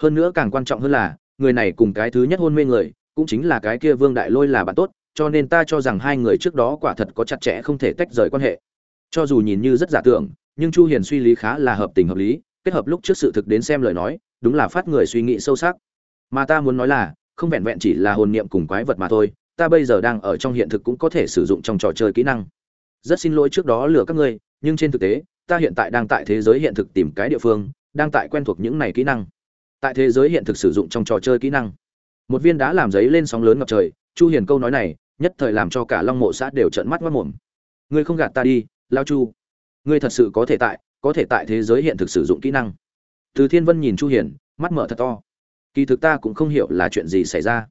Hơn nữa càng quan trọng hơn là, người này cùng cái thứ nhất hôn mê người, cũng chính là cái kia vương đại lôi là bạn tốt cho nên ta cho rằng hai người trước đó quả thật có chặt chẽ không thể tách rời quan hệ. Cho dù nhìn như rất giả tưởng, nhưng chu hiền suy lý khá là hợp tình hợp lý, kết hợp lúc trước sự thực đến xem lời nói, đúng là phát người suy nghĩ sâu sắc. Mà ta muốn nói là, không vẹn vẹn chỉ là hồn niệm cùng quái vật mà thôi, ta bây giờ đang ở trong hiện thực cũng có thể sử dụng trong trò chơi kỹ năng. Rất xin lỗi trước đó lừa các ngươi, nhưng trên thực tế, ta hiện tại đang tại thế giới hiện thực tìm cái địa phương, đang tại quen thuộc những này kỹ năng. Tại thế giới hiện thực sử dụng trong trò chơi kỹ năng. Một viên đá làm giấy lên sóng lớn ngập trời chu hiền câu nói này, nhất thời làm cho cả long mộ xã đều trợn mắt ngoắt mồm ngươi không gạt ta đi, lao chu. Ngươi thật sự có thể tại, có thể tại thế giới hiện thực sử dụng kỹ năng. Từ thiên vân nhìn chu hiền, mắt mở thật to. Kỳ thực ta cũng không hiểu là chuyện gì xảy ra.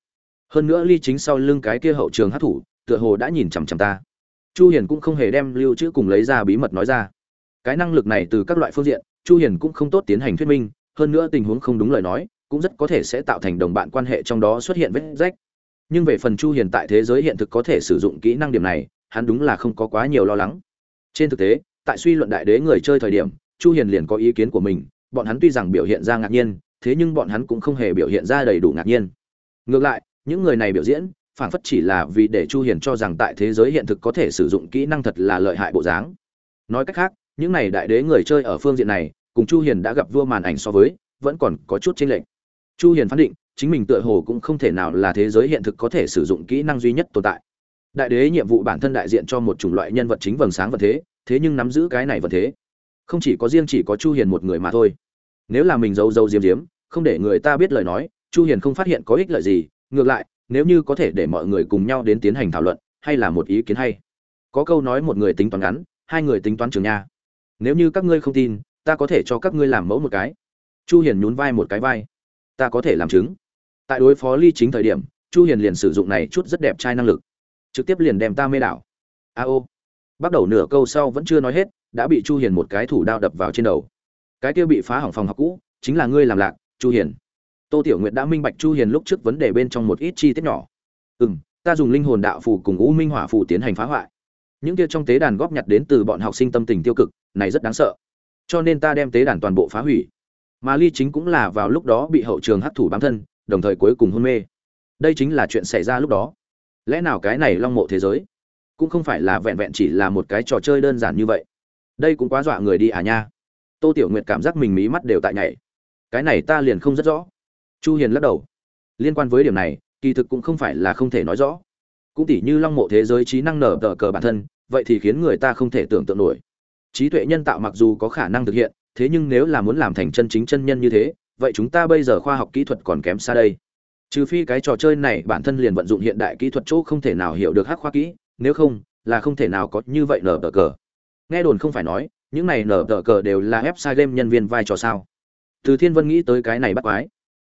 Hơn nữa ly chính sau lưng cái kia hậu trường hát thủ, tựa hồ đã nhìn chằm chằm ta. Chu hiền cũng không hề đem lưu trữ cùng lấy ra bí mật nói ra. Cái năng lực này từ các loại phương diện, chu hiền cũng không tốt tiến hành thuyết minh, hơn nữa tình huống không đúng lời nói, cũng rất có thể sẽ tạo thành đồng bạn quan hệ trong đó xuất hiện vết rách nhưng về phần chu hiền tại thế giới hiện thực có thể sử dụng kỹ năng điểm này, hắn đúng là không có quá nhiều lo lắng. Trên thực tế, tại suy luận đại đế người chơi thời điểm, chu hiền liền có ý kiến của mình, bọn hắn tuy rằng biểu hiện ra ngạc nhiên, thế nhưng bọn hắn cũng không hề biểu hiện ra đầy đủ ngạc nhiên. Ngược lại, những người này biểu diễn, phản phất chỉ là vì để chu hiền cho rằng tại thế giới hiện thực có thể sử dụng kỹ năng thật là lợi hại bộ dáng. Nói cách khác, những này đại đế người chơi ở phương diện này, cùng chu hiền đã gặp vua màn ảnh so với, vẫn còn có chút chênh lệch. Chu hiền phán định chính mình tựa hồ cũng không thể nào là thế giới hiện thực có thể sử dụng kỹ năng duy nhất tồn tại. Đại đế nhiệm vụ bản thân đại diện cho một chủng loại nhân vật chính vầng sáng vật thế thế nhưng nắm giữ cái này vật thế. Không chỉ có riêng chỉ có chu hiền một người mà thôi. Nếu là mình giấu giấu diếm diếm, không để người ta biết lời nói, chu hiền không phát hiện có ích lợi gì, ngược lại, nếu như có thể để mọi người cùng nhau đến tiến hành thảo luận, hay là một ý kiến hay. Có câu nói một người tính toán ngắn, hai người tính toán trường nha. Nếu như các ngươi không tin, ta có thể cho các ngươi làm mẫu một cái. Chu hiền nhún vai một cái vai. Ta có thể làm chứng tại đối phó ly chính thời điểm, chu hiền liền sử dụng này chút rất đẹp trai năng lực. Trực tiếp liền đem ta mê đảo. A ô. Bắt đầu nửa câu sau vẫn chưa nói hết, đã bị chu hiền một cái thủ đao đập vào trên đầu. Cái kia bị phá hỏng phòng học cũ, chính là ngươi làm lạc, chu hiền. Tô tiểu nguyệt đã minh bạch chu hiền lúc trước vấn đề bên trong một ít chi tiết nhỏ. Ừm, ta dùng linh hồn đạo phù cùng u minh hỏa phù tiến hành phá hoại. Những kia trong tế đàn góp nhặt đến từ bọn học sinh tâm tình tiêu cực, này rất đáng sợ. Cho nên ta đem tế đàn toàn bộ phá hủy. Mà ly chính cũng là vào lúc đó bị hậu trường hấp thủ bám thân đồng thời cuối cùng hôn mê. Đây chính là chuyện xảy ra lúc đó. Lẽ nào cái này long mộ thế giới cũng không phải là vẹn vẹn chỉ là một cái trò chơi đơn giản như vậy? Đây cũng quá dọa người đi à nha. Tô tiểu nguyệt cảm giác mình mí mắt đều tại nhảy. Cái này ta liền không rất rõ. Chu hiền lắc đầu. Liên quan với điểm này, kỳ thực cũng không phải là không thể nói rõ. Cũng tỉ như long mộ thế giới trí năng nở tờ cờ bản thân, vậy thì khiến người ta không thể tưởng tượng nổi. Trí tuệ nhân tạo mặc dù có khả năng thực hiện, thế nhưng nếu là muốn làm thành chân chính chân nhân như thế vậy chúng ta bây giờ khoa học kỹ thuật còn kém xa đây. Trừ phi cái trò chơi này bản thân liền vận dụng hiện đại kỹ thuật chỗ không thể nào hiểu được hắc khoa kỹ, nếu không, là không thể nào có như vậy nở tờ cờ. Nghe đồn không phải nói, những này nở tờ cờ đều là website game nhân viên vai trò sao? Từ thiên vân nghĩ tới cái này bắt quái.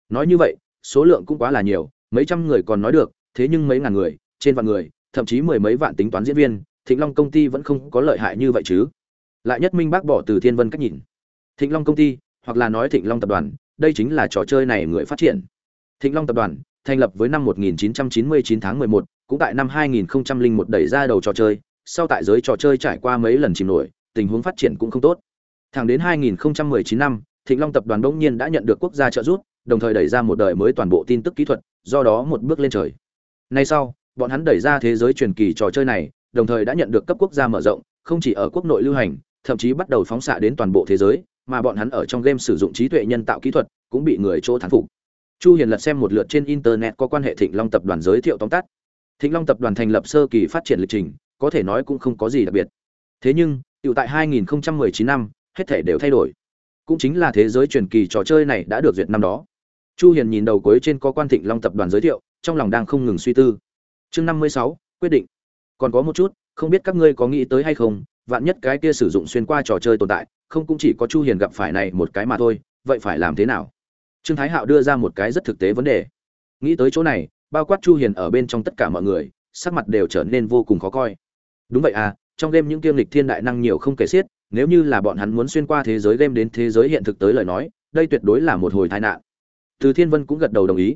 Nói như vậy, số lượng cũng quá là nhiều, mấy trăm người còn nói được, thế nhưng mấy ngàn người, trên vạn người, thậm chí mười mấy vạn tính toán diễn viên, thịnh long công ty vẫn không có lợi hại như vậy chứ. Lại nhất minh bác bỏ từ thiên vân cách nhìn. Thịnh long công ty, hoặc là nói thịnh long tập đoàn đây chính là trò chơi này người phát triển. Thịnh long tập đoàn thành lập với năm 1999 tháng 11, cũng tại năm 2001 đẩy ra đầu trò chơi sau tại giới trò chơi trải qua mấy lần chìm nổi tình huống phát triển cũng không tốt. Thẳng đến 2019 năm thịnh long tập đoàn bỗng nhiên đã nhận được quốc gia trợ giúp đồng thời đẩy ra một đời mới toàn bộ tin tức kỹ thuật do đó một bước lên trời. Nay sau bọn hắn đẩy ra thế giới truyền kỳ trò chơi này đồng thời đã nhận được cấp quốc gia mở rộng không chỉ ở quốc nội lưu hành thậm chí bắt đầu phóng xạ đến toàn bộ thế giới mà bọn hắn ở trong game sử dụng trí tuệ nhân tạo kỹ thuật cũng bị người chỗ thán phục. Chu hiền lật xem một lượt trên internet có quan hệ thịnh long tập đoàn giới thiệu tóm tắt. Thịnh long tập đoàn thành lập sơ kỳ phát triển lịch trình có thể nói cũng không có gì đặc biệt. Thế nhưng tiểu tại 2019 năm hết thể đều thay đổi. Cũng chính là thế giới truyền kỳ trò chơi này đã được duyệt năm đó. Chu hiền nhìn đầu cuối trên có quan thịnh long tập đoàn giới thiệu trong lòng đang không ngừng suy tư. Chương 56, quyết định. Còn có một chút không biết các ngươi có nghĩ tới hay không vạn nhất cái kia sử dụng xuyên qua trò chơi tồn tại, không cũng chỉ có chu hiền gặp phải này một cái mà thôi, vậy phải làm thế nào? Trương thái hạo đưa ra một cái rất thực tế vấn đề. Nghĩ tới chỗ này, bao quát chu hiền ở bên trong tất cả mọi người, sắc mặt đều trở nên vô cùng khó coi. Đúng vậy à trong game những kiêm lịch thiên đại năng nhiều không kể xiết, nếu như là bọn hắn muốn xuyên qua thế giới game đến thế giới hiện thực tới lời nói, đây tuyệt đối là một hồi tai nạn. Từ thiên vân cũng gật đầu đồng ý.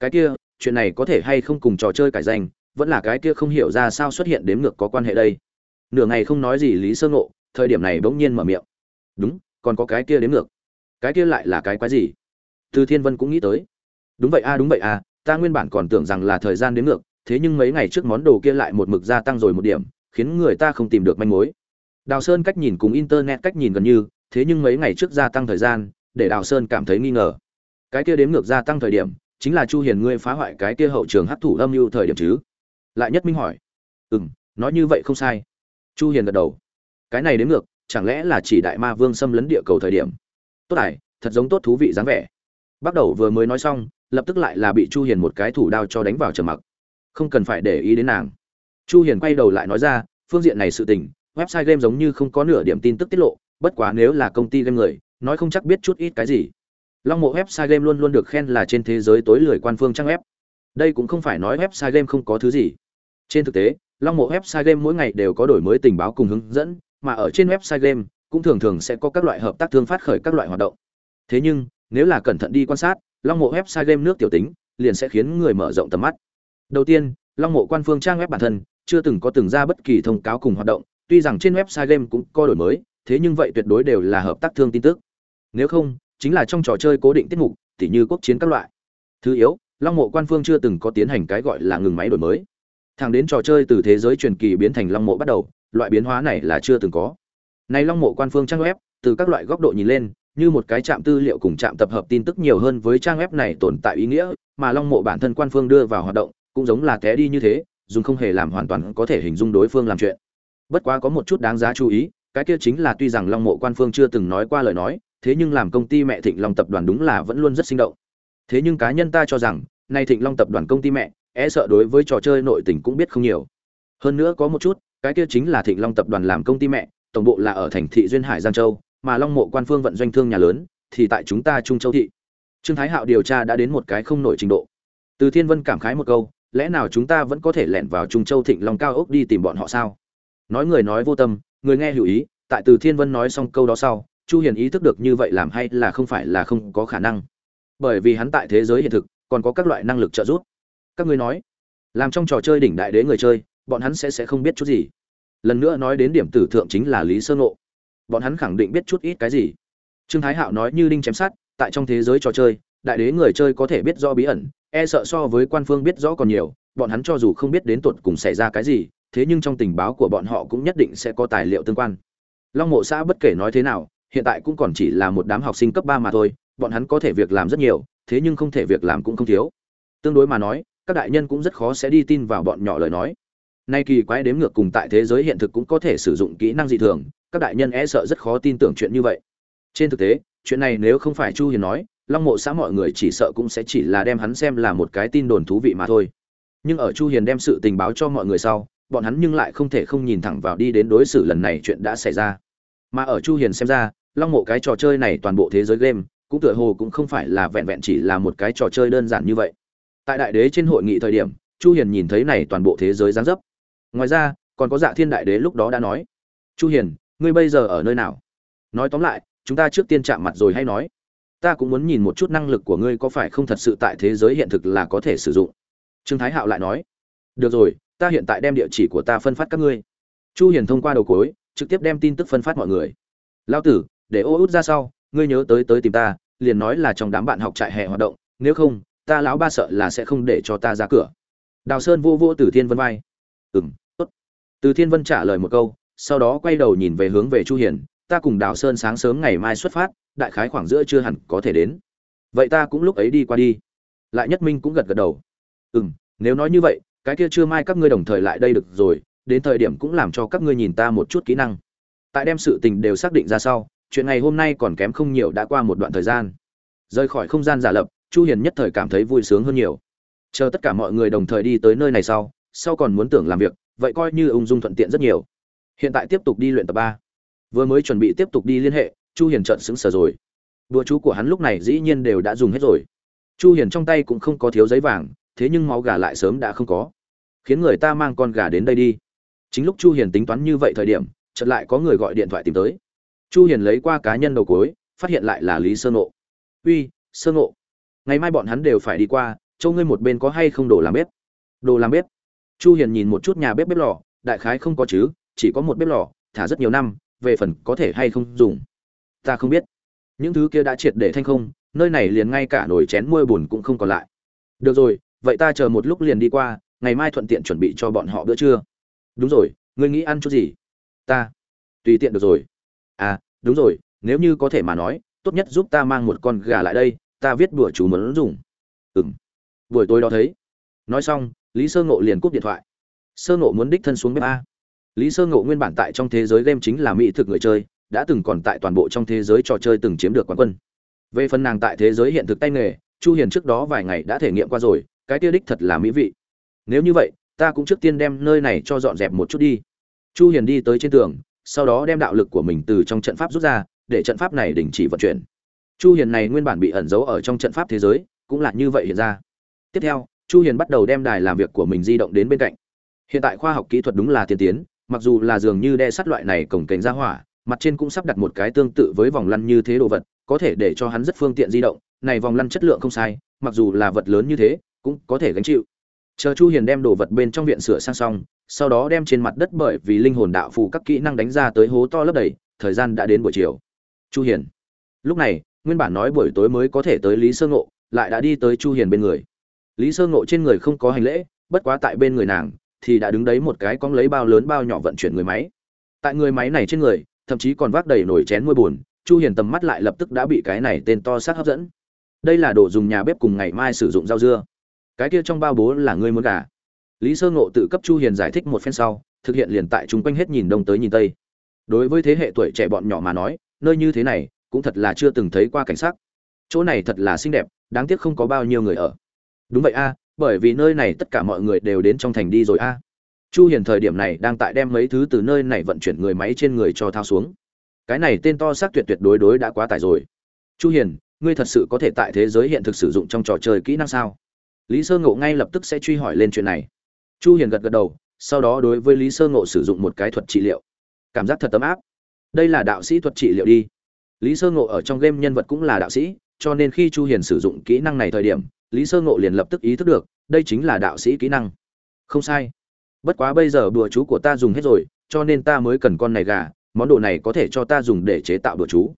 Cái kia, chuyện này có thể hay không cùng trò chơi cải danh, vẫn là cái kia không hiểu ra sao xuất hiện đếm ngược có quan hệ đây nửa ngày không nói gì lý sơ ngộ, thời điểm này bỗng nhiên mở miệng. Đúng, còn có cái kia đến ngược. Cái kia lại là cái quái gì? Từ thiên vân cũng nghĩ tới. Đúng vậy a, đúng vậy a, ta nguyên bản còn tưởng rằng là thời gian đến ngược, thế nhưng mấy ngày trước món đồ kia lại một mực gia tăng rồi một điểm, khiến người ta không tìm được manh mối. Đào sơn cách nhìn cùng internet cách nhìn gần như, thế nhưng mấy ngày trước gia tăng thời gian, để đào sơn cảm thấy nghi ngờ. Cái kia đếm ngược gia tăng thời điểm, chính là chu hiền ngươi phá hoại cái kia hậu trường hấp thụ âm mưu thời điểm chứ? Lại nhất minh hỏi. Ừm, nói như vậy không sai chu hiền gật đầu. Cái này đến ngược, chẳng lẽ là chỉ đại ma vương xâm lấn địa cầu thời điểm? Tốt ải thật giống tốt thú vị dáng vẻ. Bắt đầu vừa mới nói xong, lập tức lại là bị chu hiền một cái thủ đao cho đánh vào trầm mặc. Không cần phải để ý đến nàng. Chu hiền quay đầu lại nói ra, phương diện này sự tình, website game giống như không có nửa điểm tin tức tiết lộ, bất quá nếu là công ty game người, nói không chắc biết chút ít cái gì. Long mộ website game luôn luôn được khen là trên thế giới tối lười quan phương trang web. Đây cũng không phải nói website game không có thứ gì. Trên thực tế long mộ website game mỗi ngày đều có đổi mới tình báo cùng hướng dẫn, mà ở trên website game, cũng thường thường sẽ có các loại hợp tác thương phát khởi các loại hoạt động. Thế nhưng, nếu là cẩn thận đi quan sát, long mộ website game nước tiểu tính, liền sẽ khiến người mở rộng tầm mắt. Đầu tiên, long mộ quan phương trang web bản thân, chưa từng có từng ra bất kỳ thông cáo cùng hoạt động, tuy rằng trên website game cũng có đổi mới, thế nhưng vậy tuyệt đối đều là hợp tác thương tin tức. Nếu không, chính là trong trò chơi cố định tiết mục, tỉ như quốc chiến các loại. Thứ yếu, long mộ quan phương chưa từng có tiến hành cái gọi là ngừng máy đổi mới thẳng đến trò chơi từ thế giới truyền kỳ biến thành long mộ bắt đầu, loại biến hóa này là chưa từng có. Này long mộ quan phương trang web, từ các loại góc độ nhìn lên, như một cái trạm tư liệu cùng trạm tập hợp tin tức nhiều hơn với trang web này tồn tại ý nghĩa, mà long mộ bản thân quan phương đưa vào hoạt động, cũng giống là té đi như thế, dùng không hề làm hoàn toàn có thể hình dung đối phương làm chuyện. Bất quá có một chút đáng giá chú ý, cái kia chính là tuy rằng long mộ quan phương chưa từng nói qua lời nói, thế nhưng làm công ty mẹ thịnh long tập đoàn đúng là vẫn luôn rất sinh động. Thế nhưng cá nhân ta cho rằng nay thịnh long tập đoàn công ty mẹ e sợ đối với trò chơi nội tình cũng biết không nhiều. Hơn nữa có một chút, cái kia chính là thịnh long tập đoàn làm công ty mẹ, tổng bộ là ở thành thị duyên hải, giang châu, mà long mộ quan phương vận doanh thương nhà lớn, thì tại chúng ta trung châu thị. Trương thái hạo điều tra đã đến một cái không nổi trình độ. Từ thiên vân cảm khái một câu, lẽ nào chúng ta vẫn có thể lẻn vào trung châu thịnh long cao ốc đi tìm bọn họ sao? Nói người nói vô tâm, người nghe hữu ý, tại từ thiên vân nói xong câu đó sau, chu hiền ý thức được như vậy làm hay là không phải là không có khả năng. Bởi vì hắn tại thế giới hiện thực, còn có các loại năng lực trợ giúp các ngươi nói, làm trong trò chơi đỉnh đại đế người chơi, bọn hắn sẽ sẽ không biết chút gì. Lần nữa nói đến điểm tử thượng chính là lý sơ ngộ. Bọn hắn khẳng định biết chút ít cái gì. Trương thái hạo nói như đinh chém sát tại trong thế giới trò chơi, đại đế người chơi có thể biết rõ bí ẩn e sợ so với quan phương biết rõ còn nhiều, bọn hắn cho dù không biết đến tuột cùng xảy ra cái gì, thế nhưng trong tình báo của bọn họ cũng nhất định sẽ có tài liệu tương quan. Long mộ xã bất kể nói thế nào, hiện tại cũng còn chỉ là một đám học sinh cấp ba mà thôi, bọn hắn có thể việc làm rất nhiều, thế nhưng không thể việc làm cũng không thiếu. Tương đối mà nói các đại nhân cũng rất khó sẽ đi tin vào bọn nhỏ lời nói. Nay kỳ quái đếm ngược cùng tại thế giới hiện thực cũng có thể sử dụng kỹ năng dị thường, các đại nhân e sợ rất khó tin tưởng chuyện như vậy. Trên thực tế, chuyện này nếu không phải chu hiền nói, long mộ xã mọi người chỉ sợ cũng sẽ chỉ là đem hắn xem là một cái tin đồn thú vị mà thôi. Nhưng ở chu hiền đem sự tình báo cho mọi người sau, bọn hắn nhưng lại không thể không nhìn thẳng vào đi đến đối xử lần này chuyện đã xảy ra. Mà ở chu hiền xem ra, long mộ cái trò chơi này toàn bộ thế giới game, cũng tựa hồ cũng không phải là vẹn vẹn chỉ là một cái trò chơi đơn giản như vậy tại đại đế trên hội nghị thời điểm, chu hiền nhìn thấy này toàn bộ thế giới giáng dấp. Ngoài ra, còn có dạ thiên đại đế lúc đó đã nói, chu hiền, ngươi bây giờ ở nơi nào? Nói tóm lại, chúng ta trước tiên chạm mặt rồi hay nói. Ta cũng muốn nhìn một chút năng lực của ngươi có phải không thật sự tại thế giới hiện thực là có thể sử dụng. Trương thái hạo lại nói, được rồi, ta hiện tại đem địa chỉ của ta phân phát các ngươi. Chu hiền thông qua đầu cuối, trực tiếp đem tin tức phân phát mọi người. Lao tử, để ô út ra sau, ngươi nhớ tới tới tìm ta, liền nói là trong đám bạn học trại hè hoạt động, nếu không ta lão ba sợ là sẽ không để cho ta ra cửa. Đào sơn vô vô từ thiên vân vai. Ừm, tốt. Từ thiên vân trả lời một câu, sau đó quay đầu nhìn về hướng về chu hiền, ta cùng đào sơn sáng sớm ngày mai xuất phát, đại khái khoảng giữa chưa hẳn có thể đến. Vậy ta cũng lúc ấy đi qua đi. Lại nhất minh cũng gật gật đầu. Ừm, nếu nói như vậy, cái kia chưa mai các ngươi đồng thời lại đây được rồi, đến thời điểm cũng làm cho các ngươi nhìn ta một chút kỹ năng. Tại đem sự tình đều xác định ra sau, chuyện ngày hôm nay còn kém không nhiều đã qua một đoạn thời gian. Rời khỏi không gian giả lập chu hiền nhất thời cảm thấy vui sướng hơn nhiều. Chờ tất cả mọi người đồng thời đi tới nơi này sau sau còn muốn tưởng làm việc, vậy coi như ung dung thuận tiện rất nhiều. Hiện tại tiếp tục đi luyện tập ba. Vừa mới chuẩn bị tiếp tục đi liên hệ, chu hiền trợn sững sờ rồi. Đùa chú của hắn lúc này dĩ nhiên đều đã dùng hết rồi. Chu hiền trong tay cũng không có thiếu giấy vàng, thế nhưng máu gà lại sớm đã không có. Khiến người ta mang con gà đến đây đi. Chính lúc chu hiền tính toán như vậy thời điểm, chợt lại có người gọi điện thoại tìm tới. Chu hiền lấy qua cá nhân đầu cuối, phát hiện lại là lý sơ nộ uy, sơ nộ ngày mai bọn hắn đều phải đi qua, châu ngươi một bên có hay không đồ làm bếp? Đồ làm bếp? Chu hiền nhìn một chút nhà bếp bếp lò, đại khái không có chứ, chỉ có một bếp lò, thả rất nhiều năm, về phần có thể hay không dùng. Ta không biết. Những thứ kia đã triệt để thanh không, nơi này liền ngay cả nồi chén muôi buồn cũng không còn lại. Được rồi, vậy ta chờ một lúc liền đi qua, ngày mai thuận tiện chuẩn bị cho bọn họ bữa trưa. Đúng rồi, ngươi nghĩ ăn chút gì? Ta. Tùy tiện được rồi. À đúng rồi, nếu như có thể mà nói, tốt nhất giúp ta mang một con gà lại đây ta viết đùa chú muốn dùng. Ừng buổi tối đó thấy. Nói xong, lý sơ ngộ liền cúp điện thoại. Sơ ngộ muốn đích thân xuống bếp a. Lý sơ ngộ nguyên bản tại trong thế giới game chính là mỹ thực người chơi, đã từng còn tại toàn bộ trong thế giới trò chơi từng chiếm được quán quân. Về phần nàng tại thế giới hiện thực tay nghề, chu hiền trước đó vài ngày đã thể nghiệm qua rồi, cái tiêu đích thật là mỹ vị. Nếu như vậy, ta cũng trước tiên đem nơi này cho dọn dẹp một chút đi. Chu hiền đi tới trên tường, sau đó đem đạo lực của mình từ trong trận pháp rút ra, để trận pháp này đình chỉ vận chuyển chu hiền này nguyên bản bị ẩn giấu ở trong trận pháp thế giới, cũng là như vậy hiện ra. Tiếp theo, chu hiền bắt đầu đem đài làm việc của mình di động đến bên cạnh. Hiện tại khoa học kỹ thuật đúng là tiên tiến, mặc dù là dường như đe sắt loại này cổng kềnh ra hỏa, mặt trên cũng sắp đặt một cái tương tự với vòng lăn như thế đồ vật, có thể để cho hắn rất phương tiện di động, này vòng lăn chất lượng không sai, mặc dù là vật lớn như thế, cũng có thể gánh chịu. Chờ chu hiền đem đồ vật bên trong viện sửa sang xong, sau đó đem trên mặt đất bởi vì linh hồn đạo phù các kỹ năng đánh ra tới hố to lấp đầy, thời gian đã đến buổi chiều. Chu hiền. Lúc này nguyên bản nói buổi tối mới có thể tới lý sơ ngộ, lại đã đi tới chu hiền bên người. Lý sơ ngộ trên người không có hành lễ, bất quá tại bên người nàng, thì đã đứng đấy một cái con lấy bao lớn bao nhỏ vận chuyển người máy. Tại người máy này trên người, thậm chí còn vác đầy nồi chén môi buồn, chu hiền tầm mắt lại lập tức đã bị cái này tên to xác hấp dẫn. Đây là đồ dùng nhà bếp cùng ngày mai sử dụng rau dưa. Cái kia trong bao bố là ngươi muốn gà. Lý sơ ngộ tự cấp chu hiền giải thích một phen sau, thực hiện liền tại chúng quanh hết nhìn đông tới nhìn tây. Đối với thế hệ tuổi trẻ bọn nhỏ mà nói, nơi như thế này cũng thật là chưa từng thấy qua cảnh sắc. Chỗ này thật là xinh đẹp, đáng tiếc không có bao nhiêu người ở. Đúng vậy a, bởi vì nơi này tất cả mọi người đều đến trong thành đi rồi a. Chu hiền thời điểm này đang tại đem mấy thứ từ nơi này vận chuyển người máy trên người cho thao xuống. Cái này tên to xác tuyệt tuyệt đối đối đã quá tải rồi. Chu hiền, ngươi thật sự có thể tại thế giới hiện thực sử dụng trong trò chơi kỹ năng sao? Lý sơ ngộ ngay lập tức sẽ truy hỏi lên chuyện này. Chu hiền gật gật đầu, sau đó đối với lý sơ ngộ sử dụng một cái thuật trị liệu. Cảm giác thật tấm áp. Đây là đạo sĩ thuật trị liệu đi lý sơ ngộ ở trong game nhân vật cũng là đạo sĩ, cho nên khi chu hiền sử dụng kỹ năng này thời điểm, lý sơ ngộ liền lập tức ý thức được, đây chính là đạo sĩ kỹ năng. Không sai. Bất quá bây giờ đùa chú của ta dùng hết rồi, cho nên ta mới cần con này gà, món đồ này có thể cho ta dùng để chế tạo đùa chú.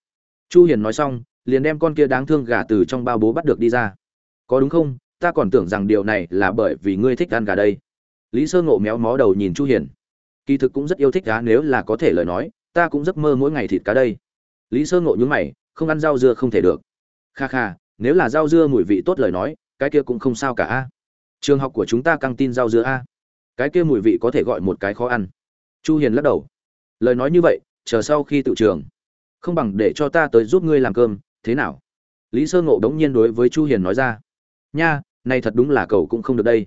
Chu hiền nói xong, liền đem con kia đáng thương gà từ trong bao bố bắt được đi ra. Có đúng không? Ta còn tưởng rằng điều này là bởi vì ngươi thích ăn gà đây. Lý sơ ngộ méo mó đầu nhìn chu hiền. Kỳ thực cũng rất yêu thích cá nếu là có thể lời nói, ta cũng giấc mơ mỗi ngày thịt cá đây lý sơ ngộ nhướng mày, không ăn rau dưa không thể được. Kha kha, nếu là rau dưa mùi vị tốt lời nói, cái kia cũng không sao cả a. Trường học của chúng ta căng tin rau dưa a. Cái kia mùi vị có thể gọi một cái khó ăn. Chu hiền lắc đầu. Lời nói như vậy, chờ sau khi tự trường. Không bằng để cho ta tới giúp ngươi làm cơm, thế nào? Lý sơ ngộ đống nhiên đối với chu hiền nói ra. Nha, này thật đúng là cầu cũng không được đây.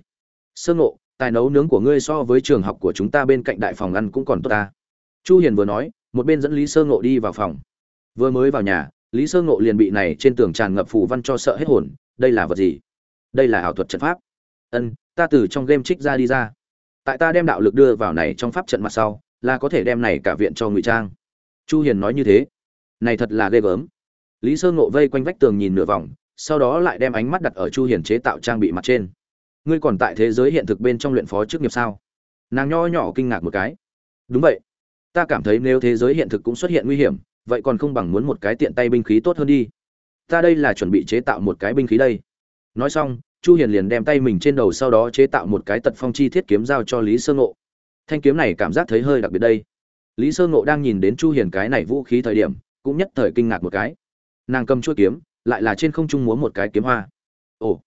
Sơ ngộ, tài nấu nướng của ngươi so với trường học của chúng ta bên cạnh đại phòng ăn cũng còn tốt ta. Chu hiền vừa nói, một bên dẫn lý sơ ngộ đi vào phòng vừa mới vào nhà, lý sơ ngộ liền bị này trên tường tràn ngập phù văn cho sợ hết hồn, đây là vật gì? Đây là ảo thuật trận pháp. Ân, ta từ trong game trích ra đi ra. Tại ta đem đạo lực đưa vào này trong pháp trận mặt sau, là có thể đem này cả viện cho ngụy trang. Chu hiền nói như thế. Này thật là ghê gớm. Lý sơ ngộ vây quanh vách tường nhìn nửa vòng, sau đó lại đem ánh mắt đặt ở chu hiền chế tạo trang bị mặt trên. Ngươi còn tại thế giới hiện thực bên trong luyện phó chức nghiệp sao? Nàng nho nhỏ kinh ngạc một cái. Đúng vậy. Ta cảm thấy nếu thế giới hiện thực cũng xuất hiện nguy hiểm vậy còn không bằng muốn một cái tiện tay binh khí tốt hơn đi. Ta đây là chuẩn bị chế tạo một cái binh khí đây. Nói xong, chu hiền liền đem tay mình trên đầu sau đó chế tạo một cái tật phong chi thiết kiếm giao cho lý sơ ngộ. Thanh kiếm này cảm giác thấy hơi đặc biệt đây. Lý sơ ngộ đang nhìn đến chu hiền cái này vũ khí thời điểm, cũng nhất thời kinh ngạc một cái. Nàng cầm chuôi kiếm, lại là trên không trung múa một cái kiếm hoa. Ồ,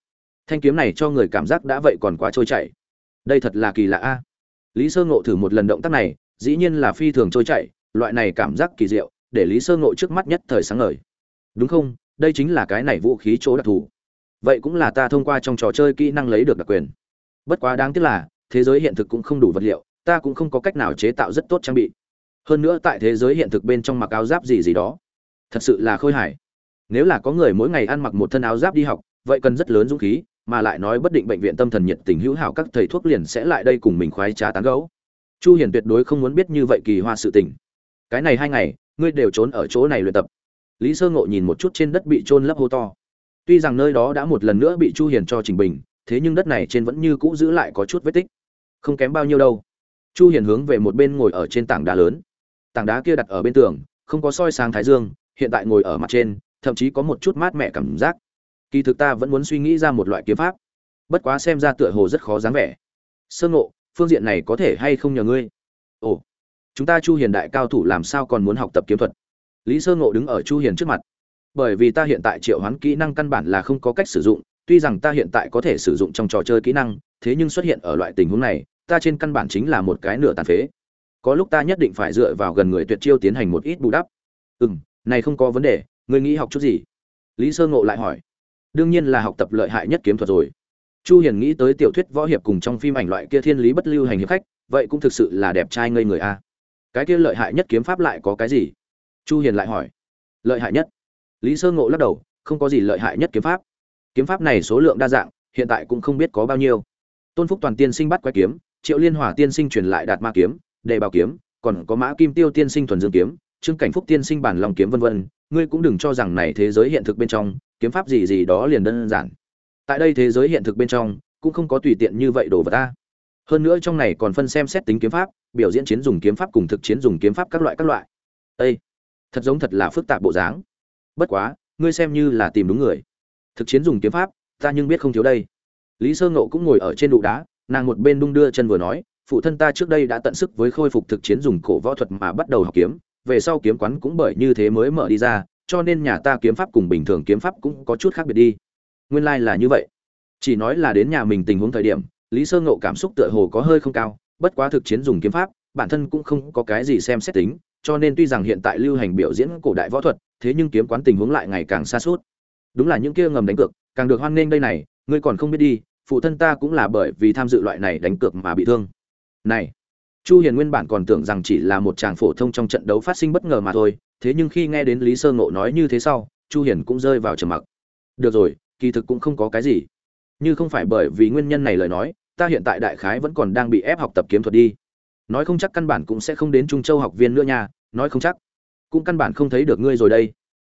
thanh kiếm này cho người cảm giác đã vậy còn quá trôi chảy. Đây thật là kỳ lạ a. Lý sơ ngộ thử một lần động tác này, dĩ nhiên là phi thường trôi chảy, loại này cảm giác kỳ diệu để lý sơ ngộ trước mắt nhất thời sáng ngời. Đúng không? Đây chính là cái này vũ khí chỗ đặc thù. Vậy cũng là ta thông qua trong trò chơi kỹ năng lấy được đặc quyền. Bất quá đáng tiếc là, thế giới hiện thực cũng không đủ vật liệu, ta cũng không có cách nào chế tạo rất tốt trang bị. Hơn nữa tại thế giới hiện thực bên trong mặc áo giáp gì gì đó, thật sự là khôi hài. Nếu là có người mỗi ngày ăn mặc một thân áo giáp đi học, vậy cần rất lớn dũng khí, mà lại nói bất định bệnh viện tâm thần nhiệt tình hữu hảo các thầy thuốc liền sẽ lại đây cùng mình khoái trá tán gấu chu hiền tuyệt đối không muốn biết như vậy kỳ hoa sự tình. Cái này hai ngày ngươi đều trốn ở chỗ này luyện tập. Lý sơ ngộ nhìn một chút trên đất bị trôn lấp hô to. Tuy rằng nơi đó đã một lần nữa bị chu hiền cho trình bình, thế nhưng đất này trên vẫn như cũ giữ lại có chút vết tích. Không kém bao nhiêu đâu. Chu hiền hướng về một bên ngồi ở trên tảng đá lớn. Tảng đá kia đặt ở bên tường, không có soi sáng thái dương, hiện tại ngồi ở mặt trên, thậm chí có một chút mát mẻ cảm giác. Kỳ thực ta vẫn muốn suy nghĩ ra một loại kiếm pháp. Bất quá xem ra tựa hồ rất khó dáng vẻ. Sơ ngộ, phương diện này có thể hay không nhờ ngươi? Ồ chúng ta chu hiền đại cao thủ làm sao còn muốn học tập kiếm thuật? Lý sơ ngộ đứng ở chu hiền trước mặt. Bởi vì ta hiện tại triệu hoán kỹ năng căn bản là không có cách sử dụng, tuy rằng ta hiện tại có thể sử dụng trong trò chơi kỹ năng, thế nhưng xuất hiện ở loại tình huống này, ta trên căn bản chính là một cái nửa tàn phế. Có lúc ta nhất định phải dựa vào gần người tuyệt chiêu tiến hành một ít bù đắp. Ừ này không có vấn đề, ngươi nghĩ học chút gì? Lý sơ ngộ lại hỏi. Đương nhiên là học tập lợi hại nhất kiếm thuật rồi. Chu hiền nghĩ tới tiểu thuyết võ hiệp cùng trong phim ảnh loại kia thiên lý bất lưu hành hiệp khách, vậy cũng thực sự là đẹp trai ngây người a cái kia lợi hại nhất kiếm pháp lại có cái gì? Chu hiền lại hỏi. Lợi hại nhất? Lý sơ ngộ lắc đầu, không có gì lợi hại nhất kiếm pháp. Kiếm pháp này số lượng đa dạng, hiện tại cũng không biết có bao nhiêu. Tôn phúc toàn tiên sinh bắt quái kiếm, triệu liên hòa tiên sinh truyền lại đạt ma kiếm đề bảo kiếm, còn có mã kim tiêu tiên sinh thuần dương kiếm, trương cảnh phúc tiên sinh bản lòng kiếm vân vân. Ngươi cũng đừng cho rằng này thế giới hiện thực bên trong, kiếm pháp gì gì đó liền đơn giản. Tại đây thế giới hiện thực bên trong, cũng không có tùy tiện như vậy đồ vật ta hơn nữa trong này còn phân xem xét tính kiếm pháp, biểu diễn chiến dùng kiếm pháp cùng thực chiến dùng kiếm pháp các loại các loại. Ê! thật giống thật là phức tạp bộ dáng. Bất quá, ngươi xem như là tìm đúng người. Thực chiến dùng kiếm pháp, ta nhưng biết không thiếu đây. Lý sơ ngộ cũng ngồi ở trên đụ đá, nàng một bên đung đưa chân vừa nói, phụ thân ta trước đây đã tận sức với khôi phục thực chiến dùng cổ võ thuật mà bắt đầu học kiếm, về sau kiếm quán cũng bởi như thế mới mở đi ra, cho nên nhà ta kiếm pháp cùng bình thường kiếm pháp cũng có chút khác biệt đi. Nguyên lai là như vậy. Chỉ nói là đến nhà mình tình huống thời điểm lý sơ ngộ cảm xúc tựa hồ có hơi không cao, bất quá thực chiến dùng kiếm pháp, bản thân cũng không có cái gì xem xét tính, cho nên tuy rằng hiện tại lưu hành biểu diễn cổ đại võ thuật, thế nhưng kiếm quán tình huống lại ngày càng xa suốt. Đúng là những kia ngầm đánh cược, càng được hoan nghênh đây này, ngươi còn không biết đi, phụ thân ta cũng là bởi vì tham dự loại này đánh cược mà bị thương. Này, chu hiền nguyên bản còn tưởng rằng chỉ là một chàng phổ thông trong trận đấu phát sinh bất ngờ mà thôi, thế nhưng khi nghe đến lý sơ ngộ nói như thế sau, chu hiền cũng rơi vào trầm mặc. Được rồi, kỳ thực cũng không có cái gì. Như không phải bởi vì nguyên nhân này lời nói ta hiện tại đại khái vẫn còn đang bị ép học tập kiếm thuật đi. Nói không chắc căn bản cũng sẽ không đến trung châu học viên nữa nha, nói không chắc. Cũng căn bản không thấy được ngươi rồi đây.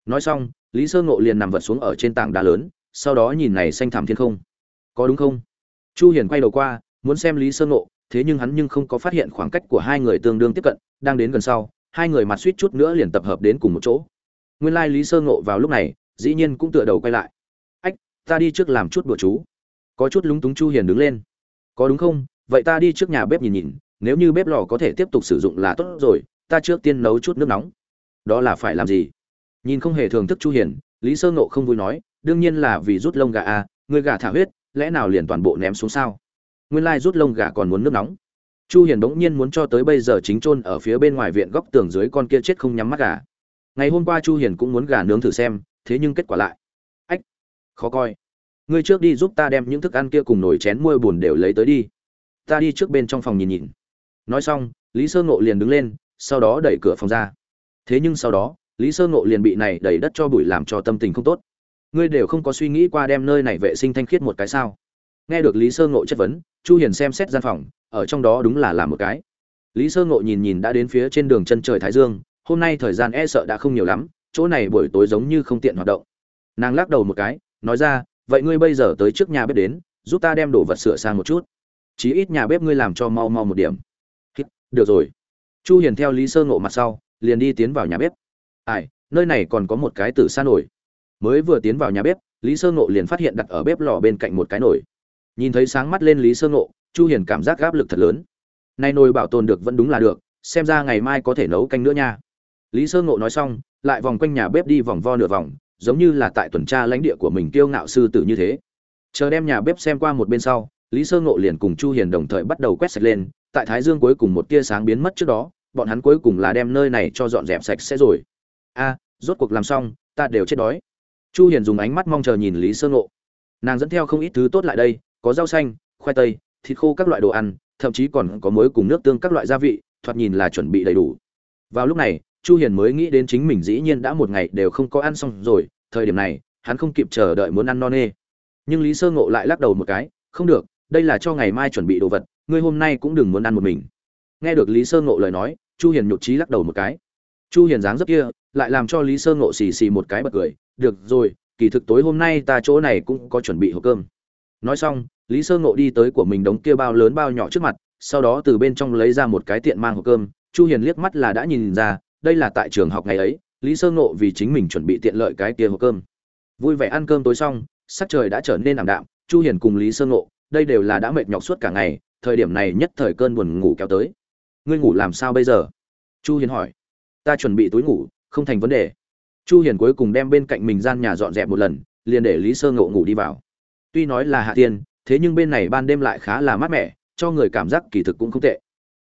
Nói xong, lý sơ ngộ liền nằm vật xuống ở trên tảng đá lớn, sau đó nhìn này xanh thẳm thiên không. Có đúng không? Chu hiền quay đầu qua, muốn xem lý sơ ngộ, thế nhưng hắn nhưng không có phát hiện khoảng cách của hai người tương đương tiếp cận, đang đến gần sau, hai người mặt suýt chút nữa liền tập hợp đến cùng một chỗ. Nguyên lai lý sơ ngộ vào lúc này, dĩ nhiên cũng tựa đầu quay lại. Ách, ta đi trước làm chút bữa chú. Có chút lúng túng chu hiền đứng lên có đúng không? Vậy ta đi trước nhà bếp nhìn nhìn nếu như bếp lò có thể tiếp tục sử dụng là tốt rồi ta trước tiên nấu chút nước nóng. Đó là phải làm gì? Nhìn không hề thưởng thức chu hiền lý sơ ngộ không vui nói đương nhiên là vì rút lông gà a à, người gà thả huyết lẽ nào liền toàn bộ ném xuống sao? Nguyên lai rút lông gà còn muốn nước nóng. Chu hiền bỗng nhiên muốn cho tới bây giờ chính chôn ở phía bên ngoài viện góc tường dưới con kia chết không nhắm mắt gà. Ngày hôm qua chu hiền cũng muốn gà nướng thử xem thế nhưng kết quả lại. Ách khó coi ngươi trước đi giúp ta đem những thức ăn kia cùng nồi chén muôi buồn đều lấy tới đi. Ta đi trước bên trong phòng nhìn nhìn. Nói xong, lý sơ ngộ liền đứng lên, sau đó đẩy cửa phòng ra. Thế nhưng sau đó, lý sơ ngộ liền bị này đẩy đất cho bụi làm cho tâm tình không tốt. Ngươi đều không có suy nghĩ qua đem nơi này vệ sinh thanh khiết một cái sao? Nghe được lý sơ ngộ chất vấn, chu hiền xem xét gian phòng, ở trong đó đúng là làm một cái. Lý sơ ngộ nhìn nhìn đã đến phía trên đường chân trời thái dương, hôm nay thời gian e sợ đã không nhiều lắm, chỗ này buổi tối giống như không tiện hoạt động. Nàng lắc đầu một cái, nói ra vậy ngươi bây giờ tới trước nhà bếp đến, giúp ta đem đồ vật sửa sang một chút. Chí ít nhà bếp ngươi làm cho mau mau một điểm. Được rồi. Chu hiền theo lý sơ ngộ mặt sau, liền đi tiến vào nhà bếp. Ai, nơi này còn có một cái tử sa nổi. Mới vừa tiến vào nhà bếp, lý sơ ngộ liền phát hiện đặt ở bếp lò bên cạnh một cái nồi. Nhìn thấy sáng mắt lên lý sơ ngộ, chu hiền cảm giác áp lực thật lớn. Nay nồi bảo tồn được vẫn đúng là được, xem ra ngày mai có thể nấu canh nữa nha. Lý sơ ngộ nói xong, lại vòng quanh nhà bếp đi vòng vo nửa vòng giống như là tại tuần tra lãnh địa của mình kiêu ngạo sư tử như thế. Chờ đem nhà bếp xem qua một bên sau, lý sơ ngộ liền cùng chu hiền đồng thời bắt đầu quét sạch lên, tại thái dương cuối cùng một tia sáng biến mất trước đó, bọn hắn cuối cùng là đem nơi này cho dọn dẹp sạch sẽ rồi. A, rốt cuộc làm xong, ta đều chết đói. Chu hiền dùng ánh mắt mong chờ nhìn lý sơ ngộ. Nàng dẫn theo không ít thứ tốt lại đây, có rau xanh, khoai tây, thịt khô các loại đồ ăn, thậm chí còn có muối cùng nước tương các loại gia vị, thoạt nhìn là chuẩn bị đầy đủ. Vào lúc này chu hiền mới nghĩ đến chính mình dĩ nhiên đã một ngày đều không có ăn xong rồi, thời điểm này, hắn không kịp chờ đợi muốn ăn no nê. Nhưng lý sơ ngộ lại lắc đầu một cái, không được, đây là cho ngày mai chuẩn bị đồ vật, ngươi hôm nay cũng đừng muốn ăn một mình. Nghe được lý sơ ngộ lời nói, chu hiền nhột trí lắc đầu một cái. Chu hiền dáng dấp kia, lại làm cho lý sơ ngộ xì xì một cái bật cười, được rồi, kỳ thực tối hôm nay ta chỗ này cũng có chuẩn bị hộp cơm. Nói xong, lý sơ ngộ đi tới của mình đống kia bao lớn bao nhỏ trước mặt, sau đó từ bên trong lấy ra một cái tiện mang hộp cơm. Chu hiền liếc mắt là đã nhìn ra đây là tại trường học ngày ấy, lý sơ ngộ vì chính mình chuẩn bị tiện lợi cái kia hộp cơm. Vui vẻ ăn cơm tối xong, sắc trời đã trở nên ảm đạm, chu hiền cùng lý sơ ngộ, đây đều là đã mệt nhọc suốt cả ngày, thời điểm này nhất thời cơn buồn ngủ kéo tới. Ngươi ngủ làm sao bây giờ? Chu hiền hỏi. Ta chuẩn bị túi ngủ, không thành vấn đề. Chu hiền cuối cùng đem bên cạnh mình gian nhà dọn dẹp một lần, liền để lý sơ ngộ ngủ đi vào. Tuy nói là hạ tiên, thế nhưng bên này ban đêm lại khá là mát mẻ, cho người cảm giác kỳ thực cũng không tệ.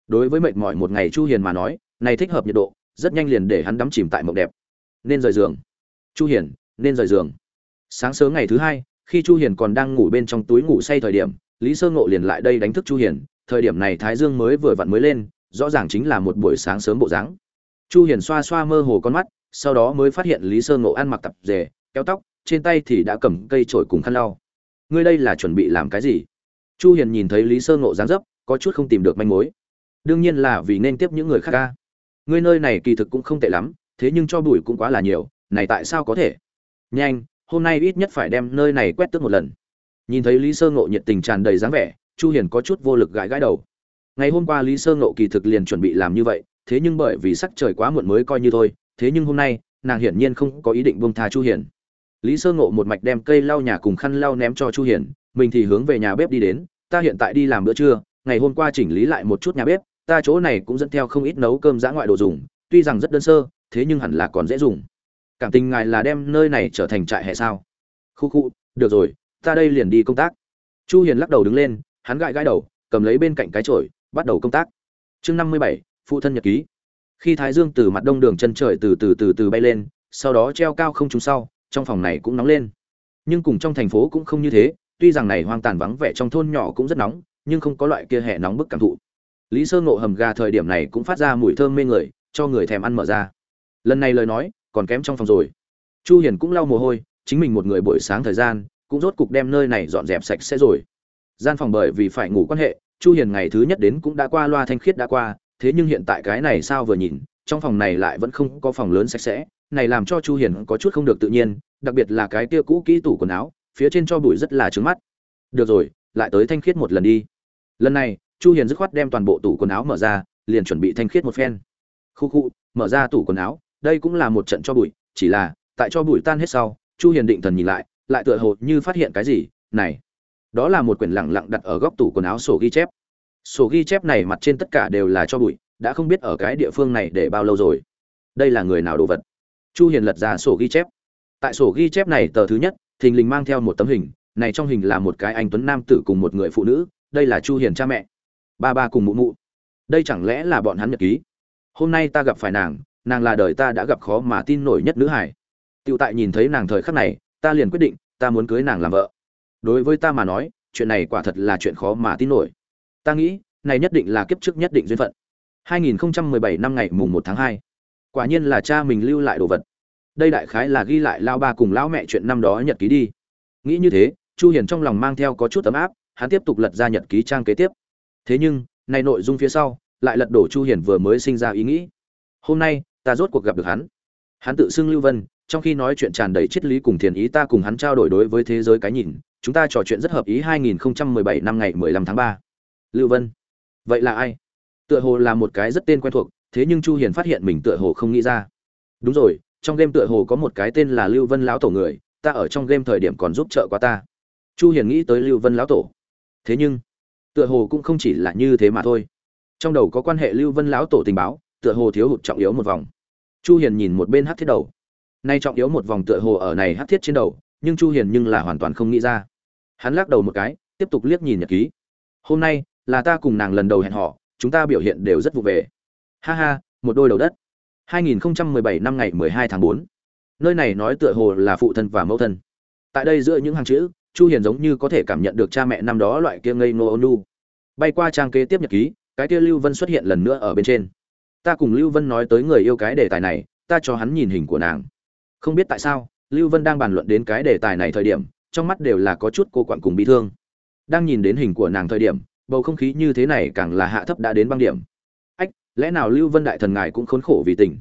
Đối với mệt mỏi một ngày chu hiền mà nói, này thích hợp nhiệt độ rất nhanh liền để hắn đắm chìm tại mộng đẹp. Nên rời giường. Chu hiền, nên rời giường. Sáng sớm ngày thứ hai, khi chu hiền còn đang ngủ bên trong túi ngủ say thời điểm, lý sơ ngộ liền lại đây đánh thức chu hiền. Thời điểm này thái dương mới vừa vặn mới lên, rõ ràng chính là một buổi sáng sớm bộ dáng. Chu hiền xoa xoa mơ hồ con mắt, sau đó mới phát hiện lý sơ ngộ ăn mặc tập dề, kéo tóc, trên tay thì đã cầm cây chổi cùng khăn lau. Ngươi đây là chuẩn bị làm cái gì? Chu hiền nhìn thấy lý sơ ngộ dáng dấp, có chút không tìm được manh mối. Đương nhiên là vì nên tiếp những người khác ca ngươi nơi này kỳ thực cũng không tệ lắm, thế nhưng cho bụi cũng quá là nhiều, này tại sao có thể? Nhanh, hôm nay ít nhất phải đem nơi này quét tước một lần. Nhìn thấy lý sơ ngộ nhiệt tình tràn đầy dáng vẻ, chu hiền có chút vô lực gãi gãi đầu. Ngày hôm qua lý sơ ngộ kỳ thực liền chuẩn bị làm như vậy, thế nhưng bởi vì sắc trời quá muộn mới coi như thôi, thế nhưng hôm nay, nàng hiển nhiên không có ý định buông tha chu hiền. Lý sơ ngộ một mạch đem cây lau nhà cùng khăn lau ném cho chu hiền, mình thì hướng về nhà bếp đi đến, ta hiện tại đi làm bữa trưa, ngày hôm qua chỉnh lý lại một chút nhà bếp ta chỗ này cũng dẫn theo không ít nấu cơm dã ngoại đồ dùng tuy rằng rất đơn sơ thế nhưng hẳn là còn dễ dùng. Cảm tình ngài là đem nơi này trở thành trại hè sao? Khu khu được rồi ta đây liền đi công tác. Chu hiền lắc đầu đứng lên hắn gãi gãi đầu cầm lấy bên cạnh cái chổi bắt đầu công tác. Chương 57, phụ thân nhật ký. Khi thái dương từ mặt đông đường chân trời từ từ từ từ bay lên sau đó treo cao không trung sau trong phòng này cũng nóng lên. Nhưng cùng trong thành phố cũng không như thế tuy rằng này hoang tàn vắng vẻ trong thôn nhỏ cũng rất nóng nhưng không có loại kia hè nóng bức cảm thụ lý sơ ngộ hầm gà thời điểm này cũng phát ra mùi thơm mê người, cho người thèm ăn mở ra. Lần này lời nói, còn kém trong phòng rồi. Chu hiền cũng lau mồ hôi, chính mình một người buổi sáng thời gian, cũng rốt cục đem nơi này dọn dẹp sạch sẽ rồi. Gian phòng bởi vì phải ngủ quan hệ, chu hiền ngày thứ nhất đến cũng đã qua, loa thanh khiết đã qua, thế nhưng hiện tại cái này sao vừa nhìn, trong phòng này lại vẫn không có phòng lớn sạch sẽ, này làm cho chu hiền có chút không được tự nhiên, đặc biệt là cái kia cũ kỹ tủ quần áo, phía trên cho bụi rất là trướng mắt. Được rồi, lại tới thanh khiết một lần đi. Lần này chu hiền dứt khoát đem toàn bộ tủ quần áo mở ra, liền chuẩn bị thanh khiết một phen. Khu khu, mở ra tủ quần áo, đây cũng là một trận cho bụi, chỉ là, tại cho bụi tan hết sau, chu hiền định thần nhìn lại lại tựa hồ như phát hiện cái gì, này, đó là một quyển lẳng lặng đặt ở góc tủ quần áo sổ ghi chép. Sổ ghi chép này mặt trên tất cả đều là cho bụi, đã không biết ở cái địa phương này để bao lâu rồi. Đây là người nào đồ vật? Chu hiền lật ra sổ ghi chép. Tại sổ ghi chép này tờ thứ nhất, thình lình mang theo một tấm hình, này trong hình là một cái anh tuấn nam tử cùng một người phụ nữ, đây là chu hiền cha mẹ ba ba cùng mụ mụ đây chẳng lẽ là bọn hắn nhật ký hôm nay ta gặp phải nàng nàng là đời ta đã gặp khó mà tin nổi nhất nữ hải Tiểu tại nhìn thấy nàng thời khắc này, ta liền quyết định, ta muốn cưới nàng làm vợ. Đối với ta mà nói, chuyện này quả thật là chuyện khó mà tin nổi. Ta nghĩ, này nhất định là kiếp trước nhất định duyên phận. 2017 năm ngày mùng 1 tháng 2. Quả nhiên là cha mình lưu lại đồ vật. Đây đại khái là ghi lại lao ba cùng lão mẹ chuyện năm đó nhật ký đi. Nghĩ như thế, Chu Hiền trong lòng mang theo có chút ấm áp, hắn tiếp tục lật ra nhật ký trang kế tiếp. Thế nhưng, nay nội dung phía sau, lại lật đổ Chu Hiền vừa mới sinh ra ý nghĩ. Hôm nay, ta rốt cuộc gặp được hắn. Hắn tự xưng Lưu Vân, trong khi nói chuyện tràn đầy triết lý cùng thiền ý ta cùng hắn trao đổi đối với thế giới cái nhìn, chúng ta trò chuyện rất hợp ý 2017 năm ngày 15 tháng 3. Lưu Vân. Vậy là ai? Tựa hồ là một cái rất tên quen thuộc, thế nhưng Chu Hiền phát hiện mình tựa hồ không nghĩ ra. Đúng rồi, trong game tựa hồ có một cái tên là Lưu Vân lão tổ người, ta ở trong game thời điểm còn giúp trợ qua ta. Chu Hiền nghĩ tới Lưu Vân lão tổ. Thế nhưng, tựa hồ cũng không chỉ là như thế mà thôi. Trong đầu có quan hệ Lưu Vân lão tổ tình báo, tựa hồ thiếu hụt trọng yếu một vòng. Chu Hiền nhìn một bên hắc thiết đầu nay trọng yếu một vòng tựa hồ ở này hắc thiết trên đầu nhưng chu hiền nhưng là hoàn toàn không nghĩ ra hắn lắc đầu một cái tiếp tục liếc nhìn nhật ký hôm nay là ta cùng nàng lần đầu hẹn họ chúng ta biểu hiện đều rất vụ về ha ha một đôi đầu đất 2017 năm ngày 12 tháng 4. nơi này nói tựa hồ là phụ thân và mẫu thân tại đây giữa những hàng chữ chu hiền giống như có thể cảm nhận được cha mẹ năm đó loại kia ngây ngô ônu bay qua trang kế tiếp nhật ký, cái kia lưu vân xuất hiện lần nữa ở bên trên. Ta cùng lưu vân nói tới người yêu cái đề tài này, ta cho hắn nhìn hình của nàng. Không biết tại sao, lưu vân đang bàn luận đến cái đề tài này thời điểm, trong mắt đều là có chút cô quặn cùng bị thương. Đang nhìn đến hình của nàng thời điểm, bầu không khí như thế này càng là hạ thấp đã đến băng điểm. Ách, lẽ nào lưu vân đại thần ngài cũng khốn khổ vì tình?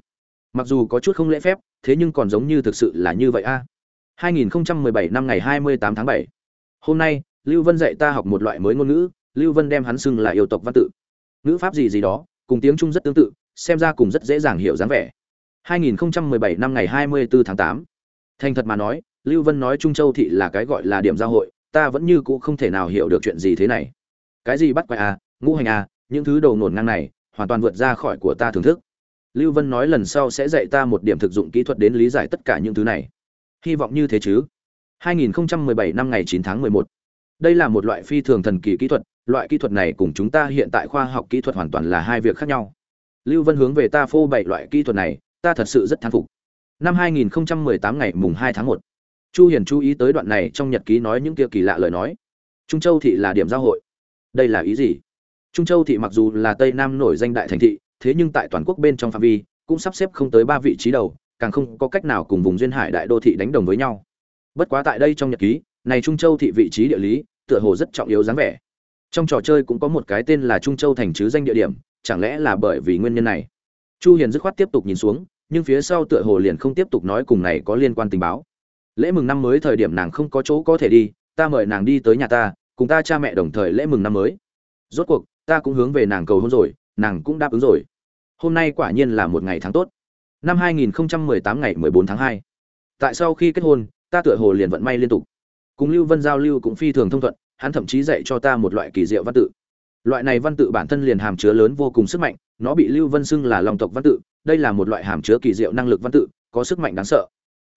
Mặc dù có chút không lễ phép, thế nhưng còn giống như thực sự là như vậy a. 2017 năm ngày 28 tháng 7. Hôm nay, Lưu Vân dạy ta học một loại mới ngôn ngữ, Lưu Vân đem hắn xưng là yêu tộc văn tự. Ngữ pháp gì gì đó, cùng tiếng Trung rất tương tự, xem ra cùng rất dễ dàng hiểu dáng vẻ. 2017 năm ngày 24 tháng 8. Thành thật mà nói, Lưu Vân nói Trung Châu thị là cái gọi là điểm giao hội, ta vẫn như cũ không thể nào hiểu được chuyện gì thế này. Cái gì bắt quái à, ngũ hành à, những thứ đầu nổn ngang này, hoàn toàn vượt ra khỏi của ta thưởng thức. Lưu Vân nói lần sau sẽ dạy ta một điểm thực dụng kỹ thuật đến lý giải tất cả những thứ này. Hy vọng như thế chứ. 2017 năm ngày 9 tháng 11. Đây là một loại phi thường thần kỳ kỹ thuật, loại kỹ thuật này cùng chúng ta hiện tại khoa học kỹ thuật hoàn toàn là hai việc khác nhau. Lưu Vân hướng về ta phô bày loại kỹ thuật này, ta thật sự rất thán phục năm 2018 ngày mùng 2 tháng 1. chu hiền chú ý tới đoạn này trong nhật ký nói những kia kỳ lạ lời nói trung châu thị là điểm giao hội đây là ý gì trung châu thị mặc dù là tây nam nổi danh đại thành thị thế nhưng tại toàn quốc bên trong phạm vi cũng sắp xếp không tới ba vị trí đầu càng không có cách nào cùng vùng duyên hải đại đô thị đánh đồng với nhau. Bất quá tại đây trong nhật ký, này trung châu thị vị trí địa lý, tựa hồ rất trọng yếu dáng vẻ. Trong trò chơi cũng có một cái tên là trung châu thành chứ danh địa điểm, chẳng lẽ là bởi vì nguyên nhân này? Chu hiền dứt khoát tiếp tục nhìn xuống, nhưng phía sau tựa hồ liền không tiếp tục nói cùng này có liên quan tình báo. Lễ mừng năm mới thời điểm nàng không có chỗ có thể đi, ta mời nàng đi tới nhà ta, cùng ta cha mẹ đồng thời lễ mừng năm mới. Rốt cuộc, ta cũng hướng về nàng cầu hôn rồi, nàng cũng đáp ứng rồi. Hôm nay quả nhiên là một ngày tháng tốt năm 2018 ngày 14 tháng 2. tại sau khi kết hôn, ta tựa hồ liền vận may liên tục. Cùng lưu vân giao lưu cũng phi thường thông thuận, hắn thậm chí dạy cho ta một loại kỳ diệu văn tự. Loại này văn tự bản thân liền hàm chứa lớn vô cùng sức mạnh, nó bị lưu vân xưng là lòng tộc văn tự, đây là một loại hàm chứa kỳ diệu năng lực văn tự, có sức mạnh đáng sợ.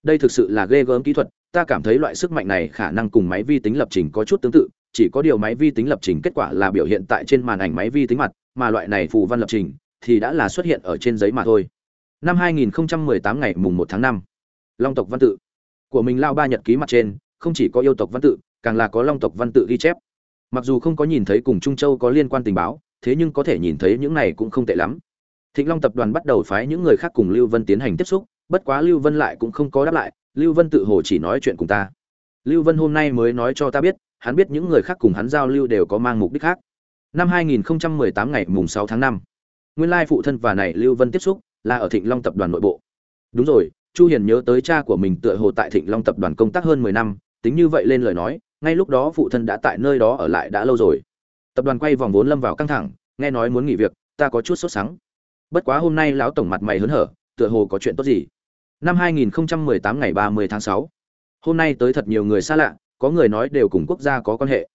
Đây thực sự là ghê gớm kỹ thuật, ta cảm thấy loại sức mạnh này khả năng cùng máy vi tính lập trình có chút tương tự, chỉ có điều máy vi tính lập trình kết quả là biểu hiện tại trên màn ảnh máy vi tính mặt, mà loại này phù văn lập trình thì đã là xuất hiện ở trên giấy mà thôi năm 2018 ngày mùng 1 tháng 5, long tộc văn tự. Của mình lao ba nhật ký mặt trên không chỉ có yêu tộc văn tự càng là có long tộc văn tự ghi chép. Mặc dù không có nhìn thấy cùng trung châu có liên quan tình báo thế nhưng có thể nhìn thấy những này cũng không tệ lắm. Thịnh long tập đoàn bắt đầu phái những người khác cùng lưu vân tiến hành tiếp xúc bất quá lưu vân lại cũng không có đáp lại lưu vân tự hồ chỉ nói chuyện cùng ta. Lưu vân hôm nay mới nói cho ta biết hắn biết những người khác cùng hắn giao lưu đều có mang mục đích khác. Năm 2018 ngày mùng 6 tháng 5, nguyên lai phụ thân và này lưu vân tiếp xúc là ở thịnh long tập đoàn nội bộ. Đúng rồi, chu hiền nhớ tới cha của mình tựa hồ tại thịnh long tập đoàn công tác hơn 10 năm, tính như vậy lên lời nói, ngay lúc đó phụ thân đã tại nơi đó ở lại đã lâu rồi. Tập đoàn quay vòng vốn lâm vào căng thẳng, nghe nói muốn nghỉ việc, ta có chút sốt sắng. Bất quá hôm nay lão tổng mặt mày hớn hở, tựa hồ có chuyện tốt gì. Năm 2018 ngày 30 tháng 6 hôm nay tới thật nhiều người xa lạ, có người nói đều cùng quốc gia có quan hệ.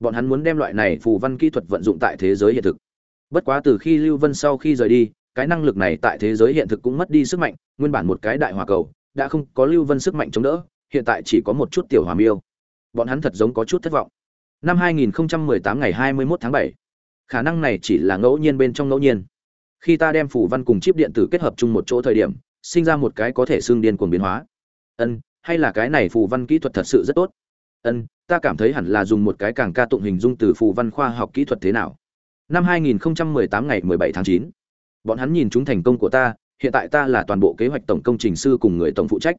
Bọn hắn muốn đem loại này phù văn kỹ thuật vận dụng tại thế giới hiện thực. Bất quá từ khi lưu vân sau khi rời đi cái năng lực này tại thế giới hiện thực cũng mất đi sức mạnh, nguyên bản một cái đại hòa cầu, đã không có lưu vân sức mạnh chống đỡ, hiện tại chỉ có một chút tiểu hòa miêu. Bọn hắn thật giống có chút thất vọng. Năm 2018 ngày 21 tháng 7 khả năng này chỉ là ngẫu nhiên bên trong ngẫu nhiên. Khi ta đem phủ văn cùng chip điện tử kết hợp chung một chỗ thời điểm, sinh ra một cái có thể xương điên cuồng biến hóa. Ân, hay là cái này phù văn kỹ thuật thật sự rất tốt? Ân, ta cảm thấy hẳn là dùng một cái càng ca tụng hình dung từ phù văn khoa học kỹ thuật thế nào. Năm 2018 ngày 17 tháng 9 bọn hắn nhìn chúng thành công của ta, hiện tại ta là toàn bộ kế hoạch tổng công trình sư cùng người tổng phụ trách.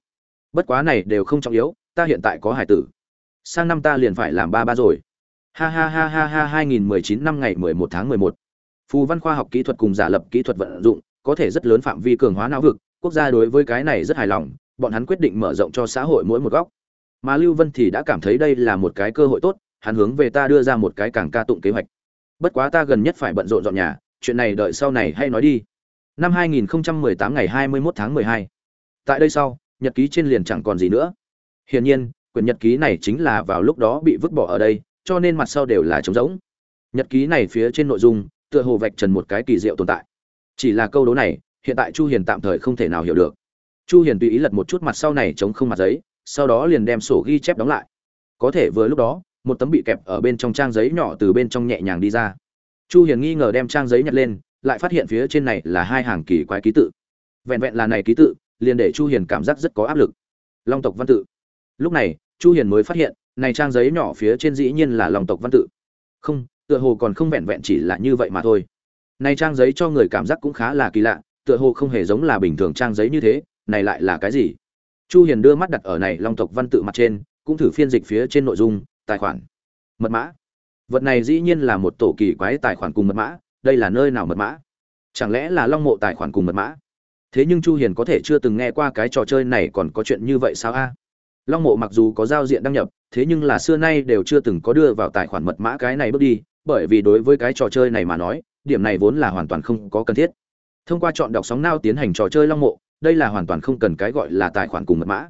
Bất quá này đều không trọng yếu, ta hiện tại có hải tử. Sang năm ta liền phải làm ba ba rồi. Ha ha ha ha ha 2019 năm ngày 11 tháng 11 phù văn khoa học kỹ thuật cùng giả lập kỹ thuật vận dụng, có thể rất lớn phạm vi cường hóa não vực, quốc gia đối với cái này rất hài lòng, bọn hắn quyết định mở rộng cho xã hội mỗi một góc. Mà lưu vân thì đã cảm thấy đây là một cái cơ hội tốt, hắn hướng về ta đưa ra một cái càng ca tụng kế hoạch. Bất quá ta gần nhất phải bận rộn dọn nhà chuyện này đợi sau này hay nói đi. Năm 2018 ngày 21 tháng 12 tại đây sau, nhật ký trên liền chẳng còn gì nữa. Hiển nhiên, quyển nhật ký này chính là vào lúc đó bị vứt bỏ ở đây, cho nên mặt sau đều là trống rỗng. Nhật ký này phía trên nội dung, tựa hồ vạch trần một cái kỳ diệu tồn tại. Chỉ là câu đố này, hiện tại chu hiền tạm thời không thể nào hiểu được. Chu hiền tùy ý lật một chút mặt sau này chống không mặt giấy, sau đó liền đem sổ ghi chép đóng lại. Có thể vừa lúc đó, một tấm bị kẹp ở bên trong trang giấy nhỏ từ bên trong nhẹ nhàng đi ra chu hiền nghi ngờ đem trang giấy nhặt lên, lại phát hiện phía trên này là hai hàng kỳ quái ký tự. Vẹn vẹn là này ký tự, liền để chu hiền cảm giác rất có áp lực. Long tộc văn tự. Lúc này, chu hiền mới phát hiện, này trang giấy nhỏ phía trên dĩ nhiên là long tộc văn tự. Không, tựa hồ còn không vẹn vẹn chỉ là như vậy mà thôi. Này trang giấy cho người cảm giác cũng khá là kỳ lạ, tựa hồ không hề giống là bình thường trang giấy như thế, này lại là cái gì? Chu hiền đưa mắt đặt ở này long tộc văn tự mặt trên, cũng thử phiên dịch phía trên nội dung, tài khoản. Mật mã vật này dĩ nhiên là một tổ kỳ quái tài khoản cùng mật mã, đây là nơi nào mật mã? Chẳng lẽ là long mộ tài khoản cùng mật mã? Thế nhưng chu hiền có thể chưa từng nghe qua cái trò chơi này còn có chuyện như vậy sao a? Long mộ mặc dù có giao diện đăng nhập, thế nhưng là xưa nay đều chưa từng có đưa vào tài khoản mật mã cái này bước đi, bởi vì đối với cái trò chơi này mà nói, điểm này vốn là hoàn toàn không có cần thiết. Thông qua chọn đọc sóng nao tiến hành trò chơi long mộ, đây là hoàn toàn không cần cái gọi là tài khoản cùng mật mã.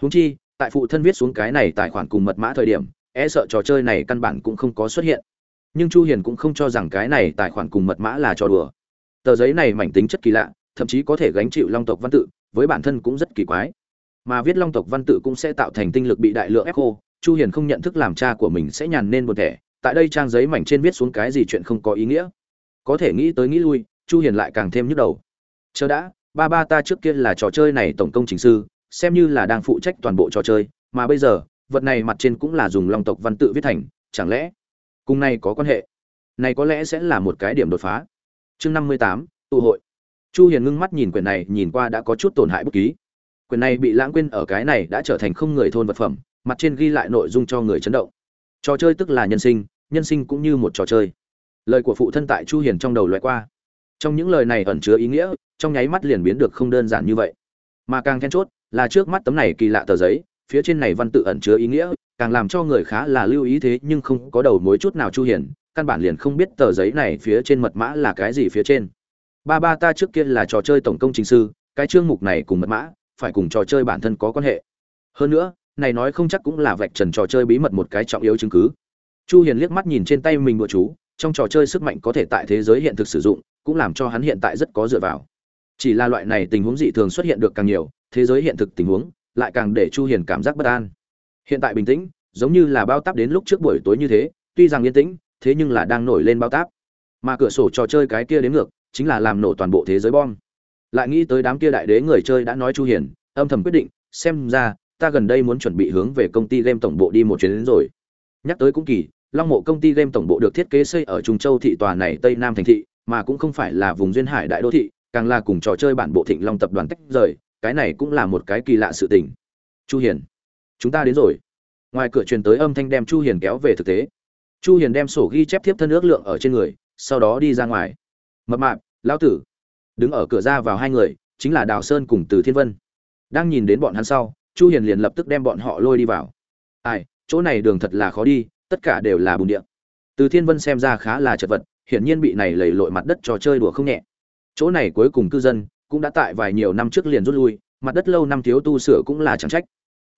Huống chi, tại phụ thân viết xuống cái này tài khoản cùng mật mã thời điểm e sợ trò chơi này căn bản cũng không có xuất hiện. Nhưng chu hiền cũng không cho rằng cái này tài khoản cùng mật mã là trò đùa. Tờ giấy này mảnh tính chất kỳ lạ, thậm chí có thể gánh chịu long tộc văn tự, với bản thân cũng rất kỳ quái. Mà viết long tộc văn tự cũng sẽ tạo thành tinh lực bị đại lượng ép khô chu hiền không nhận thức làm cha của mình sẽ nhàn nên một thẻ, tại đây trang giấy mảnh trên viết xuống cái gì chuyện không có ý nghĩa. Có thể nghĩ tới nghĩ lui, chu hiền lại càng thêm nhức đầu. Chờ đã, ba ba ta trước kia là trò chơi này tổng công trình sư, xem như là đang phụ trách toàn bộ trò chơi, mà bây giờ vật này mặt trên cũng là dùng long tộc văn tự viết thành chẳng lẽ cùng này có quan hệ? Này có lẽ sẽ là một cái điểm đột phá. Chương 58, tụ hội. Chu hiền ngưng mắt nhìn quyển này nhìn qua đã có chút tổn hại bút ký. Quyển này bị lãng quên ở cái này đã trở thành không người thôn vật phẩm mặt trên ghi lại nội dung cho người chấn động. Trò chơi tức là nhân sinh nhân sinh cũng như một trò chơi. Lời của phụ thân tại chu hiền trong đầu loại qua. Trong những lời này ẩn chứa ý nghĩa trong nháy mắt liền biến được không đơn giản như vậy. Mà càng then chốt là trước mắt tấm này kỳ lạ tờ giấy phía trên này văn tự ẩn chứa ý nghĩa, càng làm cho người khá là lưu ý thế, nhưng không có đầu mối chút nào chu hiền, căn bản liền không biết tờ giấy này phía trên mật mã là cái gì phía trên. Ba ba ta trước kia là trò chơi tổng công trình sư, cái chương mục này cùng mật mã, phải cùng trò chơi bản thân có quan hệ. Hơn nữa, này nói không chắc cũng là vạch trần trò chơi bí mật một cái trọng yếu chứng cứ. Chu hiền liếc mắt nhìn trên tay mình bùa chú, trong trò chơi sức mạnh có thể tại thế giới hiện thực sử dụng, cũng làm cho hắn hiện tại rất có dựa vào. Chỉ là loại này tình huống dị thường xuất hiện được càng nhiều, thế giới hiện thực tình huống lại càng để chu hiền cảm giác bất an. Hiện tại bình tĩnh, giống như là bao táp đến lúc trước buổi tối như thế, tuy rằng yên tĩnh, thế nhưng là đang nổi lên bao táp. Mà cửa sổ trò chơi cái kia đến ngược, chính là làm nổ toàn bộ thế giới bom. Lại nghĩ tới đám kia đại đế người chơi đã nói chu hiền, âm thầm quyết định, xem ra, ta gần đây muốn chuẩn bị hướng về công ty game tổng bộ đi một chuyến đến rồi. Nhắc tới cũng kỳ, long mộ công ty game tổng bộ được thiết kế xây ở trung châu thị tòa này tây nam thành thị, mà cũng không phải là vùng duyên hải đại đô thị, càng là cùng trò chơi bản bộ thịnh long tập đoàn tách rời cái này cũng là một cái kỳ lạ sự tình. Chu hiền, chúng ta đến rồi. Ngoài cửa truyền tới âm thanh đem chu hiền kéo về thực tế. Chu hiền đem sổ ghi chép tiếp thân ước lượng ở trên người, sau đó đi ra ngoài. Mập mạp, lão tử. Đứng ở cửa ra vào hai người, chính là đào sơn cùng từ thiên vân. Đang nhìn đến bọn hắn sau, chu hiền liền lập tức đem bọn họ lôi đi vào. Ai, chỗ này đường thật là khó đi, tất cả đều là bùn địa từ thiên vân xem ra khá là chật vật, hiển nhiên bị này lầy lội mặt đất trò chơi đùa không nhẹ. Chỗ này cuối cùng cư dân cũng đã tại vài nhiều năm trước liền rút lui, mặt đất lâu năm thiếu tu sửa cũng là chẳng trách.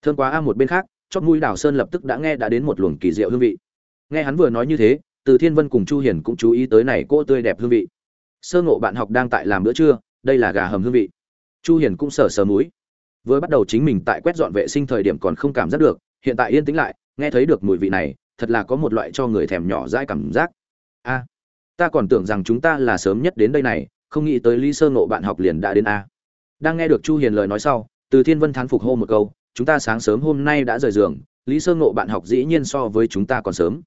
Thương quá a một bên khác, chót mũi đào sơn lập tức đã nghe đã đến một luồng kỳ diệu hương vị. Nghe hắn vừa nói như thế, từ thiên vân cùng chu hiền cũng chú ý tới này cô tươi đẹp hương vị. Sơ ngộ bạn học đang tại làm bữa trưa, đây là gà hầm hương vị. Chu hiền cũng sờ sờ mũi. Vừa bắt đầu chính mình tại quét dọn vệ sinh thời điểm còn không cảm giác được, hiện tại yên tĩnh lại, nghe thấy được mùi vị này, thật là có một loại cho người thèm nhỏ dãi cảm giác. A, ta còn tưởng rằng chúng ta là sớm nhất đến đây này không nghĩ tới lý sơ ngộ bạn học liền đã đến a. Đang nghe được chu hiền lời nói sau, từ thiên vân thán phục hô một câu, chúng ta sáng sớm hôm nay đã rời giường, lý sơ ngộ bạn học dĩ nhiên so với chúng ta còn sớm.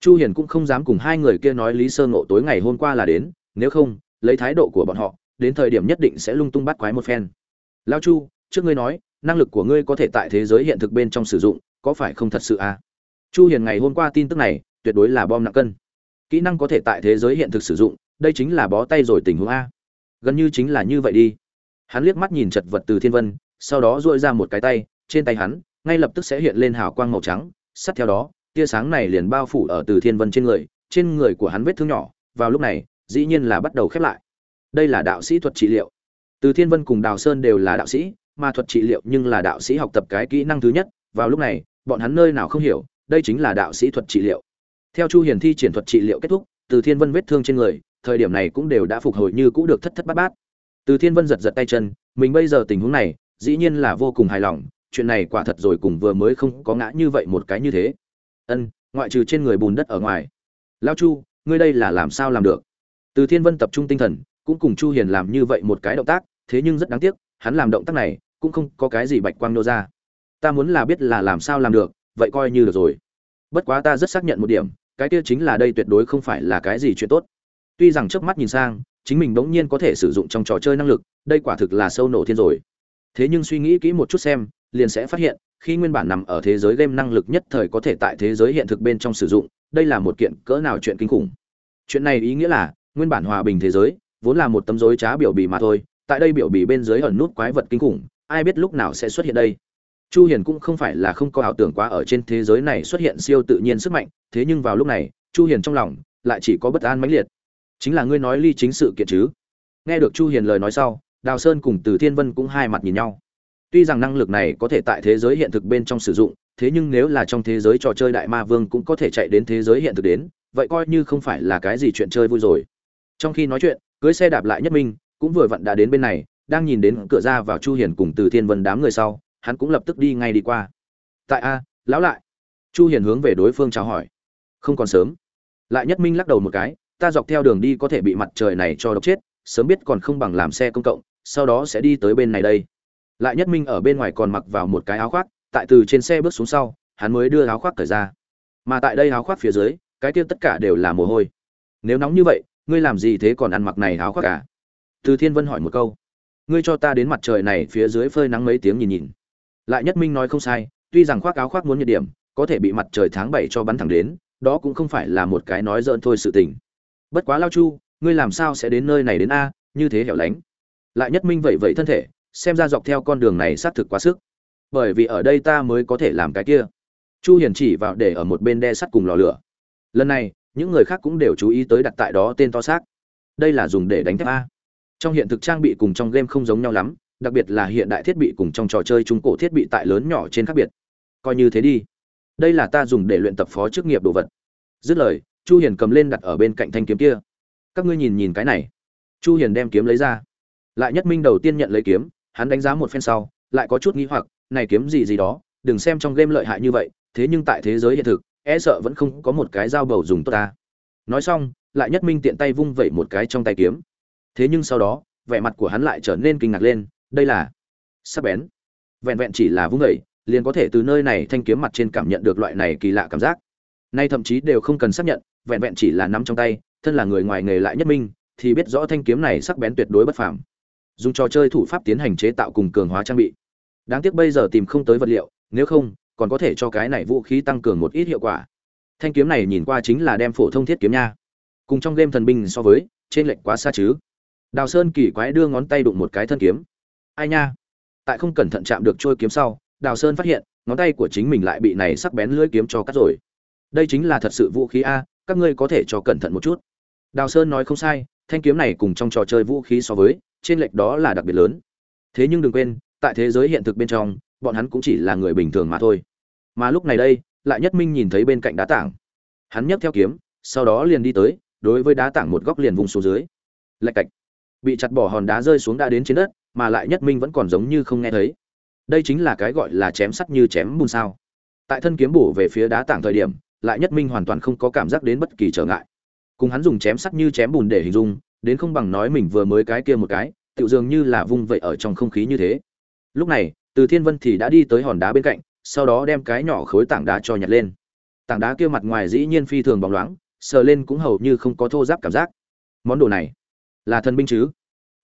Chu hiền cũng không dám cùng hai người kia nói lý sơ ngộ tối ngày hôm qua là đến, nếu không, lấy thái độ của bọn họ, đến thời điểm nhất định sẽ lung tung bắt quái một phen. Lao chu, trước ngươi nói, năng lực của ngươi có thể tại thế giới hiện thực bên trong sử dụng, có phải không thật sự à chu hiền ngày hôm qua tin tức này, tuyệt đối là bom nặng cân. Kỹ năng có thể tại thế giới hiện thực sử dụng đây chính là bó tay rồi tình huống a. Gần như chính là như vậy đi. Hắn liếc mắt nhìn chật vật từ thiên vân, sau đó duỗi ra một cái tay, trên tay hắn, ngay lập tức sẽ hiện lên hào quang màu trắng. Sát theo đó, tia sáng này liền bao phủ ở từ thiên vân trên người trên người của hắn vết thương nhỏ. Vào lúc này, dĩ nhiên là bắt đầu khép lại. Đây là đạo sĩ thuật trị liệu. Từ thiên vân cùng đào sơn đều là đạo sĩ, mà thuật trị liệu nhưng là đạo sĩ học tập cái kỹ năng thứ nhất. Vào lúc này, bọn hắn nơi nào không hiểu, đây chính là đạo sĩ thuật trị liệu. Theo chu hiền thi triển thuật trị liệu kết thúc, từ thiên vân vết thương trên người thời điểm này cũng đều đã phục hồi như cũ được thất thất bát bát. Từ thiên vân giật giật tay chân, mình bây giờ tình huống này, dĩ nhiên là vô cùng hài lòng, chuyện này quả thật rồi cùng vừa mới không có ngã như vậy một cái như thế. Ân, ngoại trừ trên người bùn đất ở ngoài. Lao chu, ngươi đây là làm sao làm được? Từ thiên vân tập trung tinh thần, cũng cùng chu hiền làm như vậy một cái động tác, thế nhưng rất đáng tiếc, hắn làm động tác này, cũng không có cái gì bạch quang nô ra. Ta muốn là biết là làm sao làm được, vậy coi như được rồi. Bất quá ta rất xác nhận một điểm, cái kia chính là đây tuyệt đối không phải là cái gì chuyện tốt tuy rằng trước mắt nhìn sang, chính mình bỗng nhiên có thể sử dụng trong trò chơi năng lực, đây quả thực là sâu nổ thiên rồi. Thế nhưng suy nghĩ kỹ một chút xem, liền sẽ phát hiện, khi nguyên bản nằm ở thế giới game năng lực nhất thời có thể tại thế giới hiện thực bên trong sử dụng, đây là một kiện cỡ nào chuyện kinh khủng. Chuyện này ý nghĩa là, nguyên bản hòa bình thế giới, vốn là một tấm rối trá biểu bì mà thôi, tại đây biểu bì bên dưới ẩn nút quái vật kinh khủng, ai biết lúc nào sẽ xuất hiện đây. Chu hiền cũng không phải là không có ảo tưởng quá ở trên thế giới này xuất hiện siêu tự nhiên sức mạnh, thế nhưng vào lúc này, chu hiền trong lòng lại chỉ có bất an mãnh liệt chính là ngươi nói ly chính sự kiện chứ? Nghe được chu hiền lời nói sau, đào sơn cùng từ thiên vân cũng hai mặt nhìn nhau. Tuy rằng năng lực này có thể tại thế giới hiện thực bên trong sử dụng, thế nhưng nếu là trong thế giới trò chơi đại ma vương cũng có thể chạy đến thế giới hiện thực đến, vậy coi như không phải là cái gì chuyện chơi vui rồi. Trong khi nói chuyện, cưới xe đạp lại nhất minh cũng vừa vặn đã đến bên này, đang nhìn đến cửa ra vào chu hiền cùng từ thiên vân đám người sau, hắn cũng lập tức đi ngay đi qua. Tại a, lão lại. Chu hiền hướng về đối phương chào hỏi. Không còn sớm. Lại nhất minh lắc đầu một cái ta dọc theo đường đi có thể bị mặt trời này cho độc chết, sớm biết còn không bằng làm xe công cộng, sau đó sẽ đi tới bên này đây. Lại nhất minh ở bên ngoài còn mặc vào một cái áo khoác, tại từ trên xe bước xuống sau, hắn mới đưa áo khoác cởi ra. Mà tại đây áo khoác phía dưới, cái kia tất cả đều là mồ hôi. Nếu nóng như vậy, ngươi làm gì thế còn ăn mặc này áo khoác cả từ thiên vân hỏi một câu. Ngươi cho ta đến mặt trời này phía dưới phơi nắng mấy tiếng nhìn nhìn. Lại nhất minh nói không sai, tuy rằng khoác áo khoác muốn nhiệt điểm, có thể bị mặt trời tháng bảy cho bắn thẳng đến, đó cũng không phải là một cái nói dỡn thôi sự tình bất quá lao chu, ngươi làm sao sẽ đến nơi này đến a, như thế hẻo lánh? Lại nhất minh vậy vậy thân thể, xem ra dọc theo con đường này xác thực quá sức. Bởi vì ở đây ta mới có thể làm cái kia. Chu hiền chỉ vào để ở một bên đe sắt cùng lò lửa. Lần này, những người khác cũng đều chú ý tới đặt tại đó tên to xác. Đây là dùng để đánh thép a. Trong hiện thực trang bị cùng trong game không giống nhau lắm, đặc biệt là hiện đại thiết bị cùng trong trò chơi trung cổ thiết bị tại lớn nhỏ trên khác biệt. Coi như thế đi. Đây là ta dùng để luyện tập phó chức nghiệp đồ vật. Dứt lời chu hiền cầm lên đặt ở bên cạnh thanh kiếm kia. Các ngươi nhìn nhìn cái này. Chu hiền đem kiếm lấy ra. Lại nhất minh đầu tiên nhận lấy kiếm, hắn đánh giá một phen sau, lại có chút nghi hoặc, này kiếm gì gì đó, đừng xem trong game lợi hại như vậy, thế nhưng tại thế giới hiện thực e sợ vẫn không có một cái dao bầu dùng tốt ta. Nói xong, lại nhất minh tiện tay vung vẩy một cái trong tay kiếm. Thế nhưng sau đó, vẻ mặt của hắn lại trở nên kinh ngạc lên, đây là sắc bén. Vẹn vẹn chỉ là vung vẩy, liền có thể từ nơi này thanh kiếm mặt trên cảm nhận được loại này kỳ lạ cảm giác. Nay thậm chí đều không cần xác nhận vẹn vẹn chỉ là nắm trong tay, thân là người ngoài nghề lại nhất minh, thì biết rõ thanh kiếm này sắc bén tuyệt đối bất phàm. Dùng trò chơi thủ pháp tiến hành chế tạo cùng cường hóa trang bị. Đáng tiếc bây giờ tìm không tới vật liệu, nếu không, còn có thể cho cái này vũ khí tăng cường một ít hiệu quả. Thanh kiếm này nhìn qua chính là đem phổ thông thiết kiếm nha. Cùng trong game thần binh so với, trên lệnh quá xa chứ. Đào sơn kỳ quái đưa ngón tay đụng một cái thân kiếm. Ai nha? Tại không cẩn thận chạm được trôi kiếm sau, đào sơn phát hiện, ngón tay của chính mình lại bị này sắc bén lưỡi kiếm cho cắt rồi. Đây chính là thật sự vũ khí a các ngươi có thể cho cẩn thận một chút. Đào sơn nói không sai, thanh kiếm này cùng trong trò chơi vũ khí so với, trên lệch đó là đặc biệt lớn. Thế nhưng đừng quên, tại thế giới hiện thực bên trong, bọn hắn cũng chỉ là người bình thường mà thôi. Mà lúc này đây, lại nhất minh nhìn thấy bên cạnh đá tảng. Hắn nhấc theo kiếm, sau đó liền đi tới, đối với đá tảng một góc liền vùng xuống dưới. Lạch cạch. Bị chặt bỏ hòn đá rơi xuống đã đến trên đất, mà lại nhất minh vẫn còn giống như không nghe thấy. Đây chính là cái gọi là chém sắt như chém bùn sao. Tại thân kiếm bổ về phía đá tảng thời điểm lại nhất minh hoàn toàn không có cảm giác đến bất kỳ trở ngại. Cùng hắn dùng chém sắt như chém bùn để hình dung, đến không bằng nói mình vừa mới cái kia một cái, tựu dường như là vung vậy ở trong không khí như thế. Lúc này, từ thiên vân thì đã đi tới hòn đá bên cạnh, sau đó đem cái nhỏ khối tảng đá cho nhặt lên. Tảng đá kia mặt ngoài dĩ nhiên phi thường bóng loáng, sờ lên cũng hầu như không có thô giáp cảm giác. Món đồ này, là thần binh chứ?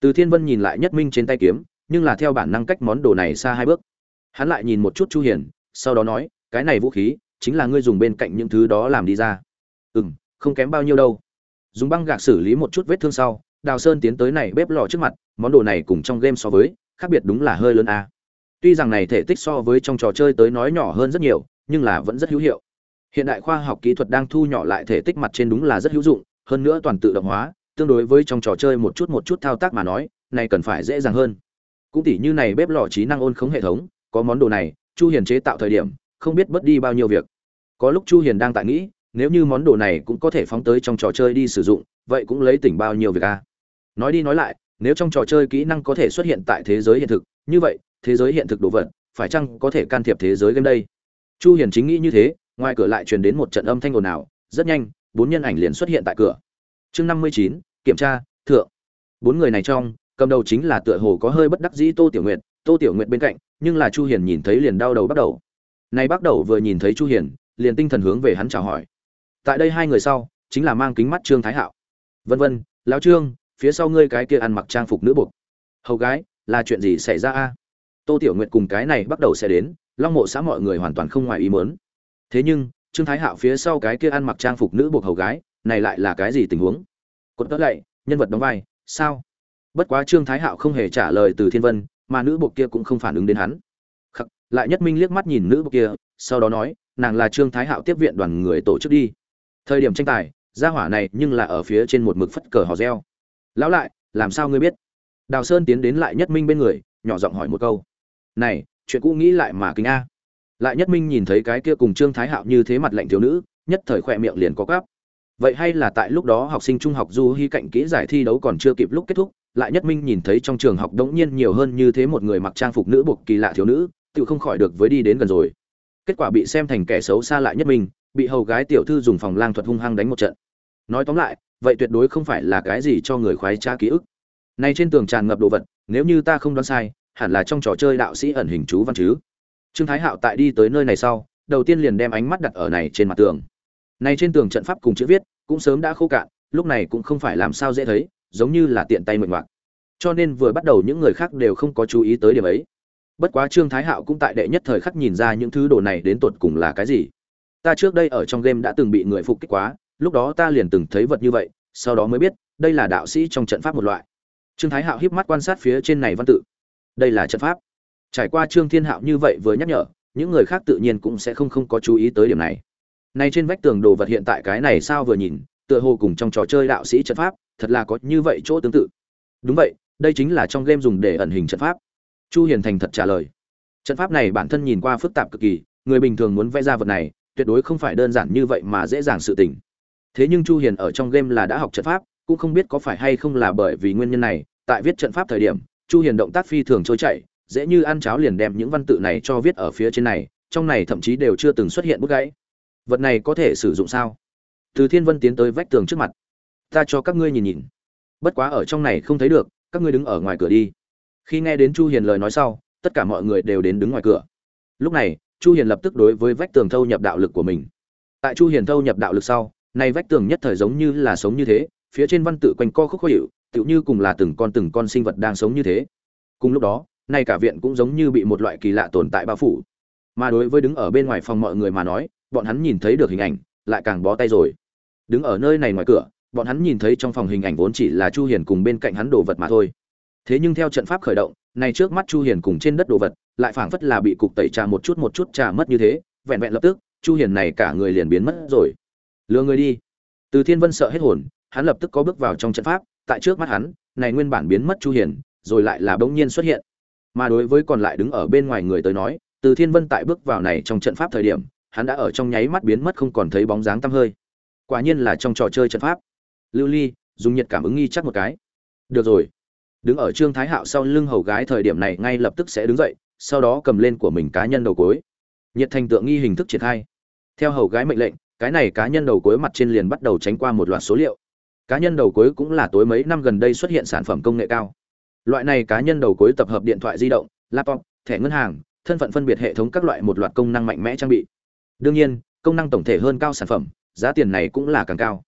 Từ thiên vân nhìn lại nhất minh trên tay kiếm, nhưng là theo bản năng cách món đồ này xa hai bước. Hắn lại nhìn một chút chu hiền, sau đó nói, cái này vũ khí chính là ngươi dùng bên cạnh những thứ đó làm đi ra. Ừm, không kém bao nhiêu đâu. Dùng băng gạc xử lý một chút vết thương sau, đào sơn tiến tới này bếp lò trước mặt, món đồ này cùng trong game so với, khác biệt đúng là hơi lớn a. Tuy rằng này thể tích so với trong trò chơi tới nói nhỏ hơn rất nhiều, nhưng là vẫn rất hữu hiệu. Hiện đại khoa học kỹ thuật đang thu nhỏ lại thể tích mặt trên đúng là rất hữu dụng, hơn nữa toàn tự động hóa, tương đối với trong trò chơi một chút một chút thao tác mà nói, này cần phải dễ dàng hơn. Cũng tỉ như này bếp lò trí năng ôn khống hệ thống, có món đồ này, chu hiền chế tạo thời điểm không biết mất đi bao nhiêu việc. Có lúc chu hiền đang tại nghĩ nếu như món đồ này cũng có thể phóng tới trong trò chơi đi sử dụng vậy cũng lấy tỉnh bao nhiêu việc a nói đi nói lại nếu trong trò chơi kỹ năng có thể xuất hiện tại thế giới hiện thực như vậy thế giới hiện thực đồ vật phải chăng có thể can thiệp thế giới game đây? Chu hiền chính nghĩ như thế ngoài cửa lại truyền đến một trận âm thanh ồn ào rất nhanh bốn nhân ảnh liền xuất hiện tại cửa. Chương 59, kiểm tra thượng. Bốn người này trong cầm đầu chính là tựa hồ có hơi bất đắc dĩ tô tiểu nguyệt tô tiểu nguyệt bên cạnh nhưng là chu hiền nhìn thấy liền đau đầu bắt đầu này bắt đầu vừa nhìn thấy chu hiền, liền tinh thần hướng về hắn chào hỏi. Tại đây hai người sau, chính là mang kính mắt trương thái hạo. Vân vân, lão trương, phía sau ngươi cái kia ăn mặc trang phục nữ buộc. Hầu gái, là chuyện gì xảy ra a? Tô tiểu nguyệt cùng cái này bắt đầu sẽ đến, long mộ xã mọi người hoàn toàn không ngoài ý muốn. Thế nhưng, trương thái hạo phía sau cái kia ăn mặc trang phục nữ buộc hầu gái, này lại là cái gì tình huống? Cột tất lại nhân vật đóng vai, sao? Bất quá trương thái hạo không hề trả lời từ thiên vân, mà nữ buộc kia cũng không phản ứng đến hắn lại nhất minh liếc mắt nhìn nữ bộ kia, sau đó nói, nàng là trương thái hạo tiếp viện đoàn người tổ chức đi. Thời điểm tranh tài, gia hỏa này nhưng là ở phía trên một mực phất cờ hò reo. Lão lại, làm sao ngươi biết? Đào sơn tiến đến lại nhất minh bên người, nhỏ giọng hỏi một câu. Này, chuyện cũ nghĩ lại mà kính a. Lại nhất minh nhìn thấy cái kia cùng trương thái hạo như thế mặt lạnh thiếu nữ, nhất thời khỏe miệng liền có gáp vậy hay là tại lúc đó học sinh trung học du hy cạnh kỹ giải thi đấu còn chưa kịp lúc kết thúc, lại nhất minh nhìn thấy trong trường học đống nhiên nhiều hơn như thế một người mặc trang phục nữ buộc kỳ lạ thiếu nữ tự không khỏi được với đi đến gần rồi. Kết quả bị xem thành kẻ xấu xa lại nhất mình, bị hầu gái tiểu thư dùng phòng lang thuật hung hăng đánh một trận. Nói tóm lại, vậy tuyệt đối không phải là cái gì cho người khoái tra ký ức. Này trên tường tràn ngập đồ vật, nếu như ta không đoán sai, hẳn là trong trò chơi đạo sĩ ẩn hình chú văn chứ. Trương thái hạo tại đi tới nơi này sau, đầu tiên liền đem ánh mắt đặt ở này trên mặt tường. Này trên tường trận pháp cùng chữ viết, cũng sớm đã khô cạn, lúc này cũng không phải làm sao dễ thấy, giống như là tiện tay mượn ngoạc. Cho nên vừa bắt đầu những người khác đều không có chú ý tới điểm ấy bất quá trương thái hạo cũng tại đệ nhất thời khắc nhìn ra những thứ đồ này đến tột cùng là cái gì. Ta trước đây ở trong game đã từng bị người phục kích quá, lúc đó ta liền từng thấy vật như vậy, sau đó mới biết, đây là đạo sĩ trong trận pháp một loại. Trương thái hạo híp mắt quan sát phía trên này văn tự. Đây là trận pháp. Trải qua trương thiên hạo như vậy vừa nhắc nhở, những người khác tự nhiên cũng sẽ không không có chú ý tới điểm này. Nay trên vách tường đồ vật hiện tại cái này sao vừa nhìn, tựa hồ cùng trong trò chơi đạo sĩ trận pháp, thật là có như vậy chỗ tương tự. Đúng vậy, đây chính là trong game dùng để ẩn hình trận pháp chu hiền thành thật trả lời. Trận pháp này bản thân nhìn qua phức tạp cực kỳ, người bình thường muốn vẽ ra vật này, tuyệt đối không phải đơn giản như vậy mà dễ dàng sự tình. Thế nhưng chu hiền ở trong game là đã học trận pháp, cũng không biết có phải hay không là bởi vì nguyên nhân này, tại viết trận pháp thời điểm, chu hiền động tác phi thường trôi chảy, dễ như ăn cháo liền đem những văn tự này cho viết ở phía trên này, trong này thậm chí đều chưa từng xuất hiện bút gãy. Vật này có thể sử dụng sao? Từ thiên vân tiến tới vách tường trước mặt. Ta cho các ngươi nhìn nhìn. Bất quá ở trong này không thấy được, các ngươi đứng ở ngoài cửa đi khi nghe đến chu hiền lời nói sau, tất cả mọi người đều đến đứng ngoài cửa. Lúc này, chu hiền lập tức đối với vách tường thâu nhập đạo lực của mình. Tại chu hiền thâu nhập đạo lực sau này vách tường nhất thời giống như là sống như thế, phía trên văn tự quanh co khúc khó hiệu, tựu như cùng là từng con từng con sinh vật đang sống như thế. Cùng lúc đó, nay cả viện cũng giống như bị một loại kỳ lạ tồn tại bao phủ. Mà đối với đứng ở bên ngoài phòng mọi người mà nói, bọn hắn nhìn thấy được hình ảnh, lại càng bó tay rồi. Đứng ở nơi này ngoài cửa, bọn hắn nhìn thấy trong phòng hình ảnh vốn chỉ là chu hiền cùng bên cạnh hắn đồ vật mà thôi thế nhưng theo trận pháp khởi động, này trước mắt chu hiền cùng trên đất đồ vật, lại phảng phất là bị cục tẩy trà một chút một chút trà mất như thế, vẹn vẹn lập tức, chu hiền này cả người liền biến mất rồi. Lừa người đi. Từ thiên vân sợ hết hồn, hắn lập tức có bước vào trong trận pháp, tại trước mắt hắn, này nguyên bản biến mất chu hiền, rồi lại là bỗng nhiên xuất hiện. Mà đối với còn lại đứng ở bên ngoài người tới nói, từ thiên vân tại bước vào này trong trận pháp thời điểm, hắn đã ở trong nháy mắt biến mất không còn thấy bóng dáng tăm hơi. Quả nhiên là trong trò chơi trận pháp. Lưu ly, dùng nhiệt cảm ứng nghi chắc một cái. Được rồi đứng ở trương thái hạo sau lưng hầu gái thời điểm này ngay lập tức sẽ đứng dậy, sau đó cầm lên của mình cá nhân đầu cối. Nhiệt thành tượng nghi hình thức triển khai. Theo hầu gái mệnh lệnh, cái này cá nhân đầu cối mặt trên liền bắt đầu tránh qua một loạt số liệu. Cá nhân đầu cối cũng là tối mấy năm gần đây xuất hiện sản phẩm công nghệ cao. Loại này cá nhân đầu cối tập hợp điện thoại di động, laptop, thẻ ngân hàng, thân phận phân biệt hệ thống các loại một loạt công năng mạnh mẽ trang bị. Đương nhiên, công năng tổng thể hơn cao sản phẩm, giá tiền này cũng là càng cao.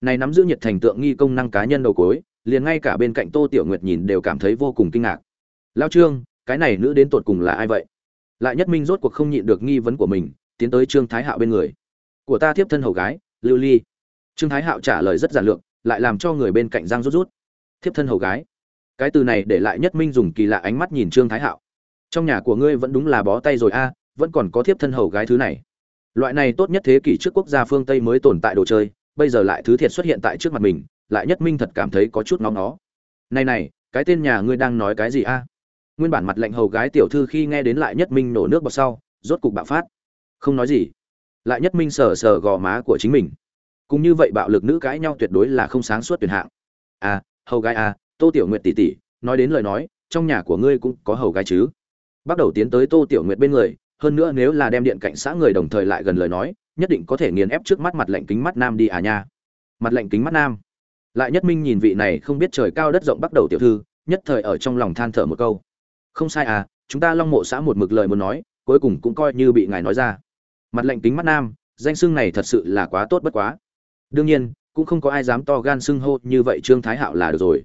Này nắm giữ nhiệt thành tượng nghi công năng cá nhân đầu cối liền ngay cả bên cạnh tô tiểu nguyệt nhìn đều cảm thấy vô cùng kinh ngạc. Lao trương, cái này nữ đến tột cùng là ai vậy? Lại nhất minh rốt cuộc không nhịn được nghi vấn của mình, tiến tới trương thái hạo bên người. Của ta thiếp thân hầu gái, lưu ly. Trương thái hạo trả lời rất giản lược, lại làm cho người bên cạnh giang rút rút. Thiếp thân hầu gái? Cái từ này để lại nhất minh dùng kỳ lạ ánh mắt nhìn trương thái hạo. Trong nhà của ngươi vẫn đúng là bó tay rồi a, vẫn còn có thiếp thân hầu gái thứ này. Loại này tốt nhất thế kỷ trước quốc gia phương tây mới tồn tại đồ chơi, bây giờ lại thứ thiệt xuất hiện tại trước mặt mình lại nhất minh thật cảm thấy có chút nóng nó này này, cái tên nhà ngươi đang nói cái gì a? Nguyên bản mặt lệnh hầu gái tiểu thư khi nghe đến lại nhất minh nổ nước bọt sau, rốt cục bạo phát. Không nói gì. Lại nhất minh sờ sờ gò má của chính mình. Cũng như vậy bạo lực nữ cãi nhau tuyệt đối là không sáng suốt tuyển hạng. À hầu gái à tô tiểu nguyệt tỷ tỷ nói đến lời nói, trong nhà của ngươi cũng có hầu gái chứ? Bắt đầu tiến tới tô tiểu nguyệt bên người, hơn nữa nếu là đem điện cảnh xã người đồng thời lại gần lời nói, nhất định có thể nghiền ép trước mắt mặt lệnh kính mắt nam đi à nha. Mặt lệnh kính mắt nam lại nhất minh nhìn vị này không biết trời cao đất rộng bắt đầu tiểu thư, nhất thời ở trong lòng than thở một câu. Không sai à chúng ta long mộ xã một mực lời muốn nói, cuối cùng cũng coi như bị ngài nói ra. Mặt lệnh kính mắt nam, danh xưng này thật sự là quá tốt bất quá. Đương nhiên, cũng không có ai dám to gan xưng hô như vậy trương thái hạo là được rồi.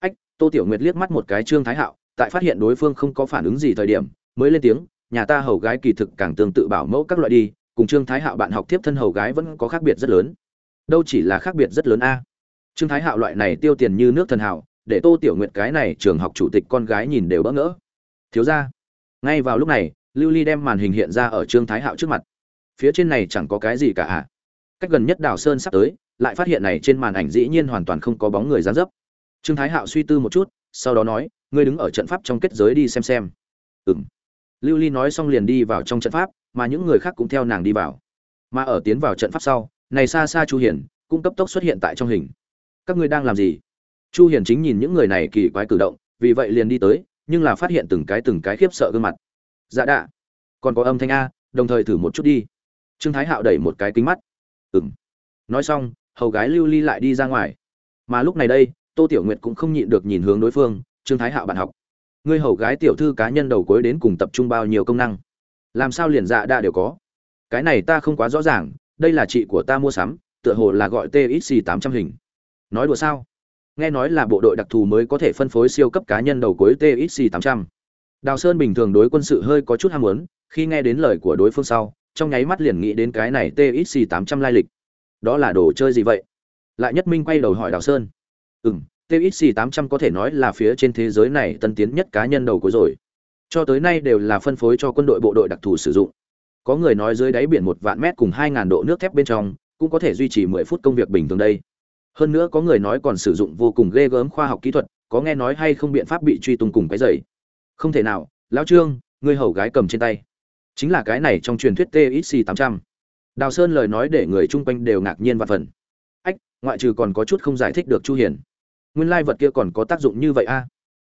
Ách, tô tiểu nguyệt liếc mắt một cái trương thái hạo, tại phát hiện đối phương không có phản ứng gì thời điểm, mới lên tiếng, nhà ta hầu gái kỳ thực càng tương tự bảo mẫu các loại đi, cùng trương thái hạo bạn học tiếp thân hầu gái vẫn có khác biệt rất lớn. Đâu chỉ là khác biệt rất lớn a trương thái hạo loại này tiêu tiền như nước thần hảo, để tô tiểu nguyệt cái này trường học chủ tịch con gái nhìn đều bỡ ngỡ. Thiếu ra ngay vào lúc này, lưu ly đem màn hình hiện ra ở trương thái hạo trước mặt. Phía trên này chẳng có cái gì cả ạ. Cách gần nhất Đảo sơn sắp tới, lại phát hiện này trên màn ảnh dĩ nhiên hoàn toàn không có bóng người dán dấp. Trương thái hạo suy tư một chút, sau đó nói, ngươi đứng ở trận pháp trong kết giới đi xem xem. Ừng lưu ly nói xong liền đi vào trong trận pháp, mà những người khác cũng theo nàng đi vào. Mà ở tiến vào trận pháp sau, này xa xa chu hiển, cũng cấp tốc xuất hiện tại trong hình các ngươi đang làm gì? Chu hiển chính nhìn những người này kỳ quái cử động, vì vậy liền đi tới, nhưng là phát hiện từng cái từng cái khiếp sợ gương mặt. Dạ đạ, còn có âm thanh a, đồng thời thử một chút đi. Trương thái hạo đẩy một cái kính mắt. Ừng nói xong, hầu gái lưu ly lại đi ra ngoài. Mà lúc này đây, tô tiểu nguyệt cũng không nhịn được nhìn hướng đối phương, trương thái hạo bạn học, ngươi hầu gái tiểu thư cá nhân đầu cuối đến cùng tập trung bao nhiêu công năng? Làm sao liền dạ đa đều có? Cái này ta không quá rõ ràng, đây là chị của ta mua sắm, tựa hồ là gọi txc tám trăm hình nói đùa sao? Nghe nói là bộ đội đặc thù mới có thể phân phối siêu cấp cá nhân đầu cuối txc tám trăm. Đào sơn bình thường đối quân sự hơi có chút ham muốn, khi nghe đến lời của đối phương sau, trong nháy mắt liền nghĩ đến cái này txc tám trăm lai lịch. Đó là đồ chơi gì vậy? Lại nhất minh quay đầu hỏi đào sơn. Ừ m txc tám trăm có thể nói là phía trên thế giới này tân tiến nhất cá nhân đầu cuối rồi. Cho tới nay đều là phân phối cho quân đội bộ đội đặc thù sử dụng. Có người nói dưới đáy biển một vạn mét cùng hai ngàn độ nước thép bên trong, cũng có thể duy trì mười phút công việc bình thường đây hơn nữa có người nói còn sử dụng vô cùng ghê gớm khoa học kỹ thuật, có nghe nói hay không biện pháp bị truy tung cùng cái dày không thể nào, lão trương, ngươi hầu gái cầm trên tay. Chính là cái này trong truyền thuyết txc tám trăm. Đào sơn lời nói để người chung quanh đều ngạc nhiên và phần ách, ngoại trừ còn có chút không giải thích được chu hiền. Nguyên lai vật kia còn có tác dụng như vậy a? À?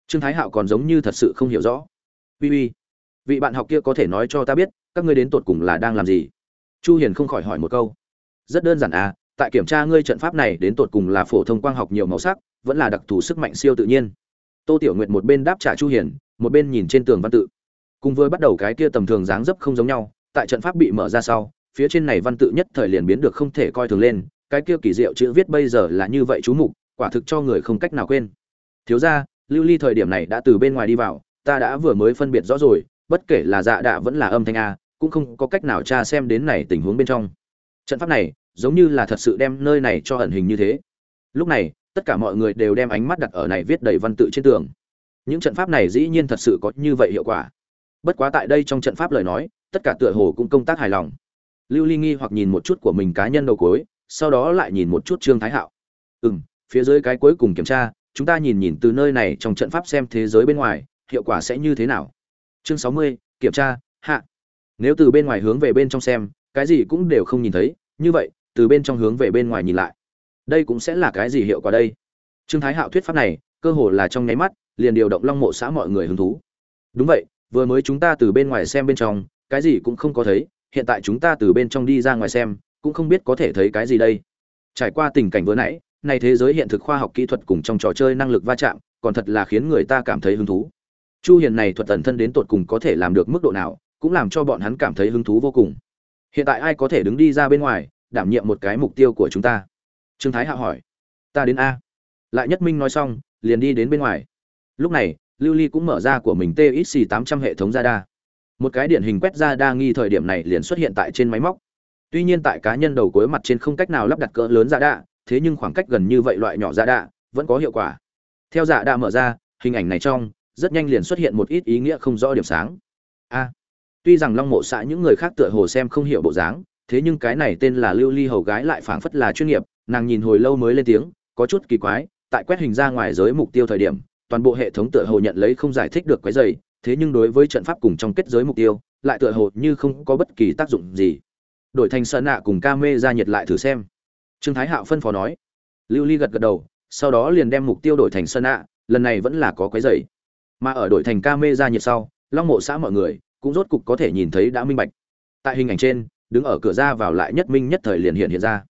Trương thái hạo còn giống như thật sự không hiểu rõ. Uy uy, vị bạn học kia có thể nói cho ta biết, các ngươi đến tột cùng là đang làm gì? Chu hiền không khỏi hỏi một câu. Rất đơn giản à tại kiểm tra ngươi trận pháp này đến tột cùng là phổ thông quang học nhiều màu sắc, vẫn là đặc thù sức mạnh siêu tự nhiên. Tô tiểu nguyệt một bên đáp trả chu hiền, một bên nhìn trên tường văn tự. Cùng với bắt đầu cái kia tầm thường dáng dấp không giống nhau, tại trận pháp bị mở ra sau, phía trên này văn tự nhất thời liền biến được không thể coi thường lên, cái kia kỳ diệu chữ viết bây giờ là như vậy chú mục, quả thực cho người không cách nào quên. Thiếu ra lưu ly thời điểm này đã từ bên ngoài đi vào, ta đã vừa mới phân biệt rõ rồi, bất kể là dạ đạ vẫn là âm thanh a, cũng không có cách nào tra xem đến này tình huống bên trong. Trận pháp này giống như là thật sự đem nơi này cho ẩn hình như thế. Lúc này, tất cả mọi người đều đem ánh mắt đặt ở này viết đầy văn tự trên tường. Những trận pháp này dĩ nhiên thật sự có như vậy hiệu quả. Bất quá tại đây trong trận pháp lời nói, tất cả tựa hồ cũng công tác hài lòng. Lưu ly nghi hoặc nhìn một chút của mình cá nhân đầu cuối, sau đó lại nhìn một chút trương thái hạo. Ừ m phía dưới cái cuối cùng kiểm tra, chúng ta nhìn nhìn từ nơi này trong trận pháp xem thế giới bên ngoài, hiệu quả sẽ như thế nào. Chương sáu mươi, kiểm tra, hạ. Nếu từ bên ngoài hướng về bên trong xem, cái gì cũng đều không nhìn thấy, như vậy từ bên trong hướng về bên ngoài nhìn lại. Đây cũng sẽ là cái gì hiệu quả đây? Trương thái hạo thuyết pháp này, cơ hồ là trong nháy mắt, liền điều động long mộ xã mọi người hứng thú. Đúng vậy, vừa mới chúng ta từ bên ngoài xem bên trong, cái gì cũng không có thấy, hiện tại chúng ta từ bên trong đi ra ngoài xem, cũng không biết có thể thấy cái gì đây. Trải qua tình cảnh vừa nãy, này thế giới hiện thực khoa học kỹ thuật cùng trong trò chơi năng lực va chạm, còn thật là khiến người ta cảm thấy hứng thú. Chu hiền này thuật tần thân đến tột cùng có thể làm được mức độ nào, cũng làm cho bọn hắn cảm thấy hứng thú vô cùng. Hiện tại ai có thể đứng đi ra bên ngoài đảm nhiệm một cái mục tiêu của chúng ta. Trương thái hạ hỏi. Ta đến a. Lại nhất minh nói xong, liền đi đến bên ngoài. Lúc này, lưu ly cũng mở ra của mình txc 800 hệ thống radar. Một cái điển hình quét radar nghi thời điểm này liền xuất hiện tại trên máy móc. Tuy nhiên tại cá nhân đầu cuối mặt trên không cách nào lắp đặt cỡ lớn radar, thế nhưng khoảng cách gần như vậy loại nhỏ radar vẫn có hiệu quả. Theo radar mở ra, hình ảnh này trong, rất nhanh liền xuất hiện một ít ý nghĩa không rõ điểm sáng. A. Tuy rằng long mộ xã những người khác tựa hồ xem không hiểu bộ dáng thế nhưng cái này tên là lưu ly hầu gái lại phảng phất là chuyên nghiệp, nàng nhìn hồi lâu mới lên tiếng, có chút kỳ quái, tại quét hình ra ngoài giới mục tiêu thời điểm, toàn bộ hệ thống tựa hồ nhận lấy không giải thích được quái dày, thế nhưng đối với trận pháp cùng trong kết giới mục tiêu, lại tựa hồ như không có bất kỳ tác dụng gì. Đổi thành sợ nạ cùng ca mê ra nhiệt lại thử xem. Trương thái hạo phân phó nói. Lưu ly gật gật đầu, sau đó liền đem mục tiêu đổi thành sơn nạ, lần này vẫn là có quái dày. Mà ở đổi thành ca mê ra nhiệt sau, long mộ xã mọi người cũng rốt cục có thể nhìn thấy đã minh bạch. Tại hình ảnh trên đứng ở cửa ra vào lại nhất minh nhất thời liền hiện hiện ra.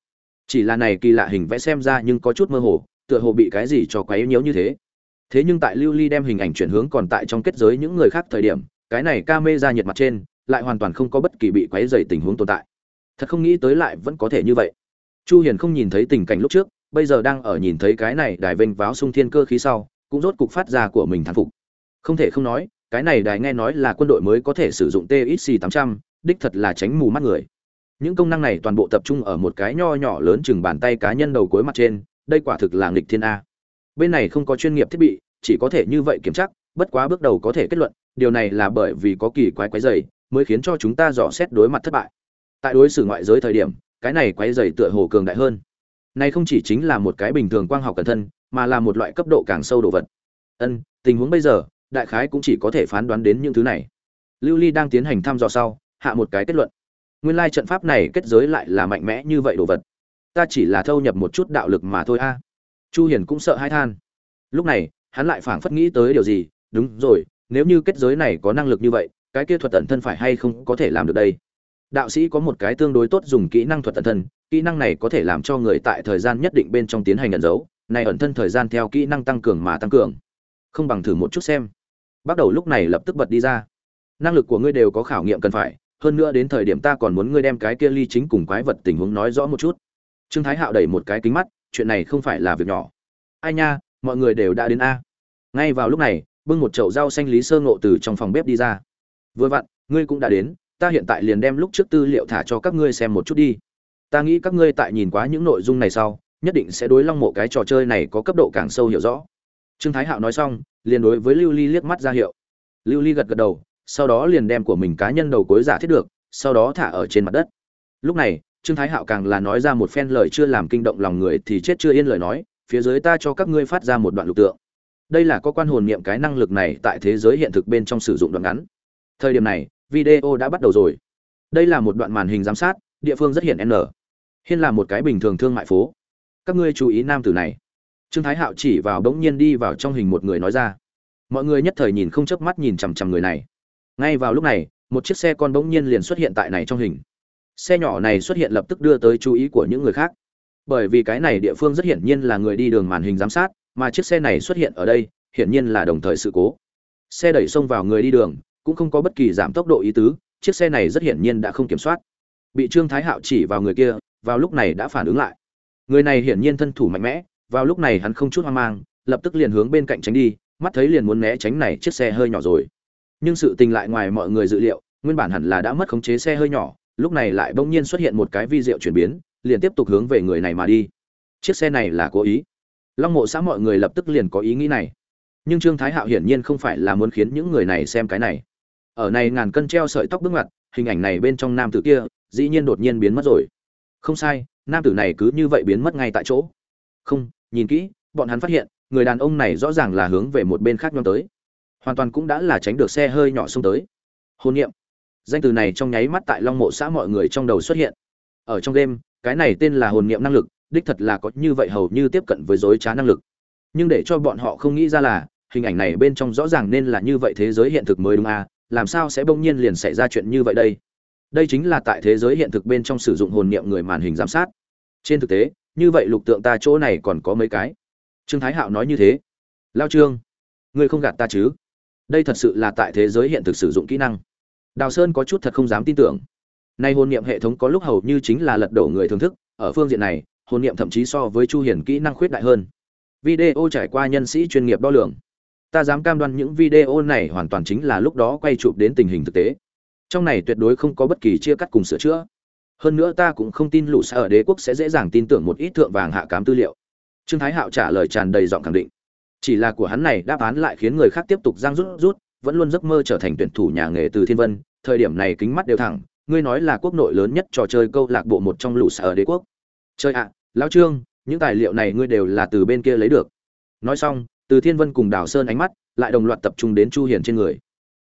Chỉ là này kỳ lạ hình vẽ xem ra nhưng có chút mơ hồ, tựa hồ bị cái gì cho quấy nhiễu như thế. Thế nhưng tại lưu ly đem hình ảnh chuyển hướng còn tại trong kết giới những người khác thời điểm, cái này ca mê ra nhiệt mặt trên, lại hoàn toàn không có bất kỳ bị quấy dày tình huống tồn tại. Thật không nghĩ tới lại vẫn có thể như vậy. Chu hiền không nhìn thấy tình cảnh lúc trước, bây giờ đang ở nhìn thấy cái này đài vênh váo sung thiên cơ khí sau, cũng rốt cục phát ra của mình thán phục. Không thể không nói, cái này đài nghe nói là quân đội mới có thể sử dụng TXC 800 đích thật là tránh mù mắt người. Những công năng này toàn bộ tập trung ở một cái nho nhỏ lớn chừng bàn tay cá nhân đầu cuối mặt trên, đây quả thực là nghịch thiên a. Bên này không có chuyên nghiệp thiết bị, chỉ có thể như vậy kiểm tra, bất quá bước đầu có thể kết luận, điều này là bởi vì có kỳ quái quái dày, mới khiến cho chúng ta dò xét đối mặt thất bại. Tại đối xử ngoại giới thời điểm, cái này quái dày tựa hồ cường đại hơn. Này không chỉ chính là một cái bình thường quang học cẩn thân, mà là một loại cấp độ càng sâu đồ vật. Ân, tình huống bây giờ, đại khái cũng chỉ có thể phán đoán đến những thứ này. Lưu ly đang tiến hành thăm dò sau hạ một cái kết luận. Nguyên lai trận pháp này kết giới lại là mạnh mẽ như vậy đồ vật. Ta chỉ là thâu nhập một chút đạo lực mà thôi a. Chu hiền cũng sợ hai than. Lúc này, hắn lại phảng phất nghĩ tới điều gì, đúng rồi, nếu như kết giới này có năng lực như vậy, cái kia thuật tận thân phải hay không có thể làm được đây? Đạo sĩ có một cái tương đối tốt dùng kỹ năng thuật tận thân, kỹ năng này có thể làm cho người tại thời gian nhất định bên trong tiến hành nhận dấu này ẩn thân thời gian theo kỹ năng tăng cường mà tăng cường. Không bằng thử một chút xem. Bắt đầu lúc này lập tức bật đi ra. Năng lực của ngươi đều có khảo nghiệm cần phải hơn nữa đến thời điểm ta còn muốn ngươi đem cái kia ly chính cùng quái vật tình huống nói rõ một chút. Trương thái hạo đẩy một cái kính mắt, chuyện này không phải là việc nhỏ. Ai nha, mọi người đều đã đến a. Ngay vào lúc này, bưng một chậu rau xanh lý sơ ngộ từ trong phòng bếp đi ra. Vừa vặn, ngươi cũng đã đến, ta hiện tại liền đem lúc trước tư liệu thả cho các ngươi xem một chút đi. Ta nghĩ các ngươi tại nhìn quá những nội dung này sau, nhất định sẽ đối long mộ cái trò chơi này có cấp độ càng sâu hiểu rõ. Trương thái hạo nói xong, liền đối với lưu ly liếc mắt ra hiệu. Lưu ly gật gật đầu sau đó liền đem của mình cá nhân đầu cuối giả thiết được, sau đó thả ở trên mặt đất. Lúc này, trương thái hạo càng là nói ra một phen lời chưa làm kinh động lòng người thì chết chưa yên lời nói, phía dưới ta cho các ngươi phát ra một đoạn lục tượng. Đây là có quan hồn niệm cái năng lực này tại thế giới hiện thực bên trong sử dụng đoạn ngắn. Thời điểm này, video đã bắt đầu rồi. Đây là một đoạn màn hình giám sát, địa phương rất hiện n. Hiên là một cái bình thường thương mại phố. Các ngươi chú ý nam tử này. Trương thái hạo chỉ vào đống nhiên đi vào trong hình một người nói ra. Mọi người nhất thời nhìn không chớp mắt nhìn chằm chằm người này ngay vào lúc này, một chiếc xe con bỗng nhiên liền xuất hiện tại này trong hình. Xe nhỏ này xuất hiện lập tức đưa tới chú ý của những người khác. Bởi vì cái này địa phương rất hiển nhiên là người đi đường màn hình giám sát, mà chiếc xe này xuất hiện ở đây, hiển nhiên là đồng thời sự cố. Xe đẩy xông vào người đi đường, cũng không có bất kỳ giảm tốc độ ý tứ, chiếc xe này rất hiển nhiên đã không kiểm soát. Bị trương thái hạo chỉ vào người kia, vào lúc này đã phản ứng lại. Người này hiển nhiên thân thủ mạnh mẽ, vào lúc này hắn không chút hoang mang, lập tức liền hướng bên cạnh tránh đi, mắt thấy liền muốn né tránh này chiếc xe hơi nhỏ rồi nhưng sự tình lại ngoài mọi người dự liệu, nguyên bản hẳn là đã mất khống chế xe hơi nhỏ, lúc này lại bỗng nhiên xuất hiện một cái vi diệu chuyển biến, liền tiếp tục hướng về người này mà đi. Chiếc xe này là cố ý. Long mộ xã mọi người lập tức liền có ý nghĩ này. Nhưng trương thái hạo hiển nhiên không phải là muốn khiến những người này xem cái này. Ở này ngàn cân treo sợi tóc bước ngoặt, hình ảnh này bên trong nam tử kia, dĩ nhiên đột nhiên biến mất rồi. Không sai, nam tử này cứ như vậy biến mất ngay tại chỗ. Không, nhìn kỹ, bọn hắn phát hiện, người đàn ông này rõ ràng là hướng về một bên khác nhóm tới hoàn toàn cũng đã là tránh được xe hơi nhỏ xông tới. Hôn niệm. Danh từ này trong nháy mắt tại long mộ xã mọi người trong đầu xuất hiện. Ở trong đêm, cái này tên là hồn niệm năng lực, đích thật là có như vậy hầu như tiếp cận với dối trá năng lực. Nhưng để cho bọn họ không nghĩ ra là, hình ảnh này bên trong rõ ràng nên là như vậy thế giới hiện thực mới đúng à làm sao sẽ bỗng nhiên liền xảy ra chuyện như vậy đây? Đây chính là tại thế giới hiện thực bên trong sử dụng hồn niệm người màn hình giám sát. Trên thực tế, như vậy lục tượng ta chỗ này còn có mấy cái. Trương thái hạo nói như thế. Lao trương, ngươi không gạt ta chứ? Đây thật sự là tại thế giới hiện thực sử dụng kỹ năng. Đào sơn có chút thật không dám tin tưởng. Nay hồn niệm hệ thống có lúc hầu như chính là lật đổ người thưởng thức, ở phương diện này, hồn niệm thậm chí so với chu hiển kỹ năng khuyết đại hơn. Video trải qua nhân sĩ chuyên nghiệp đo lường. Ta dám cam đoan những video này hoàn toàn chính là lúc đó quay chụp đến tình hình thực tế. Trong này tuyệt đối không có bất kỳ chia cắt cùng sửa chữa. Hơn nữa ta cũng không tin lũ xa ở đế quốc sẽ dễ dàng tin tưởng một ít thượng vàng hạ cám tư liệu. Trương thái hạo trả lời tràn đầy giọng khẳng định chỉ là của hắn này đáp án lại khiến người khác tiếp tục giang rút rút, vẫn luôn giấc mơ trở thành tuyển thủ nhà nghề từ thiên vân. Thời điểm này kính mắt đều thẳng, ngươi nói là quốc nội lớn nhất trò chơi câu lạc bộ một trong lũ sở đế quốc. Chơi ạ, lão trương, những tài liệu này ngươi đều là từ bên kia lấy được. Nói xong, từ thiên vân cùng đào sơn ánh mắt lại đồng loạt tập trung đến chu hiền trên người.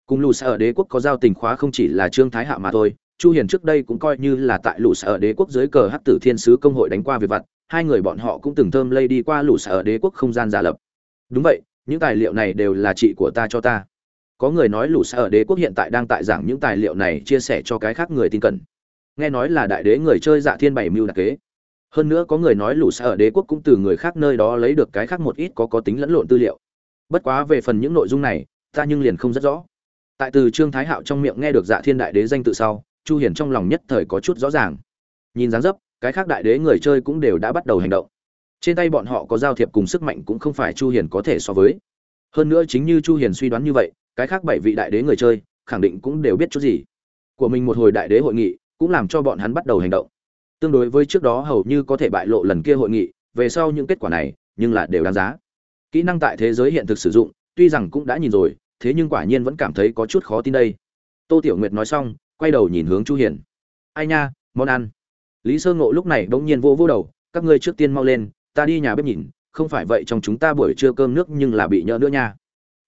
Cùng lũ sở đế quốc có giao tình khóa không chỉ là trương thái hạ mà thôi, chu hiền trước đây cũng coi như là tại lũ sở đế quốc dưới cờ hắc tử thiên sứ công hội đánh qua việc vặt, hai người bọn họ cũng từng thơm lây đi qua lũ sở đế quốc không gian giả lập đúng vậy, những tài liệu này đều là chị của ta cho ta. Có người nói lũ xa ở đế quốc hiện tại đang tại giảng những tài liệu này chia sẻ cho cái khác người tin cẩn. Nghe nói là đại đế người chơi dạ thiên bảy mưu đặc kế. Hơn nữa có người nói lũ xa ở đế quốc cũng từ người khác nơi đó lấy được cái khác một ít có có tính lẫn lộn tư liệu. Bất quá về phần những nội dung này, ta nhưng liền không rất rõ. Tại từ trương thái hạo trong miệng nghe được dạ thiên đại đế danh tự sau, chu hiền trong lòng nhất thời có chút rõ ràng. Nhìn dáng dấp, cái khác đại đế người chơi cũng đều đã bắt đầu hành động trên tay bọn họ có giao thiệp cùng sức mạnh cũng không phải chu hiền có thể so với. Hơn nữa chính như chu hiền suy đoán như vậy, cái khác bảy vị đại đế người chơi, khẳng định cũng đều biết chút gì. Của mình một hồi đại đế hội nghị, cũng làm cho bọn hắn bắt đầu hành động. Tương đối với trước đó hầu như có thể bại lộ lần kia hội nghị, về sau những kết quả này, nhưng là đều đáng giá. Kỹ năng tại thế giới hiện thực sử dụng, tuy rằng cũng đã nhìn rồi, thế nhưng quả nhiên vẫn cảm thấy có chút khó tin đây. Tô tiểu nguyệt nói xong, quay đầu nhìn hướng chu hiền. Ai nha, món ăn. Lý sơ ngộ lúc này bỗng nhiên vô vô đầu, các ngươi trước tiên mau lên ta đi nhà bếp nhìn không phải vậy trong chúng ta buổi trưa cơm nước nhưng là bị nhỡ nữa nha.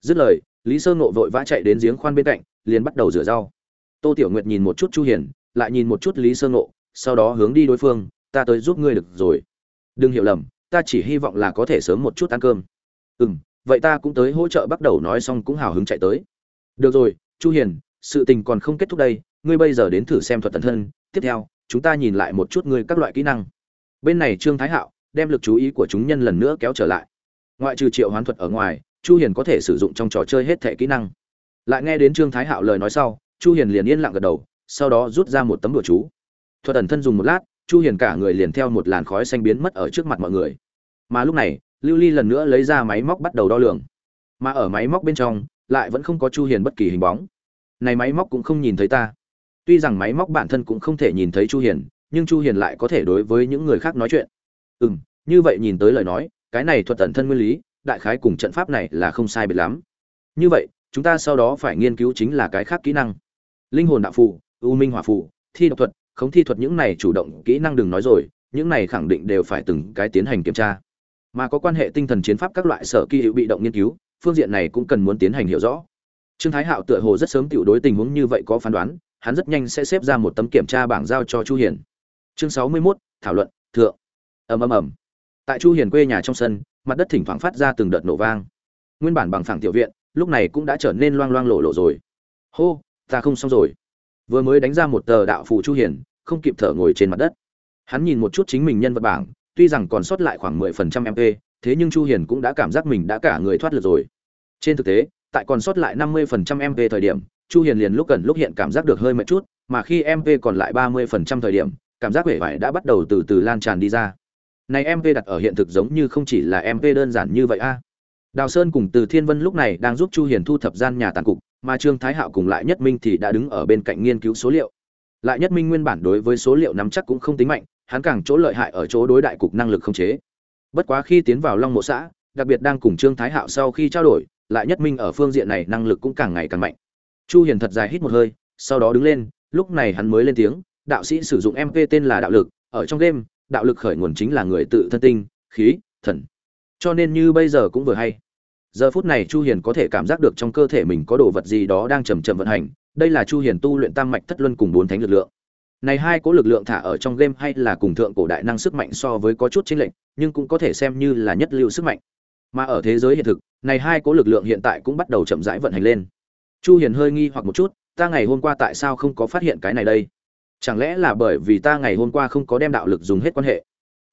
Dứt lời lý sơ ngộ vội vã chạy đến giếng khoan bên cạnh liền bắt đầu rửa rau. Tô tiểu nguyệt nhìn một chút chu hiền lại nhìn một chút lý sơ ngộ sau đó hướng đi đối phương ta tới giúp ngươi được rồi. Đừng hiểu lầm ta chỉ hy vọng là có thể sớm một chút ăn cơm. Ừ, vậy ta cũng tới hỗ trợ bắt đầu nói xong cũng hào hứng chạy tới. Được rồi chu hiền sự tình còn không kết thúc đây ngươi bây giờ đến thử xem thuật tận thân tiếp theo chúng ta nhìn lại một chút ngươi các loại kỹ năng. Bên này trương thái hạo đem lực chú ý của chúng nhân lần nữa kéo trở lại. Ngoại trừ triệu hoán thuật ở ngoài, chu hiền có thể sử dụng trong trò chơi hết thể kỹ năng. Lại nghe đến trương thái hạo lời nói sau, chu hiền liền yên lặng gật đầu, sau đó rút ra một tấm đùa chú. Thuật ẩn thân dùng một lát, chu hiền cả người liền theo một làn khói xanh biến mất ở trước mặt mọi người. Mà lúc này, lưu ly lần nữa lấy ra máy móc bắt đầu đo lường. Mà ở máy móc bên trong, lại vẫn không có chu hiền bất kỳ hình bóng. Này máy móc cũng không nhìn thấy ta. Tuy rằng máy móc bản thân cũng không thể nhìn thấy chu hiền, nhưng chu hiền lại có thể đối với những người khác nói chuyện ừm như vậy nhìn tới lời nói cái này thuật tận thân nguyên lý đại khái cùng trận pháp này là không sai biệt lắm. Như vậy chúng ta sau đó phải nghiên cứu chính là cái khác kỹ năng. Linh hồn đạo phụ, u minh hỏa phụ, thi độc thuật khống thi thuật những này chủ động kỹ năng đừng nói rồi những này khẳng định đều phải từng cái tiến hành kiểm tra. Mà có quan hệ tinh thần chiến pháp các loại sở kỳ hữu bị động nghiên cứu phương diện này cũng cần muốn tiến hành hiểu rõ. Trương thái hạo tựa hồ rất sớm tiểu đối tình huống như vậy có phán đoán hắn rất nhanh sẽ xếp ra một tấm kiểm tra bảng giao cho chu hiền. Chương 61, thảo luận thượng ầm ầm ầm. Tại chu hiền quê nhà trong sân mặt đất thỉnh thoảng phát ra từng đợt nổ vang. Nguyên bản bằng phẳng tiểu viện lúc này cũng đã trở nên loang loang lộ lộ rồi. Hô ta không xong rồi. Vừa mới đánh ra một tờ đạo phù chu hiền không kịp thở ngồi trên mặt đất. Hắn nhìn một chút chính mình nhân vật bảng tuy rằng còn sót lại khoảng 10% MP, thế nhưng Chu Hiền cũng đã cảm giác mình đã cả người thoát lực rồi. Trên thực tế, tại còn sót lại 50% MP thời điểm, Chu Hiền liền lúc gần lúc hiện cảm giác được hơi mệt chút, mà khi MP còn lại 30% thời điểm, cảm giác vẻ vải đã bắt đầu từ từ lan tràn đi ra. Này MP đặt ở hiện thực giống như không chỉ là MP đơn giản như vậy a. Đào Sơn cùng Từ Thiên Vân lúc này đang giúp Chu Hiền thu thập gian nhà tàn cục, mà Trương Thái Hạo cùng lại Nhất Minh thì đã đứng ở bên cạnh nghiên cứu số liệu. Lại Nhất Minh nguyên bản đối với số liệu nắm chắc cũng không tính mạnh, hắn càng chỗ lợi hại ở chỗ đối đại cục năng lực không chế bất quá khi tiến vào long mộ xã đặc biệt đang cùng trương thái hạo sau khi trao đổi lại nhất minh ở phương diện này năng lực cũng càng ngày càng mạnh chu hiền thật dài hít một hơi sau đó đứng lên lúc này hắn mới lên tiếng đạo sĩ sử dụng mp tên là đạo lực ở trong game đạo lực khởi nguồn chính là người tự thân tinh khí thần. Cho nên như bây giờ cũng vừa hay. Giờ phút này chu hiền có thể cảm giác được trong cơ thể mình có đồ vật gì đó đang chậm chậm vận hành. Đây là chu hiền tu luyện tam mạch thất luân cùng bốn thánh lực lượng. Này hai cố lực lượng thả ở trong game hay là cùng thượng cổ đại năng sức mạnh so với có chút chính lệnh, nhưng cũng có thể xem như là nhất lưu sức mạnh. Mà ở thế giới hiện thực này hai cố lực lượng hiện tại cũng bắt đầu chậm rãi vận hành lên. Chu hiền hơi nghi hoặc một chút ta ngày hôm qua tại sao không có phát hiện cái này đây? Chẳng lẽ là bởi vì ta ngày hôm qua không có đem đạo lực dùng hết quan hệ?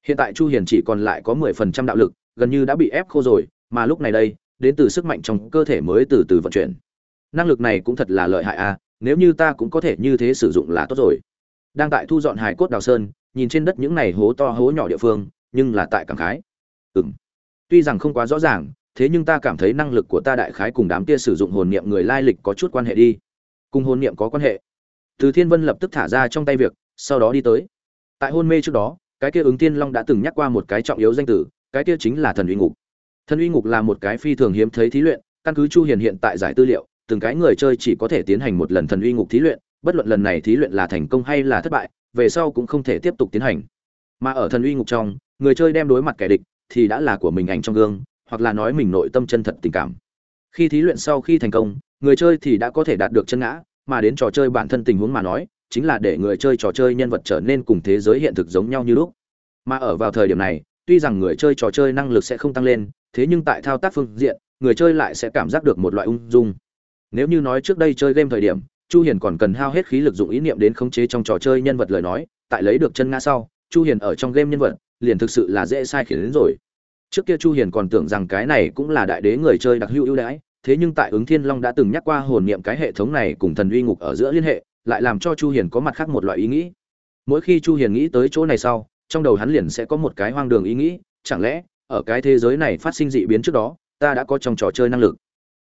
Hiện tại chu hiền chỉ còn lại có 10% đạo lực, gần như đã bị ép khô rồi, mà lúc này đây, đến từ sức mạnh trong cơ thể mới từ từ vận chuyển. Năng lực này cũng thật là lợi hại a, nếu như ta cũng có thể như thế sử dụng là tốt rồi. Đang tại thu dọn hài cốt đào sơn, nhìn trên đất những này hố to hố nhỏ địa phương, nhưng là tại cảm khái. Ừm. Tuy rằng không quá rõ ràng, thế nhưng ta cảm thấy năng lực của ta đại khái cùng đám kia sử dụng hồn niệm người lai lịch có chút quan hệ đi. Cùng hồn niệm có quan hệ từ thiên vân lập tức thả ra trong tay việc, sau đó đi tới. Tại hôn mê trước đó, cái kia ứng tiên long đã từng nhắc qua một cái trọng yếu danh tử cái kia chính là thần uy ngục. Thần uy ngục là một cái phi thường hiếm thấy thí luyện, căn cứ chu hiền hiện tại giải tư liệu, từng cái người chơi chỉ có thể tiến hành một lần thần uy ngục thí luyện, bất luận lần này thí luyện là thành công hay là thất bại, về sau cũng không thể tiếp tục tiến hành. Mà ở thần uy ngục trong, người chơi đem đối mặt kẻ địch thì đã là của mình ảnh trong gương, hoặc là nói mình nội tâm chân thật tình cảm. Khi thí luyện sau khi thành công, người chơi thì đã có thể đạt được chân ngã mà đến trò chơi bản thân tình huống mà nói, chính là để người chơi trò chơi nhân vật trở nên cùng thế giới hiện thực giống nhau như lúc. Mà ở vào thời điểm này, tuy rằng người chơi trò chơi năng lực sẽ không tăng lên, thế nhưng tại thao tác phương diện, người chơi lại sẽ cảm giác được một loại ung dung. Nếu như nói trước đây chơi game thời điểm, chu hiền còn cần hao hết khí lực dụng ý niệm đến khống chế trong trò chơi nhân vật lời nói, tại lấy được chân ngã sau, chu hiền ở trong game nhân vật, liền thực sự là dễ sai khiến đến rồi. Trước kia chu hiền còn tưởng rằng cái này cũng là đại đế người chơi đặc hữu ưu đãi thế nhưng tại ứng thiên long đã từng nhắc qua hồn niệm cái hệ thống này cùng thần uy ngục ở giữa liên hệ, lại làm cho chu hiền có mặt khác một loại ý nghĩ. Mỗi khi chu hiền nghĩ tới chỗ này sau, trong đầu hắn liền sẽ có một cái hoang đường ý nghĩ, chẳng lẽ, ở cái thế giới này phát sinh dị biến trước đó, ta đã có trong trò chơi năng lực?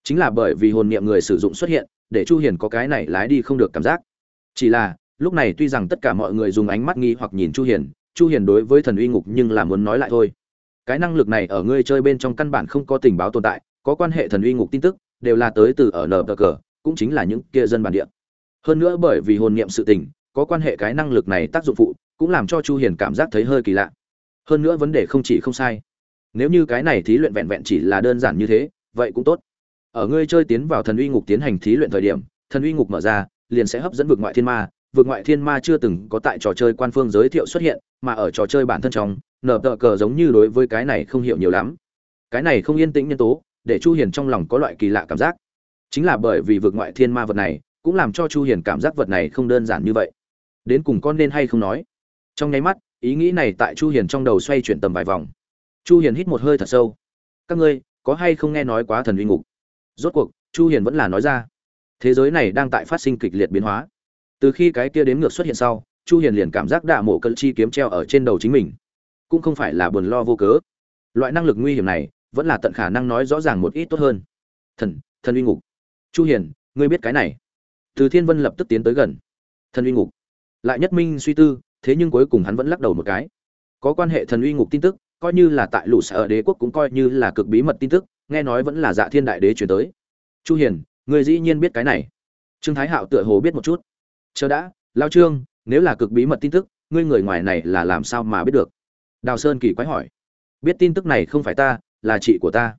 Chính là bởi vì hồn niệm người sử dụng xuất hiện, để chu hiền có cái này lái đi không được cảm giác. Chỉ là, lúc này tuy rằng tất cả mọi người dùng ánh mắt nghi hoặc nhìn chu hiền chu hiền đối với thần uy ngục nhưng là muốn nói lại thôi. Cái năng lực này ở ngươi chơi bên trong căn bản không có tình báo tồn tại có quan hệ thần uy ngục tin tức, đều là tới từ ở nờ cờ cũng chính là những kia dân bản địa. Hơn nữa bởi vì hồn niệm sự tình, có quan hệ cái năng lực này tác dụng phụ, cũng làm cho chu hiền cảm giác thấy hơi kỳ lạ. Hơn nữa vấn đề không chỉ không sai. Nếu như cái này thí luyện vẹn vẹn chỉ là đơn giản như thế, vậy cũng tốt. Ở ngươi chơi tiến vào thần uy ngục tiến hành thí luyện thời điểm, thần uy ngục mở ra, liền sẽ hấp dẫn vực ngoại thiên ma. Vực ngoại thiên ma chưa từng có tại trò chơi quan phương giới thiệu xuất hiện, mà ở trò chơi bản thân trong nở tờ cờ giống như đối với cái này không hiểu nhiều lắm. Cái này không yên tĩnh nhân tố để chu hiền trong lòng có loại kỳ lạ cảm giác. Chính là bởi vì vực ngoại thiên ma vật này, cũng làm cho chu hiền cảm giác vật này không đơn giản như vậy. Đến cùng con nên hay không nói? Trong nháy mắt, ý nghĩ này tại chu hiền trong đầu xoay chuyển tầm vài vòng. Chu hiền hít một hơi thật sâu. Các ngươi, có hay không nghe nói quá thần uy ngục? Rốt cuộc, chu hiền vẫn là nói ra. Thế giới này đang tại phát sinh kịch liệt biến hóa. Từ khi cái kia đếm ngược xuất hiện sau, chu hiền liền cảm giác đạ mộ cận chi kiếm treo ở trên đầu chính mình. Cũng không phải là buồn lo vô cớ. Loại năng lực nguy hiểm này vẫn là tận khả năng nói rõ ràng một ít tốt hơn. Thần thần uy ngục. Chu hiền, ngươi biết cái này. Từ thiên vân lập tức tiến tới gần. Thần uy ngục. Lại nhất minh suy tư, thế nhưng cuối cùng hắn vẫn lắc đầu một cái. Có quan hệ thần uy ngục tin tức, coi như là tại lũ sở đế quốc cũng coi như là cực bí mật tin tức, nghe nói vẫn là dạ thiên đại đế truyền tới. Chu hiền người dĩ nhiên biết cái này. Trương thái hạo tựa hồ biết một chút. Chờ đã, lao trương, nếu là cực bí mật tin tức, ngươi người ngoài này là làm sao mà biết được? Đào sơn kỳ quái hỏi. Biết tin tức này không phải ta là chị của ta.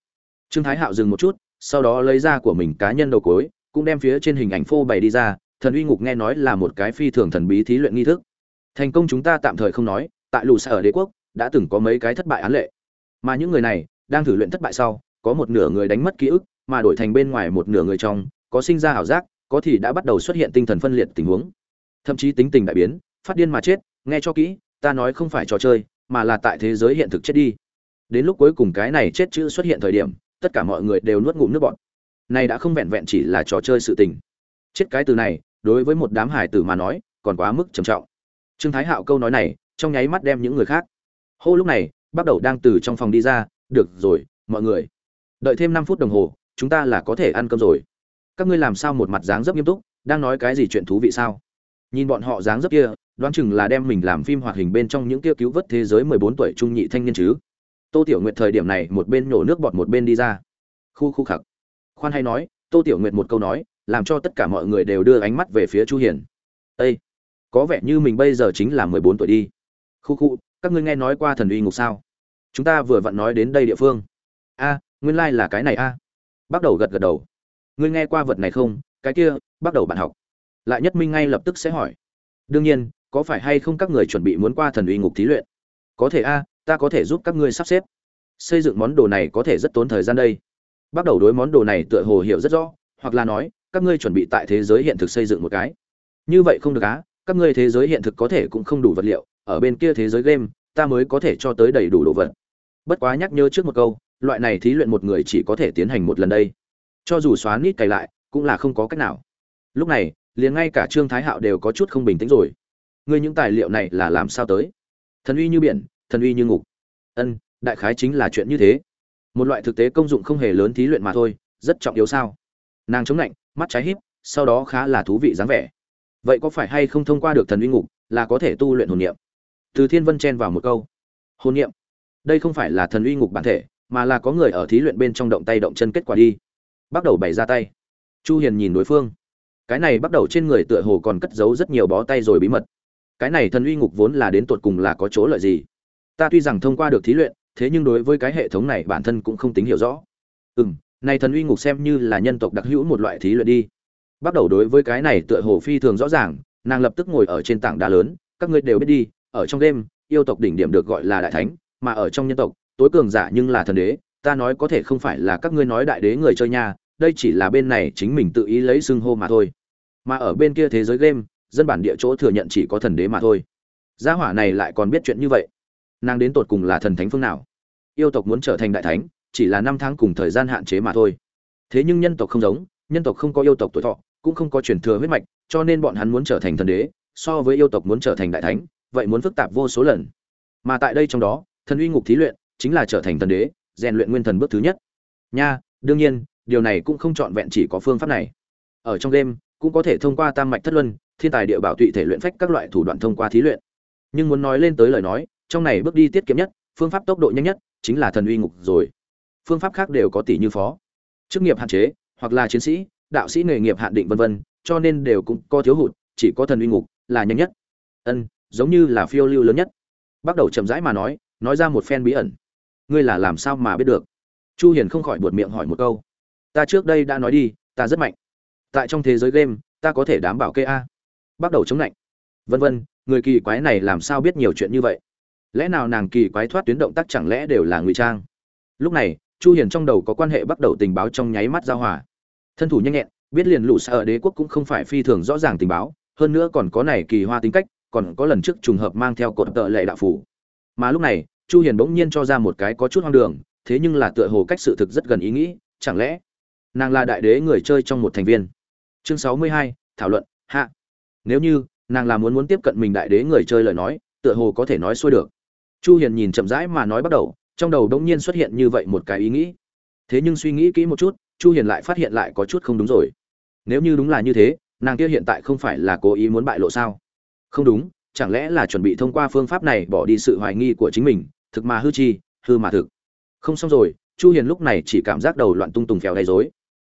Trương thái hạo dừng một chút, sau đó lấy ra của mình cá nhân đầu cối, cũng đem phía trên hình ảnh phô bày đi ra, thần uy ngục nghe nói là một cái phi thường thần bí thí luyện nghi thức. Thành công chúng ta tạm thời không nói, tại lù sở đế quốc, đã từng có mấy cái thất bại án lệ. Mà những người này, đang thử luyện thất bại sau, có một nửa người đánh mất ký ức, mà đổi thành bên ngoài một nửa người trong, có sinh ra ảo giác, có thì đã bắt đầu xuất hiện tinh thần phân liệt tình huống. Thậm chí tính tình đại biến, phát điên mà chết, nghe cho kỹ, ta nói không phải trò chơi, mà là tại thế giới hiện thực chết đi đến lúc cuối cùng cái này chết chữ xuất hiện thời điểm, tất cả mọi người đều nuốt ngụm nước bọt. Này đã không vẹn vẹn chỉ là trò chơi sự tình. Chết cái từ này, đối với một đám hải tử mà nói, còn quá mức trầm trọng. Trương thái hạo câu nói này, trong nháy mắt đem những người khác. Hô lúc này, bắt đầu đang từ trong phòng đi ra, được rồi, mọi người. Đợi thêm năm phút đồng hồ, chúng ta là có thể ăn cơm rồi. Các ngươi làm sao một mặt dáng dấp nghiêm túc, đang nói cái gì chuyện thú vị sao? Nhìn bọn họ dáng dấp kia, đoán chừng là đem mình làm phim hoạt hình bên trong những kia cứu vớt thế giới mười bốn tuổi trung nhị thanh niên chứ tô tiểu nguyệt thời điểm này một bên nhổ nước bọt một bên đi ra. Khu khu khặc. Khoan hay nói, tô tiểu nguyệt một câu nói, làm cho tất cả mọi người đều đưa ánh mắt về phía chu hiền. Ây có vẻ như mình bây giờ chính là 14 tuổi đi. Khu khu, các ngươi nghe nói qua thần uy ngục sao? Chúng ta vừa vặn nói đến đây địa phương. A, nguyên lai like là cái này a. Bắt đầu gật gật đầu. Ngươi nghe qua vật này không? Cái kia bắt đầu bạn học. Lại nhất minh ngay lập tức sẽ hỏi. Đương nhiên, có phải hay không các người chuẩn bị muốn qua thần uy ngục thí luyện? Có thể a ta có thể giúp các ngươi sắp xếp. Xây dựng món đồ này có thể rất tốn thời gian đây. Bắt đầu đối món đồ này tựa hồ hiểu rất rõ, hoặc là nói, các ngươi chuẩn bị tại thế giới hiện thực xây dựng một cái. Như vậy không được á, các ngươi thế giới hiện thực có thể cũng không đủ vật liệu, ở bên kia thế giới game, ta mới có thể cho tới đầy đủ đồ vật. Bất quá nhắc nhớ trước một câu, loại này thí luyện một người chỉ có thể tiến hành một lần đây. Cho dù xóa nít cày lại, cũng là không có cách nào. Lúc này, liền ngay cả trương thái hạo đều có chút không bình tĩnh rồi. Ngươi những tài liệu này là làm sao tới? Thần uy như biển thần uy như ngục. Ân, đại khái chính là chuyện như thế. Một loại thực tế công dụng không hề lớn thí luyện mà thôi, rất trọng yếu sao? Nàng chống lạnh, mắt trái híp, sau đó khá là thú vị dáng vẻ. Vậy có phải hay không thông qua được thần uy ngục là có thể tu luyện hồn niệm? Từ thiên vân chen vào một câu. Hồn niệm? Đây không phải là thần uy ngục bản thể, mà là có người ở thí luyện bên trong động tay động chân kết quả đi. Bắt đầu bày ra tay. Chu hiền nhìn đối phương. Cái này bắt đầu trên người tựa hồ còn cất giấu rất nhiều bó tay rồi bí mật. Cái này thần uy ngục vốn là đến tột cùng là có chỗ lợi gì? Ta tuy rằng thông qua được thí luyện, thế nhưng đối với cái hệ thống này bản thân cũng không tính hiểu rõ. Ừ m này thần uy ngục xem như là nhân tộc đặc hữu một loại thí luyện đi. Bắt đầu đối với cái này tựa hồ phi thường rõ ràng, nàng lập tức ngồi ở trên tảng đá lớn, các ngươi đều biết đi, ở trong đêm, yêu tộc đỉnh điểm được gọi là đại thánh, mà ở trong nhân tộc, tối cường giả nhưng là thần đế, ta nói có thể không phải là các ngươi nói đại đế người chơi nha, đây chỉ là bên này chính mình tự ý lấy xưng hô mà thôi. Mà ở bên kia thế giới game, dân bản địa chỗ thừa nhận chỉ có thần đế mà thôi. Gia hỏa này lại còn biết chuyện như vậy nàng đến tột cùng là thần thánh phương nào? Yêu tộc muốn trở thành đại thánh, chỉ là năm tháng cùng thời gian hạn chế mà thôi. Thế nhưng nhân tộc không giống, nhân tộc không có yêu tộc tuổi thọ, cũng không có truyền thừa huyết mạch, cho nên bọn hắn muốn trở thành thần đế, so với yêu tộc muốn trở thành đại thánh, vậy muốn phức tạp vô số lần. Mà tại đây trong đó, thần uy ngục thí luyện chính là trở thành thần đế, rèn luyện nguyên thần bước thứ nhất. Nha, đương nhiên, điều này cũng không trọn vẹn chỉ có phương pháp này. Ở trong đêm, cũng có thể thông qua tam mạch thất luân, thiên tài địa bảo tụy thể luyện phách các loại thủ đoạn thông qua thí luyện. Nhưng muốn nói lên tới lời nói trong này bước đi tiết kiệm nhất, phương pháp tốc độ nhanh nhất chính là thần uy ngục rồi. Phương pháp khác đều có tỷ như phó, chức nghiệp hạn chế, hoặc là chiến sĩ, đạo sĩ nghề nghiệp hạn định vân vân, cho nên đều cũng có thiếu hụt, chỉ có thần uy ngục là nhanh nhất. Ân, giống như là phiêu lưu lớn nhất. Bắt đầu chậm rãi mà nói nói ra một phen bí ẩn. Ngươi là làm sao mà biết được? Chu hiền không khỏi buột miệng hỏi một câu. Ta trước đây đã nói đi, ta rất mạnh. Tại trong thế giới game, ta có thể đảm bảo kê a. Bắt đầu chống lạnh. Vân vân, người kỳ quái này làm sao biết nhiều chuyện như vậy? Lẽ nào nàng kỳ quái thoát tuyến động tác chẳng lẽ đều là ngụy trang? Lúc này chu hiền trong đầu có quan hệ bắt đầu tình báo trong nháy mắt giao hòa. Thân thủ nhanh nhẹn biết liền lũ xa ở đế quốc cũng không phải phi thường rõ ràng tình báo hơn nữa còn có này kỳ hoa tính cách còn có lần trước trùng hợp mang theo cột tợ lệ đạo phủ. Mà lúc này chu hiền bỗng nhiên cho ra một cái có chút hoang đường thế nhưng là tựa hồ cách sự thực rất gần ý nghĩ chẳng lẽ nàng là đại đế người chơi trong một thành viên? Chương 62, thảo luận hạ. Nếu như nàng là muốn muốn tiếp cận mình đại đế người chơi lời nói tựa hồ có thể nói xuôi được chu hiền nhìn chậm rãi mà nói bắt đầu, trong đầu đống nhiên xuất hiện như vậy một cái ý nghĩ. Thế nhưng suy nghĩ kỹ một chút, chu hiền lại phát hiện lại có chút không đúng rồi. Nếu như đúng là như thế, nàng kia hiện tại không phải là cố ý muốn bại lộ sao? Không đúng, chẳng lẽ là chuẩn bị thông qua phương pháp này bỏ đi sự hoài nghi của chính mình, thực mà hư chi, hư mà thực? Không xong rồi, chu hiền lúc này chỉ cảm giác đầu loạn tung tùng phèo gây rối.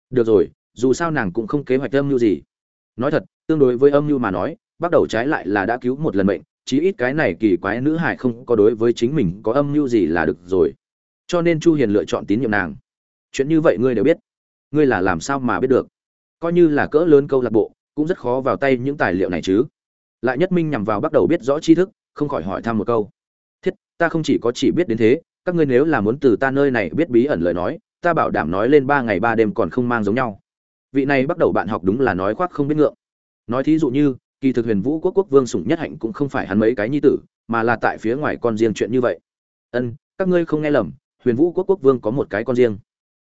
Được rồi, dù sao nàng cũng không kế hoạch âm mưu gì. Nói thật, tương đối với âm mưu mà nói, bắt đầu trái lại là đã cứu một lần mệnh chí ít cái này kỳ quái nữ hải không có đối với chính mình có âm mưu gì là được rồi. Cho nên chu hiền lựa chọn tín nhiệm nàng. Chuyện như vậy ngươi đều biết. Ngươi là làm sao mà biết được? Coi như là cỡ lớn câu lạc bộ, cũng rất khó vào tay những tài liệu này chứ. Lại nhất minh nhằm vào bắt đầu biết rõ tri thức, không khỏi hỏi thăm một câu. Thiết, ta không chỉ có chỉ biết đến thế, các ngươi nếu là muốn từ ta nơi này biết bí ẩn lời nói, ta bảo đảm nói lên ba ngày ba đêm còn không mang giống nhau. Vị này bắt đầu bạn học đúng là nói khoác không biết ngượng. Nói thí dụ như kỳ thực huyền vũ quốc quốc vương sủng nhất hạnh cũng không phải hắn mấy cái nhi tử, mà là tại phía ngoài con riêng chuyện như vậy. Ân, các ngươi không nghe lầm, huyền vũ quốc quốc vương có một cái con riêng.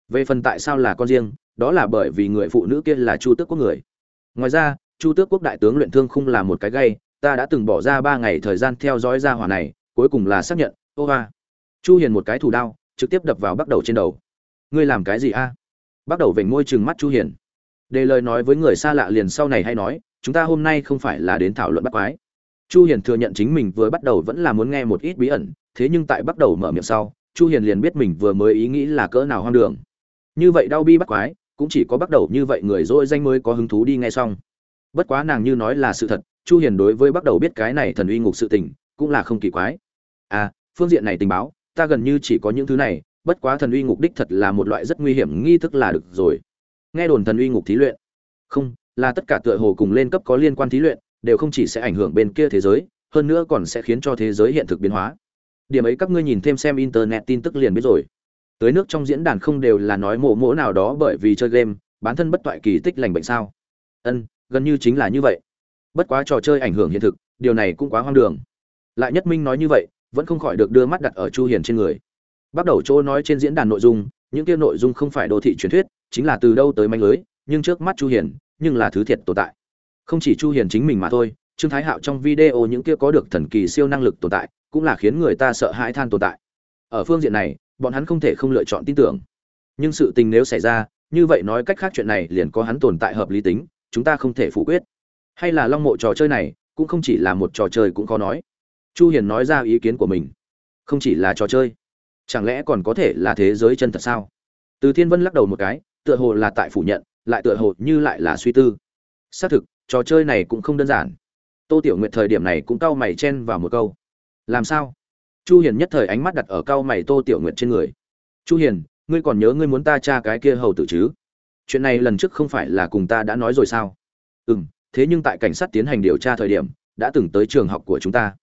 Về phần tại sao là con riêng, đó là bởi vì người phụ nữ kia là chu tước quốc người. Ngoài ra, chu tước quốc đại tướng luyện thương không là một cái gây ta đã từng bỏ ra ba ngày thời gian theo dõi ra hỏa này, cuối cùng là xác nhận, ô va chu hiền một cái thủ đao, trực tiếp đập vào bắt đầu trên đầu. Ngươi làm cái gì a? Bắt đầu vểnh môi trừng mắt chu hiền. Để lời nói với người xa lạ liền sau này hay nói chúng ta hôm nay không phải là đến thảo luận bắt quái. Chu hiền thừa nhận chính mình vừa bắt đầu vẫn là muốn nghe một ít bí ẩn, thế nhưng tại bắt đầu mở miệng sau, chu hiền liền biết mình vừa mới ý nghĩ là cỡ nào hoang đường. Như vậy đau bi bắt quái, cũng chỉ có bắt đầu như vậy người dỗi danh mới có hứng thú đi nghe xong. Bất quá nàng như nói là sự thật, chu hiền đối với bắt đầu biết cái này thần uy ngục sự tình, cũng là không kỳ quái. À phương diện này tình báo, ta gần như chỉ có những thứ này, bất quá thần uy ngục đích thật là một loại rất nguy hiểm nghi thức là được rồi. Nghe đồn thần uy ngục thí luyện. Không là tất cả tựa hồ cùng lên cấp có liên quan thí luyện, đều không chỉ sẽ ảnh hưởng bên kia thế giới, hơn nữa còn sẽ khiến cho thế giới hiện thực biến hóa. Điểm ấy các ngươi nhìn thêm xem internet tin tức liền biết rồi. Tới nước trong diễn đàn không đều là nói mộ mỗ nào đó bởi vì chơi game, bản thân bất toại kỳ tích lành bệnh sao? Ân, gần như chính là như vậy. Bất quá trò chơi ảnh hưởng hiện thực, điều này cũng quá hoang đường. Lại nhất minh nói như vậy, vẫn không khỏi được đưa mắt đặt ở chu hiền trên người. Bắt đầu chỗ nói trên diễn đàn nội dung, những kia nội dung không phải đô thị truyền thuyết, chính là từ đâu tới manh lưới, nhưng trước mắt chu hiền nhưng là thứ thiệt tồn tại. Không chỉ chu hiền chính mình mà thôi, trương thái hạo trong video những kia có được thần kỳ siêu năng lực tồn tại, cũng là khiến người ta sợ hãi than tồn tại. Ở phương diện này, bọn hắn không thể không lựa chọn tin tưởng. Nhưng sự tình nếu xảy ra, như vậy nói cách khác chuyện này liền có hắn tồn tại hợp lý tính, chúng ta không thể phủ quyết. Hay là long mộ trò chơi này, cũng không chỉ là một trò chơi cũng khó nói. Chu hiền nói ra ý kiến của mình. Không chỉ là trò chơi, chẳng lẽ còn có thể là thế giới chân thật sao? Từ thiên vân lắc đầu một cái, tựa hồ là tại phủ nhận lại tựa hồ như lại là suy tư. Xác thực, trò chơi này cũng không đơn giản. Tô tiểu nguyệt thời điểm này cũng cau mày chen vào một câu. Làm sao? Chu hiền nhất thời ánh mắt đặt ở cau mày tô tiểu nguyệt trên người. Chu hiền, ngươi còn nhớ ngươi muốn ta tra cái kia hầu tử chứ? Chuyện này lần trước không phải là cùng ta đã nói rồi sao? Ừm, thế nhưng tại cảnh sát tiến hành điều tra thời điểm, đã từng tới trường học của chúng ta.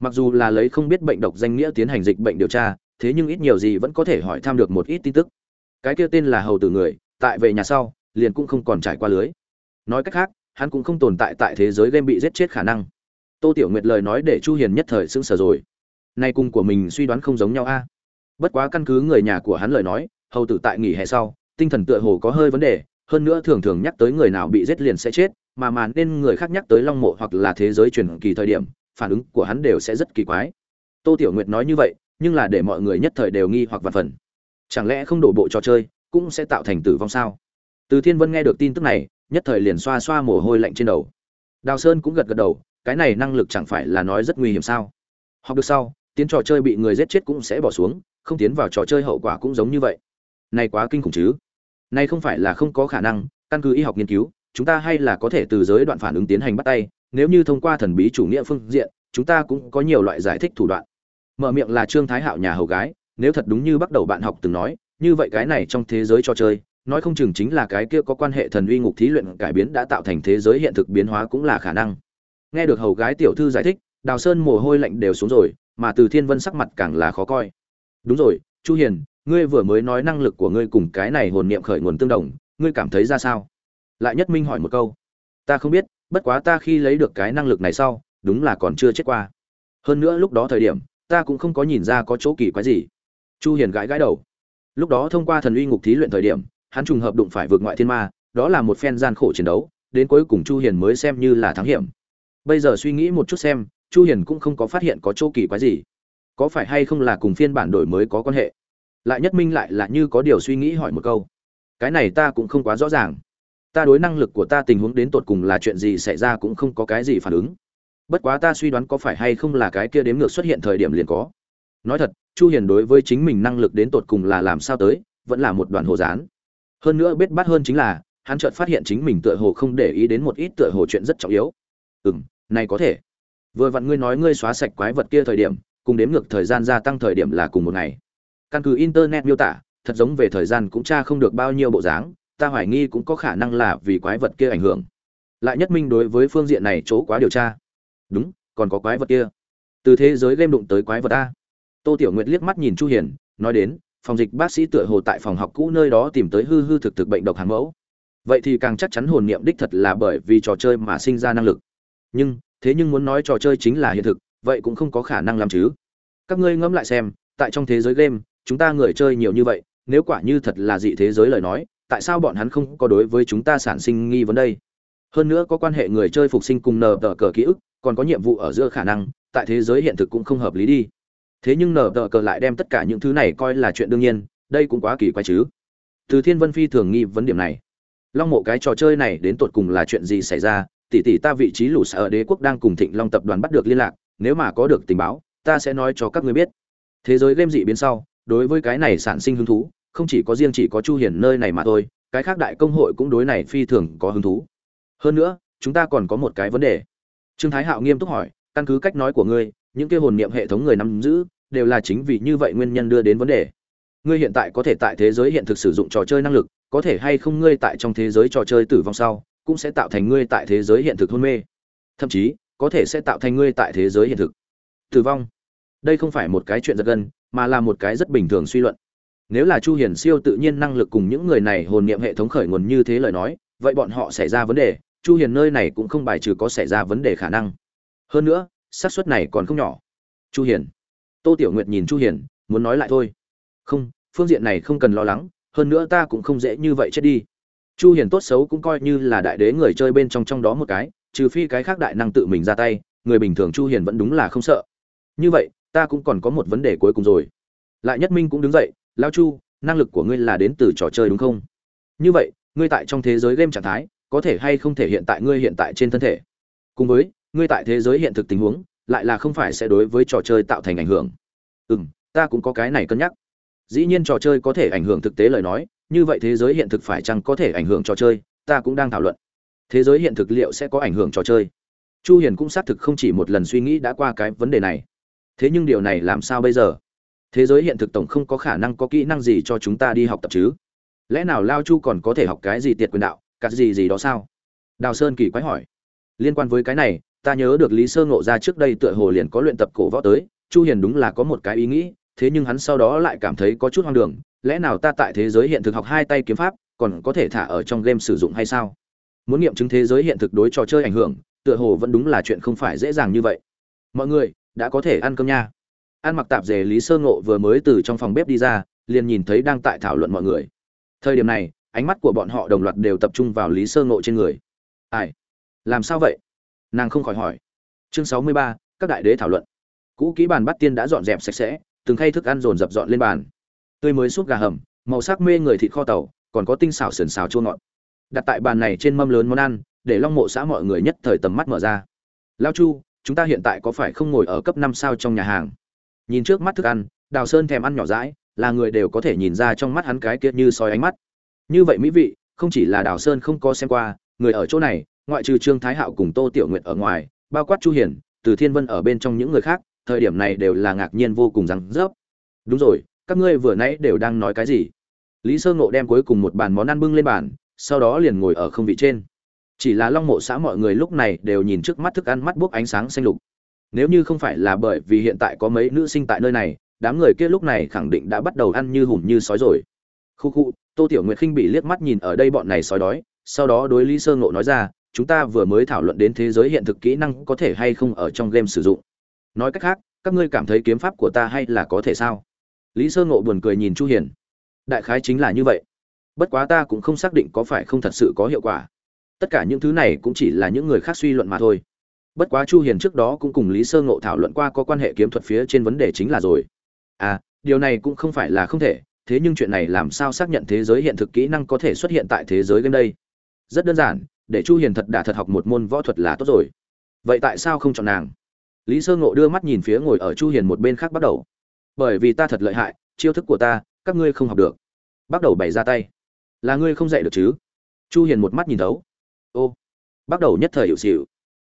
Mặc dù là lấy không biết bệnh độc danh nghĩa tiến hành dịch bệnh điều tra, thế nhưng ít nhiều gì vẫn có thể hỏi thăm được một ít tin tức. Cái kia tên là hầu tử người, tại về nhà sau liền cũng không còn trải qua lưới. Nói cách khác, hắn cũng không tồn tại tại thế giới game bị giết chết khả năng. Tô tiểu nguyệt lời nói để chu hiền nhất thời sững sờ rồi. Nay cùng của mình suy đoán không giống nhau a. Bất quá căn cứ người nhà của hắn lời nói, hầu tử tại nghỉ hè sau, tinh thần tựa hồ có hơi vấn đề, hơn nữa thường thường nhắc tới người nào bị giết liền sẽ chết, mà mà nên người khác nhắc tới long mộ hoặc là thế giới truyền kỳ thời điểm, phản ứng của hắn đều sẽ rất kỳ quái. Tô tiểu nguyệt nói như vậy, nhưng là để mọi người nhất thời đều nghi hoặc vặt phần. Chẳng lẽ không đổ bộ trò chơi cũng sẽ tạo thành tử vong sao? Từ thiên vân nghe được tin tức này, nhất thời liền xoa xoa mồ hôi lạnh trên đầu. Đào sơn cũng gật gật đầu, cái này năng lực chẳng phải là nói rất nguy hiểm sao? Học được sau, tiến trò chơi bị người giết chết cũng sẽ bỏ xuống, không tiến vào trò chơi hậu quả cũng giống như vậy. Này quá kinh khủng chứ? Này không phải là không có khả năng, căn cứ y học nghiên cứu, chúng ta hay là có thể từ giới đoạn phản ứng tiến hành bắt tay, nếu như thông qua thần bí chủ nghĩa phương diện, chúng ta cũng có nhiều loại giải thích thủ đoạn. Mở miệng là trương thái hạo nhà hầu gái, nếu thật đúng như bắt đầu bạn học từng nói, như vậy cái này trong thế giới trò chơi nói không chừng chính là cái kia có quan hệ thần uy ngục thí luyện cải biến đã tạo thành thế giới hiện thực biến hóa cũng là khả năng. Nghe được hầu gái tiểu thư giải thích, đào sơn mồ hôi lạnh đều xuống rồi, mà từ thiên vân sắc mặt càng là khó coi. Đúng rồi, chu hiền, ngươi vừa mới nói năng lực của ngươi cùng cái này hồn niệm khởi nguồn tương đồng, ngươi cảm thấy ra sao? Lại nhất minh hỏi một câu. Ta không biết, bất quá ta khi lấy được cái năng lực này sau, đúng là còn chưa chết qua. Hơn nữa lúc đó thời điểm, ta cũng không có nhìn ra có chỗ kỳ quái gì. Chu hiền gãi gãi đầu. Lúc đó thông qua thần uy ngục thí luyện thời điểm hắn trùng hợp đụng phải vượt ngoại thiên ma, đó là một phen gian khổ chiến đấu, đến cuối cùng chu hiền mới xem như là thắng hiểm. Bây giờ suy nghĩ một chút xem, chu hiền cũng không có phát hiện có chỗ kỳ quái gì. Có phải hay không là cùng phiên bản đổi mới có quan hệ? Lại nhất minh lại là như có điều suy nghĩ hỏi một câu. Cái này ta cũng không quá rõ ràng. Ta đối năng lực của ta tình huống đến tột cùng là chuyện gì xảy ra cũng không có cái gì phản ứng. Bất quá ta suy đoán có phải hay không là cái kia đếm ngược xuất hiện thời điểm liền có. Nói thật, chu hiền đối với chính mình năng lực đến tột cùng là làm sao tới, vẫn là một đoàn hồ dán hơn nữa biết bắt hơn chính là, hắn chợt phát hiện chính mình tựa hồ không để ý đến một ít tựa hồ chuyện rất trọng yếu. Ừm, này có thể. Vừa vặn ngươi nói ngươi xóa sạch quái vật kia thời điểm, cùng đếm ngược thời gian gia tăng thời điểm là cùng một ngày. Căn cứ internet miêu tả, thật giống về thời gian cũng tra không được bao nhiêu bộ dáng, ta hoài nghi cũng có khả năng là vì quái vật kia ảnh hưởng. Lại nhất minh đối với phương diện này chỗ quá điều tra. Đúng, còn có quái vật kia. Từ thế giới game đụng tới quái vật a. Tô tiểu nguyệt liếc mắt nhìn chu hiền, nói đến phòng dịch bác sĩ tựa hồ tại phòng học cũ nơi đó tìm tới hư hư thực thực bệnh độc hàng mẫu. Vậy thì càng chắc chắn hồn niệm đích thật là bởi vì trò chơi mà sinh ra năng lực. Nhưng, thế nhưng muốn nói trò chơi chính là hiện thực, vậy cũng không có khả năng làm chứ. Các ngươi ngẫm lại xem, tại trong thế giới game, chúng ta người chơi nhiều như vậy, nếu quả như thật là dị thế giới lời nói, tại sao bọn hắn không có đối với chúng ta sản sinh nghi vấn đây? Hơn nữa có quan hệ người chơi phục sinh cùng nờ tờ cờ ký ức, còn có nhiệm vụ ở giữa khả năng, tại thế giới hiện thực cũng không hợp lý đi thế nhưng nở tờ cờ lại đem tất cả những thứ này coi là chuyện đương nhiên, đây cũng quá kỳ quái chứ. Từ thiên vân phi thường nghi vấn điểm này. Long mộ cái trò chơi này đến tột cùng là chuyện gì xảy ra? Tỷ tỷ ta vị trí lũ sở đế quốc đang cùng thịnh long tập đoàn bắt được liên lạc, nếu mà có được tình báo, ta sẽ nói cho các ngươi biết. Thế giới game dị biến sau, đối với cái này sản sinh hứng thú, không chỉ có riêng chỉ có chu hiền nơi này mà thôi, cái khác đại công hội cũng đối này phi thường có hứng thú. Hơn nữa, chúng ta còn có một cái vấn đề. Trương thái hạo nghiêm túc hỏi, căn cứ cách nói của ngươi những kia hồn niệm hệ thống người nắm giữ, đều là chính vì như vậy nguyên nhân đưa đến vấn đề. Ngươi hiện tại có thể tại thế giới hiện thực sử dụng trò chơi năng lực, có thể hay không ngươi tại trong thế giới trò chơi tử vong sau, cũng sẽ tạo thành ngươi tại thế giới hiện thực hôn mê. Thậm chí, có thể sẽ tạo thành ngươi tại thế giới hiện thực tử vong. Đây không phải một cái chuyện giật gân, mà là một cái rất bình thường suy luận. Nếu là chu hiền siêu tự nhiên năng lực cùng những người này hồn niệm hệ thống khởi nguồn như thế lời nói, vậy bọn họ xảy ra vấn đề, chu hiền nơi này cũng không bài trừ có xảy ra vấn đề khả năng. Hơn nữa xác suất này còn không nhỏ. Chu hiền. Tô tiểu nguyệt nhìn chu hiền, muốn nói lại thôi. Không, phương diện này không cần lo lắng, hơn nữa ta cũng không dễ như vậy chết đi. Chu hiền tốt xấu cũng coi như là đại đế người chơi bên trong trong đó một cái, trừ phi cái khác đại năng tự mình ra tay, người bình thường chu hiền vẫn đúng là không sợ. Như vậy, ta cũng còn có một vấn đề cuối cùng rồi. Lại nhất minh cũng đứng dậy, lao chu, năng lực của ngươi là đến từ trò chơi đúng không? Như vậy, ngươi tại trong thế giới game trạng thái, có thể hay không thể hiện tại ngươi hiện tại trên thân thể? Cùng với ngươi tại thế giới hiện thực tình huống, lại là không phải sẽ đối với trò chơi tạo thành ảnh hưởng. Ừ m ta cũng có cái này cân nhắc. Dĩ nhiên trò chơi có thể ảnh hưởng thực tế lời nói, như vậy thế giới hiện thực phải chăng có thể ảnh hưởng trò chơi, ta cũng đang thảo luận. Thế giới hiện thực liệu sẽ có ảnh hưởng trò chơi? Chu hiền cũng xác thực không chỉ một lần suy nghĩ đã qua cái vấn đề này. Thế nhưng điều này làm sao bây giờ? Thế giới hiện thực tổng không có khả năng có kỹ năng gì cho chúng ta đi học tập chứ? Lẽ nào lao chu còn có thể học cái gì tiệt quyền đạo cắt gì gì đó sao? Đào sơn kỳ quái hỏi. Liên quan với cái này ta nhớ được lý sơ ngộ ra trước đây tựa hồ liền có luyện tập cổ võ tới, chu hiền đúng là có một cái ý nghĩ, thế nhưng hắn sau đó lại cảm thấy có chút hoang đường, lẽ nào ta tại thế giới hiện thực học hai tay kiếm pháp, còn có thể thả ở trong game sử dụng hay sao? Muốn nghiệm chứng thế giới hiện thực đối trò chơi ảnh hưởng, tựa hồ vẫn đúng là chuyện không phải dễ dàng như vậy. Mọi người, đã có thể ăn cơm nha. Ăn mặc tạp dề lý sơ ngộ vừa mới từ trong phòng bếp đi ra, liền nhìn thấy đang tại thảo luận mọi người. Thời điểm này, ánh mắt của bọn họ đồng loạt đều tập trung vào lý sơ ngộ trên người. Ai? Làm sao vậy? Nàng không khỏi hỏi. Chương sáu mươi ba, các đại đế thảo luận. Cũ kỹ bàn bắt tiên đã dọn dẹp sạch sẽ, từng khay thức ăn dồn dập dọn lên bàn. Tươi mới suốt gà hầm, màu sắc mê người thịt kho tàu, còn có tinh xảo sườn xào chua ngọt. Đặt tại bàn này trên mâm lớn món ăn, để long mộ xã mọi người nhất thời tầm mắt mở ra. Lao chu, chúng ta hiện tại có phải không ngồi ở cấp năm sao trong nhà hàng? Nhìn trước mắt thức ăn, đào sơn thèm ăn nhỏ rãi là người đều có thể nhìn ra trong mắt hắn cái kia như soi ánh mắt. Như vậy mỹ vị, không chỉ là đào sơn không có xem qua, người ở chỗ này ngoại trừ trương thái hạo cùng tô tiểu nguyệt ở ngoài, bao quát chu hiển, từ thiên vân ở bên trong những người khác, thời điểm này đều là ngạc nhiên vô cùng rằng rớp. Đúng rồi, các ngươi vừa nãy đều đang nói cái gì? Lý sơ ngộ đem cuối cùng một bàn món ăn bưng lên bàn, sau đó liền ngồi ở không vị trên. Chỉ là long mộ xã mọi người lúc này đều nhìn trước mắt thức ăn mắt buốc ánh sáng xanh lục. Nếu như không phải là bởi vì hiện tại có mấy nữ sinh tại nơi này, đám người kia lúc này khẳng định đã bắt đầu ăn như hùm như sói rồi. Khu khu, tô tiểu nguyệt khinh bị liếc mắt nhìn ở đây bọn này sói đói, sau đó đối lý sơ ngộ nói ra chúng ta vừa mới thảo luận đến thế giới hiện thực kỹ năng có thể hay không ở trong game sử dụng. Nói cách khác, các ngươi cảm thấy kiếm pháp của ta hay là có thể sao? Lý sơ ngộ buồn cười nhìn chu hiền. Đại khái chính là như vậy. Bất quá ta cũng không xác định có phải không thật sự có hiệu quả. Tất cả những thứ này cũng chỉ là những người khác suy luận mà thôi. Bất quá chu hiền trước đó cũng cùng lý sơ ngộ thảo luận qua có quan hệ kiếm thuật phía trên vấn đề chính là rồi. À điều này cũng không phải là không thể, thế nhưng chuyện này làm sao xác nhận thế giới hiện thực kỹ năng có thể xuất hiện tại thế giới game đây? Rất đơn giản để chu hiền thật đã thật học một môn võ thuật là tốt rồi. Vậy tại sao không chọn nàng? Lý sơ ngộ đưa mắt nhìn phía ngồi ở chu hiền một bên khác bắt đầu. Bởi vì ta thật lợi hại, chiêu thức của ta, các ngươi không học được. Bắt đầu bày ra tay. Là ngươi không dạy được chứ? Chu hiền một mắt nhìn thấu. Ô. Bắt đầu nhất thời hiểu xỉu.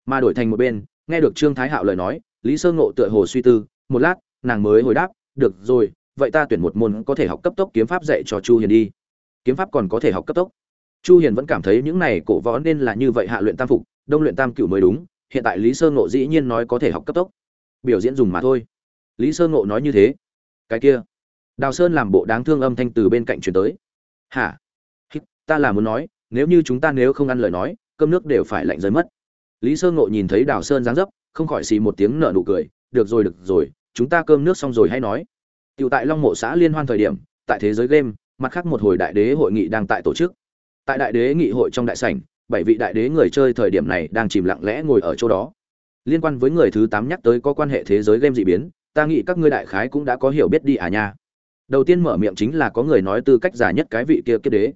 Mà đổi thành một bên, nghe được trương thái hạo lời nói, lý sơ ngộ tựa hồ suy tư, một lát, nàng mới hồi đáp, được rồi, vậy ta tuyển một môn có thể học cấp tốc kiếm pháp dạy cho chu hiền đi. Kiếm pháp còn có thể học cấp tốc chu hiền vẫn cảm thấy những này cổ võ nên là như vậy hạ luyện tam phục đông luyện tam cửu mới đúng hiện tại lý sơ ngộ dĩ nhiên nói có thể học cấp tốc. Biểu diễn dùng mà thôi. Lý sơ ngộ nói như thế. Cái kia. Đào sơn làm bộ đáng thương âm thanh từ bên cạnh truyền tới. Hả? Ta là muốn nói nếu như chúng ta nếu không ăn lời nói cơm nước đều phải lạnh rơi mất. Lý sơ ngộ nhìn thấy đào sơn dáng dấp không khỏi xì một tiếng nở nụ cười. Được rồi được rồi chúng ta cơm nước xong rồi hay nói. Tiểu tại Long Mộ xã liên hoan thời điểm, tại thế giới game, mặt khác một hồi đại đế hội nghị đang tại tổ chức. Tại đại đế nghị hội trong đại sảnh, bảy vị đại đế người chơi thời điểm này đang chìm lặng lẽ ngồi ở chỗ đó. Liên quan với người thứ tám nhắc tới có quan hệ thế giới game dị biến, ta nghĩ các ngươi đại khái cũng đã có hiểu biết đi à nha. Đầu tiên mở miệng chính là có người nói tư cách giả nhất cái vị kia kiếp đế.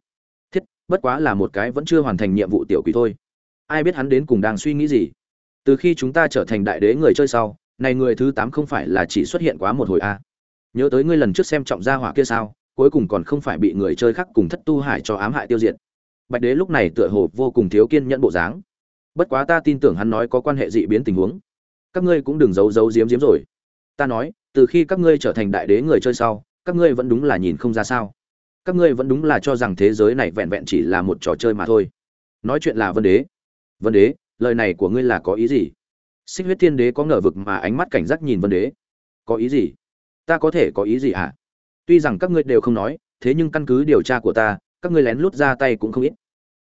Thiết, bất quá là một cái vẫn chưa hoàn thành nhiệm vụ tiểu quỷ thôi. Ai biết hắn đến cùng đang suy nghĩ gì? Từ khi chúng ta trở thành đại đế người chơi sau, này người thứ tám không phải là chỉ xuất hiện quá một hồi a. À nhớ tới ngươi lần trước xem trọng gia hỏa kia sao cuối cùng còn không phải bị người chơi khác cùng thất tu hải cho ám hại tiêu diệt bạch đế lúc này tựa hồ vô cùng thiếu kiên nhẫn bộ dáng. Bất quá ta tin tưởng hắn nói có quan hệ dị biến tình huống. Các ngươi cũng đừng giấu giấu giếm giếm rồi. Ta nói, từ khi các ngươi trở thành đại đế người chơi sau, các ngươi vẫn đúng là nhìn không ra sao. Các ngươi vẫn đúng là cho rằng thế giới này vẹn vẹn chỉ là một trò chơi mà thôi. Nói chuyện là vân đế. Vân đế, lời này của ngươi là có ý gì? Xích huyết thiên đế có ngờ vực mà ánh mắt cảnh giác nhìn vân đế. Có ý gì? Ta có thể có ý gì hả? À? tuy rằng các ngươi đều không nói, thế nhưng căn cứ điều tra của ta các ngươi lén lút ra tay cũng không ít.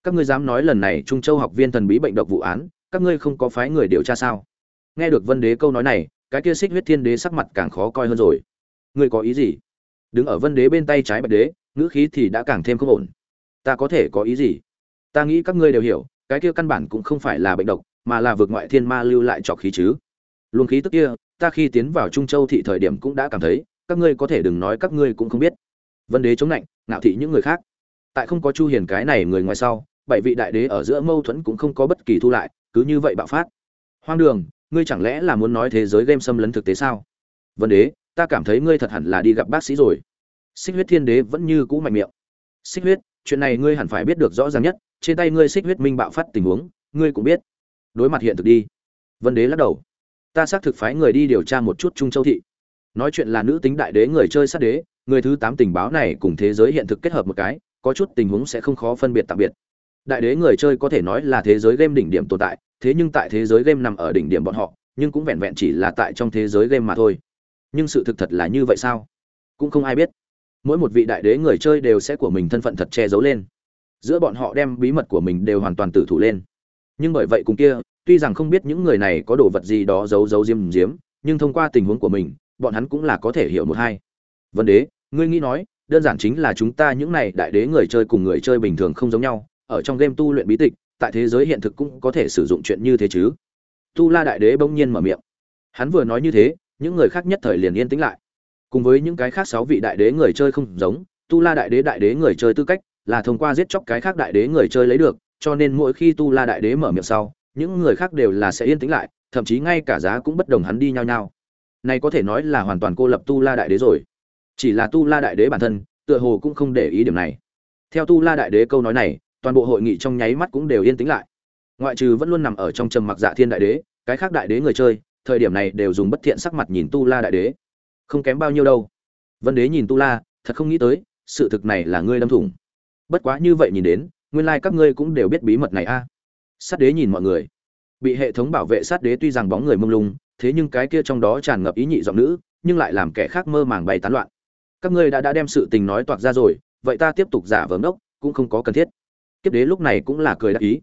Các ngươi dám nói lần này trung châu học viên thần bí bệnh độc vụ án, các ngươi không có phái người điều tra sao? Nghe được vân đế câu nói này, cái kia xích huyết thiên đế sắc mặt càng khó coi hơn rồi. Ngươi có ý gì? Đứng ở vân đế bên tay trái bạch đế, ngữ khí thì đã càng thêm không ổn. Ta có thể có ý gì? Ta nghĩ các ngươi đều hiểu, cái kia căn bản cũng không phải là bệnh độc, mà là vượt ngoại thiên ma lưu lại trọc khí chứ. Luồng khí tức kia, ta khi tiến vào trung châu thị thời điểm cũng đã cảm thấy, các ngươi có thể đừng nói các ngươi cũng không biết. Vân đế chống lạnh, ngạo thị những người khác tại không có chu hiền cái này người ngoài sau, bảy vị đại đế ở giữa mâu thuẫn cũng không có bất kỳ thu lại, cứ như vậy bạo phát. Hoang đường, ngươi chẳng lẽ là muốn nói thế giới game xâm lấn thực tế sao? Vấn đế, ta cảm thấy ngươi thật hẳn là đi gặp bác sĩ rồi. Xích huyết thiên đế vẫn như cũ mạnh miệng. Xích huyết, chuyện này ngươi hẳn phải biết được rõ ràng nhất, trên tay ngươi xích huyết minh bạo phát tình huống, ngươi cũng biết. Đối mặt hiện thực đi. Vấn đế lắc đầu. Ta xác thực phái người đi điều tra một chút trung châu thị. Nói chuyện là nữ tính đại đế người chơi sát đế, người thứ tám tình báo này cùng thế giới hiện thực kết hợp một cái có chút tình huống sẽ không khó phân biệt tạm biệt. Đại đế người chơi có thể nói là thế giới game đỉnh điểm tồn tại, thế nhưng tại thế giới game nằm ở đỉnh điểm bọn họ, nhưng cũng vẹn vẹn chỉ là tại trong thế giới game mà thôi. Nhưng sự thực thật là như vậy sao? Cũng không ai biết. Mỗi một vị đại đế người chơi đều sẽ của mình thân phận thật che giấu lên. Giữa bọn họ đem bí mật của mình đều hoàn toàn tử thủ lên. Nhưng bởi vậy cùng kia, tuy rằng không biết những người này có đồ vật gì đó giấu giấu diêm diếm, nhưng thông qua tình huống của mình, bọn hắn cũng là có thể hiểu một hai. Vấn đế, ngươi nghĩ nói đơn giản chính là chúng ta những này đại đế người chơi cùng người chơi bình thường không giống nhau, ở trong game tu luyện bí tịch, tại thế giới hiện thực cũng có thể sử dụng chuyện như thế chứ. Tu la đại đế bỗng nhiên mở miệng. Hắn vừa nói như thế, những người khác nhất thời liền yên tĩnh lại. Cùng với những cái khác sáu vị đại đế người chơi không giống, tu la đại đế đại đế người chơi tư cách là thông qua giết chóc cái khác đại đế người chơi lấy được, cho nên mỗi khi tu la đại đế mở miệng sau, những người khác đều là sẽ yên tĩnh lại, thậm chí ngay cả giá cũng bất đồng hắn đi nhau nhau. Này có thể nói là hoàn toàn cô lập tu la đại đế rồi chỉ là tu la đại đế bản thân, tựa hồ cũng không để ý điểm này. Theo tu la đại đế câu nói này, toàn bộ hội nghị trong nháy mắt cũng đều yên tĩnh lại. Ngoại trừ vẫn luôn nằm ở trong trầm mặc dạ thiên đại đế, cái khác đại đế người chơi, thời điểm này đều dùng bất thiện sắc mặt nhìn tu la đại đế. Không kém bao nhiêu đâu. Vân đế nhìn tu la, thật không nghĩ tới, sự thực này là ngươi đâm thủng. Bất quá như vậy nhìn đến, nguyên lai các ngươi cũng đều biết bí mật này a. Sát đế nhìn mọi người. Bị hệ thống bảo vệ sát đế tuy rằng bóng người mông lung, thế nhưng cái kia trong đó tràn ngập ý nhị giọng nữ, nhưng lại làm kẻ khác mơ màng bày tán loạn các ngươi đã đã đem sự tình nói toạc ra rồi, vậy ta tiếp tục giả vờ ngốc, cũng không có cần thiết. Kiếp đế lúc này cũng là cười đắc ý.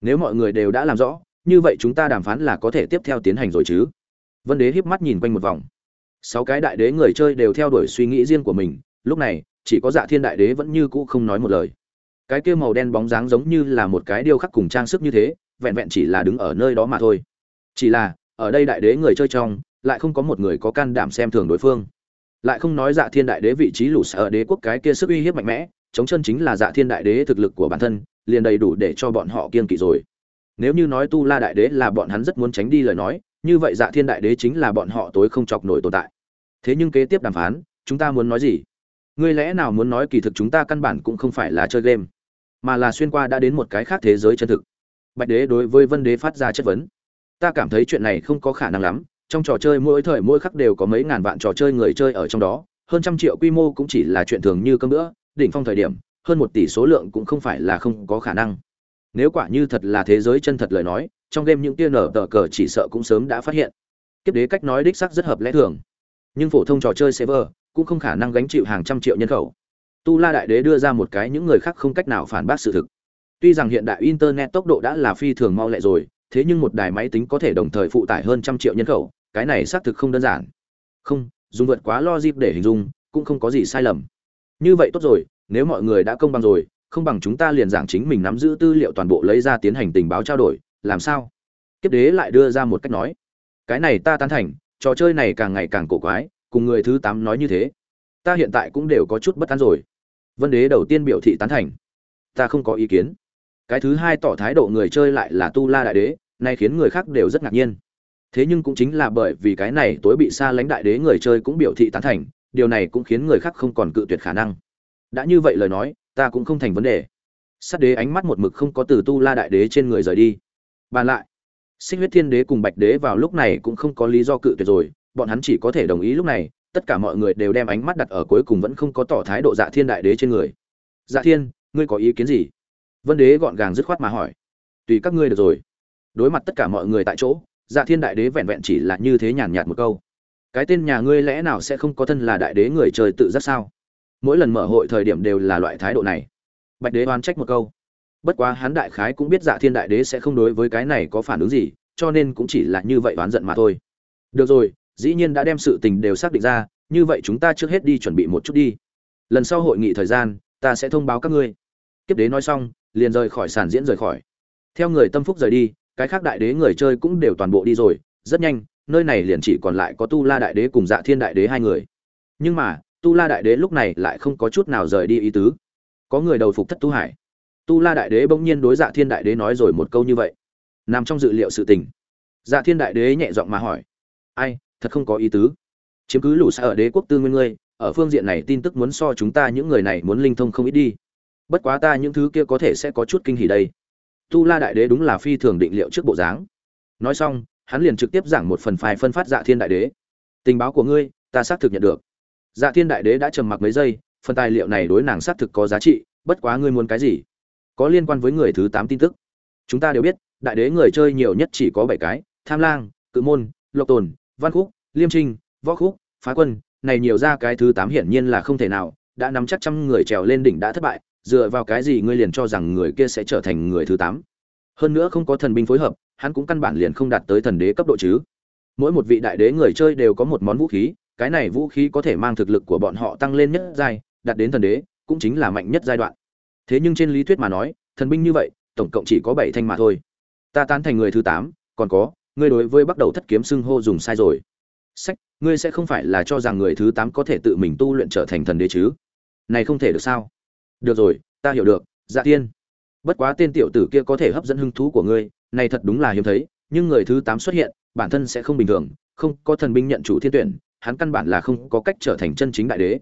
Nếu mọi người đều đã làm rõ, như vậy chúng ta đàm phán là có thể tiếp theo tiến hành rồi chứ. Vân đế híp mắt nhìn quanh một vòng. Sáu cái đại đế người chơi đều theo đuổi suy nghĩ riêng của mình, lúc này, chỉ có dạ thiên đại đế vẫn như cũ không nói một lời. Cái kia màu đen bóng dáng giống như là một cái điêu khắc cùng trang sức như thế, vẹn vẹn chỉ là đứng ở nơi đó mà thôi. Chỉ là, ở đây đại đế người chơi trong, lại không có một người có can đảm xem thường đối phương lại không nói dạ thiên đại đế vị trí lũ sở đế quốc cái kia sức uy hiếp mạnh mẽ, chống chân chính là dạ thiên đại đế thực lực của bản thân, liền đầy đủ để cho bọn họ kiên kỵ rồi. Nếu như nói tu la đại đế là bọn hắn rất muốn tránh đi lời nói, như vậy dạ thiên đại đế chính là bọn họ tối không chọc nổi tồn tại. Thế nhưng kế tiếp đàm phán, chúng ta muốn nói gì? Ngươi lẽ nào muốn nói kỳ thực chúng ta căn bản cũng không phải là chơi game, mà là xuyên qua đã đến một cái khác thế giới chân thực. Bạch đế đối với vân đế phát ra chất vấn. Ta cảm thấy chuyện này không có khả năng lắm trong trò chơi mỗi thời mỗi khắc đều có mấy ngàn vạn trò chơi người chơi ở trong đó, hơn trăm triệu quy mô cũng chỉ là chuyện thường như cơm nữa đỉnh phong thời điểm, hơn một tỷ số lượng cũng không phải là không có khả năng. Nếu quả như thật là thế giới chân thật lời nói, trong game những tia nở tờ cờ chỉ sợ cũng sớm đã phát hiện. Kiếp đế cách nói đích sắc rất hợp lẽ thường. Nhưng phổ thông trò chơi server cũng không khả năng gánh chịu hàng trăm triệu nhân khẩu. Tu la đại đế đưa ra một cái những người khác không cách nào phản bác sự thực. Tuy rằng hiện đại internet tốc độ đã là phi thường mau lẹ rồi, thế nhưng một đài máy tính có thể đồng thời phụ tải hơn trăm triệu nhân khẩu cái này xác thực không đơn giản. Không, dùng vượt quá lo dịp để hình dung, cũng không có gì sai lầm. Như vậy tốt rồi, nếu mọi người đã công bằng rồi, không bằng chúng ta liền giảng chính mình nắm giữ tư liệu toàn bộ lấy ra tiến hành tình báo trao đổi, làm sao? Kiếp đế lại đưa ra một cách nói. Cái này ta tán thành, trò chơi này càng ngày càng cổ quái, cùng người thứ tám nói như thế. Ta hiện tại cũng đều có chút bất an rồi. Vân đế đầu tiên biểu thị tán thành. Ta không có ý kiến. Cái thứ hai tỏ thái độ người chơi lại là tu la đại đế, nay khiến người khác đều rất ngạc nhiên thế nhưng cũng chính là bởi vì cái này tối bị xa lãnh đại đế người chơi cũng biểu thị tán thành, điều này cũng khiến người khác không còn cự tuyệt khả năng. Đã như vậy lời nói, ta cũng không thành vấn đề. Sát đế ánh mắt một mực không có từ tu la đại đế trên người rời đi. Bàn lại, xích huyết thiên đế cùng bạch đế vào lúc này cũng không có lý do cự tuyệt rồi, bọn hắn chỉ có thể đồng ý lúc này, tất cả mọi người đều đem ánh mắt đặt ở cuối cùng vẫn không có tỏ thái độ dạ thiên đại đế trên người. Dạ thiên, ngươi có ý kiến gì? Vân đế gọn gàng dứt khoát mà hỏi. Tùy các ngươi được rồi. Đối mặt tất cả mọi người tại chỗ dạ thiên đại đế vẹn vẹn chỉ là như thế nhàn nhạt một câu. Cái tên nhà ngươi lẽ nào sẽ không có thân là đại đế người trời tự giác sao? Mỗi lần mở hội thời điểm đều là loại thái độ này. Bạch đế oán trách một câu. Bất quá hắn đại khái cũng biết dạ thiên đại đế sẽ không đối với cái này có phản ứng gì, cho nên cũng chỉ là như vậy oán giận mà thôi. Được rồi, dĩ nhiên đã đem sự tình đều xác định ra, như vậy chúng ta trước hết đi chuẩn bị một chút đi. Lần sau hội nghị thời gian, ta sẽ thông báo các ngươi. Kiếp đế nói xong, liền rời khỏi sàn diễn rời khỏi. Theo người tâm phúc rời đi cái khác đại đế người chơi cũng đều toàn bộ đi rồi, rất nhanh, nơi này liền chỉ còn lại có tu la đại đế cùng dạ thiên đại đế hai người. Nhưng mà, tu la đại đế lúc này lại không có chút nào rời đi ý tứ. Có người đầu phục thất tu hải. Tu la đại đế bỗng nhiên đối dạ thiên đại đế nói rồi một câu như vậy. Nằm trong dự liệu sự tình. Dạ thiên đại đế nhẹ giọng mà hỏi. Ai, thật không có ý tứ. Chiếm cứ lũ xa ở đế quốc tư nguyên ngươi, ở phương diện này tin tức muốn so chúng ta những người này muốn linh thông không ít đi. Bất quá ta những thứ kia có thể sẽ có chút kinh hỉ đây tu la đại đế đúng là phi thường định liệu trước bộ dáng. Nói xong, hắn liền trực tiếp giảng một phần phai phân phát dạ thiên đại đế. Tình báo của ngươi, ta xác thực nhận được. Dạ thiên đại đế đã trầm mặc mấy giây, phần tài liệu này đối nàng xác thực có giá trị, bất quá ngươi muốn cái gì? Có liên quan với người thứ tám tin tức. Chúng ta đều biết, đại đế người chơi nhiều nhất chỉ có bảy cái, tham lang, cự môn, lộc tồn, văn khúc, liêm trinh, võ khúc, phá quân, này nhiều ra cái thứ tám hiển nhiên là không thể nào, đã nắm chắc trăm người trèo lên đỉnh đã thất bại dựa vào cái gì ngươi liền cho rằng người kia sẽ trở thành người thứ tám? Hơn nữa không có thần binh phối hợp, hắn cũng căn bản liền không đạt tới thần đế cấp độ chứ. Mỗi một vị đại đế người chơi đều có một món vũ khí, cái này vũ khí có thể mang thực lực của bọn họ tăng lên nhất giai, đạt đến thần đế, cũng chính là mạnh nhất giai đoạn. Thế nhưng trên lý thuyết mà nói, thần binh như vậy, tổng cộng chỉ có bảy thanh mà thôi. Ta tán thành người thứ tám, còn có, ngươi đối với bắt đầu thất kiếm xưng hô dùng sai rồi. Sách, ngươi sẽ không phải là cho rằng người thứ tám có thể tự mình tu luyện trở thành thần đế chứ? Này không thể được sao? Được rồi, ta hiểu được dạ tiên. Bất quá tên tiểu tử kia có thể hấp dẫn hứng thú của ngươi, này thật đúng là hiếm thấy, nhưng người thứ tám xuất hiện, bản thân sẽ không bình thường, không có thần binh nhận chủ thiên tuyển, hắn căn bản là không có cách trở thành chân chính đại đế.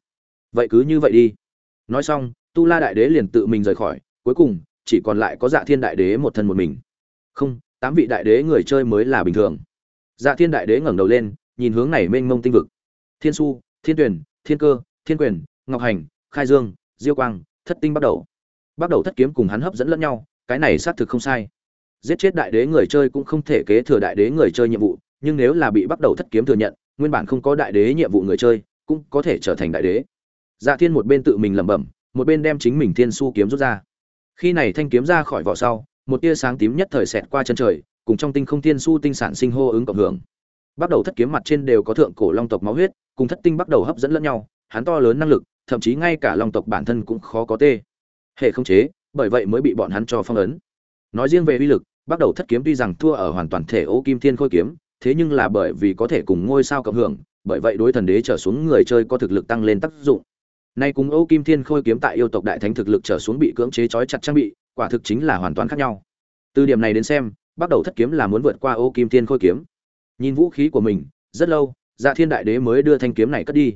Vậy cứ như vậy đi. Nói xong, tu la đại đế liền tự mình rời khỏi, cuối cùng, chỉ còn lại có dạ thiên đại đế một thân một mình. Không, tám vị đại đế người chơi mới là bình thường. Dạ thiên đại đế ngẩng đầu lên, nhìn hướng này mênh mông tinh vực. Thiên su, thiên tuyển, thiên cơ, thiên quyền, ngọc hành, khai dương, diêu quang thất tinh bắt đầu. Bắt đầu thất kiếm cùng hắn hấp dẫn lẫn nhau, cái này xác thực không sai. Giết chết đại đế người chơi cũng không thể kế thừa đại đế người chơi nhiệm vụ, nhưng nếu là bị bắt đầu thất kiếm thừa nhận, nguyên bản không có đại đế nhiệm vụ người chơi, cũng có thể trở thành đại đế. Dạ thiên một bên tự mình lẩm bẩm, một bên đem chính mình thiên su kiếm rút ra. Khi này thanh kiếm ra khỏi vỏ sau, một tia sáng tím nhất thời xẹt qua chân trời, cùng trong tinh không thiên su tinh sản sinh hô ứng cộng hưởng. Bắt đầu thất kiếm mặt trên đều có thượng cổ long tộc máu huyết, cùng thất tinh bắt đầu hấp dẫn lẫn nhau, hắn to lớn năng lực thậm chí ngay cả long tộc bản thân cũng khó có tê. Hệ không chế, bởi vậy mới bị bọn hắn cho phong ấn. Nói riêng về uy lực, bắt đầu thất kiếm tuy rằng thua ở hoàn toàn thể ô kim thiên khôi kiếm, thế nhưng là bởi vì có thể cùng ngôi sao cộng hưởng, bởi vậy đối thần đế trở xuống người chơi có thực lực tăng lên tác dụng. Nay cùng ô kim thiên khôi kiếm tại yêu tộc đại thánh thực lực trở xuống bị cưỡng chế trói chặt trang bị, quả thực chính là hoàn toàn khác nhau. Từ điểm này đến xem, bắt đầu thất kiếm là muốn vượt qua ô kim thiên khôi kiếm. Nhìn vũ khí của mình, rất lâu dạ thiên đại đế mới đưa thanh kiếm này cất đi.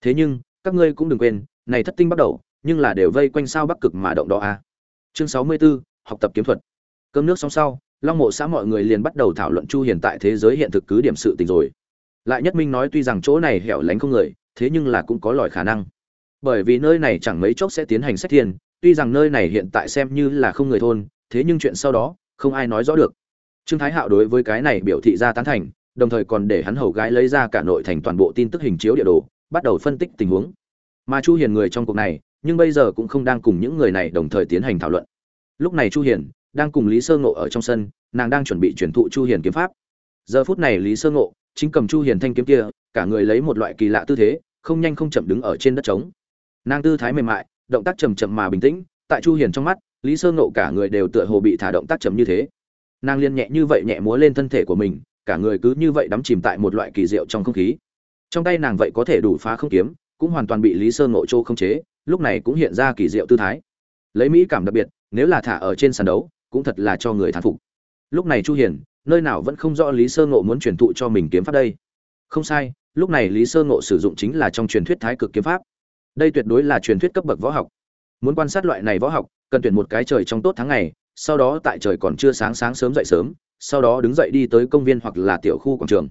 Thế nhưng các ngươi cũng đừng quên này thất tinh bắt đầu nhưng là đều vây quanh sao bắc cực mà động đó a à. chương sáu mươi 64, học tập kiếm thuật. Cơm nước xong sau long mộ xã mọi người liền bắt đầu thảo luận chu hiền tại thế giới hiện thực cứ điểm sự tình rồi. Lại nhất minh nói tuy rằng chỗ này hẻo lánh không người thế nhưng là cũng có lòi khả năng. Bởi vì nơi này chẳng mấy chốc sẽ tiến hành xét thiền tuy rằng nơi này hiện tại xem như là không người thôn thế nhưng chuyện sau đó không ai nói rõ được. Trương thái hạo đối với cái này biểu thị ra tán thành đồng thời còn để hắn hầu gái lấy ra cả nội thành toàn bộ tin tức hình chiếu địa đồ bắt đầu phân tích tình huống. Mà chu hiền người trong cuộc này, nhưng bây giờ cũng không đang cùng những người này đồng thời tiến hành thảo luận. Lúc này chu hiền đang cùng lý sơ ngộ ở trong sân, nàng đang chuẩn bị chuyển thụ chu hiền kiếm pháp. Giờ phút này lý sơ ngộ chính cầm chu hiền thanh kiếm kia, cả người lấy một loại kỳ lạ tư thế, không nhanh không chậm đứng ở trên đất trống. Nàng tư thái mềm mại, động tác chậm chậm mà bình tĩnh, tại chu hiền trong mắt, lý sơ ngộ cả người đều tựa hồ bị thả động tác chậm như thế. Nàng liên nhẹ như vậy nhẹ múa lên thân thể của mình, cả người cứ như vậy đắm chìm tại một loại kỳ diệu trong không khí trong tay nàng vậy có thể đủ phá không kiếm, cũng hoàn toàn bị lý sơ ngộ châu không chế, lúc này cũng hiện ra kỳ diệu tư thái. Lấy mỹ cảm đặc biệt, nếu là thả ở trên sàn đấu, cũng thật là cho người thán phục. Lúc này chu hiền, nơi nào vẫn không rõ lý sơ ngộ muốn truyền thụ cho mình kiếm pháp đây? Không sai, lúc này lý sơ ngộ sử dụng chính là trong truyền thuyết thái cực kiếm pháp. Đây tuyệt đối là truyền thuyết cấp bậc võ học. Muốn quan sát loại này võ học, cần tuyển một cái trời trong tốt tháng ngày, sau đó tại trời còn chưa sáng sáng sớm dậy sớm, sau đó đứng dậy đi tới công viên hoặc là tiểu khu quảng trường.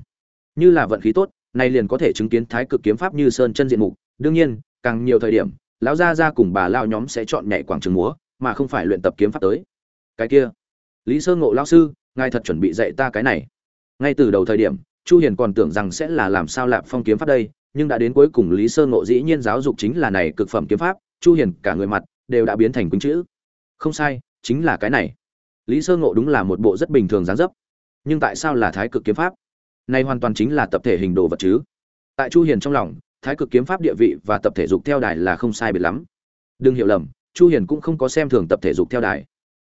Như là vận khí tốt này liền có thể chứng kiến thái cực kiếm pháp như sơn chân diện mục. Đương nhiên, càng nhiều thời điểm, lão gia gia cùng bà lao nhóm sẽ chọn nhảy quảng trường múa, mà không phải luyện tập kiếm pháp tới. Cái kia, lý sơ ngộ lão sư, ngài thật chuẩn bị dạy ta cái này. Ngay từ đầu thời điểm, chu hiền còn tưởng rằng sẽ là làm sao lạp phong kiếm pháp đây, nhưng đã đến cuối cùng lý sơ ngộ dĩ nhiên giáo dục chính là này cực phẩm kiếm pháp, chu hiền cả người mặt đều đã biến thành quýnh chữ. Không sai, chính là cái này. Lý sơ ngộ đúng là một bộ rất bình thường dáng dấp. Nhưng tại sao là thái cực kiếm pháp? Này hoàn toàn chính là tập thể hình đồ vật chứ. Tại chu hiền trong lòng, thái cực kiếm pháp địa vị và tập thể dục theo đài là không sai biệt lắm. Đừng hiểu lầm, chu hiền cũng không có xem thường tập thể dục theo đài.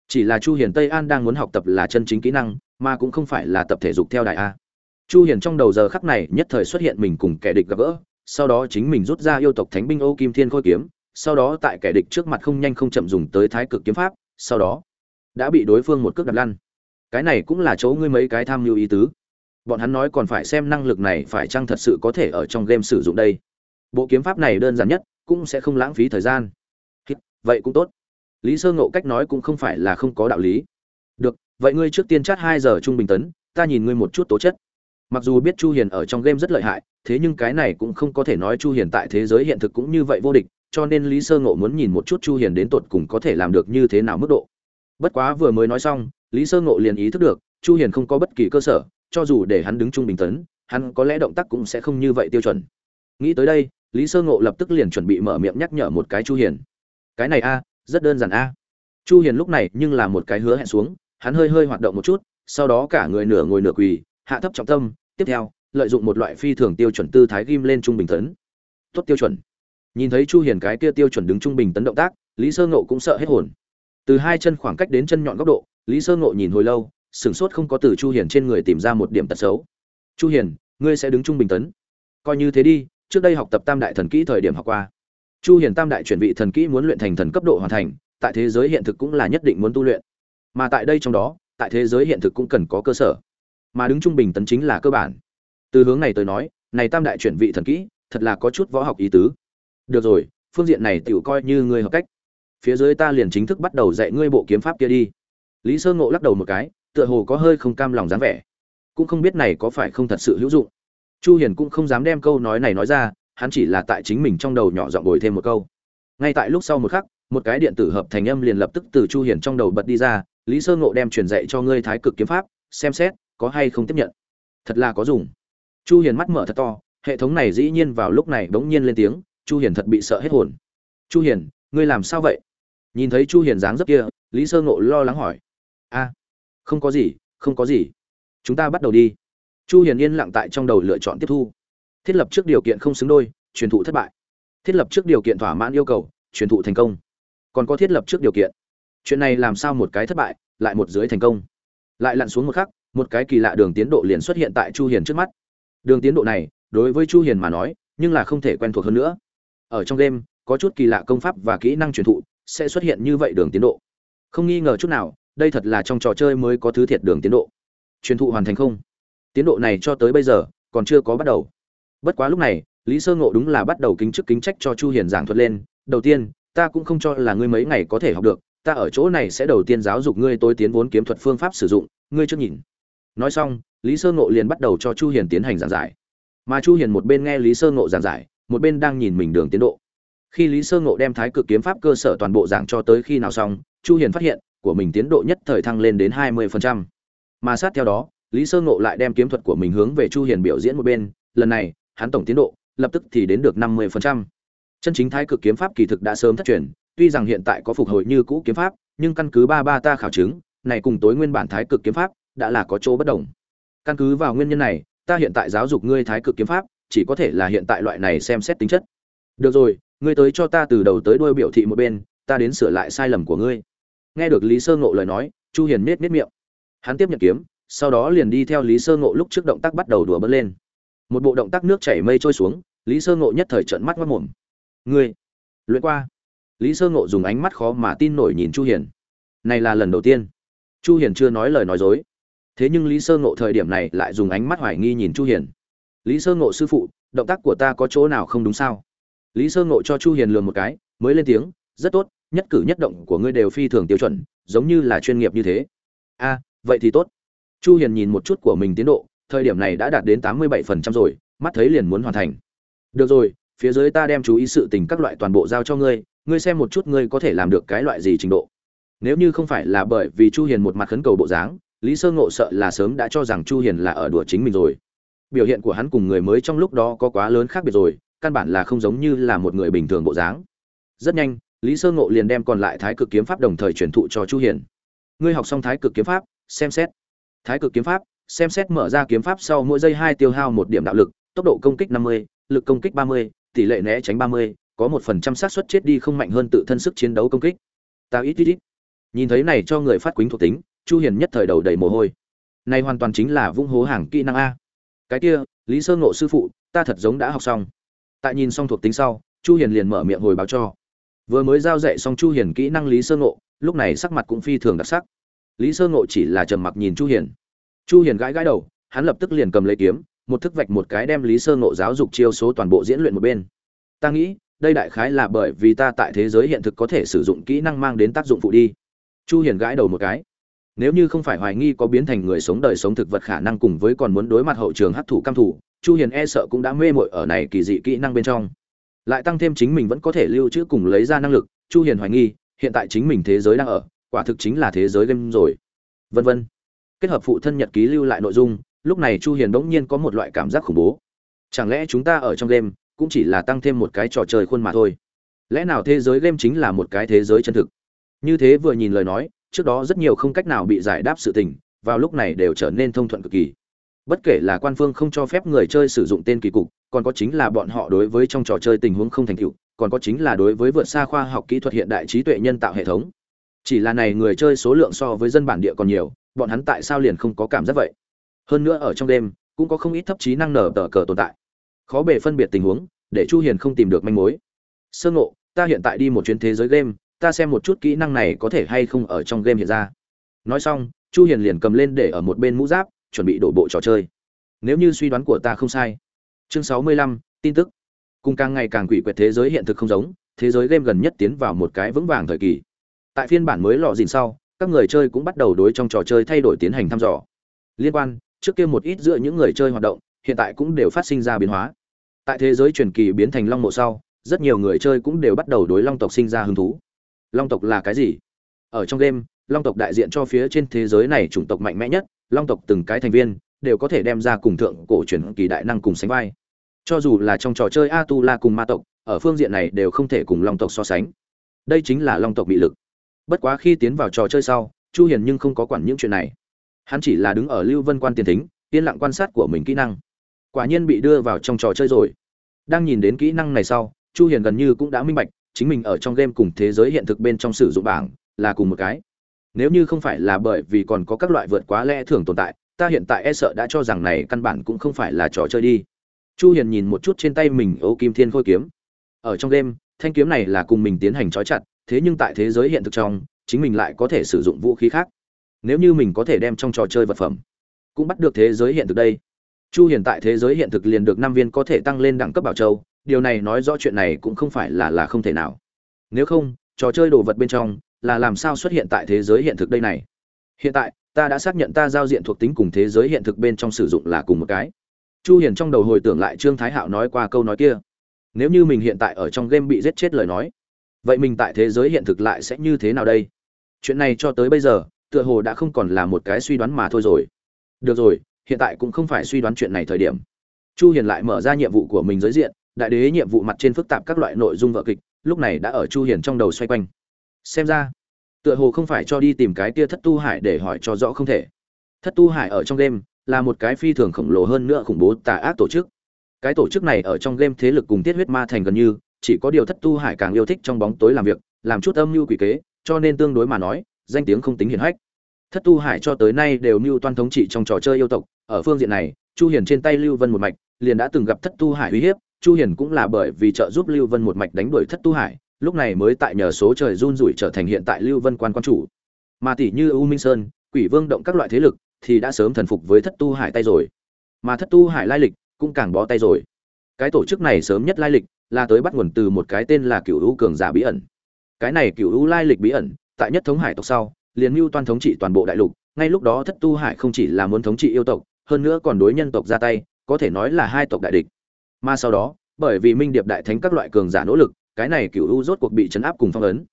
Chỉ là chu hiền tây an đang muốn học tập là chân chính kỹ năng, mà cũng không phải là tập thể dục theo đài a. Chu hiền trong đầu giờ khắc này nhất thời xuất hiện mình cùng kẻ địch gặp gỡ, sau đó chính mình rút ra yêu tộc thánh binh ô kim thiên khôi kiếm, sau đó tại kẻ địch trước mặt không nhanh không chậm dùng tới thái cực kiếm pháp, sau đó đã bị đối phương một cước đập lăn. Cái này cũng là chỗ ngươi mấy cái tham mưu ý tứ bọn hắn nói còn phải xem năng lực này phải chăng thật sự có thể ở trong game sử dụng đây. Bộ kiếm pháp này đơn giản nhất, cũng sẽ không lãng phí thời gian. Vậy cũng tốt. Lý sơ ngộ cách nói cũng không phải là không có đạo lý. Được, vậy ngươi trước tiên chát hai giờ trung bình tấn, ta nhìn ngươi một chút tố chất. Mặc dù biết chu hiền ở trong game rất lợi hại, thế nhưng cái này cũng không có thể nói chu hiền tại thế giới hiện thực cũng như vậy vô địch, cho nên lý sơ ngộ muốn nhìn một chút chu hiền đến tột cùng có thể làm được như thế nào mức độ. Bất quá vừa mới nói xong, lý sơ ngộ liền ý thức được, chu hiền không có bất kỳ cơ sở cho dù để hắn đứng trung bình tấn, hắn có lẽ động tác cũng sẽ không như vậy tiêu chuẩn. Nghĩ tới đây, lý sơ ngộ lập tức liền chuẩn bị mở miệng nhắc nhở một cái chu hiền. Cái này a, rất đơn giản a. Chu hiền lúc này nhưng là một cái hứa hẹn xuống, hắn hơi hơi hoạt động một chút, sau đó cả người nửa ngồi nửa quỳ, hạ thấp trọng tâm, tiếp theo, lợi dụng một loại phi thường tiêu chuẩn tư thái ghim lên trung bình tấn. Tốt tiêu chuẩn. Nhìn thấy chu hiền cái kia tiêu chuẩn đứng trung bình tấn động tác, lý sơ ngộ cũng sợ hết hồn. Từ hai chân khoảng cách đến chân nhọn góc độ, lý sơ ngộ nhìn hồi lâu sửng sốt không có từ chu hiền trên người tìm ra một điểm tật xấu. Chu hiền, ngươi sẽ đứng trung bình tấn. Coi như thế đi, trước đây học tập tam đại thần kỹ thời điểm học qua. Chu hiền tam đại chuyển vị thần kỹ muốn luyện thành thần cấp độ hoàn thành, tại thế giới hiện thực cũng là nhất định muốn tu luyện. Mà tại đây trong đó, tại thế giới hiện thực cũng cần có cơ sở. Mà đứng trung bình tấn chính là cơ bản. Từ hướng này tới nói, này tam đại chuyển vị thần kỹ, thật là có chút võ học ý tứ. Được rồi, phương diện này tiểu coi như ngươi hợp cách. Phía dưới ta liền chính thức bắt đầu dạy ngươi bộ kiếm pháp kia đi. Lý sơ ngộ lắc đầu một cái tựa hồ có hơi không cam lòng dáng vẻ. Cũng không biết này có phải không thật sự hữu dụng. Chu hiền cũng không dám đem câu nói này nói ra, hắn chỉ là tại chính mình trong đầu nhỏ giọng bồi thêm một câu. Ngay tại lúc sau một khắc, một cái điện tử hợp thành âm liền lập tức từ chu hiền trong đầu bật đi ra, lý sơ ngộ đem truyền dạy cho ngươi thái cực kiếm pháp, xem xét, có hay không tiếp nhận. Thật là có dùng. Chu hiền mắt mở thật to, hệ thống này dĩ nhiên vào lúc này bỗng nhiên lên tiếng, chu hiền thật bị sợ hết hồn. Chu hiền, ngươi làm sao vậy? Nhìn thấy chu hiền dáng dấp kia, lý sơ ngộ lo lắng hỏi. A không có gì, không có gì. Chúng ta bắt đầu đi. Chu hiền yên lặng tại trong đầu lựa chọn tiếp thu. Thiết lập trước điều kiện không xứng đôi, truyền thụ thất bại. Thiết lập trước điều kiện thỏa mãn yêu cầu, truyền thụ thành công. Còn có thiết lập trước điều kiện. Chuyện này làm sao một cái thất bại, lại một dưới thành công? Lại lặn xuống một khắc, một cái kỳ lạ đường tiến độ liền xuất hiện tại chu hiền trước mắt. Đường tiến độ này, đối với chu hiền mà nói, nhưng là không thể quen thuộc hơn nữa. Ở trong game có chút kỳ lạ công pháp và kỹ năng truyền thụ sẽ xuất hiện như vậy đường tiến độ. Không nghi ngờ chút nào đây thật là trong trò chơi mới có thứ thiệt đường tiến độ. Truyền thụ hoàn thành không? Tiến độ này cho tới bây giờ, còn chưa có bắt đầu. Bất quá lúc này, lý sơ ngộ đúng là bắt đầu kính chức kính trách cho chu hiền giảng thuật lên, đầu tiên, ta cũng không cho là ngươi mấy ngày có thể học được, ta ở chỗ này sẽ đầu tiên giáo dục ngươi tối tiến vốn kiếm thuật phương pháp sử dụng, ngươi chưa nhìn. Nói xong, lý sơ ngộ liền bắt đầu cho chu hiền tiến hành giảng giải. Mà chu hiền một bên nghe lý sơ ngộ giảng giải, một bên đang nhìn mình đường tiến độ. Khi lý sơ ngộ đem thái cực kiếm pháp cơ sở toàn bộ giảng cho tới khi nào xong, chu hiền phát hiện của mình tiến độ nhất thời thăng lên đến 20%. mà sát theo đó, lý sơ ngộ lại đem kiếm thuật của mình hướng về chu hiền biểu diễn một bên. Lần này, hắn tổng tiến độ, lập tức thì đến được 50%. chân chính thái cực kiếm pháp kỳ thực đã sớm thất truyền. Tuy rằng hiện tại có phục hồi như cũ kiếm pháp, nhưng căn cứ ba ba ta khảo chứng, này cùng tối nguyên bản thái cực kiếm pháp đã là có chỗ bất đồng. Căn cứ vào nguyên nhân này, ta hiện tại giáo dục ngươi thái cực kiếm pháp, chỉ có thể là hiện tại loại này xem xét tính chất. Được rồi, ngươi tới cho ta từ đầu tới đuôi biểu thị một bên, ta đến sửa lại sai lầm của ngươi nghe được lý sơ ngộ lời nói, chu hiền nết nết miệng. Hắn tiếp nhận kiếm, sau đó liền đi theo lý sơ ngộ lúc trước động tác bắt đầu đùa bỡn lên. Một bộ động tác nước chảy mây trôi xuống, lý sơ ngộ nhất thời trợn mắt mất mồm ngươi, luyện qua. Lý sơ ngộ dùng ánh mắt khó mà tin nổi nhìn chu hiền. Này là lần đầu tiên. Chu hiền chưa nói lời nói dối. Thế nhưng lý sơ ngộ thời điểm này lại dùng ánh mắt hoài nghi nhìn chu hiền. Lý sơ ngộ sư phụ, động tác của ta có chỗ nào không đúng sao? Lý sơ ngộ cho chu hiền lườm một cái, mới lên tiếng, rất tốt nhất cử nhất động của ngươi đều phi thường tiêu chuẩn, giống như là chuyên nghiệp như thế. A, vậy thì tốt. Chu hiền nhìn một chút của mình tiến độ, thời điểm này đã đạt đến 87% rồi, mắt thấy liền muốn hoàn thành. Được rồi, phía dưới ta đem chú ý sự tình các loại toàn bộ giao cho ngươi ngươi xem một chút ngươi có thể làm được cái loại gì trình độ. Nếu như không phải là bởi vì chu hiền một mặt khấn cầu bộ dáng, lý sơ ngộ sợ là sớm đã cho rằng chu hiền là ở đùa chính mình rồi. Biểu hiện của hắn cùng người mới trong lúc đó có quá lớn khác biệt rồi, căn bản là không giống như là một người bình thường bộ dáng. Rất nhanh lý sơ ngộ liền đem còn lại thái cực kiếm pháp đồng thời truyền thụ cho chu hiền. Ngươi học xong thái cực kiếm pháp xem xét. Thái cực kiếm pháp xem xét mở ra kiếm pháp sau mỗi giây hai tiêu hao một điểm đạo lực tốc độ công kích 50, lực công kích 30, tỷ lệ né tránh 30, có một phần trăm xác suất chết đi không mạnh hơn tự thân sức chiến đấu công kích. Tao ít ít ít. Nhìn thấy này cho người phát quýnh thuộc tính chu hiền nhất thời đầu đầy mồ hôi. Này hoàn toàn chính là vung hố hàng kỹ năng a. Cái kia lý sơ ngộ sư phụ ta thật giống đã học xong. Tại nhìn xong thuộc tính sau chu hiền liền mở miệng hồi báo cho vừa mới giao dạy xong chu hiền kỹ năng lý sơ ngộ, lúc này sắc mặt cũng phi thường đặc sắc. Lý sơ ngộ chỉ là trầm mặc nhìn chu hiền. Chu hiền gãi gãi đầu, hắn lập tức liền cầm lấy kiếm, một thức vạch một cái đem lý sơ ngộ giáo dục chiêu số toàn bộ diễn luyện một bên. Ta nghĩ, đây đại khái là bởi vì ta tại thế giới hiện thực có thể sử dụng kỹ năng mang đến tác dụng phụ đi. Chu hiền gãi đầu một cái. Nếu như không phải hoài nghi có biến thành người sống đời sống thực vật khả năng cùng với còn muốn đối mặt hậu trường hấp thụ cam thủ chu hiền e sợ cũng đã mê mội ở này kỳ dị kỹ năng bên trong lại tăng thêm chính mình vẫn có thể lưu trữ cùng lấy ra năng lực, chu hiền hoài nghi, hiện tại chính mình thế giới đang ở, quả thực chính là thế giới game rồi. Vân vân. Kết hợp phụ thân nhật ký lưu lại nội dung, lúc này chu hiền đống nhiên có một loại cảm giác khủng bố. Chẳng lẽ chúng ta ở trong game, cũng chỉ là tăng thêm một cái trò chơi khuôn mà thôi? Lẽ nào thế giới game chính là một cái thế giới chân thực? Như thế vừa nhìn lời nói, trước đó rất nhiều không cách nào bị giải đáp sự tình, vào lúc này đều trở nên thông thuận cực kỳ. Bất kể là quan phương không cho phép người chơi sử dụng tên kỳ cục còn có chính là bọn họ đối với trong trò chơi tình huống không thành tựu, còn có chính là đối với vượt xa khoa học kỹ thuật hiện đại trí tuệ nhân tạo hệ thống. Chỉ là này người chơi số lượng so với dân bản địa còn nhiều, bọn hắn tại sao liền không có cảm giác vậy? Hơn nữa ở trong đêm, cũng có không ít thấp trí năng nở tờ cờ tồn tại. Khó bề phân biệt tình huống, để chu hiền không tìm được manh mối. Sơ ngộ, ta hiện tại đi một chuyến thế giới game, ta xem một chút kỹ năng này có thể hay không ở trong game hiện ra. Nói xong, chu hiền liền cầm lên để ở một bên mũ giáp, chuẩn bị đổ bộ trò chơi. Nếu như suy đoán của ta không sai chương 65, tin tức. Cùng càng ngày càng quỷ quyệt thế giới hiện thực không giống thế giới game gần nhất tiến vào một cái vững vàng thời kỳ. Tại phiên bản mới lọ dìn sau các người chơi cũng bắt đầu đối trong trò chơi thay đổi tiến hành thăm dò. Liên quan trước kia một ít giữa những người chơi hoạt động hiện tại cũng đều phát sinh ra biến hóa. Tại thế giới truyền kỳ biến thành long mộ sau rất nhiều người chơi cũng đều bắt đầu đối long tộc sinh ra hứng thú. Long tộc là cái gì? Ở trong game long tộc đại diện cho phía trên thế giới này chủng tộc mạnh mẽ nhất long tộc từng cái thành viên đều có thể đem ra cùng thượng cổ truyền kỳ đại năng cùng sánh vai cho dù là trong trò chơi a tu la cùng ma tộc, ở phương diện này đều không thể cùng long tộc so sánh. Đây chính là long tộc bị lực. Bất quá khi tiến vào trò chơi sau, chu hiền nhưng không có quản những chuyện này. Hắn chỉ là đứng ở lưu vân quan tiền thính, yên lặng quan sát của mình kỹ năng. Quả nhiên bị đưa vào trong trò chơi rồi. Đang nhìn đến kỹ năng này sau, chu hiền gần như cũng đã minh bạch, chính mình ở trong game cùng thế giới hiện thực bên trong sử dụng bảng là cùng một cái. Nếu như không phải là bởi vì còn có các loại vượt quá lẽ thường tồn tại, ta hiện tại e sợ đã cho rằng này căn bản cũng không phải là trò chơi đi chu hiền nhìn một chút trên tay mình ô kim thiên khôi kiếm ở trong đêm, thanh kiếm này là cùng mình tiến hành trói chặt thế nhưng tại thế giới hiện thực trong chính mình lại có thể sử dụng vũ khí khác. Nếu như mình có thể đem trong trò chơi vật phẩm cũng bắt được thế giới hiện thực đây. Chu hiền tại thế giới hiện thực liền được năm viên có thể tăng lên đẳng cấp bảo châu điều này nói rõ chuyện này cũng không phải là là không thể nào. Nếu không trò chơi đồ vật bên trong là làm sao xuất hiện tại thế giới hiện thực đây này? Hiện tại ta đã xác nhận ta giao diện thuộc tính cùng thế giới hiện thực bên trong sử dụng là cùng một cái chu hiền trong đầu hồi tưởng lại trương thái hạo nói qua câu nói kia. Nếu như mình hiện tại ở trong game bị giết chết lời nói, vậy mình tại thế giới hiện thực lại sẽ như thế nào đây? Chuyện này cho tới bây giờ, tựa hồ đã không còn là một cái suy đoán mà thôi rồi. Được rồi, hiện tại cũng không phải suy đoán chuyện này thời điểm. Chu hiền lại mở ra nhiệm vụ của mình giới diện, đại đế nhiệm vụ mặt trên phức tạp các loại nội dung vợ kịch, lúc này đã ở chu hiền trong đầu xoay quanh. Xem ra, tựa hồ không phải cho đi tìm cái kia thất tu hải để hỏi cho rõ không thể. Thất tu hải ở trong game là một cái phi thường khổng lồ hơn nữa khủng bố tà ác tổ chức. Cái tổ chức này ở trong game thế lực cùng tiết huyết ma thành gần như, chỉ có điều thất tu hải càng yêu thích trong bóng tối làm việc, làm chút âm mưu quỷ kế, cho nên tương đối mà nói, danh tiếng không tính hiển hách. Thất tu hải cho tới nay đều mưu toan thống trị trong trò chơi yêu tộc, ở phương diện này, chu hiền trên tay lưu vân một mạch, liền đã từng gặp thất tu hải uy hiếp, chu hiền cũng là bởi vì trợ giúp lưu vân một mạch đánh đuổi thất tu hải, lúc này mới tại nhờ số trời run rủi trở thành hiện tại lưu vân quan quan chủ. Mà tỷ như u minh sơn, quỷ vương động các loại thế lực thì đã sớm thần phục với thất tu hải tay rồi. Mà thất tu hải lai lịch cũng càng bó tay rồi. Cái tổ chức này sớm nhất lai lịch là tới bắt nguồn từ một cái tên là cựu hữu cường giả bí ẩn. Cái này cựu hữu lai lịch bí ẩn, tại nhất thống hải tộc sau, liền mưu toan thống trị toàn bộ đại lục, ngay lúc đó thất tu hải không chỉ là muốn thống trị yêu tộc, hơn nữa còn đối nhân tộc ra tay, có thể nói là hai tộc đại địch. Mà sau đó, bởi vì minh điệp đại thánh các loại cường giả nỗ lực, cái này cựu u rốt cuộc bị chấn áp cùng phong ấn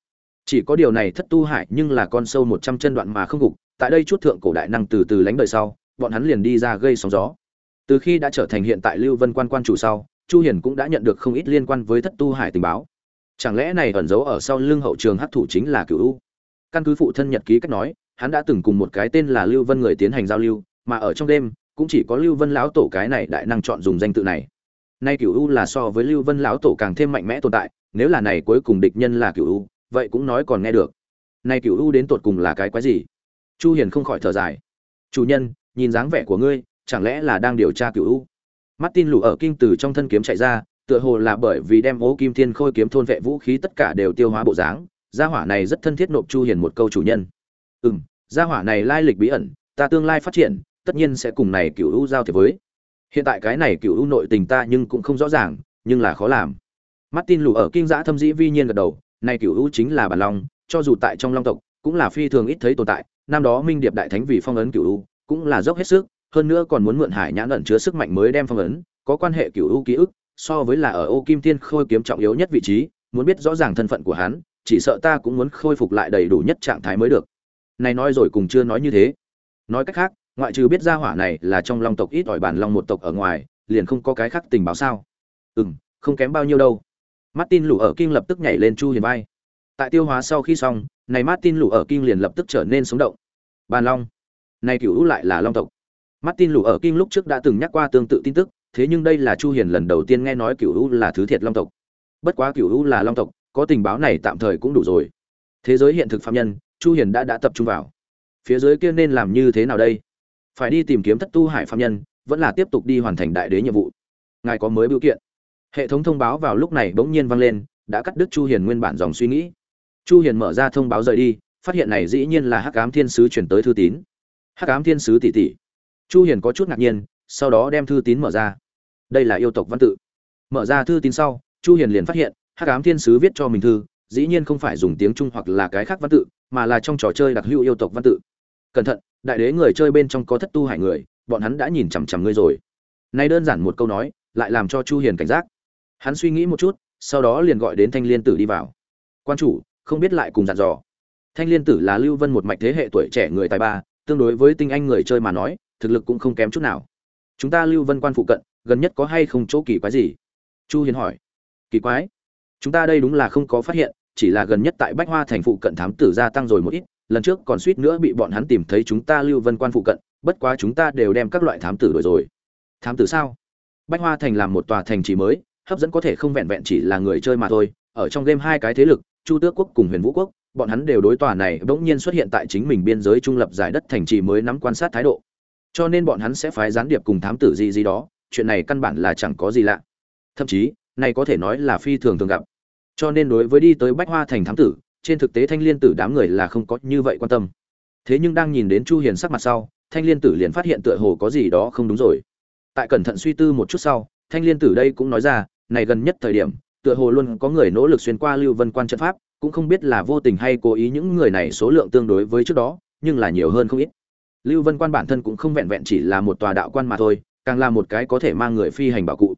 chỉ có điều này thất tu hải nhưng là con sâu một trăm chân đoạn mà không gục, tại đây chút thượng cổ đại năng từ từ lánh đời sau, bọn hắn liền đi ra gây sóng gió. Từ khi đã trở thành hiện tại lưu vân quan quan chủ sau, chu hiền cũng đã nhận được không ít liên quan với thất tu hải tình báo. Chẳng lẽ này ẩn giấu ở sau lưng hậu trường hắc thủ chính là cửu u? Căn cứ phụ thân nhật ký cách nói, hắn đã từng cùng một cái tên là lưu vân người tiến hành giao lưu, mà ở trong đêm, cũng chỉ có lưu vân lão tổ cái này đại năng chọn dùng danh tự này. Nay cửu u là so với lưu vân lão tổ càng thêm mạnh mẽ tồn tại, nếu là này cuối cùng địch nhân là cửu u vậy cũng nói còn nghe được. Nay cựu u đến tột cùng là cái quái gì? Chu hiền không khỏi thở dài. Chủ nhân, nhìn dáng vẻ của ngươi, chẳng lẽ là đang điều tra cựu u? Martin lù ở kinh từ trong thân kiếm chạy ra, tựa hồ là bởi vì đem ố kim thiên khôi kiếm thôn vệ vũ khí tất cả đều tiêu hóa bộ dáng, gia hỏa này rất thân thiết nộp chu hiền một câu chủ nhân. Ừm, gia hỏa này lai lịch bí ẩn, ta tương lai phát triển, tất nhiên sẽ cùng này cựu u giao thiệp với. Hiện tại cái này cựu u nội tình ta nhưng cũng không rõ ràng, nhưng là khó làm. Martin lù ở kinh giã thâm dĩ vi nhiên gật đầu này cửu u chính là bản long, cho dù tại trong long tộc, cũng là phi thường ít thấy tồn tại. Năm đó minh điệp đại thánh vì phong ấn cửu u cũng là dốc hết sức, hơn nữa còn muốn mượn hải nhãn ẩn chứa sức mạnh mới đem phong ấn, có quan hệ cửu u ký ức, so với là ở ô kim tiên khôi kiếm trọng yếu nhất vị trí, muốn biết rõ ràng thân phận của hắn, chỉ sợ ta cũng muốn khôi phục lại đầy đủ nhất trạng thái mới được. Này nói rồi cùng chưa nói như thế. Nói cách khác, ngoại trừ biết ra hỏa này là trong long tộc ít ỏi bản long một tộc ở ngoài, liền không có cái khác tình báo sao. Ừ không kém bao nhiêu đâu martin lù ở King lập tức nhảy lên chu hiền vai. Tại tiêu hóa sau khi xong, này martin lù ở King liền lập tức trở nên sống động. Bàn long. Này cửu lại là long tộc. Martin lù ở King lúc trước đã từng nhắc qua tương tự tin tức, thế nhưng đây là chu hiền lần đầu tiên nghe nói cửu là thứ thiệt long tộc. Bất quá cửu là long tộc, có tình báo này tạm thời cũng đủ rồi. Thế giới hiện thực phạm nhân, chu hiền đã đã tập trung vào. Phía dưới kia nên làm như thế nào đây? Phải đi tìm kiếm thất tu hải phạm nhân, vẫn là tiếp tục đi hoàn thành đại đế nhiệm vụ. Ngài có mới biểu kiện? Hệ thống thông báo vào lúc này bỗng nhiên vang lên, đã cắt đứt chu hiền nguyên bản dòng suy nghĩ. Chu hiền mở ra thông báo rời đi, phát hiện này dĩ nhiên là hắc ám thiên sứ chuyển tới thư tín. Hắc ám thiên sứ tỷ tỷ. Chu hiền có chút ngạc nhiên, sau đó đem thư tín mở ra. Đây là yêu tộc văn tự. Mở ra thư tín sau, chu hiền liền phát hiện, hắc ám thiên sứ viết cho mình thư, dĩ nhiên không phải dùng tiếng trung hoặc là cái khác văn tự, mà là trong trò chơi đặc hữu yêu tộc văn tự. Cẩn thận, đại đế người chơi bên trong có thất tu hải người, bọn hắn đã nhìn chằm chằm ngươi rồi. Nay đơn giản một câu nói, lại làm cho chu hiền cảnh giác hắn suy nghĩ một chút, sau đó liền gọi đến thanh liên tử đi vào. Quan chủ, không biết lại cùng dặn dò. Thanh liên tử là lưu vân một mạch thế hệ tuổi trẻ người tài ba, tương đối với tinh anh người chơi mà nói, thực lực cũng không kém chút nào. Chúng ta lưu vân quan phụ cận, gần nhất có hay không chỗ kỳ quái gì? Chu hiền hỏi. Kỳ quái? Chúng ta đây đúng là không có phát hiện, chỉ là gần nhất tại bách hoa thành phụ cận thám tử gia tăng rồi một ít, lần trước còn suýt nữa bị bọn hắn tìm thấy chúng ta lưu vân quan phụ cận, bất quá chúng ta đều đem các loại thám tử đổi rồi. Thám tử sao? Bách hoa thành làm một tòa thành trì mới hấp dẫn có thể không vẹn vẹn chỉ là người chơi mà thôi, ở trong game hai cái thế lực, chu tước quốc cùng huyền vũ quốc, bọn hắn đều đối tòa này bỗng nhiên xuất hiện tại chính mình biên giới trung lập giải đất thành trì mới nắm quan sát thái độ. Cho nên bọn hắn sẽ phái gián điệp cùng thám tử gì gì đó, chuyện này căn bản là chẳng có gì lạ. Thậm chí, này có thể nói là phi thường thường gặp. Cho nên đối với đi tới bách hoa thành thám tử, trên thực tế thanh liên tử đám người là không có như vậy quan tâm. Thế nhưng đang nhìn đến chu hiền sắc mặt sau, thanh liên tử liền phát hiện tựa hồ có gì đó không đúng rồi. Tại cẩn thận suy tư một chút sau, thanh liên tử đây cũng nói ra này gần nhất thời điểm, tựa hồ luôn có người nỗ lực xuyên qua lưu vân quan trận pháp, cũng không biết là vô tình hay cố ý những người này số lượng tương đối với trước đó, nhưng là nhiều hơn không ít. Lưu vân quan bản thân cũng không vẹn vẹn chỉ là một tòa đạo quan mà thôi, càng là một cái có thể mang người phi hành bảo cụ.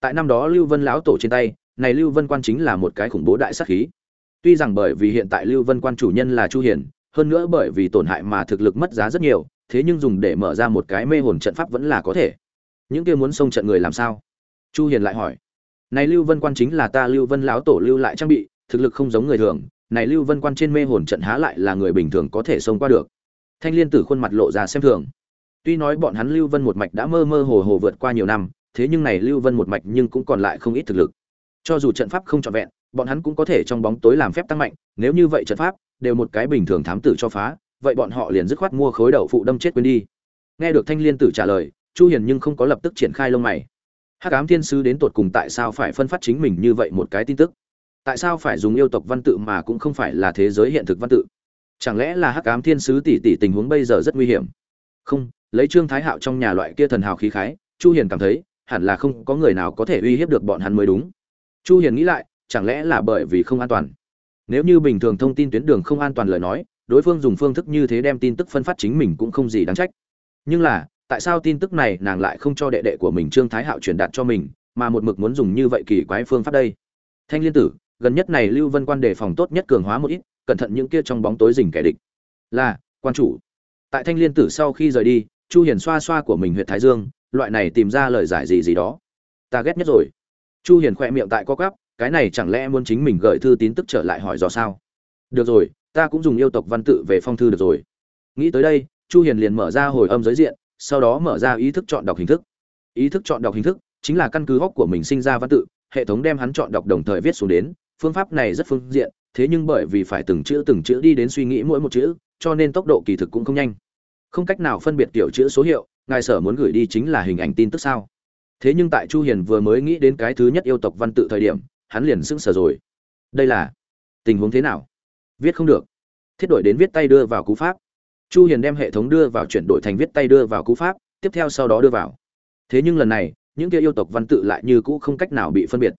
Tại năm đó lưu vân lão tổ trên tay, này lưu vân quan chính là một cái khủng bố đại sát khí. Tuy rằng bởi vì hiện tại lưu vân quan chủ nhân là chu hiền, hơn nữa bởi vì tổn hại mà thực lực mất giá rất nhiều, thế nhưng dùng để mở ra một cái mê hồn trận pháp vẫn là có thể. Những kia muốn xông trận người làm sao? Chu hiền lại hỏi này lưu vân quan chính là ta lưu vân lão tổ lưu lại trang bị, thực lực không giống người thường. Này lưu vân quan trên mê hồn trận há lại là người bình thường có thể xông qua được. Thanh liên tử khuôn mặt lộ ra xem thường. Tuy nói bọn hắn lưu vân một mạch đã mơ mơ hồ hồ vượt qua nhiều năm, thế nhưng này lưu vân một mạch nhưng cũng còn lại không ít thực lực. Cho dù trận pháp không trọn vẹn, bọn hắn cũng có thể trong bóng tối làm phép tăng mạnh, nếu như vậy trận pháp đều một cái bình thường thám tử cho phá, vậy bọn họ liền dứt khoát mua khối đậu phụ đâm chết quên đi. Nghe được thanh liên tử trả lời, chu hiền nhưng không có lập tức triển khai lông mày hắc ám thiên sứ đến tột cùng tại sao phải phân phát chính mình như vậy một cái tin tức? Tại sao phải dùng yêu tộc văn tự mà cũng không phải là thế giới hiện thực văn tự? Chẳng lẽ là hắc ám thiên sứ tỷ tỷ tình huống bây giờ rất nguy hiểm? Không, lấy trương thái hạo trong nhà loại kia thần hào khí khái, chu hiền cảm thấy, hẳn là không có người nào có thể uy hiếp được bọn hắn mới đúng. Chu hiền nghĩ lại, chẳng lẽ là bởi vì không an toàn? Nếu như bình thường thông tin tuyến đường không an toàn lời nói, đối phương dùng phương thức như thế đem tin tức phân phát chính mình cũng không gì đáng trách. Nhưng là tại sao tin tức này nàng lại không cho đệ đệ của mình trương thái hạo truyền đạt cho mình, mà một mực muốn dùng như vậy kỳ quái phương pháp đây? Thanh liên tử, gần nhất này lưu vân quan đề phòng tốt nhất cường hóa một ít, cẩn thận những kia trong bóng tối rình kẻ địch. Là, quan chủ. Tại thanh liên tử sau khi rời đi, chu hiền xoa xoa của mình huyện thái dương, loại này tìm ra lời giải gì gì đó. Ta ghét nhất rồi. Chu hiền khỏe miệng tại co quắp, cái này chẳng lẽ muốn chính mình gửi thư tín tức trở lại hỏi do sao? Được rồi, ta cũng dùng yêu tộc văn tự về phong thư được rồi. Nghĩ tới đây, chu hiền liền mở ra hồi âm giới diện sau đó mở ra ý thức chọn đọc hình thức. Ý thức chọn đọc hình thức chính là căn cứ góc của mình sinh ra văn tự, hệ thống đem hắn chọn đọc đồng thời viết xuống đến. Phương pháp này rất phương diện, thế nhưng bởi vì phải từng chữ từng chữ đi đến suy nghĩ mỗi một chữ, cho nên tốc độ kỳ thực cũng không nhanh. Không cách nào phân biệt tiểu chữ số hiệu, ngài sở muốn gửi đi chính là hình ảnh tin tức sao? Thế nhưng tại chu hiền vừa mới nghĩ đến cái thứ nhất yêu tộc văn tự thời điểm, hắn liền sững sờ rồi. Đây là tình huống thế nào? Viết không được. Thiết đổi đến viết tay đưa vào cú pháp chu hiền đem hệ thống đưa vào chuyển đổi thành viết tay đưa vào cú pháp tiếp theo sau đó đưa vào. Thế nhưng lần này những kia yêu tộc văn tự lại như cũ không cách nào bị phân biệt.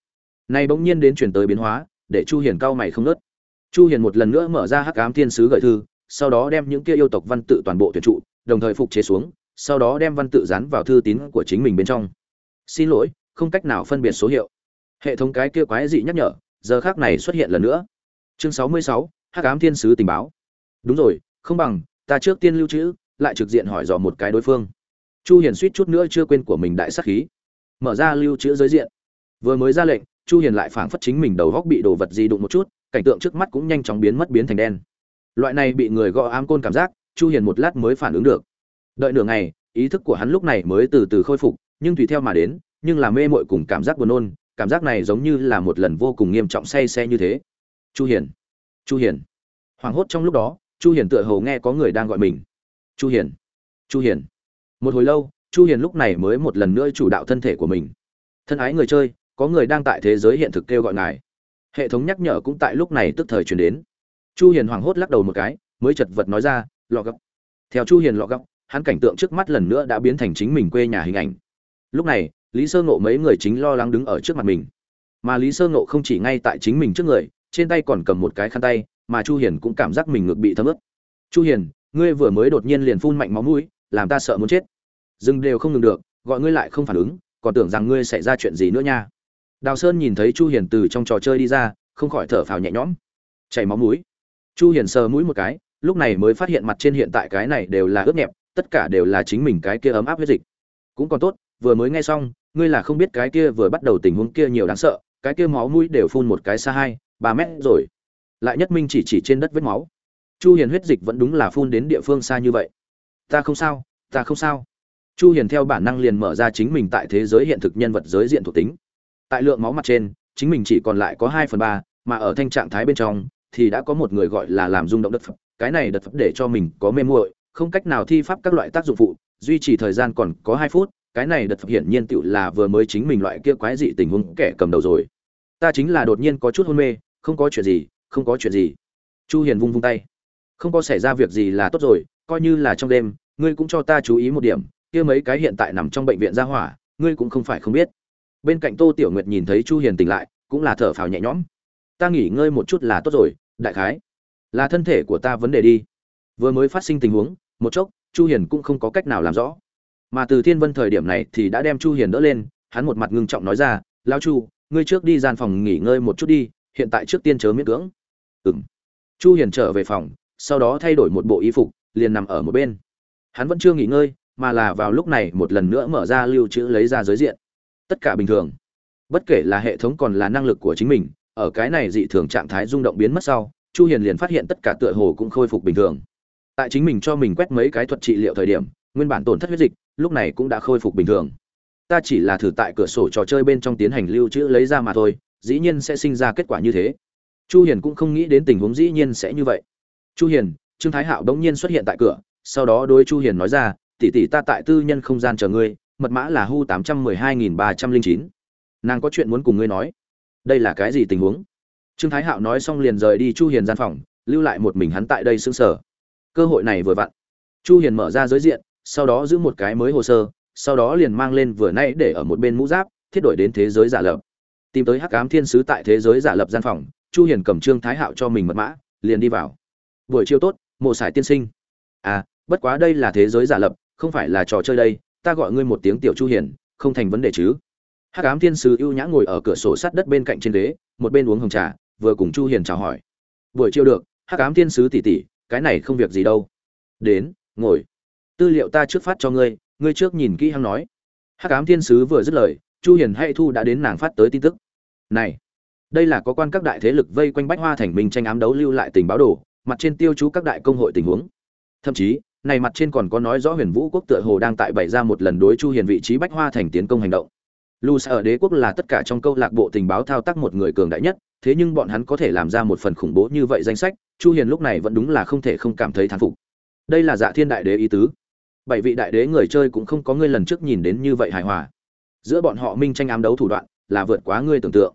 Nay bỗng nhiên đến chuyển tới biến hóa để chu hiền cao mày không nớt chu hiền một lần nữa mở ra hắc ám thiên sứ gửi thư sau đó đem những kia yêu tộc văn tự toàn bộ tuyển trụ đồng thời phục chế xuống sau đó đem văn tự dán vào thư tín của chính mình bên trong. Xin lỗi không cách nào phân biệt số hiệu. Hệ thống cái kia quái dị nhắc nhở giờ khác này xuất hiện lần nữa. Chương 66, hắc ám thiên sứ tình báo. Đúng rồi không bằng ta trước tiên lưu trữ, lại trực diện hỏi dò một cái đối phương. Chu hiền suýt chút nữa chưa quên của mình đại sát khí. Mở ra lưu trữ giới diện. Vừa mới ra lệnh, chu hiền lại phảng phất chính mình đầu góc bị đồ vật gì đụng một chút, cảnh tượng trước mắt cũng nhanh chóng biến mất biến thành đen. Loại này bị người gõ ám côn cảm giác, chu hiền một lát mới phản ứng được. Đợi nửa ngày, ý thức của hắn lúc này mới từ từ khôi phục, nhưng tùy theo mà đến, nhưng là mê muội cùng cảm giác buồn nôn, cảm giác này giống như là một lần vô cùng nghiêm trọng say xe như thế. Chu hiền chu hiền. Hoảng hốt trong lúc đó chu hiền tựa hồ nghe có người đang gọi mình. Chu hiền chu hiền. Một hồi lâu, chu hiền lúc này mới một lần nữa chủ đạo thân thể của mình. Thân ái người chơi, có người đang tại thế giới hiện thực kêu gọi ngài. Hệ thống nhắc nhở cũng tại lúc này tức thời truyền đến. Chu hiền hoảng hốt lắc đầu một cái, mới chật vật nói ra, lọ gấp. Theo chu hiền lọ gấp, hắn cảnh tượng trước mắt lần nữa đã biến thành chính mình quê nhà hình ảnh. Lúc này, lý sơ ngộ mấy người chính lo lắng đứng ở trước mặt mình. Mà lý sơ ngộ không chỉ ngay tại chính mình trước người, trên tay còn cầm một cái khăn tay mà chu hiền cũng cảm giác mình ngược bị thấm ướt. Chu hiền, ngươi vừa mới đột nhiên liền phun mạnh máu mũi, làm ta sợ muốn chết. Dừng đều không ngừng được, gọi ngươi lại không phản ứng, còn tưởng rằng ngươi xảy ra chuyện gì nữa nha. Đào sơn nhìn thấy chu hiền từ trong trò chơi đi ra, không khỏi thở phào nhẹ nhõm. Chảy máu mũi. Chu hiền sờ mũi một cái, lúc này mới phát hiện mặt trên hiện tại cái này đều là ướt nhẹp, tất cả đều là chính mình cái kia ấm áp huyết dịch. Cũng còn tốt, vừa mới nghe xong, ngươi là không biết cái kia vừa bắt đầu tình huống kia nhiều đáng sợ, cái kia máu mũi đều phun một cái xa hai, ba mét rồi lại nhất minh chỉ chỉ trên đất vết máu. Chu hiền huyết dịch vẫn đúng là phun đến địa phương xa như vậy. Ta không sao ta không sao. Chu hiền theo bản năng liền mở ra chính mình tại thế giới hiện thực nhân vật giới diện thuộc tính. Tại lượng máu mặt trên chính mình chỉ còn lại có 2 phần 3, mà ở thanh trạng thái bên trong thì đã có một người gọi là làm rung động đất phật. Cái này đất phật để cho mình có mê muội không cách nào thi pháp các loại tác dụng phụ duy trì thời gian còn có 2 phút cái này đất phật hiển nhiên tựu là vừa mới chính mình loại kia quái dị tình huống kẻ cầm đầu rồi. Ta chính là đột nhiên có chút hôn mê không có chuyện gì không có chuyện gì. Chu hiền vung vung tay. Không có xảy ra việc gì là tốt rồi, coi như là trong đêm, ngươi cũng cho ta chú ý một điểm, kia mấy cái hiện tại nằm trong bệnh viện ra hỏa, ngươi cũng không phải không biết. Bên cạnh tô tiểu nguyệt nhìn thấy chu hiền tỉnh lại, cũng là thở phào nhẹ nhõm. Ta nghỉ ngơi một chút là tốt rồi, đại khái. Là thân thể của ta vấn đề đi. Vừa mới phát sinh tình huống, một chốc, chu hiền cũng không có cách nào làm rõ. Mà từ thiên vân thời điểm này thì đã đem chu hiền đỡ lên, hắn một mặt ngưng trọng nói ra, lão chu, ngươi trước đi gian phòng nghỉ ngơi một chút đi, hiện tại trước tiên chớ miễn cưỡng ừm. Chu hiền trở về phòng, sau đó thay đổi một bộ y phục, liền nằm ở một bên. Hắn vẫn chưa nghỉ ngơi, mà là vào lúc này một lần nữa mở ra lưu trữ lấy ra giới diện. Tất cả bình thường. Bất kể là hệ thống còn là năng lực của chính mình, ở cái này dị thường trạng thái rung động biến mất sau, chu hiền liền phát hiện tất cả tựa hồ cũng khôi phục bình thường. Tại chính mình cho mình quét mấy cái thuật trị liệu thời điểm, nguyên bản tổn thất huyết dịch, lúc này cũng đã khôi phục bình thường. Ta chỉ là thử tại cửa sổ trò chơi bên trong tiến hành lưu trữ lấy ra mà thôi, dĩ nhiên sẽ sinh ra kết quả như thế chu hiền cũng không nghĩ đến tình huống dĩ nhiên sẽ như vậy. Chu hiền, trương thái hạo đống nhiên xuất hiện tại cửa, sau đó đối chu hiền nói ra, tỷ tỷ ta tại tư nhân không gian chờ ngươi, mật mã là hu tám trăm mười hai nghìn ba trăm linh chín. Nàng có chuyện muốn cùng ngươi nói. Đây là cái gì tình huống? Trương thái hạo nói xong liền rời đi chu hiền gian phòng, lưu lại một mình hắn tại đây sững sờ. Cơ hội này vừa vặn. Chu hiền mở ra giới diện, sau đó giữ một cái mới hồ sơ, sau đó liền mang lên vừa nay để ở một bên mũ giáp, thiết đổi đến thế giới giả lập. Tìm tới hắc ám thiên sứ tại thế giới giả lập gian phòng chu hiền cầm trương thái hạo cho mình mật mã, liền đi vào. Buổi chiều tốt, mộ sải tiên sinh. À bất quá đây là thế giới giả lập, không phải là trò chơi đây, ta gọi ngươi một tiếng tiểu chu hiền, không thành vấn đề chứ. Hắc ám thiên sứ ưu nhã ngồi ở cửa sổ sát đất bên cạnh trên ghế, một bên uống hồng trà, vừa cùng chu hiền chào hỏi. Buổi chiều được, hắc ám thiên sứ tỷ tỷ, cái này không việc gì đâu. Đến, ngồi. Tư liệu ta trước phát cho ngươi ngươi trước nhìn kỹ hăng nói. Hắc ám thiên sứ vừa dứt lời, chu hiền hay thu đã đến nàng phát tới tin tức. Này đây là có quan các đại thế lực vây quanh bách hoa thành minh tranh ám đấu lưu lại tình báo đồ, mặt trên tiêu chú các đại công hội tình huống. Thậm chí, này mặt trên còn có nói rõ huyền vũ quốc tựa hồ đang tại bày ra một lần đối chu hiền vị trí bách hoa thành tiến công hành động. Lu ở đế quốc là tất cả trong câu lạc bộ tình báo thao tác một người cường đại nhất, thế nhưng bọn hắn có thể làm ra một phần khủng bố như vậy danh sách, chu hiền lúc này vẫn đúng là không thể không cảm thấy thán phục. Đây là dạ thiên đại đế ý tứ. Bảy vị đại đế người chơi cũng không có ngươi lần trước nhìn đến như vậy hài hòa. Giữa bọn họ minh tranh ám đấu thủ đoạn là vượt quá ngươi tưởng tượng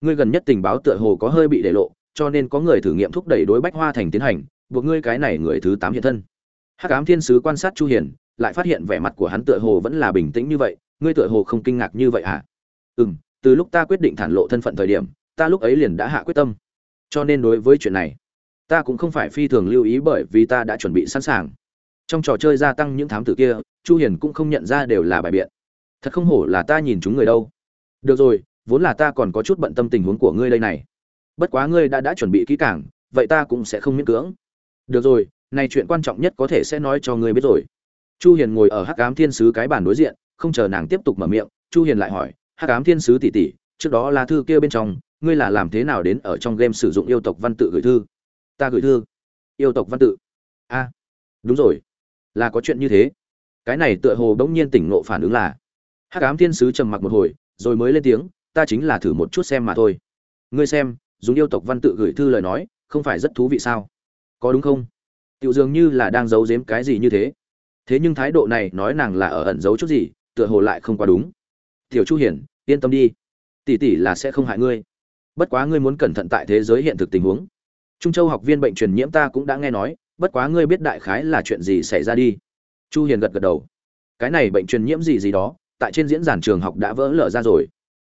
ngươi gần nhất tình báo tựa hồ có hơi bị để lộ, cho nên có người thử nghiệm thúc đẩy đối bách hoa thành tiến hành, buộc ngươi cái này người thứ tám hiện thân. Hắc ám thiên sứ quan sát chu hiền, lại phát hiện vẻ mặt của hắn tựa hồ vẫn là bình tĩnh như vậy, ngươi tựa hồ không kinh ngạc như vậy à ừm, từ lúc ta quyết định thản lộ thân phận thời điểm, ta lúc ấy liền đã hạ quyết tâm. Cho nên đối với chuyện này, ta cũng không phải phi thường lưu ý bởi vì ta đã chuẩn bị sẵn sàng. Trong trò chơi gia tăng những thám tử kia, chu hiền cũng không nhận ra đều là bài biện. Thật không hổ là ta nhìn chúng người đâu. Được rồi vốn là ta còn có chút bận tâm tình huống của ngươi đây này. Bất quá ngươi đã đã chuẩn bị kỹ càng, vậy ta cũng sẽ không miễn cưỡng. Được rồi, này chuyện quan trọng nhất có thể sẽ nói cho ngươi biết rồi. Chu hiền ngồi ở hắc ám thiên sứ cái bàn đối diện, không chờ nàng tiếp tục mở miệng, chu hiền lại hỏi, hắc ám thiên sứ tỷ tỷ, trước đó là thư kia bên trong, ngươi là làm thế nào đến ở trong game sử dụng yêu tộc văn tự gửi thư? Ta gửi thư? Yêu tộc văn tự? A, đúng rồi. Là có chuyện như thế. Cái này tựa hồ bỗng nhiên tỉnh ngộ phản ứng là, hắc ám thiên sứ trầm mặc một hồi, rồi mới lên tiếng ta chính là thử một chút xem mà thôi. Ngươi xem, dùng yêu tộc văn tự gửi thư lời nói, không phải rất thú vị sao? Có đúng không? Tiểu dường như là đang giấu giếm cái gì như thế. Thế nhưng thái độ này nói nàng là ở ẩn giấu chút gì, tựa hồ lại không quá đúng. Tiểu chu hiển, yên tâm đi. Tỷ tỷ là sẽ không hại ngươi. Bất quá ngươi muốn cẩn thận tại thế giới hiện thực tình huống. Trung châu học viên bệnh truyền nhiễm ta cũng đã nghe nói, bất quá ngươi biết đại khái là chuyện gì xảy ra đi. Chu hiền gật gật đầu. Cái này bệnh truyền nhiễm gì gì đó, tại trên diễn giản trường học đã vỡ lở ra rồi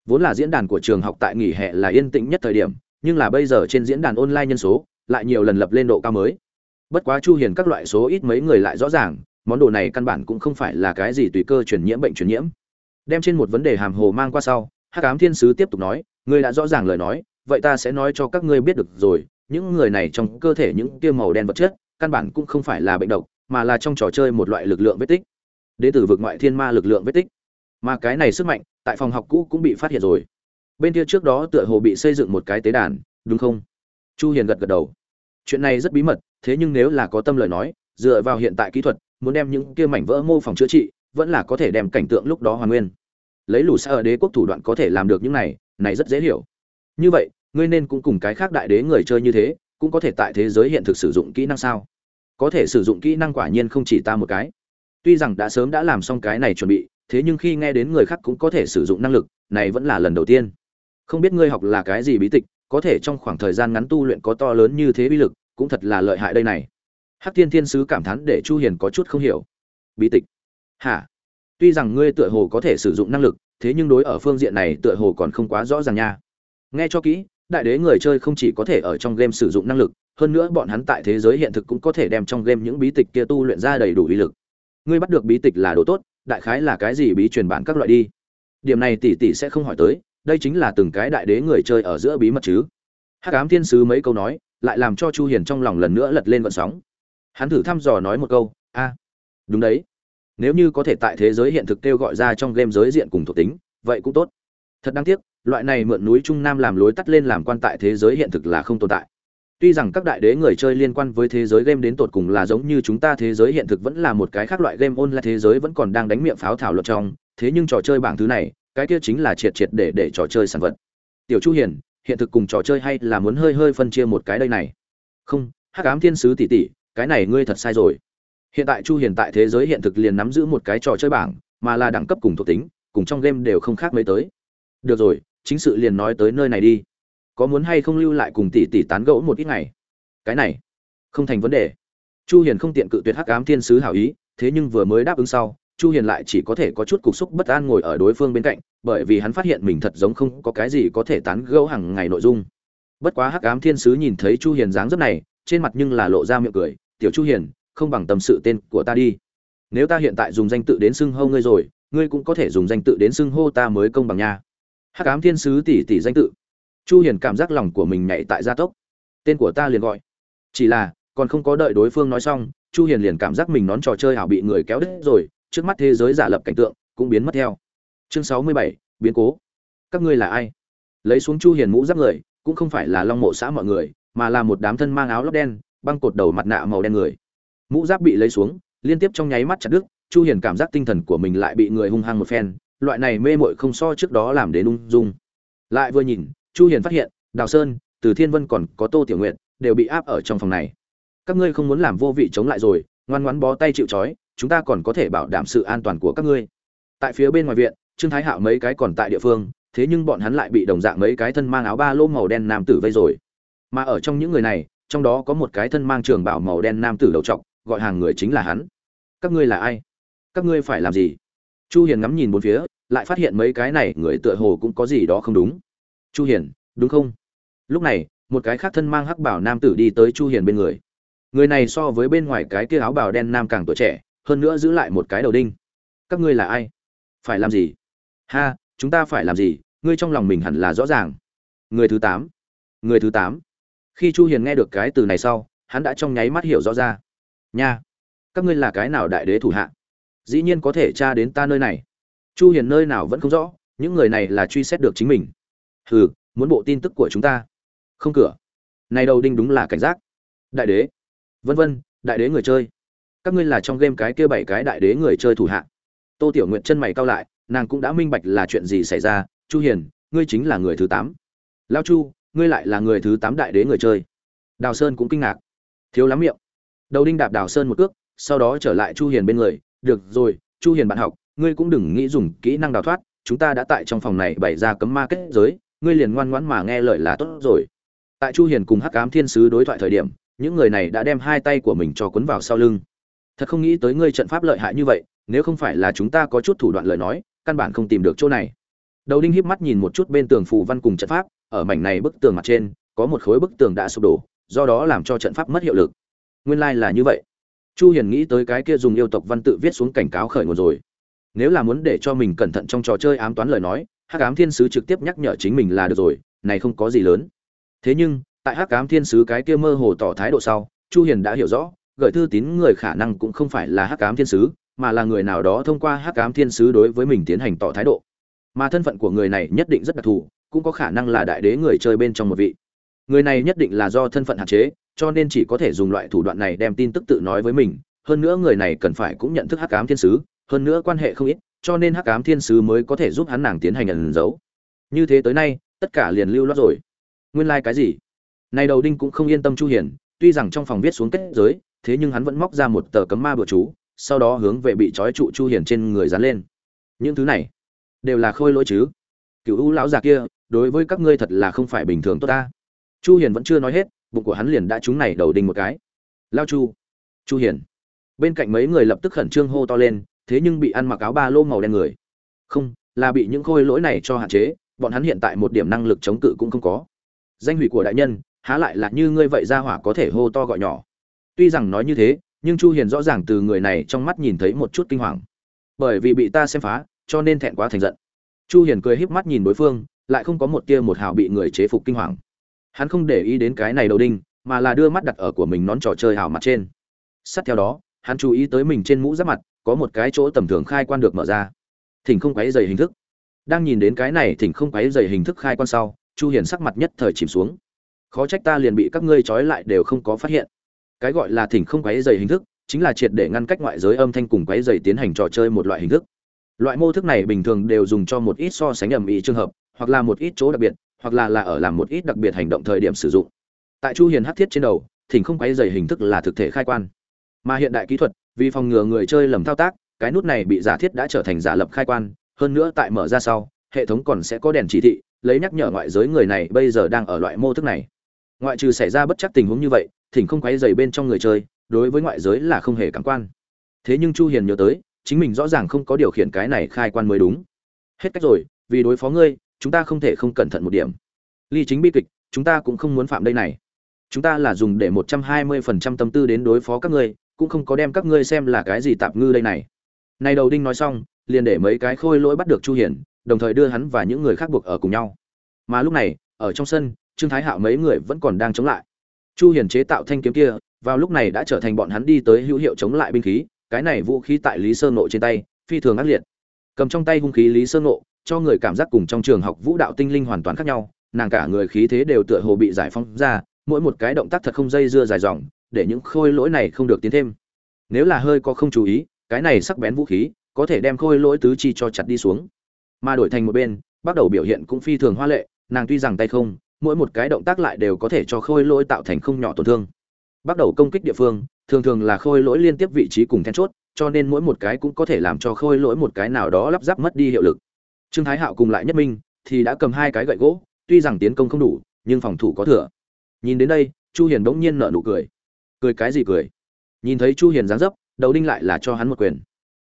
vốn là diễn đàn của trường học tại nghỉ hè là yên tĩnh nhất thời điểm, nhưng là bây giờ trên diễn đàn online nhân số lại nhiều lần lập lên độ cao mới. Bất quá chu hiền các loại số ít mấy người lại rõ ràng, món đồ này căn bản cũng không phải là cái gì tùy cơ truyền nhiễm bệnh truyền nhiễm. Đem trên một vấn đề hàm hồ mang qua sau, hắc ám thiên sứ tiếp tục nói, ngươi đã rõ ràng lời nói, vậy ta sẽ nói cho các ngươi biết được rồi, những người này trong cơ thể những kia màu đen vật chất, căn bản cũng không phải là bệnh độc, mà là trong trò chơi một loại lực lượng vết tích. Đến từ vực ngoại thiên ma lực lượng vết tích mà cái này sức mạnh, tại phòng học cũ cũng bị phát hiện rồi. Bên kia trước đó tựa hồ bị xây dựng một cái tế đàn, đúng không? Chu hiền gật gật đầu. Chuyện này rất bí mật, thế nhưng nếu là có tâm lời nói, dựa vào hiện tại kỹ thuật, muốn đem những kia mảnh vỡ mô phỏng chữa trị, vẫn là có thể đem cảnh tượng lúc đó hoàn nguyên. Lấy lũ xa ở đế quốc thủ đoạn có thể làm được những này này rất dễ hiểu. Như vậy, ngươi nên cũng cùng cái khác đại đế người chơi như thế, cũng có thể tại thế giới hiện thực sử dụng kỹ năng sao? Có thể sử dụng kỹ năng quả nhiên không chỉ ta một cái. Tuy rằng đã sớm đã làm xong cái này chuẩn bị thế nhưng khi nghe đến người khác cũng có thể sử dụng năng lực, này vẫn là lần đầu tiên. Không biết ngươi học là cái gì bí tịch, có thể trong khoảng thời gian ngắn tu luyện có to lớn như thế bí lực, cũng thật là lợi hại đây này. Hắc thiên thiên sứ cảm thán để chu hiền có chút không hiểu. Bí tịch? Hả? Tuy rằng ngươi tựa hồ có thể sử dụng năng lực, thế nhưng đối ở phương diện này tựa hồ còn không quá rõ ràng nha. Nghe cho kỹ, đại đế người chơi không chỉ có thể ở trong game sử dụng năng lực, hơn nữa bọn hắn tại thế giới hiện thực cũng có thể đem trong game những bí tịch kia tu luyện ra đầy đủ uy lực. Ngươi bắt được bí tịch là đồ tốt đại khái là cái gì bí truyền bản các loại đi. Điểm này tỷ tỷ sẽ không hỏi tới, đây chính là từng cái đại đế người chơi ở giữa bí mật chứ. Hắc ám thiên sứ mấy câu nói, lại làm cho chu hiền trong lòng lần nữa lật lên vận sóng. Hắn thử thăm dò nói một câu, a, đúng đấy. Nếu như có thể tại thế giới hiện thực kêu gọi ra trong game giới diện cùng thuộc tính, vậy cũng tốt. Thật đáng tiếc, loại này mượn núi trung nam làm lối tắt lên làm quan tại thế giới hiện thực là không tồn tại tuy rằng các đại đế người chơi liên quan với thế giới game đến tột cùng là giống như chúng ta thế giới hiện thực vẫn là một cái khác loại game online, thế giới vẫn còn đang đánh miệng pháo thảo luật trong, thế nhưng trò chơi bảng thứ này, cái kia chính là triệt triệt để để trò chơi sản vật. Tiểu chu hiền, hiện thực cùng trò chơi hay là muốn hơi hơi phân chia một cái đây này? Không, hắc ám thiên sứ tỷ tỷ, cái này ngươi thật sai rồi. Hiện tại chu hiền tại thế giới hiện thực liền nắm giữ một cái trò chơi bảng, mà là đẳng cấp cùng thuộc tính, cùng trong game đều không khác mấy tới. Được rồi, chính sự liền nói tới nơi này đi có muốn hay không lưu lại cùng tỷ tỷ tán gẫu một ít ngày? Cái này, không thành vấn đề. Chu hiền không tiện cự tuyệt hắc ám thiên sứ hảo ý, thế nhưng vừa mới đáp ứng sau, chu hiền lại chỉ có thể có chút cục xúc bất an ngồi ở đối phương bên cạnh, bởi vì hắn phát hiện mình thật giống không có cái gì có thể tán gẫu hàng ngày nội dung. Bất quá hắc ám thiên sứ nhìn thấy chu hiền dáng dấp này, trên mặt nhưng là lộ ra miệng cười, tiểu chu hiền, không bằng tâm sự tên của ta đi. Nếu ta hiện tại dùng danh tự đến xưng hô ngươi rồi, ngươi cũng có thể dùng danh tự đến xưng hô ta mới công bằng nha. Hắc ám thiên sứ tỷ tỷ danh tự chu hiền cảm giác lòng của mình nhảy tại gia tốc. Tên của ta liền gọi. Chỉ là còn không có đợi đối phương nói xong chu hiền liền cảm giác mình nón trò chơi hảo bị người kéo đứt rồi trước mắt thế giới giả lập cảnh tượng cũng biến mất theo. Chương 67, biến cố. Các ngươi là ai? Lấy xuống chu hiền mũ giáp người cũng không phải là long mộ xã mọi người mà là một đám thân mang áo lót đen băng cột đầu mặt nạ màu đen người. Mũ giáp bị lấy xuống liên tiếp trong nháy mắt chặt đứt chu hiền cảm giác tinh thần của mình lại bị người hung hăng một phen loại này mê muội không so trước đó làm đến ung dung. Lại vừa nhìn chu hiền phát hiện, đào sơn, từ thiên vân còn có tô tiểu nguyện đều bị áp ở trong phòng này. Các ngươi không muốn làm vô vị chống lại rồi, ngoan ngoãn bó tay chịu trói, chúng ta còn có thể bảo đảm sự an toàn của các ngươi. Tại phía bên ngoài viện, trương thái hạo mấy cái còn tại địa phương, thế nhưng bọn hắn lại bị đồng dạng mấy cái thân mang áo ba lô màu đen nam tử vây rồi. Mà ở trong những người này, trong đó có một cái thân mang trường bảo màu đen nam tử đầu trọc, gọi hàng người chính là hắn. Các ngươi là ai? Các ngươi phải làm gì? Chu hiền ngắm nhìn bốn phía, lại phát hiện mấy cái này người tựa hồ cũng có gì đó không đúng chu hiền, đúng không? Lúc này, một cái khác thân mang hắc bảo nam tử đi tới chu hiền bên người. Người này so với bên ngoài cái kia áo bào đen nam càng tuổi trẻ, hơn nữa giữ lại một cái đầu đinh. Các ngươi là ai? Phải làm gì? Ha, chúng ta phải làm gì? Ngươi trong lòng mình hẳn là rõ ràng. Người thứ tám. Người thứ tám. Khi chu hiền nghe được cái từ này sau, hắn đã trong nháy mắt hiểu rõ ra. Nha, các ngươi là cái nào đại đế thủ hạ? Dĩ nhiên có thể tra đến ta nơi này. Chu hiền nơi nào vẫn không rõ, những người này là truy xét được chính mình hừ, muốn bộ tin tức của chúng ta. Không cửa. Này đầu đinh đúng là cảnh giác. Đại đế. Vân vân, đại đế người chơi. Các ngươi là trong game cái kia bảy cái đại đế người chơi thủ hạ. Tô tiểu nguyện chân mày cao lại, nàng cũng đã minh bạch là chuyện gì xảy ra. Chu hiền, ngươi chính là người thứ tám. Lao chu, ngươi lại là người thứ tám đại đế người chơi. Đào sơn cũng kinh ngạc. Thiếu lắm miệng. Đầu đinh đạp đào sơn một cước, sau đó trở lại chu hiền bên người. Được rồi, chu hiền bạn học, ngươi cũng đừng nghĩ dùng kỹ năng đào thoát. Chúng ta đã tại trong phòng này bày ra cấm ma kết giới ngươi liền ngoan ngoãn mà nghe lời là tốt rồi. Tại chu hiền cùng hắc ám thiên sứ đối thoại thời điểm, những người này đã đem hai tay của mình cho cuốn vào sau lưng. Thật không nghĩ tới ngươi trận pháp lợi hại như vậy, nếu không phải là chúng ta có chút thủ đoạn lời nói, căn bản không tìm được chỗ này. Đầu đinh híp mắt nhìn một chút bên tường phù văn cùng trận pháp, ở mảnh này bức tường mặt trên, có một khối bức tường đã sụp đổ, do đó làm cho trận pháp mất hiệu lực. Nguyên lai like là như vậy. Chu hiền nghĩ tới cái kia dùng yêu tộc văn tự viết xuống cảnh cáo khởi nguồn rồi. Nếu là muốn để cho mình cẩn thận trong trò chơi ám toán lời nói hắc ám thiên sứ trực tiếp nhắc nhở chính mình là được rồi, này không có gì lớn. Thế nhưng, tại hắc ám thiên sứ cái kia mơ hồ tỏ thái độ sau, chu hiền đã hiểu rõ gửi thư tín người khả năng cũng không phải là hắc ám thiên sứ, mà là người nào đó thông qua hắc ám thiên sứ đối với mình tiến hành tỏ thái độ. Mà thân phận của người này nhất định rất đặc thù, cũng có khả năng là đại đế người chơi bên trong một vị. Người này nhất định là do thân phận hạn chế, cho nên chỉ có thể dùng loại thủ đoạn này đem tin tức tự nói với mình. Hơn nữa người này cần phải cũng nhận thức hắc ám thiên sứ, hơn nữa quan hệ không ít cho nên hắc ám thiên sứ mới có thể giúp hắn nàng tiến hành ẩn giấu. Như thế tới nay, tất cả liền lưu loát rồi. Nguyên lai cái gì? Này đầu đinh cũng không yên tâm chu hiền, tuy rằng trong phòng viết xuống kết giới, thế nhưng hắn vẫn móc ra một tờ cấm ma bừa chú, sau đó hướng về bị trói trụ chu hiền trên người dán lên. Những thứ này đều là khôi lỗi chứ? Cựu u lão già kia, đối với các ngươi thật là không phải bình thường tốt ta. Chu hiền vẫn chưa nói hết, bụng của hắn liền đã trúng này đầu đinh một cái. Lao chu chu hiền. Bên cạnh mấy người lập tức khẩn trương hô to lên thế nhưng bị ăn mặc áo ba lô màu đen người. Không, là bị những khôi lỗi này cho hạn chế, bọn hắn hiện tại một điểm năng lực chống cự cũng không có. Danh hủy của đại nhân, há lại là như ngươi vậy ra hỏa có thể hô to gọi nhỏ. Tuy rằng nói như thế, nhưng chu hiền rõ ràng từ người này trong mắt nhìn thấy một chút kinh hoàng. Bởi vì bị ta xem phá, cho nên thẹn quá thành giận. Chu hiền cười híp mắt nhìn đối phương, lại không có một tia một hào bị người chế phục kinh hoàng. Hắn không để ý đến cái này đầu đinh, mà là đưa mắt đặt ở của mình nón trò chơi hào mặt trên. Sát theo đó, hắn chú ý tới mình trên mũ giáp mặt có một cái chỗ tầm thường khai quan được mở ra. Thỉnh không quấy dày hình thức. Đang nhìn đến cái này thỉnh không quấy dày hình thức khai quan sau, chu hiền sắc mặt nhất thời chìm xuống. Khó trách ta liền bị các ngươi trói lại đều không có phát hiện. Cái gọi là thỉnh không quấy dày hình thức, chính là triệt để ngăn cách ngoại giới âm thanh cùng quấy dày tiến hành trò chơi một loại hình thức. Loại mô thức này bình thường đều dùng cho một ít so sánh ầm ĩ trường hợp, hoặc là một ít chỗ đặc biệt, hoặc là là ở làm một ít đặc biệt hành động thời điểm sử dụng. Tại chu hiền hắc thiết trên đầu, thỉnh không quấy dày hình thức là thực thể khai quan mà hiện đại kỹ thuật, vì phòng ngừa người chơi lầm thao tác, cái nút này bị giả thiết đã trở thành giả lập khai quan, hơn nữa tại mở ra sau, hệ thống còn sẽ có đèn chỉ thị, lấy nhắc nhở ngoại giới người này bây giờ đang ở loại mô thức này. Ngoại trừ xảy ra bất chắc tình huống như vậy, thỉnh không quấy dày bên trong người chơi, đối với ngoại giới là không hề cảm quan. Thế nhưng chu hiền nhớ tới, chính mình rõ ràng không có điều khiển cái này khai quan mới đúng. Hết cách rồi, vì đối phó ngươi, chúng ta không thể không cẩn thận một điểm. Ly chính bi kịch, chúng ta cũng không muốn phạm đây này. Chúng ta là dùng để một trăm hai mươi phần trăm tâm tư đến đối phó các ngươi cũng không có đem các ngươi xem là cái gì tạp ngư đây này. Này đầu đinh nói xong, liền để mấy cái khôi lỗi bắt được chu hiển đồng thời đưa hắn và những người khác buộc ở cùng nhau. Mà lúc này, ở trong sân, trương thái hạo mấy người vẫn còn đang chống lại. Chu hiển chế tạo thanh kiếm kia, vào lúc này đã trở thành bọn hắn đi tới hữu hiệu chống lại binh khí, cái này vũ khí tại lý sơn nộ trên tay, phi thường ác liệt. Cầm trong tay hung khí lý sơn nộ cho người cảm giác cùng trong trường học vũ đạo tinh linh hoàn toàn khác nhau, nàng cả người khí thế đều tựa hồ bị giải phóng ra, mỗi một cái động tác thật không dây dưa dài dòng để những khôi lỗi này không được tiến thêm. Nếu là hơi có không chú ý, cái này sắc bén vũ khí, có thể đem khôi lỗi tứ chi cho chặt đi xuống. Mà đổi thành một bên, bắt đầu biểu hiện cũng phi thường hoa lệ, nàng tuy rằng tay không, mỗi một cái động tác lại đều có thể cho khôi lỗi tạo thành không nhỏ tổn thương. Bắt đầu công kích địa phương, thường thường là khôi lỗi liên tiếp vị trí cùng then chốt, cho nên mỗi một cái cũng có thể làm cho khôi lỗi một cái nào đó lắp ráp mất đi hiệu lực. Trương thái hạo cùng lại nhất minh thì đã cầm hai cái gậy gỗ, tuy rằng tiến công không đủ, nhưng phòng thủ có thừa. Nhìn đến đây, chu hiền bỗng nhiên nở nụ cười cười cái gì cười? Nhìn thấy chu hiền dáng dấp, đầu đinh lại là cho hắn một quyền.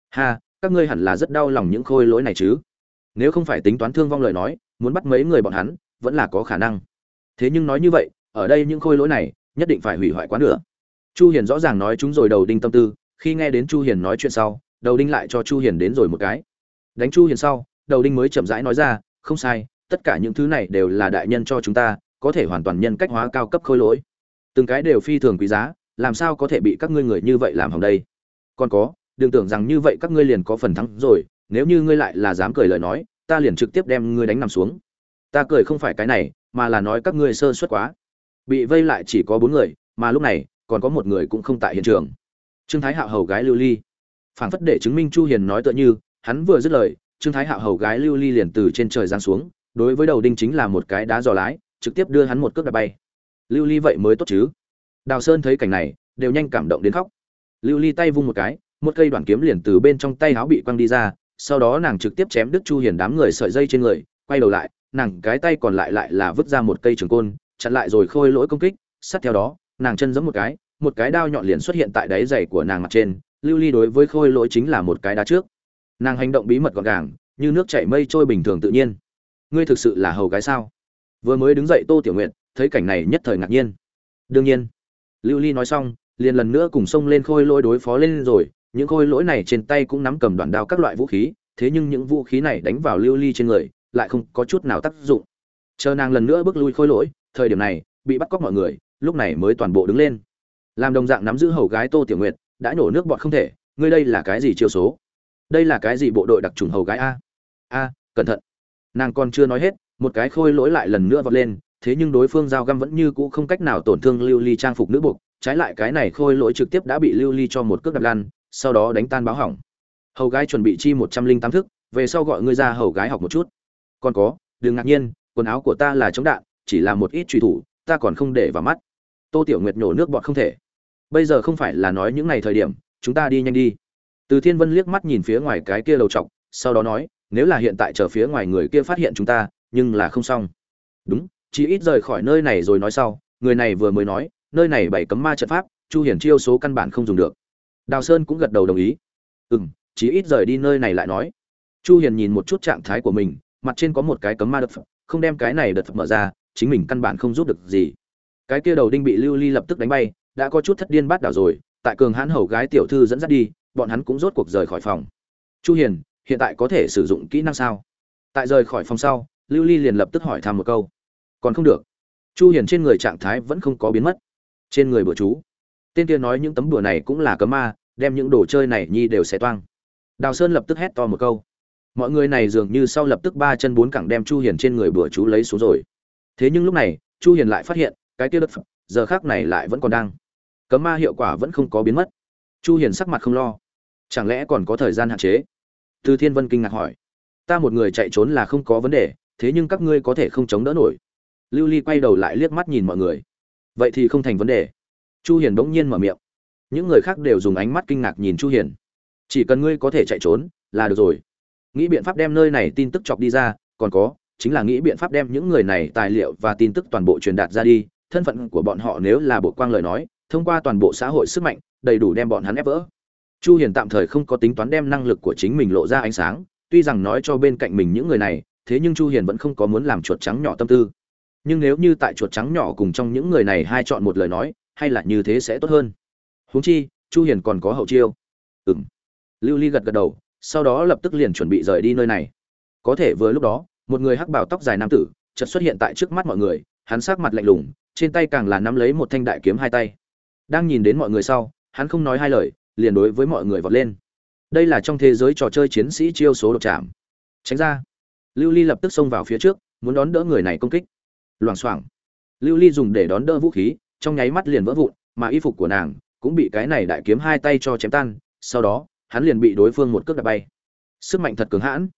Ha, các ngươi hẳn là rất đau lòng những khôi lỗi này chứ. Nếu không phải tính toán thương vong lời nói, muốn bắt mấy người bọn hắn, vẫn là có khả năng. Thế nhưng nói như vậy, ở đây những khôi lỗi này, nhất định phải hủy hoại quá nữa chu hiền rõ ràng nói chúng rồi đầu đinh tâm tư, khi nghe đến chu hiền nói chuyện sau, đầu đinh lại cho chu hiền đến rồi một cái. Đánh chu hiền sau, đầu đinh mới chậm rãi nói ra, không sai, tất cả những thứ này đều là đại nhân cho chúng ta, có thể hoàn toàn nhân cách hóa cao cấp khôi lỗi. Từng cái đều phi thường quý giá làm sao có thể bị các ngươi người như vậy làm hỏng đây? Còn có, đừng tưởng rằng như vậy các ngươi liền có phần thắng rồi, nếu như ngươi lại là dám cười lời nói, ta liền trực tiếp đem ngươi đánh nằm xuống. Ta cười không phải cái này, mà là nói các ngươi sơ suất quá. Bị vây lại chỉ có bốn người, mà lúc này, còn có một người cũng không tại hiện trường. Trương thái hạo hầu gái lưu ly. Phảng phất để chứng minh chu hiền nói tựa như, hắn vừa dứt lời, trương thái hạo hầu gái lưu ly liền từ trên trời giáng xuống, đối với đầu đinh chính là một cái đá giò lái, trực tiếp đưa hắn một cước đạp bay. Lưu ly vậy mới tốt chứ? Đào sơn thấy cảnh này, đều nhanh cảm động đến khóc. Lưu ly tay vung một cái, một cây đoạn kiếm liền từ bên trong tay áo bị quăng đi ra, sau đó nàng trực tiếp chém đứt chu hiền đám người sợi dây trên người, quay đầu lại, nàng cái tay còn lại lại là vứt ra một cây trường côn, chặn lại rồi khôi lỗi công kích, sát theo đó, nàng chân giẫm một cái một cái đao nhọn liền xuất hiện tại đáy giày của nàng mặt trên, lưu ly đối với khôi lỗi chính là một cái đá trước. Nàng hành động bí mật gọn gàng, như nước chảy mây trôi bình thường tự nhiên. Ngươi thực sự là hầu gái sao? Vừa mới đứng dậy tô tiểu nguyện thấy cảnh này nhất thời ngạc nhiên. Đương nhiên lưu ly nói xong, liền lần nữa cùng xông lên khôi lỗi đối phó lên rồi. Những khôi lỗi này trên tay cũng nắm cầm đoạn đao các loại vũ khí, thế nhưng những vũ khí này đánh vào lưu ly trên người, lại không có chút nào tác dụng. Chờ nàng lần nữa bước lui khôi lỗi, thời điểm này, bị bắt cóc mọi người, lúc này mới toàn bộ đứng lên. Làm đồng dạng nắm giữ hầu gái tô tiểu nguyệt, đã nổ nước bọt không thể, ngươi đây là cái gì chiêu số? Đây là cái gì bộ đội đặc trùng hầu gái a? A, cẩn thận. Nàng còn chưa nói hết, một cái khôi lỗi lại lần nữa vọt lên thế nhưng đối phương giao găm vẫn như cũ không cách nào tổn thương lưu ly trang phục nữ buộc, trái lại cái này khôi lỗi trực tiếp đã bị lưu ly cho một cước đập lan sau đó đánh tan báo hỏng. Hầu gái chuẩn bị chi một trăm linh tám thức, về sau gọi ngươi ra hầu gái học một chút. Còn có, đừng ngạc nhiên, quần áo của ta là chống đạn, chỉ là một ít truy thủ, ta còn không để vào mắt. Tô tiểu nguyệt nhổ nước bọt không thể. Bây giờ không phải là nói những ngày thời điểm, chúng ta đi nhanh đi. Từ thiên vân liếc mắt nhìn phía ngoài cái kia lầu trọc sau đó nói, nếu là hiện tại chờ phía ngoài người kia phát hiện chúng ta, nhưng là không xong. Đúng chỉ ít rời khỏi nơi này rồi nói sau, người này vừa mới nói, nơi này bảy cấm ma trận pháp, chu hiển chiêu số căn bản không dùng được. Đào sơn cũng gật đầu đồng ý. Ừ m chỉ ít rời đi nơi này lại nói. Chu hiền nhìn một chút trạng thái của mình, mặt trên có một cái cấm ma đập phật, không đem cái này đập phật mở ra, chính mình căn bản không giúp được gì. Cái kia đầu đinh bị lưu ly lập tức đánh bay, đã có chút thất điên bát đảo rồi, tại cường hãn hầu gái tiểu thư dẫn dắt đi, bọn hắn cũng rốt cuộc rời khỏi phòng. Chu hiền hiện tại có thể sử dụng kỹ năng sao? Tại rời khỏi phòng sau, lưu ly liền lập tức hỏi thăm một câu còn không được. Chu hiền trên người trạng thái vẫn không có biến mất. Trên người bữa chú tên kia nói những tấm đùa này cũng là cấm ma đem những đồ chơi này nhi đều xé toang. Đào sơn lập tức hét to một câu. Mọi người này dường như sau lập tức ba chân bốn cẳng đem chu hiền trên người bữa chú lấy xuống rồi. Thế nhưng lúc này chu hiền lại phát hiện cái kia đất phẩm, giờ khác này lại vẫn còn đang. Cấm ma hiệu quả vẫn không có biến mất. Chu hiền sắc mặt không lo. Chẳng lẽ còn có thời gian hạn chế? Từ thiên vân kinh ngạc hỏi. Ta một người chạy trốn là không có vấn đề thế nhưng các ngươi có thể không chống đỡ nổi lưu ly quay đầu lại liếc mắt nhìn mọi người. Vậy thì không thành vấn đề. Chu hiền bỗng nhiên mở miệng. Những người khác đều dùng ánh mắt kinh ngạc nhìn chu hiền. Chỉ cần ngươi có thể chạy trốn, là được rồi. Nghĩ biện pháp đem nơi này tin tức chọc đi ra, còn có, chính là nghĩ biện pháp đem những người này tài liệu và tin tức toàn bộ truyền đạt ra đi. Thân phận của bọn họ nếu là bộ quang lời nói, thông qua toàn bộ xã hội sức mạnh, đầy đủ đem bọn hắn ép vỡ. Chu hiền tạm thời không có tính toán đem năng lực của chính mình lộ ra ánh sáng. Tuy rằng nói cho bên cạnh mình những người này, thế nhưng chu hiền vẫn không có muốn làm chuột trắng nhỏ tâm tư nhưng nếu như tại chuột trắng nhỏ cùng trong những người này hai chọn một lời nói, hay là như thế sẽ tốt hơn. Huống chi, chu hiền còn có hậu chiêu. Ừm. Lưu ly gật gật đầu, sau đó lập tức liền chuẩn bị rời đi nơi này. Có thể vừa lúc đó, một người hắc bào tóc dài nam tử chợt xuất hiện tại trước mắt mọi người, hắn sắc mặt lạnh lùng, trên tay càng là nắm lấy một thanh đại kiếm hai tay. Đang nhìn đến mọi người sau, hắn không nói hai lời, liền đối với mọi người vọt lên. Đây là trong thế giới trò chơi chiến sĩ chiêu số độc chạm tránh ra. Lưu ly lập tức xông vào phía trước, muốn đón đỡ người này công kích loảng xoảng. Lưu ly dùng để đón đỡ vũ khí, trong nháy mắt liền vỡ vụn, mà y phục của nàng cũng bị cái này đại kiếm hai tay cho chém tan, sau đó, hắn liền bị đối phương một cước đạp bay. Sức mạnh thật cứng hãn.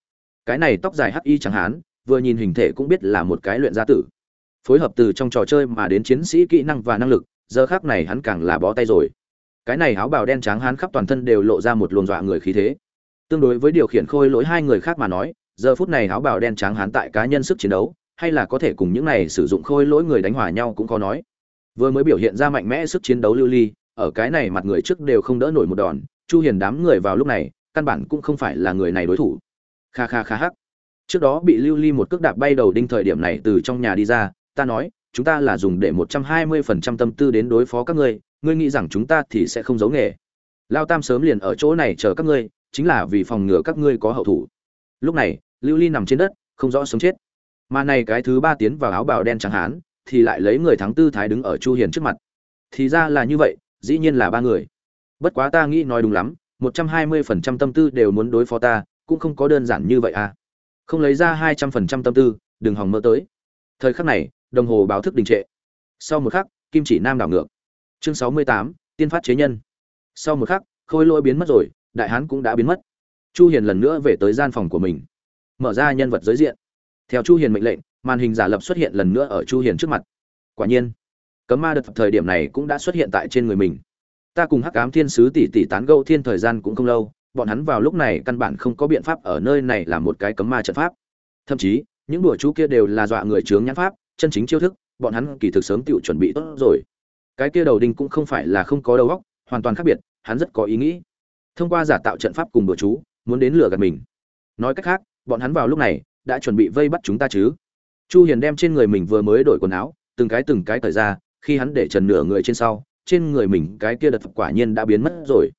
Cái này tóc dài hắc y chẳng hán, vừa nhìn hình thể cũng biết là một cái luyện gia tử. Phối hợp từ trong trò chơi mà đến chiến sĩ kỹ năng và năng lực, giờ khác này hắn càng là bó tay rồi. Cái này áo bào đen trắng hán khắp toàn thân đều lộ ra một luồng dọa người khí thế. Tương đối với điều khiển khôi lỗi hai người khác mà nói, giờ phút này áo bào đen trắng hán tại cá nhân sức chiến đấu hay là có thể cùng những này sử dụng khôi lỗi người đánh hòa nhau cũng có nói. Vừa mới biểu hiện ra mạnh mẽ sức chiến đấu lưu ly, ở cái này mặt người trước đều không đỡ nổi một đòn, chu hiền đám người vào lúc này, căn bản cũng không phải là người này đối thủ. Kha kha kha hắc. Trước đó bị lưu ly một cước đạp bay đầu đinh thời điểm này từ trong nhà đi ra, ta nói, chúng ta là dùng để 120% tâm tư đến đối phó các ngươi ngươi nghĩ rằng chúng ta thì sẽ không giấu nghề. Lao tam sớm liền ở chỗ này chờ các ngươi, chính là vì phòng ngừa các ngươi có hậu thủ. Lúc này, lưu ly nằm trên đất, không rõ sống chết mà này cái thứ ba tiến vào áo bào đen trắng hán, thì lại lấy người thắng tư thái đứng ở chu hiền trước mặt. Thì ra là như vậy, dĩ nhiên là ba người. Bất quá ta nghĩ nói đúng lắm, một trăm hai mươi phần trăm tâm tư đều muốn đối phó ta, cũng không có đơn giản như vậy à. Không lấy ra hai trăm phần trăm tâm tư, đừng hòng mơ tới. Thời khắc này, đồng hồ báo thức đình trệ. Sau một khắc, kim chỉ nam đảo ngược. Chương sáu mươi tám, tiên phát chế nhân. Sau một khắc, khôi lỗi biến mất rồi, đại hán cũng đã biến mất. Chu hiền lần nữa về tới gian phòng của mình. Mở ra nhân vật giới diện theo chu hiền mệnh lệnh, màn hình giả lập xuất hiện lần nữa ở chu hiền trước mặt. Quả nhiên, cấm ma đợt thời điểm này cũng đã xuất hiện tại trên người mình. Ta cùng hắc ám thiên sứ tỷ tỷ tán gẫu thiên thời gian cũng không lâu, bọn hắn vào lúc này căn bản không có biện pháp ở nơi này làm một cái cấm ma trận pháp. Thậm chí, những đùa chú kia đều là dọa người chướng nhãn pháp, chân chính chiêu thức, bọn hắn kỳ thực sớm tự chuẩn bị tốt rồi. Cái kia đầu đinh cũng không phải là không có đầu óc, hoàn toàn khác biệt, hắn rất có ý nghĩ. Thông qua giả tạo trận pháp cùng đùa chú, muốn đến lửa gạt mình. Nói cách khác, bọn hắn vào lúc này đã chuẩn bị vây bắt chúng ta chứ? Chu hiền đem trên người mình vừa mới đổi quần áo, từng cái từng cái cởi ra, khi hắn để trần nửa người trên sau, trên người mình cái kia đợt quả nhiên đã biến mất rồi.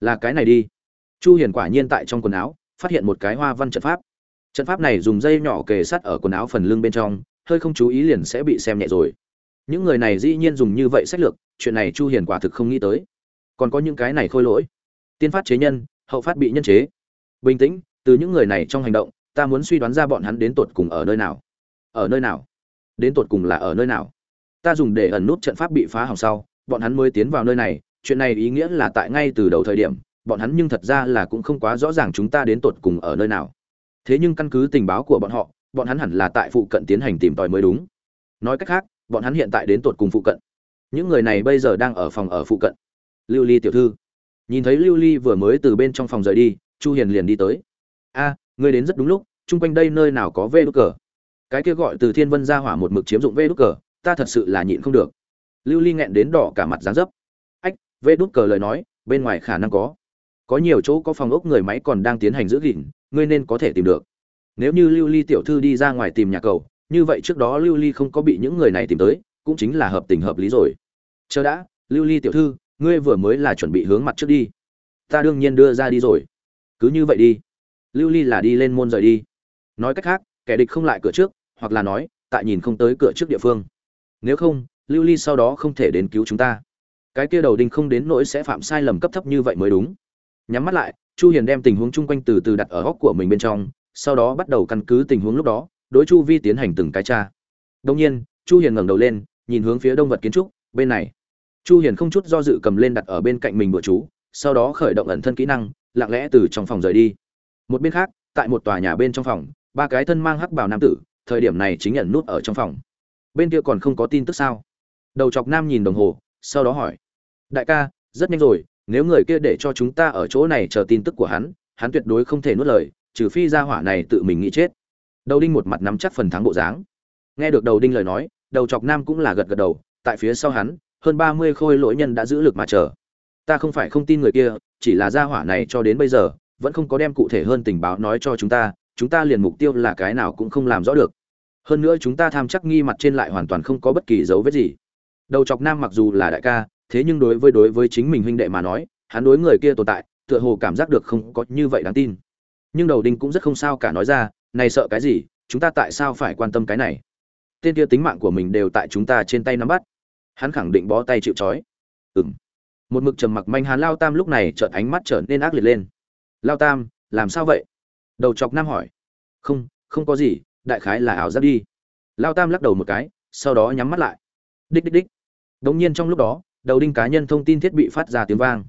Là cái này đi. Chu hiền quả nhiên tại trong quần áo, phát hiện một cái hoa văn trận pháp. Trận pháp này dùng dây nhỏ kề sát ở quần áo phần lưng bên trong, hơi không chú ý liền sẽ bị xem nhẹ rồi. Những người này dĩ nhiên dùng như vậy sách lược, chuyện này chu hiền quả thực không nghĩ tới. Còn có những cái này khôi lỗi. Tiên phát chế nhân, hậu phát bị nhân chế. Bình tĩnh, từ những người này trong hành động ta muốn suy đoán ra bọn hắn đến tột cùng ở nơi nào. Ở nơi nào? Đến tột cùng là ở nơi nào? Ta dùng để ẩn nút trận pháp bị phá hỏng sau, bọn hắn mới tiến vào nơi này. Chuyện này ý nghĩa là tại ngay từ đầu thời điểm, bọn hắn nhưng thật ra là cũng không quá rõ ràng chúng ta đến tột cùng ở nơi nào. Thế nhưng căn cứ tình báo của bọn họ, bọn hắn hẳn là tại phụ cận tiến hành tìm tòi mới đúng. Nói cách khác, bọn hắn hiện tại đến tột cùng phụ cận. Những người này bây giờ đang ở phòng ở phụ cận. Lưu ly tiểu thư. Nhìn thấy lưu ly vừa mới từ bên trong phòng rời đi, chu hiền liền đi tới. A ngươi đến rất đúng lúc, chung quanh đây nơi nào có vê đúc cờ? Cái kia gọi từ thiên vân ra hỏa một mực chiếm dụng vê đúc cờ, ta thật sự là nhịn không được. Lưu ly nghẹn đến đỏ cả mặt dáng dấp. Ách, vê đúc cờ lời nói, bên ngoài khả năng có. Có nhiều chỗ có phòng ốc người máy còn đang tiến hành giữ gìn, ngươi nên có thể tìm được. Nếu như lưu ly tiểu thư đi ra ngoài tìm nhà cầu, như vậy trước đó lưu ly không có bị những người này tìm tới, cũng chính là hợp tình hợp lý rồi. Chờ đã, lưu ly tiểu thư, ngươi vừa mới là chuẩn bị hướng mặt trước đi. Ta đương nhiên đưa ra đi rồi. Cứ như vậy đi lưu ly là đi lên môn rời đi. Nói cách khác, kẻ địch không lại cửa trước, hoặc là nói, tại nhìn không tới cửa trước địa phương. Nếu không, lưu ly sau đó không thể đến cứu chúng ta. Cái kia đầu đinh không đến nỗi sẽ phạm sai lầm cấp thấp như vậy mới đúng. Nhắm mắt lại, chu hiền đem tình huống chung quanh từ từ đặt ở góc của mình bên trong, sau đó bắt đầu căn cứ tình huống lúc đó, đối chu vi tiến hành từng cái tra. Đông nhiên, chu hiền ngẩng đầu lên, nhìn hướng phía đông vật kiến trúc, bên này. Chu hiền không chút do dự cầm lên đặt ở bên cạnh mình bữa chú, sau đó khởi động ẩn thân kỹ năng, lặng lẽ từ trong phòng rời đi một bên khác, tại một tòa nhà bên trong phòng, ba cái thân mang hắc bào nam tử, thời điểm này chính nhận nút ở trong phòng. Bên kia còn không có tin tức sao? Đầu chọc nam nhìn đồng hồ, sau đó hỏi. Đại ca, rất nhanh rồi, nếu người kia để cho chúng ta ở chỗ này chờ tin tức của hắn hắn tuyệt đối không thể nuốt lời, trừ phi ra hỏa này tự mình nghĩ chết. Đầu đinh một mặt nắm chắc phần thắng bộ dáng. Nghe được đầu đinh lời nói, đầu chọc nam cũng là gật gật đầu, tại phía sau hắn, hơn ba mươi khôi lỗi nhân đã giữ lực mà chờ. Ta không phải không tin người kia, chỉ là gia hỏa này cho đến bây giờ vẫn không có đem cụ thể hơn tình báo nói cho chúng ta chúng ta liền mục tiêu là cái nào cũng không làm rõ được. Hơn nữa chúng ta tham chắc nghi mặt trên lại hoàn toàn không có bất kỳ dấu vết gì. Đầu chọc nam mặc dù là đại ca, thế nhưng đối với đối với chính mình huynh đệ mà nói, hắn đối người kia tồn tại, tựa hồ cảm giác được không có như vậy đáng tin. Nhưng đầu đinh cũng rất không sao cả nói ra, này sợ cái gì, chúng ta tại sao phải quan tâm cái này? Tên kia tính mạng của mình đều tại chúng ta trên tay nắm bắt. Hắn khẳng định bó tay chịu trói. M một mực trầm mặc manh hán lao tam lúc này chợt ánh mắt trở nên ác liệt lên lao tam, làm sao vậy? Đầu chọc nam hỏi. Không không có gì, đại khái là ảo giác đi. Lao tam lắc đầu một cái, sau đó nhắm mắt lại. Đích đích đích. Đống nhiên trong lúc đó, đầu đinh cá nhân thông tin thiết bị phát ra tiếng vang.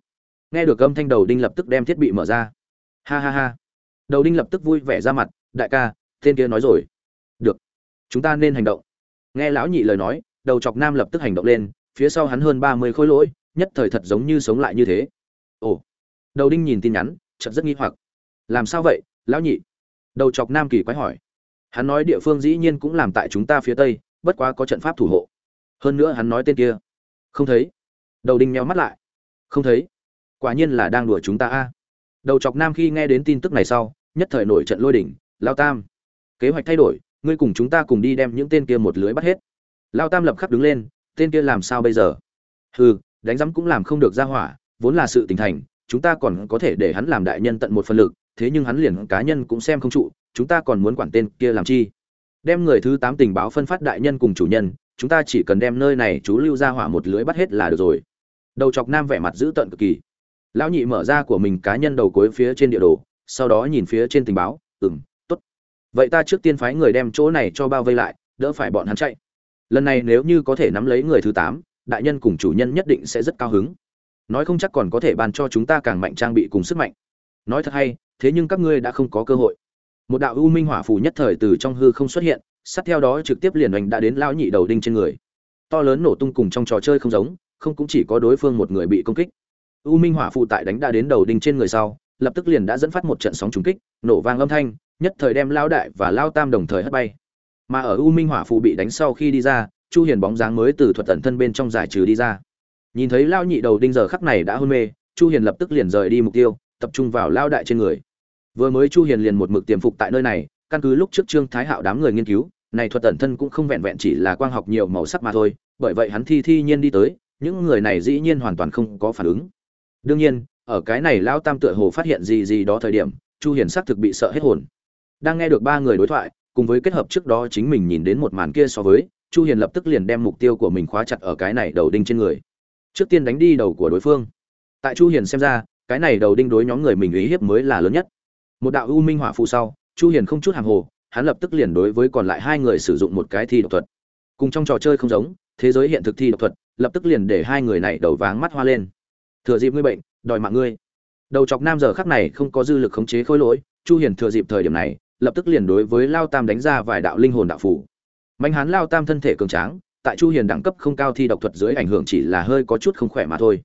Nghe được âm thanh đầu đinh lập tức đem thiết bị mở ra. Ha ha ha. Đầu đinh lập tức vui vẻ ra mặt, đại ca, tên kia nói rồi. Được, chúng ta nên hành động. Nghe lão nhị lời nói, đầu chọc nam lập tức hành động lên, phía sau hắn hơn ba mươi khối lỗi, nhất thời thật giống như sống lại như thế. Ồ. Đầu đinh nhìn tin nhắn chợt rất nghi hoặc. Làm sao vậy, lão nhị? Đầu chọc nam kỳ quái hỏi. Hắn nói địa phương dĩ nhiên cũng làm tại chúng ta phía tây, bất quá có trận pháp thủ hộ. Hơn nữa hắn nói tên kia. Không thấy. Đầu đinh meo mắt lại. Không thấy. Quả nhiên là đang đùa chúng ta a. Đầu chọc nam khi nghe đến tin tức này sau, nhất thời nổi trận lôi đỉnh, lao tam. Kế hoạch thay đổi, ngươi cùng chúng ta cùng đi đem những tên kia một lưới bắt hết. Lao tam lập khắc đứng lên, tên kia làm sao bây giờ? Hừ, đánh rắm cũng làm không được ra hỏa, vốn là sự tình thành chúng ta còn có thể để hắn làm đại nhân tận một phần lực, thế nhưng hắn liền cá nhân cũng xem không trụ, chúng ta còn muốn quản tên kia làm chi? Đem người thứ tám tình báo phân phát đại nhân cùng chủ nhân, chúng ta chỉ cần đem nơi này chú lưu ra hỏa một lưới bắt hết là được rồi. Đầu chọc nam vẻ mặt dữ tợn cực kỳ. Lão nhị mở ra của mình cá nhân đầu cuối phía trên địa đồ, sau đó nhìn phía trên tình báo, ừm, tốt. Vậy ta trước tiên phái người đem chỗ này cho bao vây lại, đỡ phải bọn hắn chạy. Lần này nếu như có thể nắm lấy người thứ tám, đại nhân cùng chủ nhân nhất định sẽ rất cao hứng nói không chắc còn có thể ban cho chúng ta càng mạnh trang bị cùng sức mạnh. Nói thật hay, thế nhưng các ngươi đã không có cơ hội. Một đạo u minh hỏa phù nhất thời từ trong hư không xuất hiện, sát theo đó trực tiếp liền oanh đã đến lão nhị đầu đinh trên người. To lớn nổ tung cùng trong trò chơi không giống, không cũng chỉ có đối phương một người bị công kích. U minh hỏa phù tại đánh đã đến đầu đinh trên người sau, lập tức liền đã dẫn phát một trận sóng trùng kích, nổ vang âm thanh, nhất thời đem lao đại và lao tam đồng thời hất bay. Mà ở u minh hỏa phù bị đánh sau khi đi ra, chu hiền bóng dáng mới từ thuật tận thân bên trong giải trừ đi ra nhìn thấy lao nhị đầu đinh giờ khắc này đã hôn mê, chu hiền lập tức liền rời đi mục tiêu, tập trung vào lao đại trên người. Vừa mới chu hiền liền một mực tiềm phục tại nơi này, căn cứ lúc trước trương thái hạo đám người nghiên cứu, này thuật tẩn thân cũng không vẹn vẹn chỉ là quang học nhiều màu sắc mà thôi, bởi vậy hắn thi thi nhiên đi tới, những người này dĩ nhiên hoàn toàn không có phản ứng. Đương nhiên, ở cái này lao tam tựa hồ phát hiện gì gì đó thời điểm, chu hiền xác thực bị sợ hết hồn. Đang nghe được ba người đối thoại, cùng với kết hợp trước đó chính mình nhìn đến một màn kia so với, chu hiền lập tức liền đem mục tiêu của mình khóa chặt ở cái này đầu đinh trên người trước tiên đánh đi đầu của đối phương. Tại chu hiền xem ra, cái này đầu đinh đối nhóm người mình ý hiếp mới là lớn nhất. Một đạo u minh hỏa phụ sau, chu hiền không chút hàng hồ, hắn lập tức liền đối với còn lại hai người sử dụng một cái thi độc thuật. Cùng trong trò chơi không giống, thế giới hiện thực thi độc thuật, lập tức liền để hai người này đầu váng mắt hoa lên. Thừa dịp ngươi bệnh, đòi mạng ngươi. Đầu chọc nam giờ khắc này không có dư lực khống chế khối lỗi, chu hiền thừa dịp thời điểm này, lập tức liền đối với lao tam đánh ra vài đạo linh hồn đạo phủ mạnh hán lao tam thân thể cường tráng tại chu hiền đẳng cấp không cao thi độc thuật dưới ảnh hưởng chỉ là hơi có chút không khỏe mà thôi.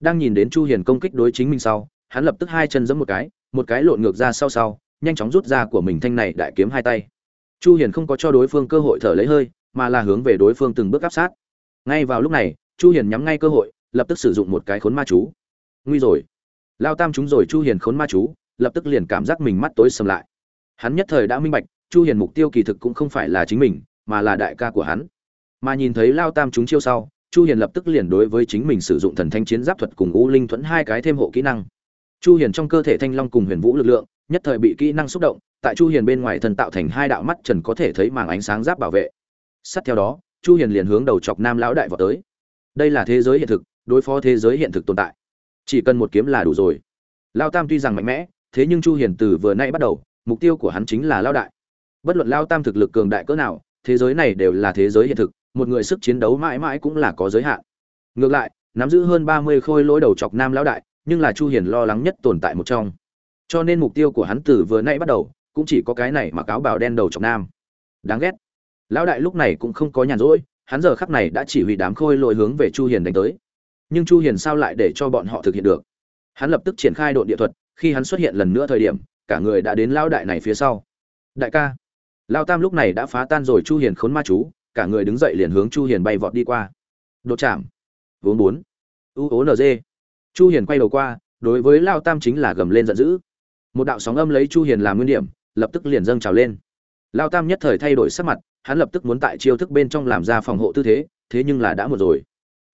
Đang nhìn đến chu hiền công kích đối chính mình sau, hắn lập tức hai chân giẫm một cái một cái lộn ngược ra sau sau, nhanh chóng rút ra của mình thanh này đại kiếm hai tay. Chu hiền không có cho đối phương cơ hội thở lấy hơi, mà là hướng về đối phương từng bước áp sát. Ngay vào lúc này, chu hiền nhắm ngay cơ hội, lập tức sử dụng một cái khốn ma chú. Nguy rồi. Lao tam chúng rồi chu hiền khốn ma chú, lập tức liền cảm giác mình mắt tối sầm lại. Hắn nhất thời đã minh bạch, chu hiền mục tiêu kỳ thực cũng không phải là chính mình, mà là đại ca của hắn mà nhìn thấy lao tam chúng chiêu sau, chu hiền lập tức liền đối với chính mình sử dụng thần thanh chiến giáp thuật cùng u linh thuẫn hai cái thêm hộ kỹ năng. Chu hiền trong cơ thể thanh long cùng huyền vũ lực lượng, nhất thời bị kỹ năng xúc động, tại chu hiền bên ngoài thần tạo thành hai đạo mắt trần có thể thấy màng ánh sáng giáp bảo vệ. Sát theo đó, chu hiền liền hướng đầu chọc nam lão đại vào tới. Đây là thế giới hiện thực, đối phó thế giới hiện thực tồn tại. Chỉ cần một kiếm là đủ rồi. Lao tam tuy rằng mạnh mẽ, thế nhưng chu hiền từ vừa nay bắt đầu, mục tiêu của hắn chính là lao đại. Bất luận lao tam thực lực cường đại cỡ nào, thế giới này đều là thế giới hiện thực một người sức chiến đấu mãi mãi cũng là có giới hạn. Ngược lại, nắm giữ hơn 30 khôi lỗi đầu chọc nam lão đại, nhưng là chu hiền lo lắng nhất tồn tại một trong. Cho nên mục tiêu của hắn từ vừa nay bắt đầu, cũng chỉ có cái này mà cáo bào đen đầu chọc nam. Đáng ghét. Lão đại lúc này cũng không có nhàn rỗi, hắn giờ khắc này đã chỉ huy đám khôi lỗi hướng về chu hiền đánh tới. Nhưng chu hiền sao lại để cho bọn họ thực hiện được? Hắn lập tức triển khai độ địa thuật, khi hắn xuất hiện lần nữa thời điểm, cả người đã đến lão đại này phía sau. Đại ca. Lão tam lúc này đã phá tan rồi chu hiền khốn ma chú cả người đứng dậy liền hướng chu hiền bay vọt đi qua. Đột chạm. Vốn bốn. U ố nz chu hiền quay đầu qua, đối với lao tam chính là gầm lên giận dữ. Một đạo sóng âm lấy chu hiền làm nguyên điểm, lập tức liền dâng trào lên. Lao tam nhất thời thay đổi sắc mặt, hắn lập tức muốn tại chiêu thức bên trong làm ra phòng hộ tư thế thế nhưng là đã một rồi.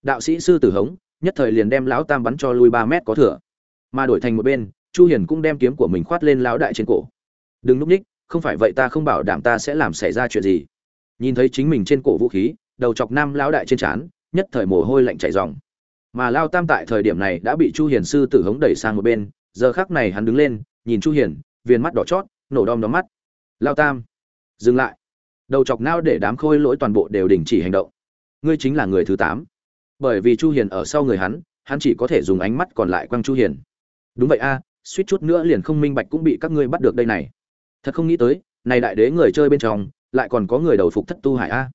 Đạo sĩ sư tử hống, nhất thời liền đem lão tam bắn cho lui 3 mét có thừa. Mà đổi thành một bên, chu hiền cũng đem kiếm của mình khoát lên lão đại trên cổ. Đừng núp ních, không phải vậy ta không bảo đảm ta sẽ làm xảy ra chuyện gì nhìn thấy chính mình trên cổ vũ khí, đầu chọc nam lão đại trên trán, nhất thời mồ hôi lạnh chảy ròng. Mà lao tam tại thời điểm này đã bị chu hiền sư tử hống đẩy sang một bên, giờ khắc này hắn đứng lên, nhìn chu hiền, viền mắt đỏ chót, nổ đom đóm mắt. Lao tam, dừng lại. Đầu chọc nao để đám khôi lỗi toàn bộ đều đình chỉ hành động. Ngươi chính là người thứ tám. Bởi vì chu hiền ở sau người hắn hắn chỉ có thể dùng ánh mắt còn lại quăng chu hiền. Đúng vậy a, suýt chút nữa liền không minh bạch cũng bị các ngươi bắt được đây này. Thật không nghĩ tới, này đại đế người chơi bên trong lại còn có người đầu phục thất tu hải a.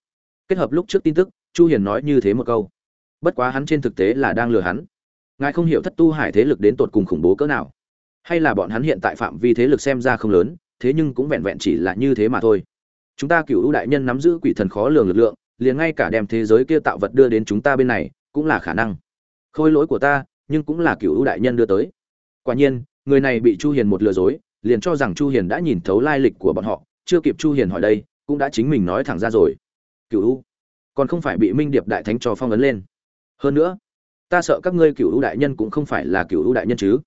Kết hợp lúc trước tin tức, chu hiền nói như thế một câu. Bất quá hắn trên thực tế là đang lừa hắn. Ngài không hiểu thất tu hải thế lực đến tột cùng khủng bố cỡ nào. Hay là bọn hắn hiện tại phạm vi thế lực xem ra không lớn, thế nhưng cũng vẹn vẹn chỉ là như thế mà thôi. Chúng ta cựu ưu đại nhân nắm giữ quỷ thần khó lường lực lượng, liền ngay cả đem thế giới kia tạo vật đưa đến chúng ta bên này, cũng là khả năng. Khôi lỗi của ta, nhưng cũng là cựu ưu đại nhân đưa tới. Quả nhiên, người này bị chu hiền một lừa dối, liền cho rằng chu hiền đã nhìn thấu lai lịch của bọn họ, chưa kịp chu hiền hỏi đây cũng đã chính mình nói thẳng ra rồi. Cựu u, còn không phải bị minh điệp đại thánh cho phong ấn lên. Hơn nữa ta sợ các ngươi cựu u đại nhân cũng không phải là cựu u đại nhân chứ.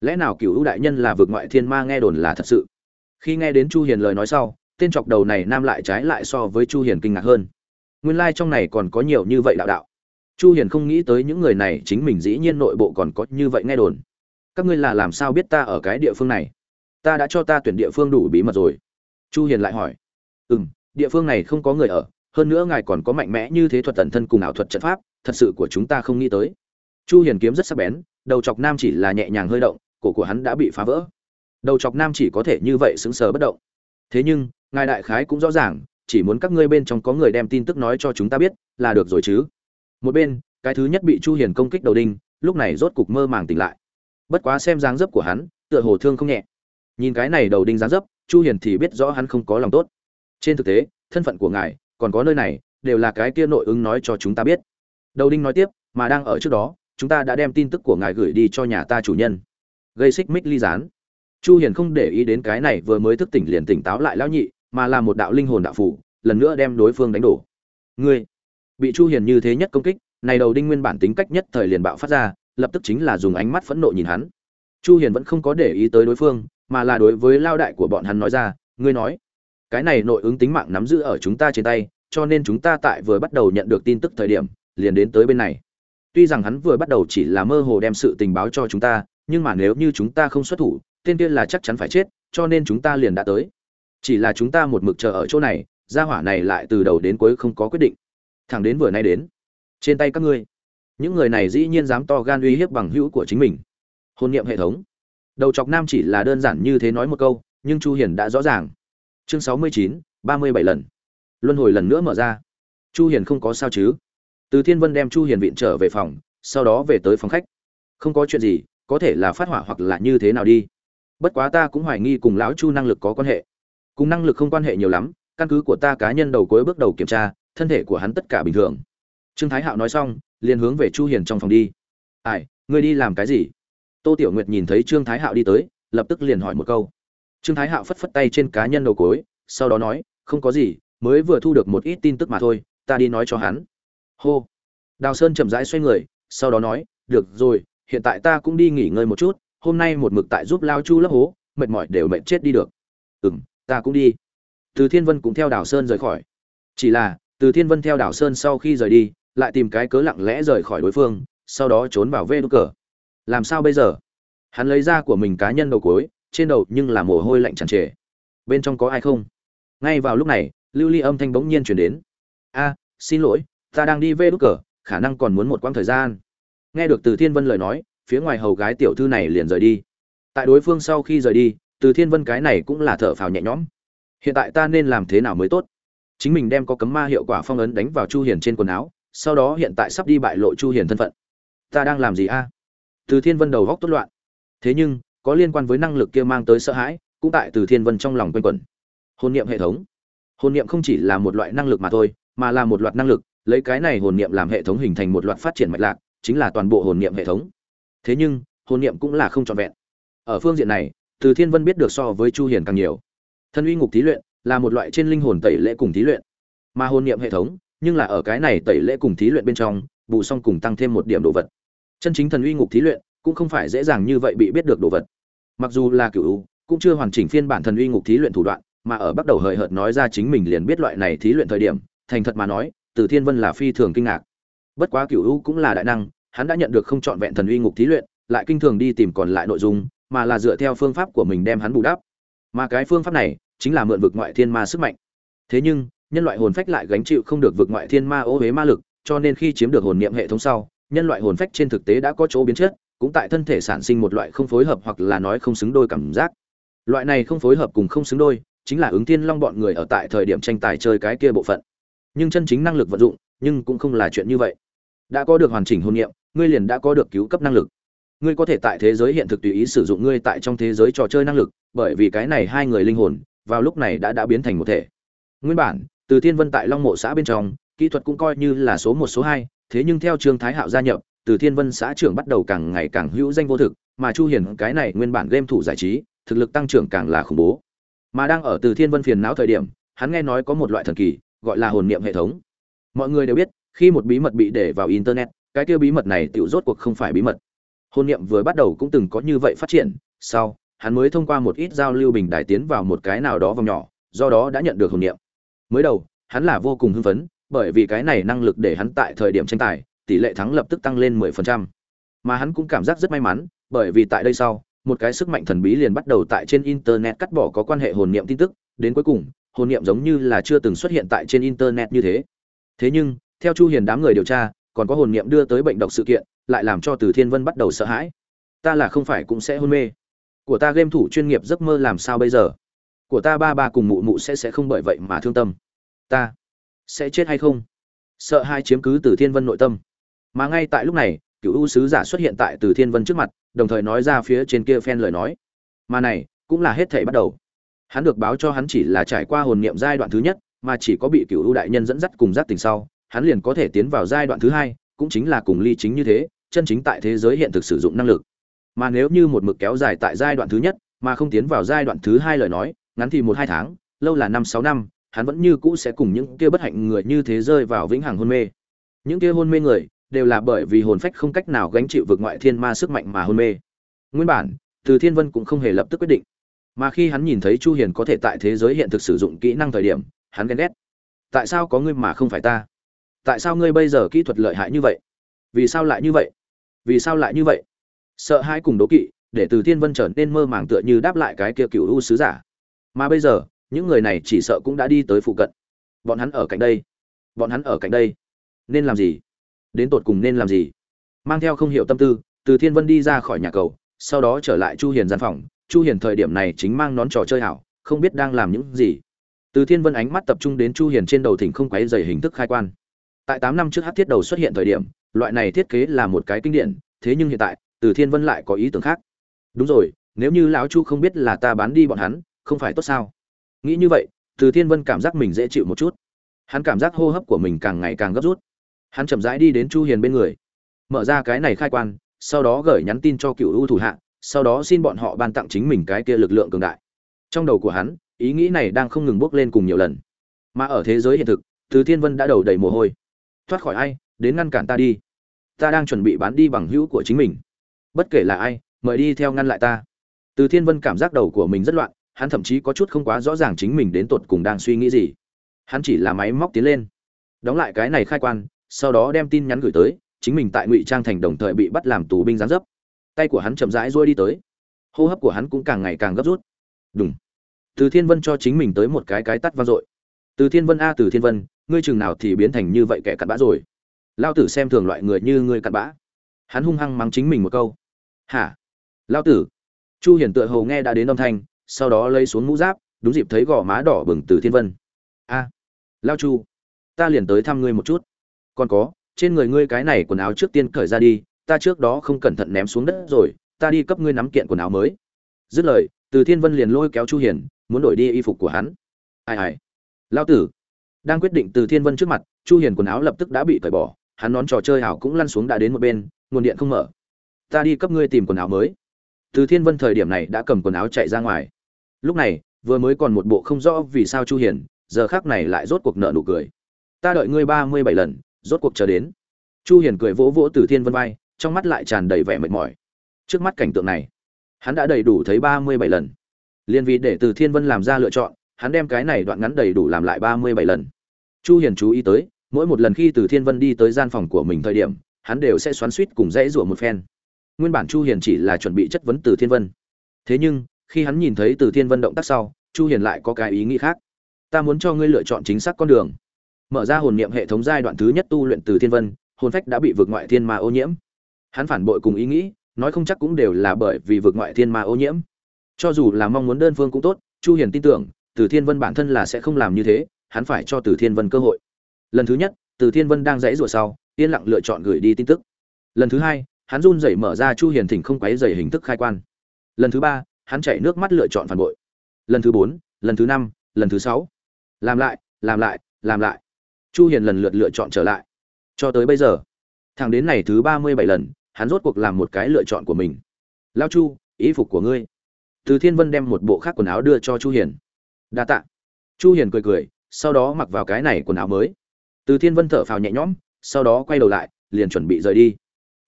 Lẽ nào cựu u đại nhân là vượt ngoại thiên ma nghe đồn là thật sự? Khi nghe đến chu hiền lời nói sau tên chọc đầu này nam lại trái lại so với chu hiền kinh ngạc hơn. Nguyên lai like trong này còn có nhiều như vậy đạo đạo. Chu hiền không nghĩ tới những người này chính mình dĩ nhiên nội bộ còn có như vậy nghe đồn. Các ngươi là làm sao biết ta ở cái địa phương này? Ta đã cho ta tuyển địa phương đủ bí mật rồi. Chu hiền lại hỏi ừm, địa phương này không có người ở, hơn nữa ngài còn có mạnh mẽ như thế thuật tần thân cùng ảo thuật trận pháp, thật sự của chúng ta không nghĩ tới. Chu hiền kiếm rất sắc bén, đầu chọc nam chỉ là nhẹ nhàng hơi động, cổ của hắn đã bị phá vỡ. Đầu chọc nam chỉ có thể như vậy sững sờ bất động. Thế nhưng, ngài đại khái cũng rõ ràng, chỉ muốn các ngươi bên trong có người đem tin tức nói cho chúng ta biết, là được rồi chứ. Một bên, cái thứ nhất bị chu hiền công kích đầu đinh, lúc này rốt cục mơ màng tỉnh lại. Bất quá xem dáng dấp của hắn, tựa hồ thương không nhẹ. Nhìn cái này đầu đinh dáng dấp, chu hiền thì biết rõ hắn không có lòng tốt trên thực tế, thân phận của ngài, còn có nơi này, đều là cái kia nội ứng nói cho chúng ta biết. Đầu đinh nói tiếp, mà đang ở trước đó, chúng ta đã đem tin tức của ngài gửi đi cho nhà ta chủ nhân. Gây xích mích ly gián. Chu hiền không để ý đến cái này vừa mới thức tỉnh liền tỉnh táo lại lão nhị, mà là một đạo linh hồn đạo phủ, lần nữa đem đối phương đánh đổ. Ngươi, bị chu hiền như thế nhất công kích, này đầu đinh nguyên bản tính cách nhất thời liền bạo phát ra, lập tức chính là dùng ánh mắt phẫn nộ nhìn hắn. Chu hiền vẫn không có để ý tới đối phương, mà là đối với lao đại của bọn hắn nói ra, ngươi nói cái này nội ứng tính mạng nắm giữ ở chúng ta trên tay, cho nên chúng ta tại vừa bắt đầu nhận được tin tức thời điểm, liền đến tới bên này. Tuy rằng hắn vừa bắt đầu chỉ là mơ hồ đem sự tình báo cho chúng ta, nhưng mà nếu như chúng ta không xuất thủ, tên kia là chắc chắn phải chết, cho nên chúng ta liền đã tới. Chỉ là chúng ta một mực chờ ở chỗ này, gia hỏa này lại từ đầu đến cuối không có quyết định. Thẳng đến vừa nay đến, trên tay các ngươi, những người này dĩ nhiên dám to gan uy hiếp bằng hữu của chính mình. Hôn niệm hệ thống. Đầu chọc nam chỉ là đơn giản như thế nói một câu, nhưng chu hiền đã rõ ràng chương 69, 37 lần. Luân hồi lần nữa mở ra. Chu hiền không có sao chứ? Từ thiên vân đem chu hiền viện trở về phòng sau đó về tới phòng khách. Không có chuyện gì có thể là phát hỏa hoặc là như thế nào đi. Bất quá ta cũng hoài nghi cùng lão chu năng lực có quan hệ. Cùng năng lực không quan hệ nhiều lắm căn cứ của ta cá nhân đầu cuối bước đầu kiểm tra thân thể của hắn tất cả bình thường. Trương thái hạo nói xong liền hướng về chu hiền trong phòng đi. Ai ngươi đi làm cái gì? Tô tiểu nguyệt nhìn thấy trương thái hạo đi tới lập tức liền hỏi một câu trương thái hạo phất phất tay trên cá nhân đầu cối, sau đó nói, không có gì, mới vừa thu được một ít tin tức mà thôi, ta đi nói cho hắn. Hô. Đào sơn chậm rãi xoay người, sau đó nói, được rồi, hiện tại ta cũng đi nghỉ ngơi một chút, hôm nay một mực tại giúp lao chu lấp hố, mệt mỏi đều mệt chết đi được. Ừ m ta cũng đi. Từ thiên vân cũng theo đào sơn rời khỏi. Chỉ là, từ thiên vân theo đào sơn sau khi rời đi, lại tìm cái cớ lặng lẽ rời khỏi đối phương, sau đó trốn vào vê đ cờ. Làm sao bây giờ? Hắn lấy ra của mình cá nhân đầu cối trên đầu nhưng là mồ hôi lạnh tràn trề. Bên trong có ai không? Ngay vào lúc này, lưu ly âm thanh bỗng nhiên chuyển đến. A, xin lỗi, ta đang đi vê đ cờ, khả năng còn muốn một quãng thời gian. Nghe được từ thiên vân lời nói, phía ngoài hầu gái tiểu thư này liền rời đi. Tại đối phương sau khi rời đi, từ thiên vân cái này cũng là thở phào nhẹ nhõm. Hiện tại ta nên làm thế nào mới tốt? Chính mình đem có cấm ma hiệu quả phong ấn đánh vào chu hiền trên quần áo, sau đó hiện tại sắp đi bại lộ chu hiền thân phận. Ta đang làm gì a? Từ thiên vân đầu góc tốt loạn. Thế nhưng có liên quan với năng lực kia mang tới sợ hãi, cũng tại từ thiên vân trong lòng quanh quẩn. Hồn niệm hệ thống. Hồn niệm không chỉ là một loại năng lực mà thôi, mà là một loạt năng lực, lấy cái này hồn niệm làm hệ thống hình thành một loạt phát triển mạch lạc, chính là toàn bộ hồn niệm hệ thống. Thế nhưng, hồn niệm cũng là không trọn vẹn. Ở phương diện này, từ thiên vân biết được so với chu hiền càng nhiều. Thân uy ngục thí luyện là một loại trên linh hồn tẩy lễ cùng thí luyện. Mà hồn niệm hệ thống, nhưng là ở cái này tẩy lễ cùng thí luyện bên trong, bù xong cùng tăng thêm một điểm đồ vật. Chân chính thần uy ngục thí luyện cũng không phải dễ dàng như vậy bị biết được đồ vật. Mặc dù là cựu cũng chưa hoàn chỉnh phiên bản thần uy ngục thí luyện thủ đoạn, mà ở bắt đầu hời hợt nói ra chính mình liền biết loại này thí luyện thời điểm, thành thật mà nói, từ thiên vân là phi thường kinh ngạc. Bất quá cựu cũng là đại năng, hắn đã nhận được không trọn vẹn thần uy ngục thí luyện, lại kinh thường đi tìm còn lại nội dung, mà là dựa theo phương pháp của mình đem hắn bù đắp. Mà cái phương pháp này, chính là mượn vực ngoại thiên ma sức mạnh. Thế nhưng, nhân loại hồn phách lại gánh chịu không được vực ngoại thiên ma ô huế ma lực, cho nên khi chiếm được hồn niệm hệ thống sau, nhân loại hồn phách trên thực tế đã có chỗ biến chất cũng tại thân thể sản sinh một loại không phối hợp hoặc là nói không xứng đôi cảm giác. Loại này không phối hợp cùng không xứng đôi, chính là ứng thiên long bọn người ở tại thời điểm tranh tài chơi cái kia bộ phận. Nhưng chân chính năng lực vận dụng, nhưng cũng không là chuyện như vậy. Đã có được hoàn chỉnh hồn nghiệm ngươi liền đã có được cứu cấp năng lực. Ngươi có thể tại thế giới hiện thực tùy ý sử dụng ngươi tại trong thế giới trò chơi năng lực, bởi vì cái này hai người linh hồn, vào lúc này đã đã biến thành một thể. Nguyên bản, từ thiên vân tại long mộ xã bên trong, kỹ thuật cũng coi như là số một, số hai, thế nhưng theo trương thái hạo gia nhập từ thiên vân xã trưởng bắt đầu càng ngày càng hữu danh vô thực, mà chu hiền cái này nguyên bản game thủ giải trí, thực lực tăng trưởng càng là khủng bố. Mà đang ở từ thiên vân phiền não thời điểm, hắn nghe nói có một loại thần kỳ, gọi là hồn niệm hệ thống. Mọi người đều biết, khi một bí mật bị để vào internet, cái kia bí mật này tiểu rốt cuộc không phải bí mật. Hồn niệm vừa bắt đầu cũng từng có như vậy phát triển, sau, hắn mới thông qua một ít giao lưu bình đài tiến vào một cái nào đó vòng nhỏ, do đó đã nhận được hồn niệm. Mới đầu, hắn là vô cùng hưng phấn, bởi vì cái này năng lực để hắn tại thời điểm tranh tài tỷ lệ thắng lập tức tăng lên 10%. mà hắn cũng cảm giác rất may mắn, bởi vì tại đây sau, một cái sức mạnh thần bí liền bắt đầu tại trên internet cắt bỏ có quan hệ hồn niệm tin tức, đến cuối cùng, hồn niệm giống như là chưa từng xuất hiện tại trên internet như thế. Thế nhưng, theo chu hiền đám người điều tra, còn có hồn niệm đưa tới bệnh độc sự kiện, lại làm cho từ thiên vân bắt đầu sợ hãi. Ta là không phải cũng sẽ hôn mê. Của ta game thủ chuyên nghiệp giấc mơ làm sao bây giờ? Của ta ba ba cùng mụ mụ sẽ sẽ không bởi vậy mà thương tâm. Ta sẽ chết hay không? Sợ hai chiếm cứ từ thiên vân nội tâm mà ngay tại lúc này, cựu ưu sứ giả xuất hiện tại từ thiên vân trước mặt, đồng thời nói ra phía trên kia phen lời nói. Mà này, cũng là hết thể bắt đầu. Hắn được báo cho hắn chỉ là trải qua hồn niệm giai đoạn thứ nhất, mà chỉ có bị cựu ưu đại nhân dẫn dắt cùng giác tình sau, hắn liền có thể tiến vào giai đoạn thứ hai, cũng chính là cùng ly chính như thế, chân chính tại thế giới hiện thực sử dụng năng lực. Mà nếu như một mực kéo dài tại giai đoạn thứ nhất, mà không tiến vào giai đoạn thứ hai lời nói, ngắn thì một hai tháng, lâu là năm sáu năm, hắn vẫn như cũ sẽ cùng những kia bất hạnh người như thế rơi vào vĩnh hằng hôn mê. Những kia hôn mê người đều là bởi vì hồn phách không cách nào gánh chịu vực ngoại thiên ma sức mạnh mà hôn mê. Nguyên bản, từ thiên vân cũng không hề lập tức quyết định. Mà khi hắn nhìn thấy chu hiền có thể tại thế giới hiện thực sử dụng kỹ năng thời điểm, hắn ghen ghét. Tại sao có ngươi mà không phải ta? Tại sao ngươi bây giờ kỹ thuật lợi hại như vậy? Vì sao lại như vậy? Vì sao lại như vậy? Sợ hãi cùng đố kỵ, để từ thiên vân trở nên mơ màng tựa như đáp lại cái kia cựu u sứ giả. Mà bây giờ, những người này chỉ sợ cũng đã đi tới phụ cận. Bọn hắn ở cạnh đây. Bọn hắn ở cạnh đây. Nên làm gì? Đến tột cùng nên làm gì? Mang theo không hiểu tâm tư, từ thiên vân đi ra khỏi nhà cầu, sau đó trở lại chu hiền gian phòng. Chu hiền thời điểm này chính mang nón trò chơi hảo không biết đang làm những gì. Từ thiên vân ánh mắt tập trung đến chu hiền trên đầu thỉnh không quấy dày hình thức khai quan. Tại 8 năm trước hát thiết đầu xuất hiện thời điểm, loại này thiết kế là một cái kinh điển, thế nhưng hiện tại, từ thiên vân lại có ý tưởng khác. Đúng rồi, nếu như lão chu không biết là ta bán đi bọn hắn, không phải tốt sao? Nghĩ như vậy, từ thiên vân cảm giác mình dễ chịu một chút. Hắn cảm giác hô hấp của mình càng ngày càng gấp rút hắn chậm rãi đi đến chu hiền bên người, mở ra cái này khai quan, sau đó gửi nhắn tin cho cựu ưu thủ hạ, sau đó xin bọn họ ban tặng chính mình cái kia lực lượng cường đại. Trong đầu của hắn, ý nghĩ này đang không ngừng bốc lên cùng nhiều lần. Mà ở thế giới hiện thực, từ thiên vân đã đầu đầy mồ hôi. Thoát khỏi ai, đến ngăn cản ta đi. Ta đang chuẩn bị bán đi bằng hữu của chính mình. Bất kể là ai, mời đi theo ngăn lại ta. Từ thiên vân cảm giác đầu của mình rất loạn, hắn thậm chí có chút không quá rõ ràng chính mình đến tột cùng đang suy nghĩ gì. Hắn chỉ là máy móc tiến lên. Đóng lại cái này khai quan sau đó đem tin nhắn gửi tới, chính mình tại ngụy trang thành đồng thời bị bắt làm tù binh gián dấp. Tay của hắn chậm rãi rôi đi tới. Hô hấp của hắn cũng càng ngày càng gấp rút. Đúng từ thiên vân cho chính mình tới một cái cái tắt vang dội. Từ thiên vân a, từ thiên vân, ngươi chừng nào thì biến thành như vậy kẻ cặn bã rồi. Lao tử xem thường loại người như ngươi cặn bã. Hắn hung hăng mắng chính mình một câu. Hả? Lao tử. Chu hiển tựa hầu nghe đã đến âm thanh, sau đó lấy xuống mũ giáp, đúng dịp thấy gò má đỏ bừng từ thiên vân. A. Lao chu, ta liền tới thăm ngươi một chút còn có, trên người ngươi cái này quần áo trước tiên cởi ra đi, ta trước đó không cẩn thận ném xuống đất rồi, ta đi cấp ngươi nắm kiện quần áo mới. Dứt lời, từ thiên vân liền lôi kéo chu hiền, muốn đổi đi y phục của hắn. Ai ai. Lao tử. Đang quyết định từ thiên vân trước mặt, chu hiền quần áo lập tức đã bị cởi bỏ, hắn nón trò chơi hảo cũng lăn xuống đã đến một bên, nguồn điện không mở. Ta đi cấp ngươi tìm quần áo mới. Từ thiên vân thời điểm này đã cầm quần áo chạy ra ngoài. Lúc này, vừa mới còn một bộ không rõ vì sao chu hiền, giờ khác này lại rốt cuộc nợ nụ cười. Ta đợi ngươi ba mươi bảy lần rốt cuộc chờ đến. Chu hiền cười vỗ vỗ từ thiên vân vai, trong mắt lại tràn đầy vẻ mệt mỏi. Trước mắt cảnh tượng này, hắn đã đầy đủ thấy ba mươi bảy lần. Liên vì để từ thiên vân làm ra lựa chọn, hắn đem cái này đoạn ngắn đầy đủ làm lại ba mươi bảy lần. Chu hiền chú ý tới, mỗi một lần khi từ thiên vân đi tới gian phòng của mình thời điểm, hắn đều sẽ xoắn suýt cùng dãy rủa một phen. Nguyên bản chu hiền chỉ là chuẩn bị chất vấn từ thiên vân. Thế nhưng, khi hắn nhìn thấy từ thiên vân động tác sau, chu hiền lại có cái ý nghĩ khác. Ta muốn cho ngươi lựa chọn chính xác con đường mở ra hồn niệm hệ thống giai đoạn thứ nhất tu luyện từ thiên vân, hồn phách đã bị vượt ngoại thiên ma ô nhiễm. Hắn phản bội cùng ý nghĩ, nói không chắc cũng đều là bởi vì vượt ngoại thiên ma ô nhiễm. Cho dù là mong muốn đơn phương cũng tốt, chu hiền tin tưởng, từ thiên vân bản thân là sẽ không làm như thế, hắn phải cho từ thiên vân cơ hội. Lần thứ nhất, từ thiên vân đang dãy rủa sau, yên lặng lựa chọn gửi đi tin tức. Lần thứ hai, hắn run rẩy mở ra chu hiền thỉnh không quấy rầy hình thức khai quan. Lần thứ ba, hắn chảy nước mắt lựa chọn phản bội. Lần thứ bốn, lần thứ năm, lần thứ sáu. Làm lại làm lại làm lại chu hiền lần lượt lựa chọn trở lại. Cho tới bây giờ, thằng đến này thứ ba mươi bảy lần, hắn rốt cuộc làm một cái lựa chọn của mình. Lao chu ý phục của ngươi. Từ thiên vân đem một bộ khác quần áo đưa cho chu hiền. Đa tạ. Chu hiền cười cười, sau đó mặc vào cái này quần áo mới. Từ thiên vân thở phào nhẹ nhõm, sau đó quay đầu lại, liền chuẩn bị rời đi.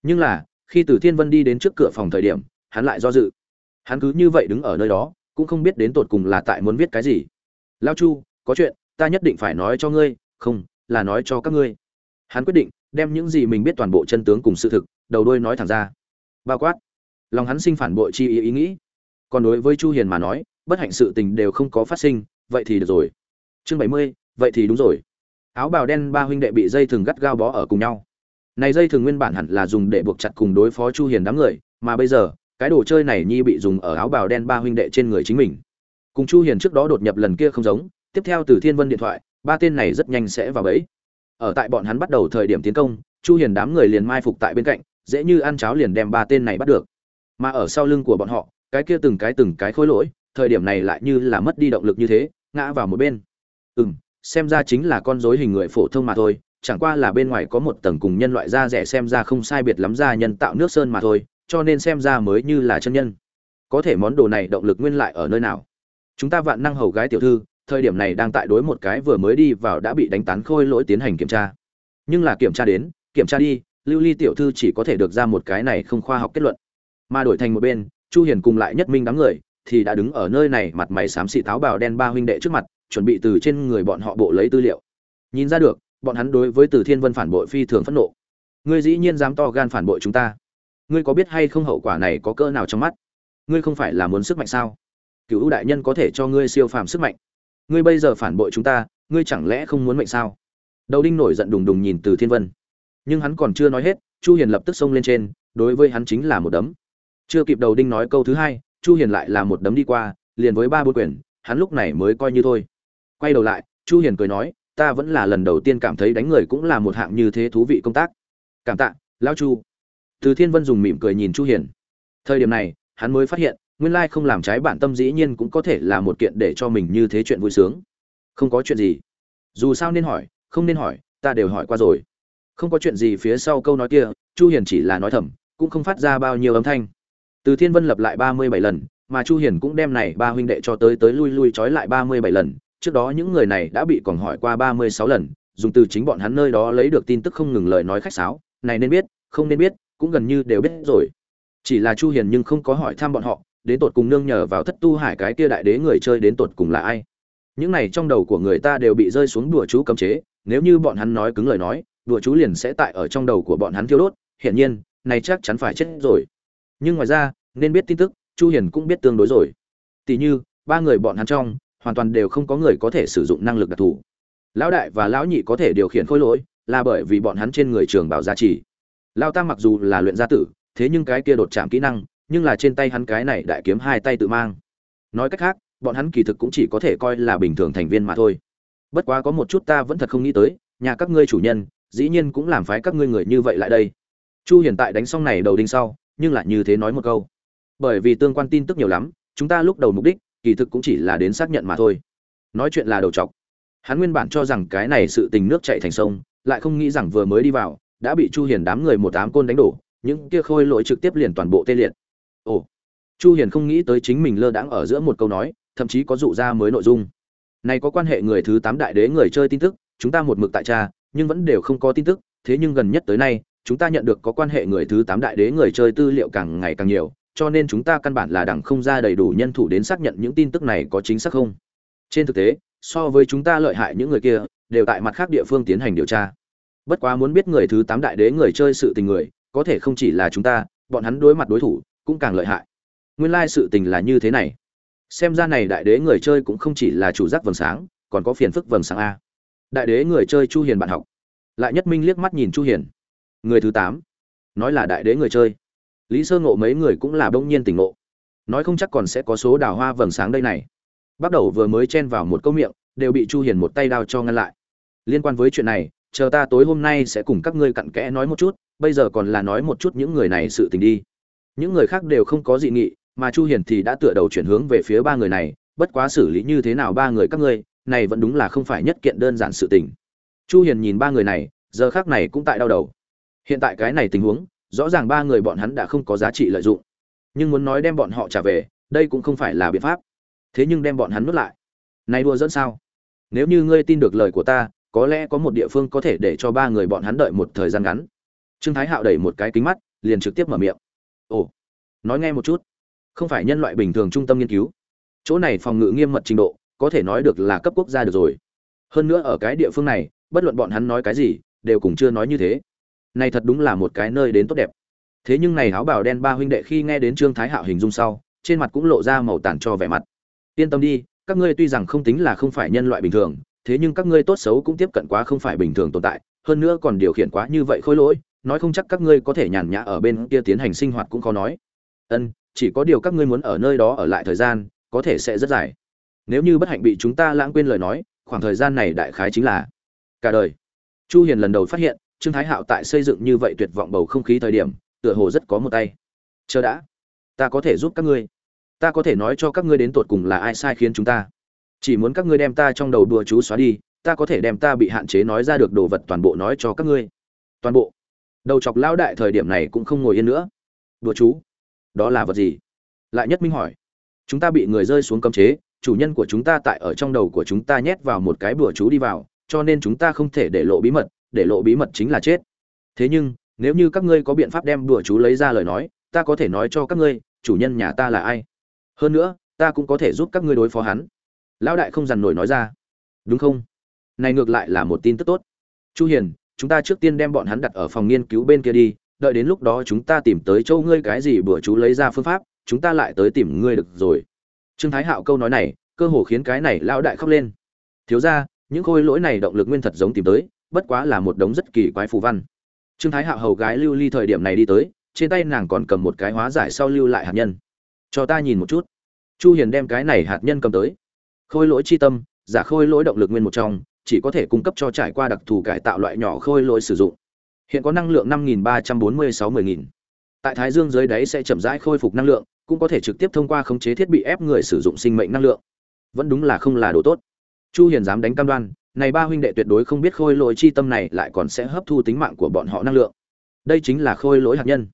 Nhưng là, khi từ thiên vân đi đến trước cửa phòng thời điểm, hắn lại do dự. Hắn cứ như vậy đứng ở nơi đó, cũng không biết đến tột cùng là tại muốn viết cái gì. Lao chu, có chuyện, ta nhất định phải nói cho ngươi, không là nói cho các ngươi. Hắn quyết định đem những gì mình biết toàn bộ chân tướng cùng sự thực đầu đôi nói thẳng ra. Bao quát lòng hắn sinh phản bội chi ý ý nghĩ. Còn đối với chu hiền mà nói bất hạnh sự tình đều không có phát sinh vậy thì được rồi. Chương 70, vậy thì đúng rồi. Áo bào đen ba huynh đệ bị dây thừng gắt gao bó ở cùng nhau. Này dây thừng nguyên bản hẳn là dùng để buộc chặt cùng đối phó chu hiền đám người mà bây giờ cái đồ chơi này nhi bị dùng ở áo bào đen ba huynh đệ trên người chính mình. Cùng chu hiền trước đó đột nhập lần kia không giống tiếp theo từ thiên vân điện thoại ba tên này rất nhanh sẽ vào bẫy. Ở tại bọn hắn bắt đầu thời điểm tiến công, chu hiền đám người liền mai phục tại bên cạnh, dễ như ăn cháo liền đem ba tên này bắt được. Mà ở sau lưng của bọn họ, cái kia từng cái từng cái khối lỗi, thời điểm này lại như là mất đi động lực như thế, ngã vào một bên. Ừm, xem ra chính là con rối hình người phổ thông mà thôi, chẳng qua là bên ngoài có một tầng cùng nhân loại da rẻ xem ra không sai biệt lắm da nhân tạo nước sơn mà thôi, cho nên xem ra mới như là chân nhân. Có thể món đồ này động lực nguyên lại ở nơi nào? Chúng ta vạn năng hầu gái tiểu thư thời điểm này đang tại đối một cái vừa mới đi vào đã bị đánh tán khôi lỗi tiến hành kiểm tra. Nhưng là kiểm tra đến, kiểm tra đi, lưu ly tiểu thư chỉ có thể được ra một cái này không khoa học kết luận. Mà đổi thành một bên, chu hiền cùng lại nhất minh đám người thì đã đứng ở nơi này mặt mày xám xị táo bào đen ba huynh đệ trước mặt, chuẩn bị từ trên người bọn họ bộ lấy tư liệu. Nhìn ra được, bọn hắn đối với từ thiên vân phản bội phi thường phẫn nộ. Ngươi dĩ nhiên dám to gan phản bội chúng ta. Ngươi có biết hay không hậu quả này có cỡ nào trong mắt? Ngươi không phải là muốn sức mạnh sao? Cựu ưu đại nhân có thể cho ngươi siêu phàm sức mạnh ngươi bây giờ phản bội chúng ta, ngươi chẳng lẽ không muốn mệnh sao? Đầu đinh nổi giận đùng đùng nhìn từ thiên vân. Nhưng hắn còn chưa nói hết, chu hiền lập tức xông lên trên, đối với hắn chính là một đấm. Chưa kịp đầu đinh nói câu thứ hai, chu hiền lại là một đấm đi qua, liền với ba bốn quyền, hắn lúc này mới coi như thôi. Quay đầu lại, chu hiền cười nói, ta vẫn là lần đầu tiên cảm thấy đánh người cũng là một hạng như thế thú vị công tác. Cảm tạ, lão chu. Từ thiên vân dùng mỉm cười nhìn chu hiền. Thời điểm này, hắn mới phát hiện nguyên lai không làm trái bản tâm dĩ nhiên cũng có thể là một kiện để cho mình như thế chuyện vui sướng. Không có chuyện gì. Dù sao nên hỏi, không nên hỏi, ta đều hỏi qua rồi. Không có chuyện gì phía sau câu nói kia, chu hiền chỉ là nói thầm, cũng không phát ra bao nhiêu âm thanh. Từ thiên vân lập lại 37 lần, mà chu hiền cũng đem này ba huynh đệ cho tới tới lui lui trói lại 37 lần. Trước đó những người này đã bị còn hỏi qua 36 lần, dùng từ chính bọn hắn nơi đó lấy được tin tức không ngừng lời nói khách sáo. Này nên biết, không nên biết, cũng gần như đều biết rồi. Chỉ là chu hiền nhưng không có hỏi thăm bọn họ đến tột cùng nương nhờ vào thất tu hải cái kia đại đế người chơi đến tột cùng là ai. Những này trong đầu của người ta đều bị rơi xuống đùa chú cấm chế, nếu như bọn hắn nói cứng lời nói, đùa chú liền sẽ tại ở trong đầu của bọn hắn thiêu đốt, hiển nhiên, này chắc chắn phải chết rồi. Nhưng ngoài ra, nên biết tin tức, chu hiền cũng biết tương đối rồi. Tỷ như, ba người bọn hắn trong, hoàn toàn đều không có người có thể sử dụng năng lực đặc thù. Lão đại và lão nhị có thể điều khiển khối lỗi, là bởi vì bọn hắn trên người trường bảo gia trì. Lão tam mặc dù là luyện gia tử, thế nhưng cái kia đột chạm kỹ năng nhưng là trên tay hắn cái này đại kiếm hai tay tự mang. Nói cách khác, bọn hắn kỳ thực cũng chỉ có thể coi là bình thường thành viên mà thôi. Bất quá có một chút ta vẫn thật không nghĩ tới, nhà các ngươi chủ nhân, dĩ nhiên cũng làm phái các ngươi người như vậy lại đây. Chu hiện tại đánh xong này đầu đinh sau, nhưng lại như thế nói một câu. Bởi vì tương quan tin tức nhiều lắm, chúng ta lúc đầu mục đích, kỳ thực cũng chỉ là đến xác nhận mà thôi. Nói chuyện là đầu trọc hắn nguyên bản cho rằng cái này sự tình nước chạy thành sông, lại không nghĩ rằng vừa mới đi vào, đã bị chu hiền đám người một ám côn đánh đổ, những kia khôi lỗi trực tiếp liền toàn bộ tê liệt ồ. Chu hiền không nghĩ tới chính mình lơ đãng ở giữa một câu nói, thậm chí có dụ ra mới nội dung. Này có quan hệ người thứ tám đại đế người chơi tin tức, chúng ta một mực tại tra, nhưng vẫn đều không có tin tức, thế nhưng gần nhất tới nay, chúng ta nhận được có quan hệ người thứ tám đại đế người chơi tư liệu càng ngày càng nhiều, cho nên chúng ta căn bản là đẳng không ra đầy đủ nhân thủ đến xác nhận những tin tức này có chính xác không. Trên thực tế, so với chúng ta lợi hại những người kia, đều tại mặt khác địa phương tiến hành điều tra. Bất quá muốn biết người thứ tám đại đế người chơi sự tình người, có thể không chỉ là chúng ta, bọn hắn đối mặt đối thủ cũng càng lợi hại. Nguyên lai sự tình là như thế này. Xem ra này đại đế người chơi cũng không chỉ là chủ giác vầng sáng, còn có phiền phức vầng sáng a. Đại đế người chơi chu hiền bạn học. Lại nhất minh liếc mắt nhìn chu hiền. Người thứ tám. Nói là đại đế người chơi. Lý sơ ngộ mấy người cũng là bỗng nhiên tỉnh ngộ. Nói không chắc còn sẽ có số đào hoa vầng sáng đây này. Bắt đầu vừa mới chen vào một câu miệng, đều bị chu hiền một tay đao cho ngăn lại. Liên quan với chuyện này, chờ ta tối hôm nay sẽ cùng các ngươi cặn kẽ nói một chút, bây giờ còn là nói một chút những người này sự tình đi những người khác đều không có dị nghị, mà chu hiền thì đã tựa đầu chuyển hướng về phía ba người này, bất quá xử lý như thế nào ba người các ngươi, này vẫn đúng là không phải nhất kiện đơn giản sự tình. Chu hiền nhìn ba người này, giờ khác này cũng tại đau đầu. Hiện tại cái này tình huống, rõ ràng ba người bọn hắn đã không có giá trị lợi dụng. Nhưng muốn nói đem bọn họ trả về, đây cũng không phải là biện pháp. Thế nhưng đem bọn hắn nuốt lại. Này đùa dẫn sao? Nếu như ngươi tin được lời của ta, có lẽ có một địa phương có thể để cho ba người bọn hắn đợi một thời gian ngắn. Trương thái hạo đẩy một cái kính mắt, liền trực tiếp mở miệng ồ, nói nghe một chút. Không phải nhân loại bình thường trung tâm nghiên cứu. Chỗ này phòng ngự nghiêm mật trình độ, có thể nói được là cấp quốc gia được rồi. Hơn nữa ở cái địa phương này, bất luận bọn hắn nói cái gì, đều cũng chưa nói như thế. Này thật đúng là một cái nơi đến tốt đẹp. Thế nhưng này áo bào đen ba huynh đệ khi nghe đến trương thái hạo hình dung sau, trên mặt cũng lộ ra màu tàn cho vẻ mặt. Yên tâm đi, các ngươi tuy rằng không tính là không phải nhân loại bình thường, thế nhưng các ngươi tốt xấu cũng tiếp cận quá không phải bình thường tồn tại, hơn nữa còn điều khiển quá như vậy khôi lỗi nói không chắc các ngươi có thể nhàn nhã ở bên kia tiến hành sinh hoạt cũng khó nói. Ân, chỉ có điều các ngươi muốn ở nơi đó ở lại thời gian, có thể sẽ rất dài. Nếu như bất hạnh bị chúng ta lãng quên lời nói, khoảng thời gian này đại khái chính là cả đời. Chu hiền lần đầu phát hiện, trương thái hạo tại xây dựng như vậy tuyệt vọng bầu không khí thời điểm, tựa hồ rất có một tay. Chờ đã, ta có thể giúp các ngươi. Ta có thể nói cho các ngươi đến tột cùng là ai sai khiến chúng ta. Chỉ muốn các ngươi đem ta trong đầu đùa chú xóa đi, ta có thể đem ta bị hạn chế nói ra được đồ vật toàn bộ nói cho các ngươi. Toàn bộ? Đầu chọc lao đại thời điểm này cũng không ngồi yên nữa. Đùa chú, đó là vật gì? Lại nhất minh hỏi. Chúng ta bị người rơi xuống cấm chế, chủ nhân của chúng ta tại ở trong đầu của chúng ta nhét vào một cái bùa chú đi vào, cho nên chúng ta không thể để lộ bí mật, để lộ bí mật chính là chết. Thế nhưng, nếu như các ngươi có biện pháp đem bùa chú lấy ra lời nói, ta có thể nói cho các ngươi, chủ nhân nhà ta là ai. Hơn nữa, ta cũng có thể giúp các ngươi đối phó hắn. Lão đại không dằn nổi nói ra. Đúng không? Này ngược lại là một tin tức tốt. Chu hiền chúng ta trước tiên đem bọn hắn đặt ở phòng nghiên cứu bên kia đi, đợi đến lúc đó chúng ta tìm tới châu ngươi cái gì bữa chú lấy ra phương pháp, chúng ta lại tới tìm ngươi được rồi. Trương thái hạo câu nói này, cơ hồ khiến cái này lão đại khóc lên. Thiếu ra những khôi lỗi này động lực nguyên thật giống tìm tới, bất quá là một đống rất kỳ quái phù văn. Trương thái hạo hầu gái lưu ly thời điểm này đi tới, trên tay nàng còn cầm một cái hóa giải sau lưu lại hạt nhân. Cho ta nhìn một chút. Chu hiền đem cái này hạt nhân cầm tới. Khôi lỗi chi tâm, giả khôi lỗi động lực nguyên một trong chỉ có thể cung cấp cho trải qua đặc thù cải tạo loại nhỏ khôi lỗi sử dụng. Hiện có năng lượng 5.346 10.000 tại thái dương dưới đáy sẽ chậm rãi khôi phục năng lượng, cũng có thể trực tiếp thông qua khống chế thiết bị ép người sử dụng sinh mệnh năng lượng. Vẫn đúng là không là đồ tốt. Chu hiền dám đánh cam đoan, này ba huynh đệ tuyệt đối không biết khôi lỗi chi tâm này lại còn sẽ hấp thu tính mạng của bọn họ năng lượng. Đây chính là khôi lỗi hạt nhân.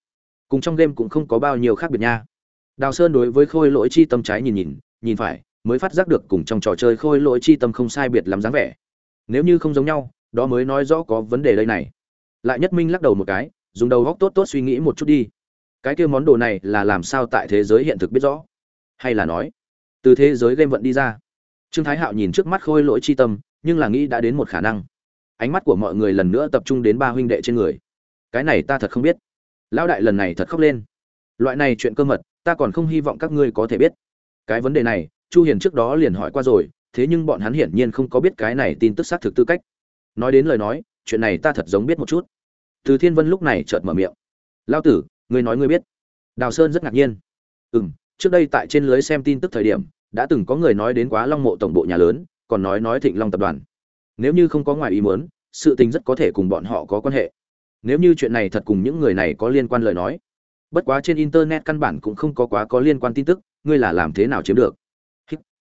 Cùng trong game cũng không có bao nhiêu khác biệt nha. Đào sơn đối với khôi lỗi chi tâm trái nhìn nhìn nhìn phải, mới phát giác được cùng trong trò chơi khôi lỗi chi tâm không sai biệt lắm dáng vẻ nếu như không giống nhau, đó mới nói rõ có vấn đề đây này. Lại nhất minh lắc đầu một cái, dùng đầu góc tốt tốt suy nghĩ một chút đi. Cái kia món đồ này là làm sao tại thế giới hiện thực biết rõ? Hay là nói, từ thế giới game vận đi ra. Trương thái hạo nhìn trước mắt khôi lỗi chi tâm, nhưng là nghĩ đã đến một khả năng. Ánh mắt của mọi người lần nữa tập trung đến ba huynh đệ trên người. Cái này ta thật không biết. Lão đại lần này thật khóc lên. Loại này chuyện cơ mật, ta còn không hy vọng các ngươi có thể biết. Cái vấn đề này, chu hiền trước đó liền hỏi qua rồi thế nhưng bọn hắn hiển nhiên không có biết cái này tin tức xác thực tư cách. Nói đến lời nói, chuyện này ta thật giống biết một chút. Từ thiên vân lúc này chợt mở miệng. Lão tử, ngươi nói ngươi biết. Đào sơn rất ngạc nhiên. Ừ trước đây tại trên lưới xem tin tức thời điểm, đã từng có người nói đến quá long mộ tổng bộ nhà lớn, còn nói nói thịnh long tập đoàn. Nếu như không có ngoài ý muốn, sự tình rất có thể cùng bọn họ có quan hệ. Nếu như chuyện này thật cùng những người này có liên quan lời nói. Bất quá trên internet căn bản cũng không có quá có liên quan tin tức, ngươi là làm thế nào chiếm được?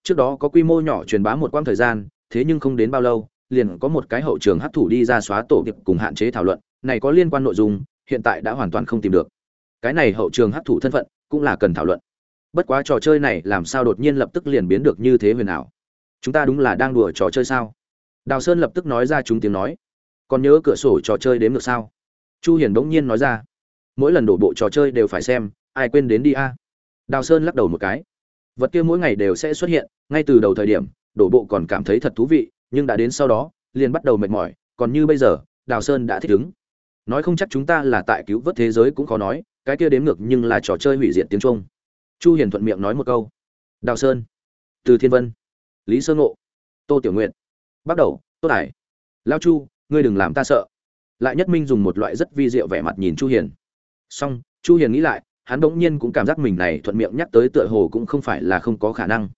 Trước đó có quy mô nhỏ truyền bá một quãng thời gian, thế nhưng không đến bao lâu, liền có một cái hậu trường hấp thủ đi ra xóa tổ nghiệp cùng hạn chế thảo luận, này có liên quan nội dung, hiện tại đã hoàn toàn không tìm được. Cái này hậu trường hấp thụ thân phận, cũng là cần thảo luận. Bất quá trò chơi này làm sao đột nhiên lập tức liền biến được như thế huyền ảo? Chúng ta đúng là đang đùa trò chơi sao? Đào sơn lập tức nói ra chúng tiếng nói. Còn nhớ cửa sổ trò chơi đếm được sao? Chu hiền bỗng nhiên nói ra. Mỗi lần đổ bộ trò chơi đều phải xem, ai quên đến đi a? Đào sơn lắc đầu một cái vật kia mỗi ngày đều sẽ xuất hiện, ngay từ đầu thời điểm, đổ bộ còn cảm thấy thật thú vị, nhưng đã đến sau đó, liền bắt đầu mệt mỏi, còn như bây giờ, đào sơn đã thích ứng. Nói không chắc chúng ta là tại cứu vớt thế giới cũng khó nói, cái kia đếm ngược nhưng là trò chơi hủy diệt tiếng trung. Chu hiền thuận miệng nói một câu. Đào sơn, từ thiên vân, lý sơn ngộ, tô tiểu nguyện bắt đầu, tô đại lao chu, ngươi đừng làm ta sợ. Lại nhất minh dùng một loại rất vi diệu vẻ mặt nhìn chu hiền. Xong, chu hiền nghĩ lại hắn bỗng nhiên cũng cảm giác mình này thuận miệng nhắc tới tựa hồ cũng không phải là không có khả năng.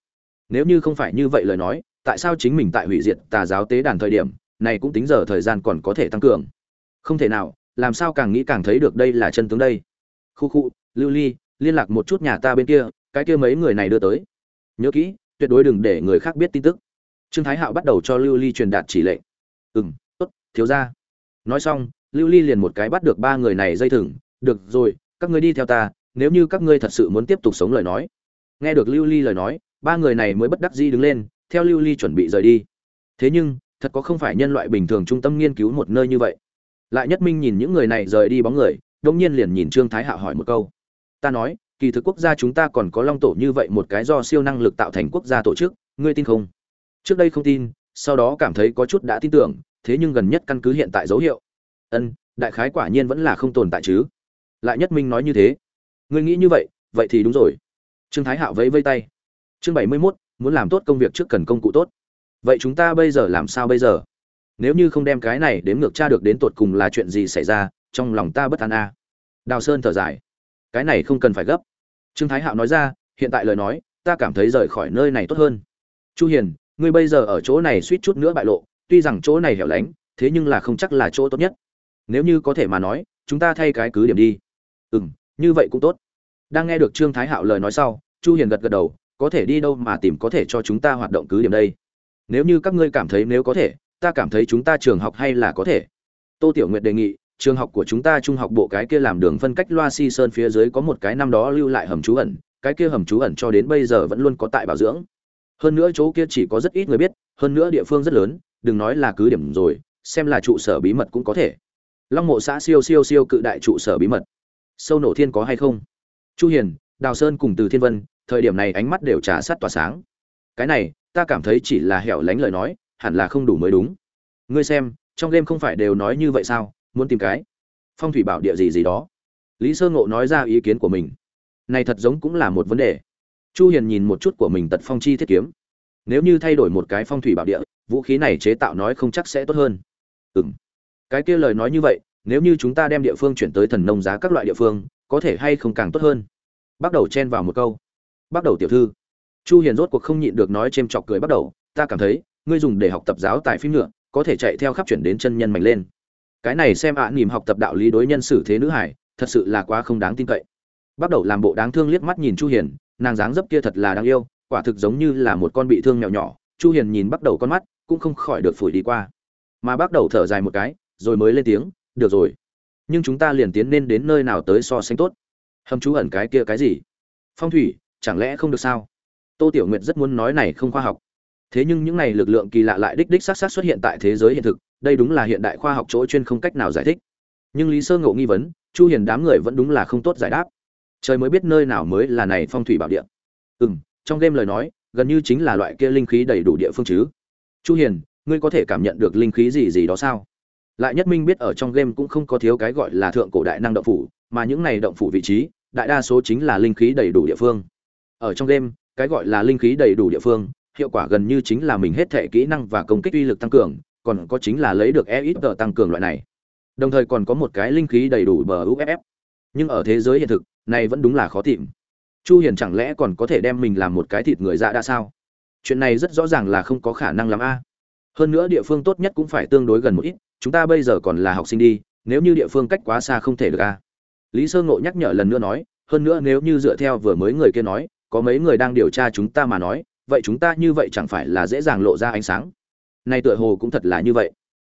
Nếu như không phải như vậy lời nói, tại sao chính mình tại hủy diệt tà giáo tế đàn thời điểm, này cũng tính giờ thời gian còn có thể tăng cường? Không thể nào, làm sao càng nghĩ càng thấy được đây là chân tướng đây? Khu khu, lưu ly, liên lạc một chút nhà ta bên kia, cái kia mấy người này đưa tới. Nhớ kỹ, tuyệt đối đừng để người khác biết tin tức. Trương thái hạo bắt đầu cho lưu ly truyền đạt chỉ lệnh. Ừ m tốt, thiếu ra nói xong, lưu ly liền một cái bắt được ba người này dây thừng. Được rồi, các ngươi đi theo ta nếu như các ngươi thật sự muốn tiếp tục sống lời nói. Nghe được lưu ly lời nói, ba người này mới bất đắc dĩ đứng lên, theo lưu ly chuẩn bị rời đi. Thế nhưng, thật có không phải nhân loại bình thường trung tâm nghiên cứu một nơi như vậy. Lại nhất minh nhìn những người này rời đi bóng người đông nhiên liền nhìn trương thái hạ hỏi một câu. Ta nói, kỳ thực quốc gia chúng ta còn có long tổ như vậy một cái do siêu năng lực tạo thành quốc gia tổ chức, ngươi tin không? Trước đây không tin, sau đó cảm thấy có chút đã tin tưởng, thế nhưng gần nhất căn cứ hiện tại dấu hiệu. Ân, đại khái quả nhiên vẫn là không tồn tại chứ. Lại nhất minh nói như thế ngươi nghĩ như vậy vậy thì đúng rồi. Trương thái hạo vẫy vây tay. Chương bảy mươi mốt muốn làm tốt công việc trước cần công cụ tốt. Vậy chúng ta bây giờ làm sao bây giờ? Nếu như không đem cái này đếm ngược tra được đến tột cùng là chuyện gì xảy ra trong lòng ta bất an a. Đào sơn thở dài. Cái này không cần phải gấp. Trương thái hạo nói ra hiện tại lời nói ta cảm thấy rời khỏi nơi này tốt hơn. Chu hiền ngươi bây giờ ở chỗ này suýt chút nữa bại lộ tuy rằng chỗ này hẻo lánh thế nhưng là không chắc là chỗ tốt nhất. Nếu như có thể mà nói chúng ta thay cái cứ điểm đi. Ừ, như vậy cũng tốt đang nghe được trương thái hạo lời nói sau, chu hiền gật gật đầu, có thể đi đâu mà tìm có thể cho chúng ta hoạt động cứ điểm đây. Nếu như các ngươi cảm thấy nếu có thể, ta cảm thấy chúng ta trường học hay là có thể. Tô tiểu nguyệt đề nghị, trường học của chúng ta trung học bộ cái kia làm đường phân cách loa si sơn phía dưới có một cái năm đó lưu lại hầm trú ẩn, cái kia hầm trú ẩn cho đến bây giờ vẫn luôn có tại bảo dưỡng. Hơn nữa chỗ kia chỉ có rất ít người biết, hơn nữa địa phương rất lớn, đừng nói là cứ điểm rồi, xem là trụ sở bí mật cũng có thể. Long mộ xã siêu siêu siêu cự đại trụ sở bí mật. Sâu nổ thiên có hay không? Chu hiền, đào sơn cùng từ thiên vân, thời điểm này ánh mắt đều trả sát tỏa sáng. Cái này, ta cảm thấy chỉ là hẻo lánh lời nói, hẳn là không đủ mới đúng. Ngươi xem, trong game không phải đều nói như vậy sao, muốn tìm cái phong thủy bảo địa gì gì đó. Lý sơ ngộ nói ra ý kiến của mình. Này thật giống cũng là một vấn đề. Chu hiền nhìn một chút của mình tật phong chi thiết kiếm. Nếu như thay đổi một cái phong thủy bảo địa, vũ khí này chế tạo nói không chắc sẽ tốt hơn. Ừm. Cái kia lời nói như vậy, nếu như chúng ta đem địa phương chuyển tới thần nông giá các loại địa phương có thể hay không càng tốt hơn. Bắt đầu chen vào một câu. Bắt đầu tiểu thư. Chu hiền rốt cuộc không nhịn được nói chêm chọc cười bắt đầu ta cảm thấy ngươi dùng để học tập giáo tại phim nữa có thể chạy theo khắp chuyển đến chân nhân mạnh lên. Cái này xem ạ à, học tập đạo lý đối nhân xử thế nữ hải thật sự là quá không đáng tin cậy. Bắt đầu làm bộ đáng thương liếc mắt nhìn chu hiền nàng dáng dấp kia thật là đáng yêu quả thực giống như là một con bị thương nhỏ nhỏ. Chu hiền nhìn bắt đầu con mắt cũng không khỏi được phủi đi qua. Mà bắt đầu thở dài một cái rồi mới lên tiếng được rồi nhưng chúng ta liền tiến nên đến nơi nào tới so sánh tốt. Hầm chú ẩn cái kia cái gì? Phong thủy, chẳng lẽ không được sao? Tô tiểu nguyệt rất muốn nói này không khoa học. Thế nhưng những này lực lượng kỳ lạ lại đích đích xác xác xuất hiện tại thế giới hiện thực, đây đúng là hiện đại khoa học chỗ chuyên không cách nào giải thích. Nhưng lý sơ ngộ nghi vấn, chu hiền đám người vẫn đúng là không tốt giải đáp. Trời mới biết nơi nào mới là này phong thủy bảo địa. Ừm, trong game lời nói, gần như chính là loại kia linh khí đầy đủ địa phương chứ. Chu hiền, ngươi có thể cảm nhận được linh khí gì gì đó sao? Lại nhất minh biết ở trong game cũng không có thiếu cái gọi là thượng cổ đại năng động phủ, mà những này động phủ vị trí, đại đa số chính là linh khí đầy đủ địa phương. Ở trong game, cái gọi là linh khí đầy đủ địa phương, hiệu quả gần như chính là mình hết thể kỹ năng và công kích uy lực tăng cường, còn có chính là lấy được e ít tăng cường loại này. Đồng thời còn có một cái linh khí đầy đủ bờ uff nhưng ở thế giới hiện thực, này vẫn đúng là khó tìm. Chu hiền chẳng lẽ còn có thể đem mình làm một cái thịt người dạ đã sao? Chuyện này rất rõ ràng là không có khả năng làm a hơn nữa địa phương tốt nhất cũng phải tương đối gần một ít chúng ta bây giờ còn là học sinh đi nếu như địa phương cách quá xa không thể được a lý sơ ngộ nhắc nhở lần nữa nói hơn nữa nếu như dựa theo vừa mới người kia nói có mấy người đang điều tra chúng ta mà nói vậy chúng ta như vậy chẳng phải là dễ dàng lộ ra ánh sáng. Nay tựa hồ cũng thật là như vậy.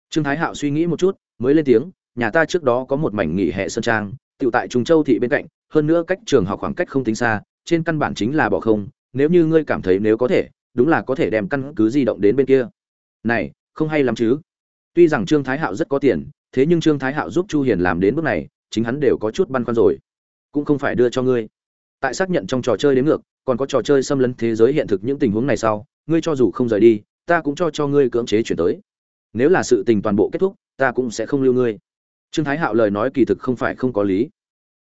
Trương thái hạo suy nghĩ một chút mới lên tiếng nhà ta trước đó có một mảnh nghỉ hè sơn trang Tiểu tại Trung Châu thị bên cạnh, hơn nữa cách trường học khoảng cách không tính xa, trên căn bản chính là bỏ không, nếu như ngươi cảm thấy nếu có thể, đúng là có thể đem căn cứ di động đến bên kia. Này, không hay lắm chứ? Tuy rằng Trương Thái Hạo rất có tiền, thế nhưng Trương Thái Hạo giúp Chu Hiền làm đến bước này, chính hắn đều có chút băn khoăn rồi. Cũng không phải đưa cho ngươi. Tại xác nhận trong trò chơi đến ngược, còn có trò chơi xâm lấn thế giới hiện thực những tình huống này sau, ngươi cho dù không rời đi, ta cũng cho cho ngươi cưỡng chế chuyển tới. Nếu là sự tình toàn bộ kết thúc, ta cũng sẽ không lưu ngươi. Trương Thái Hạo lời nói kỳ thực không phải không có lý.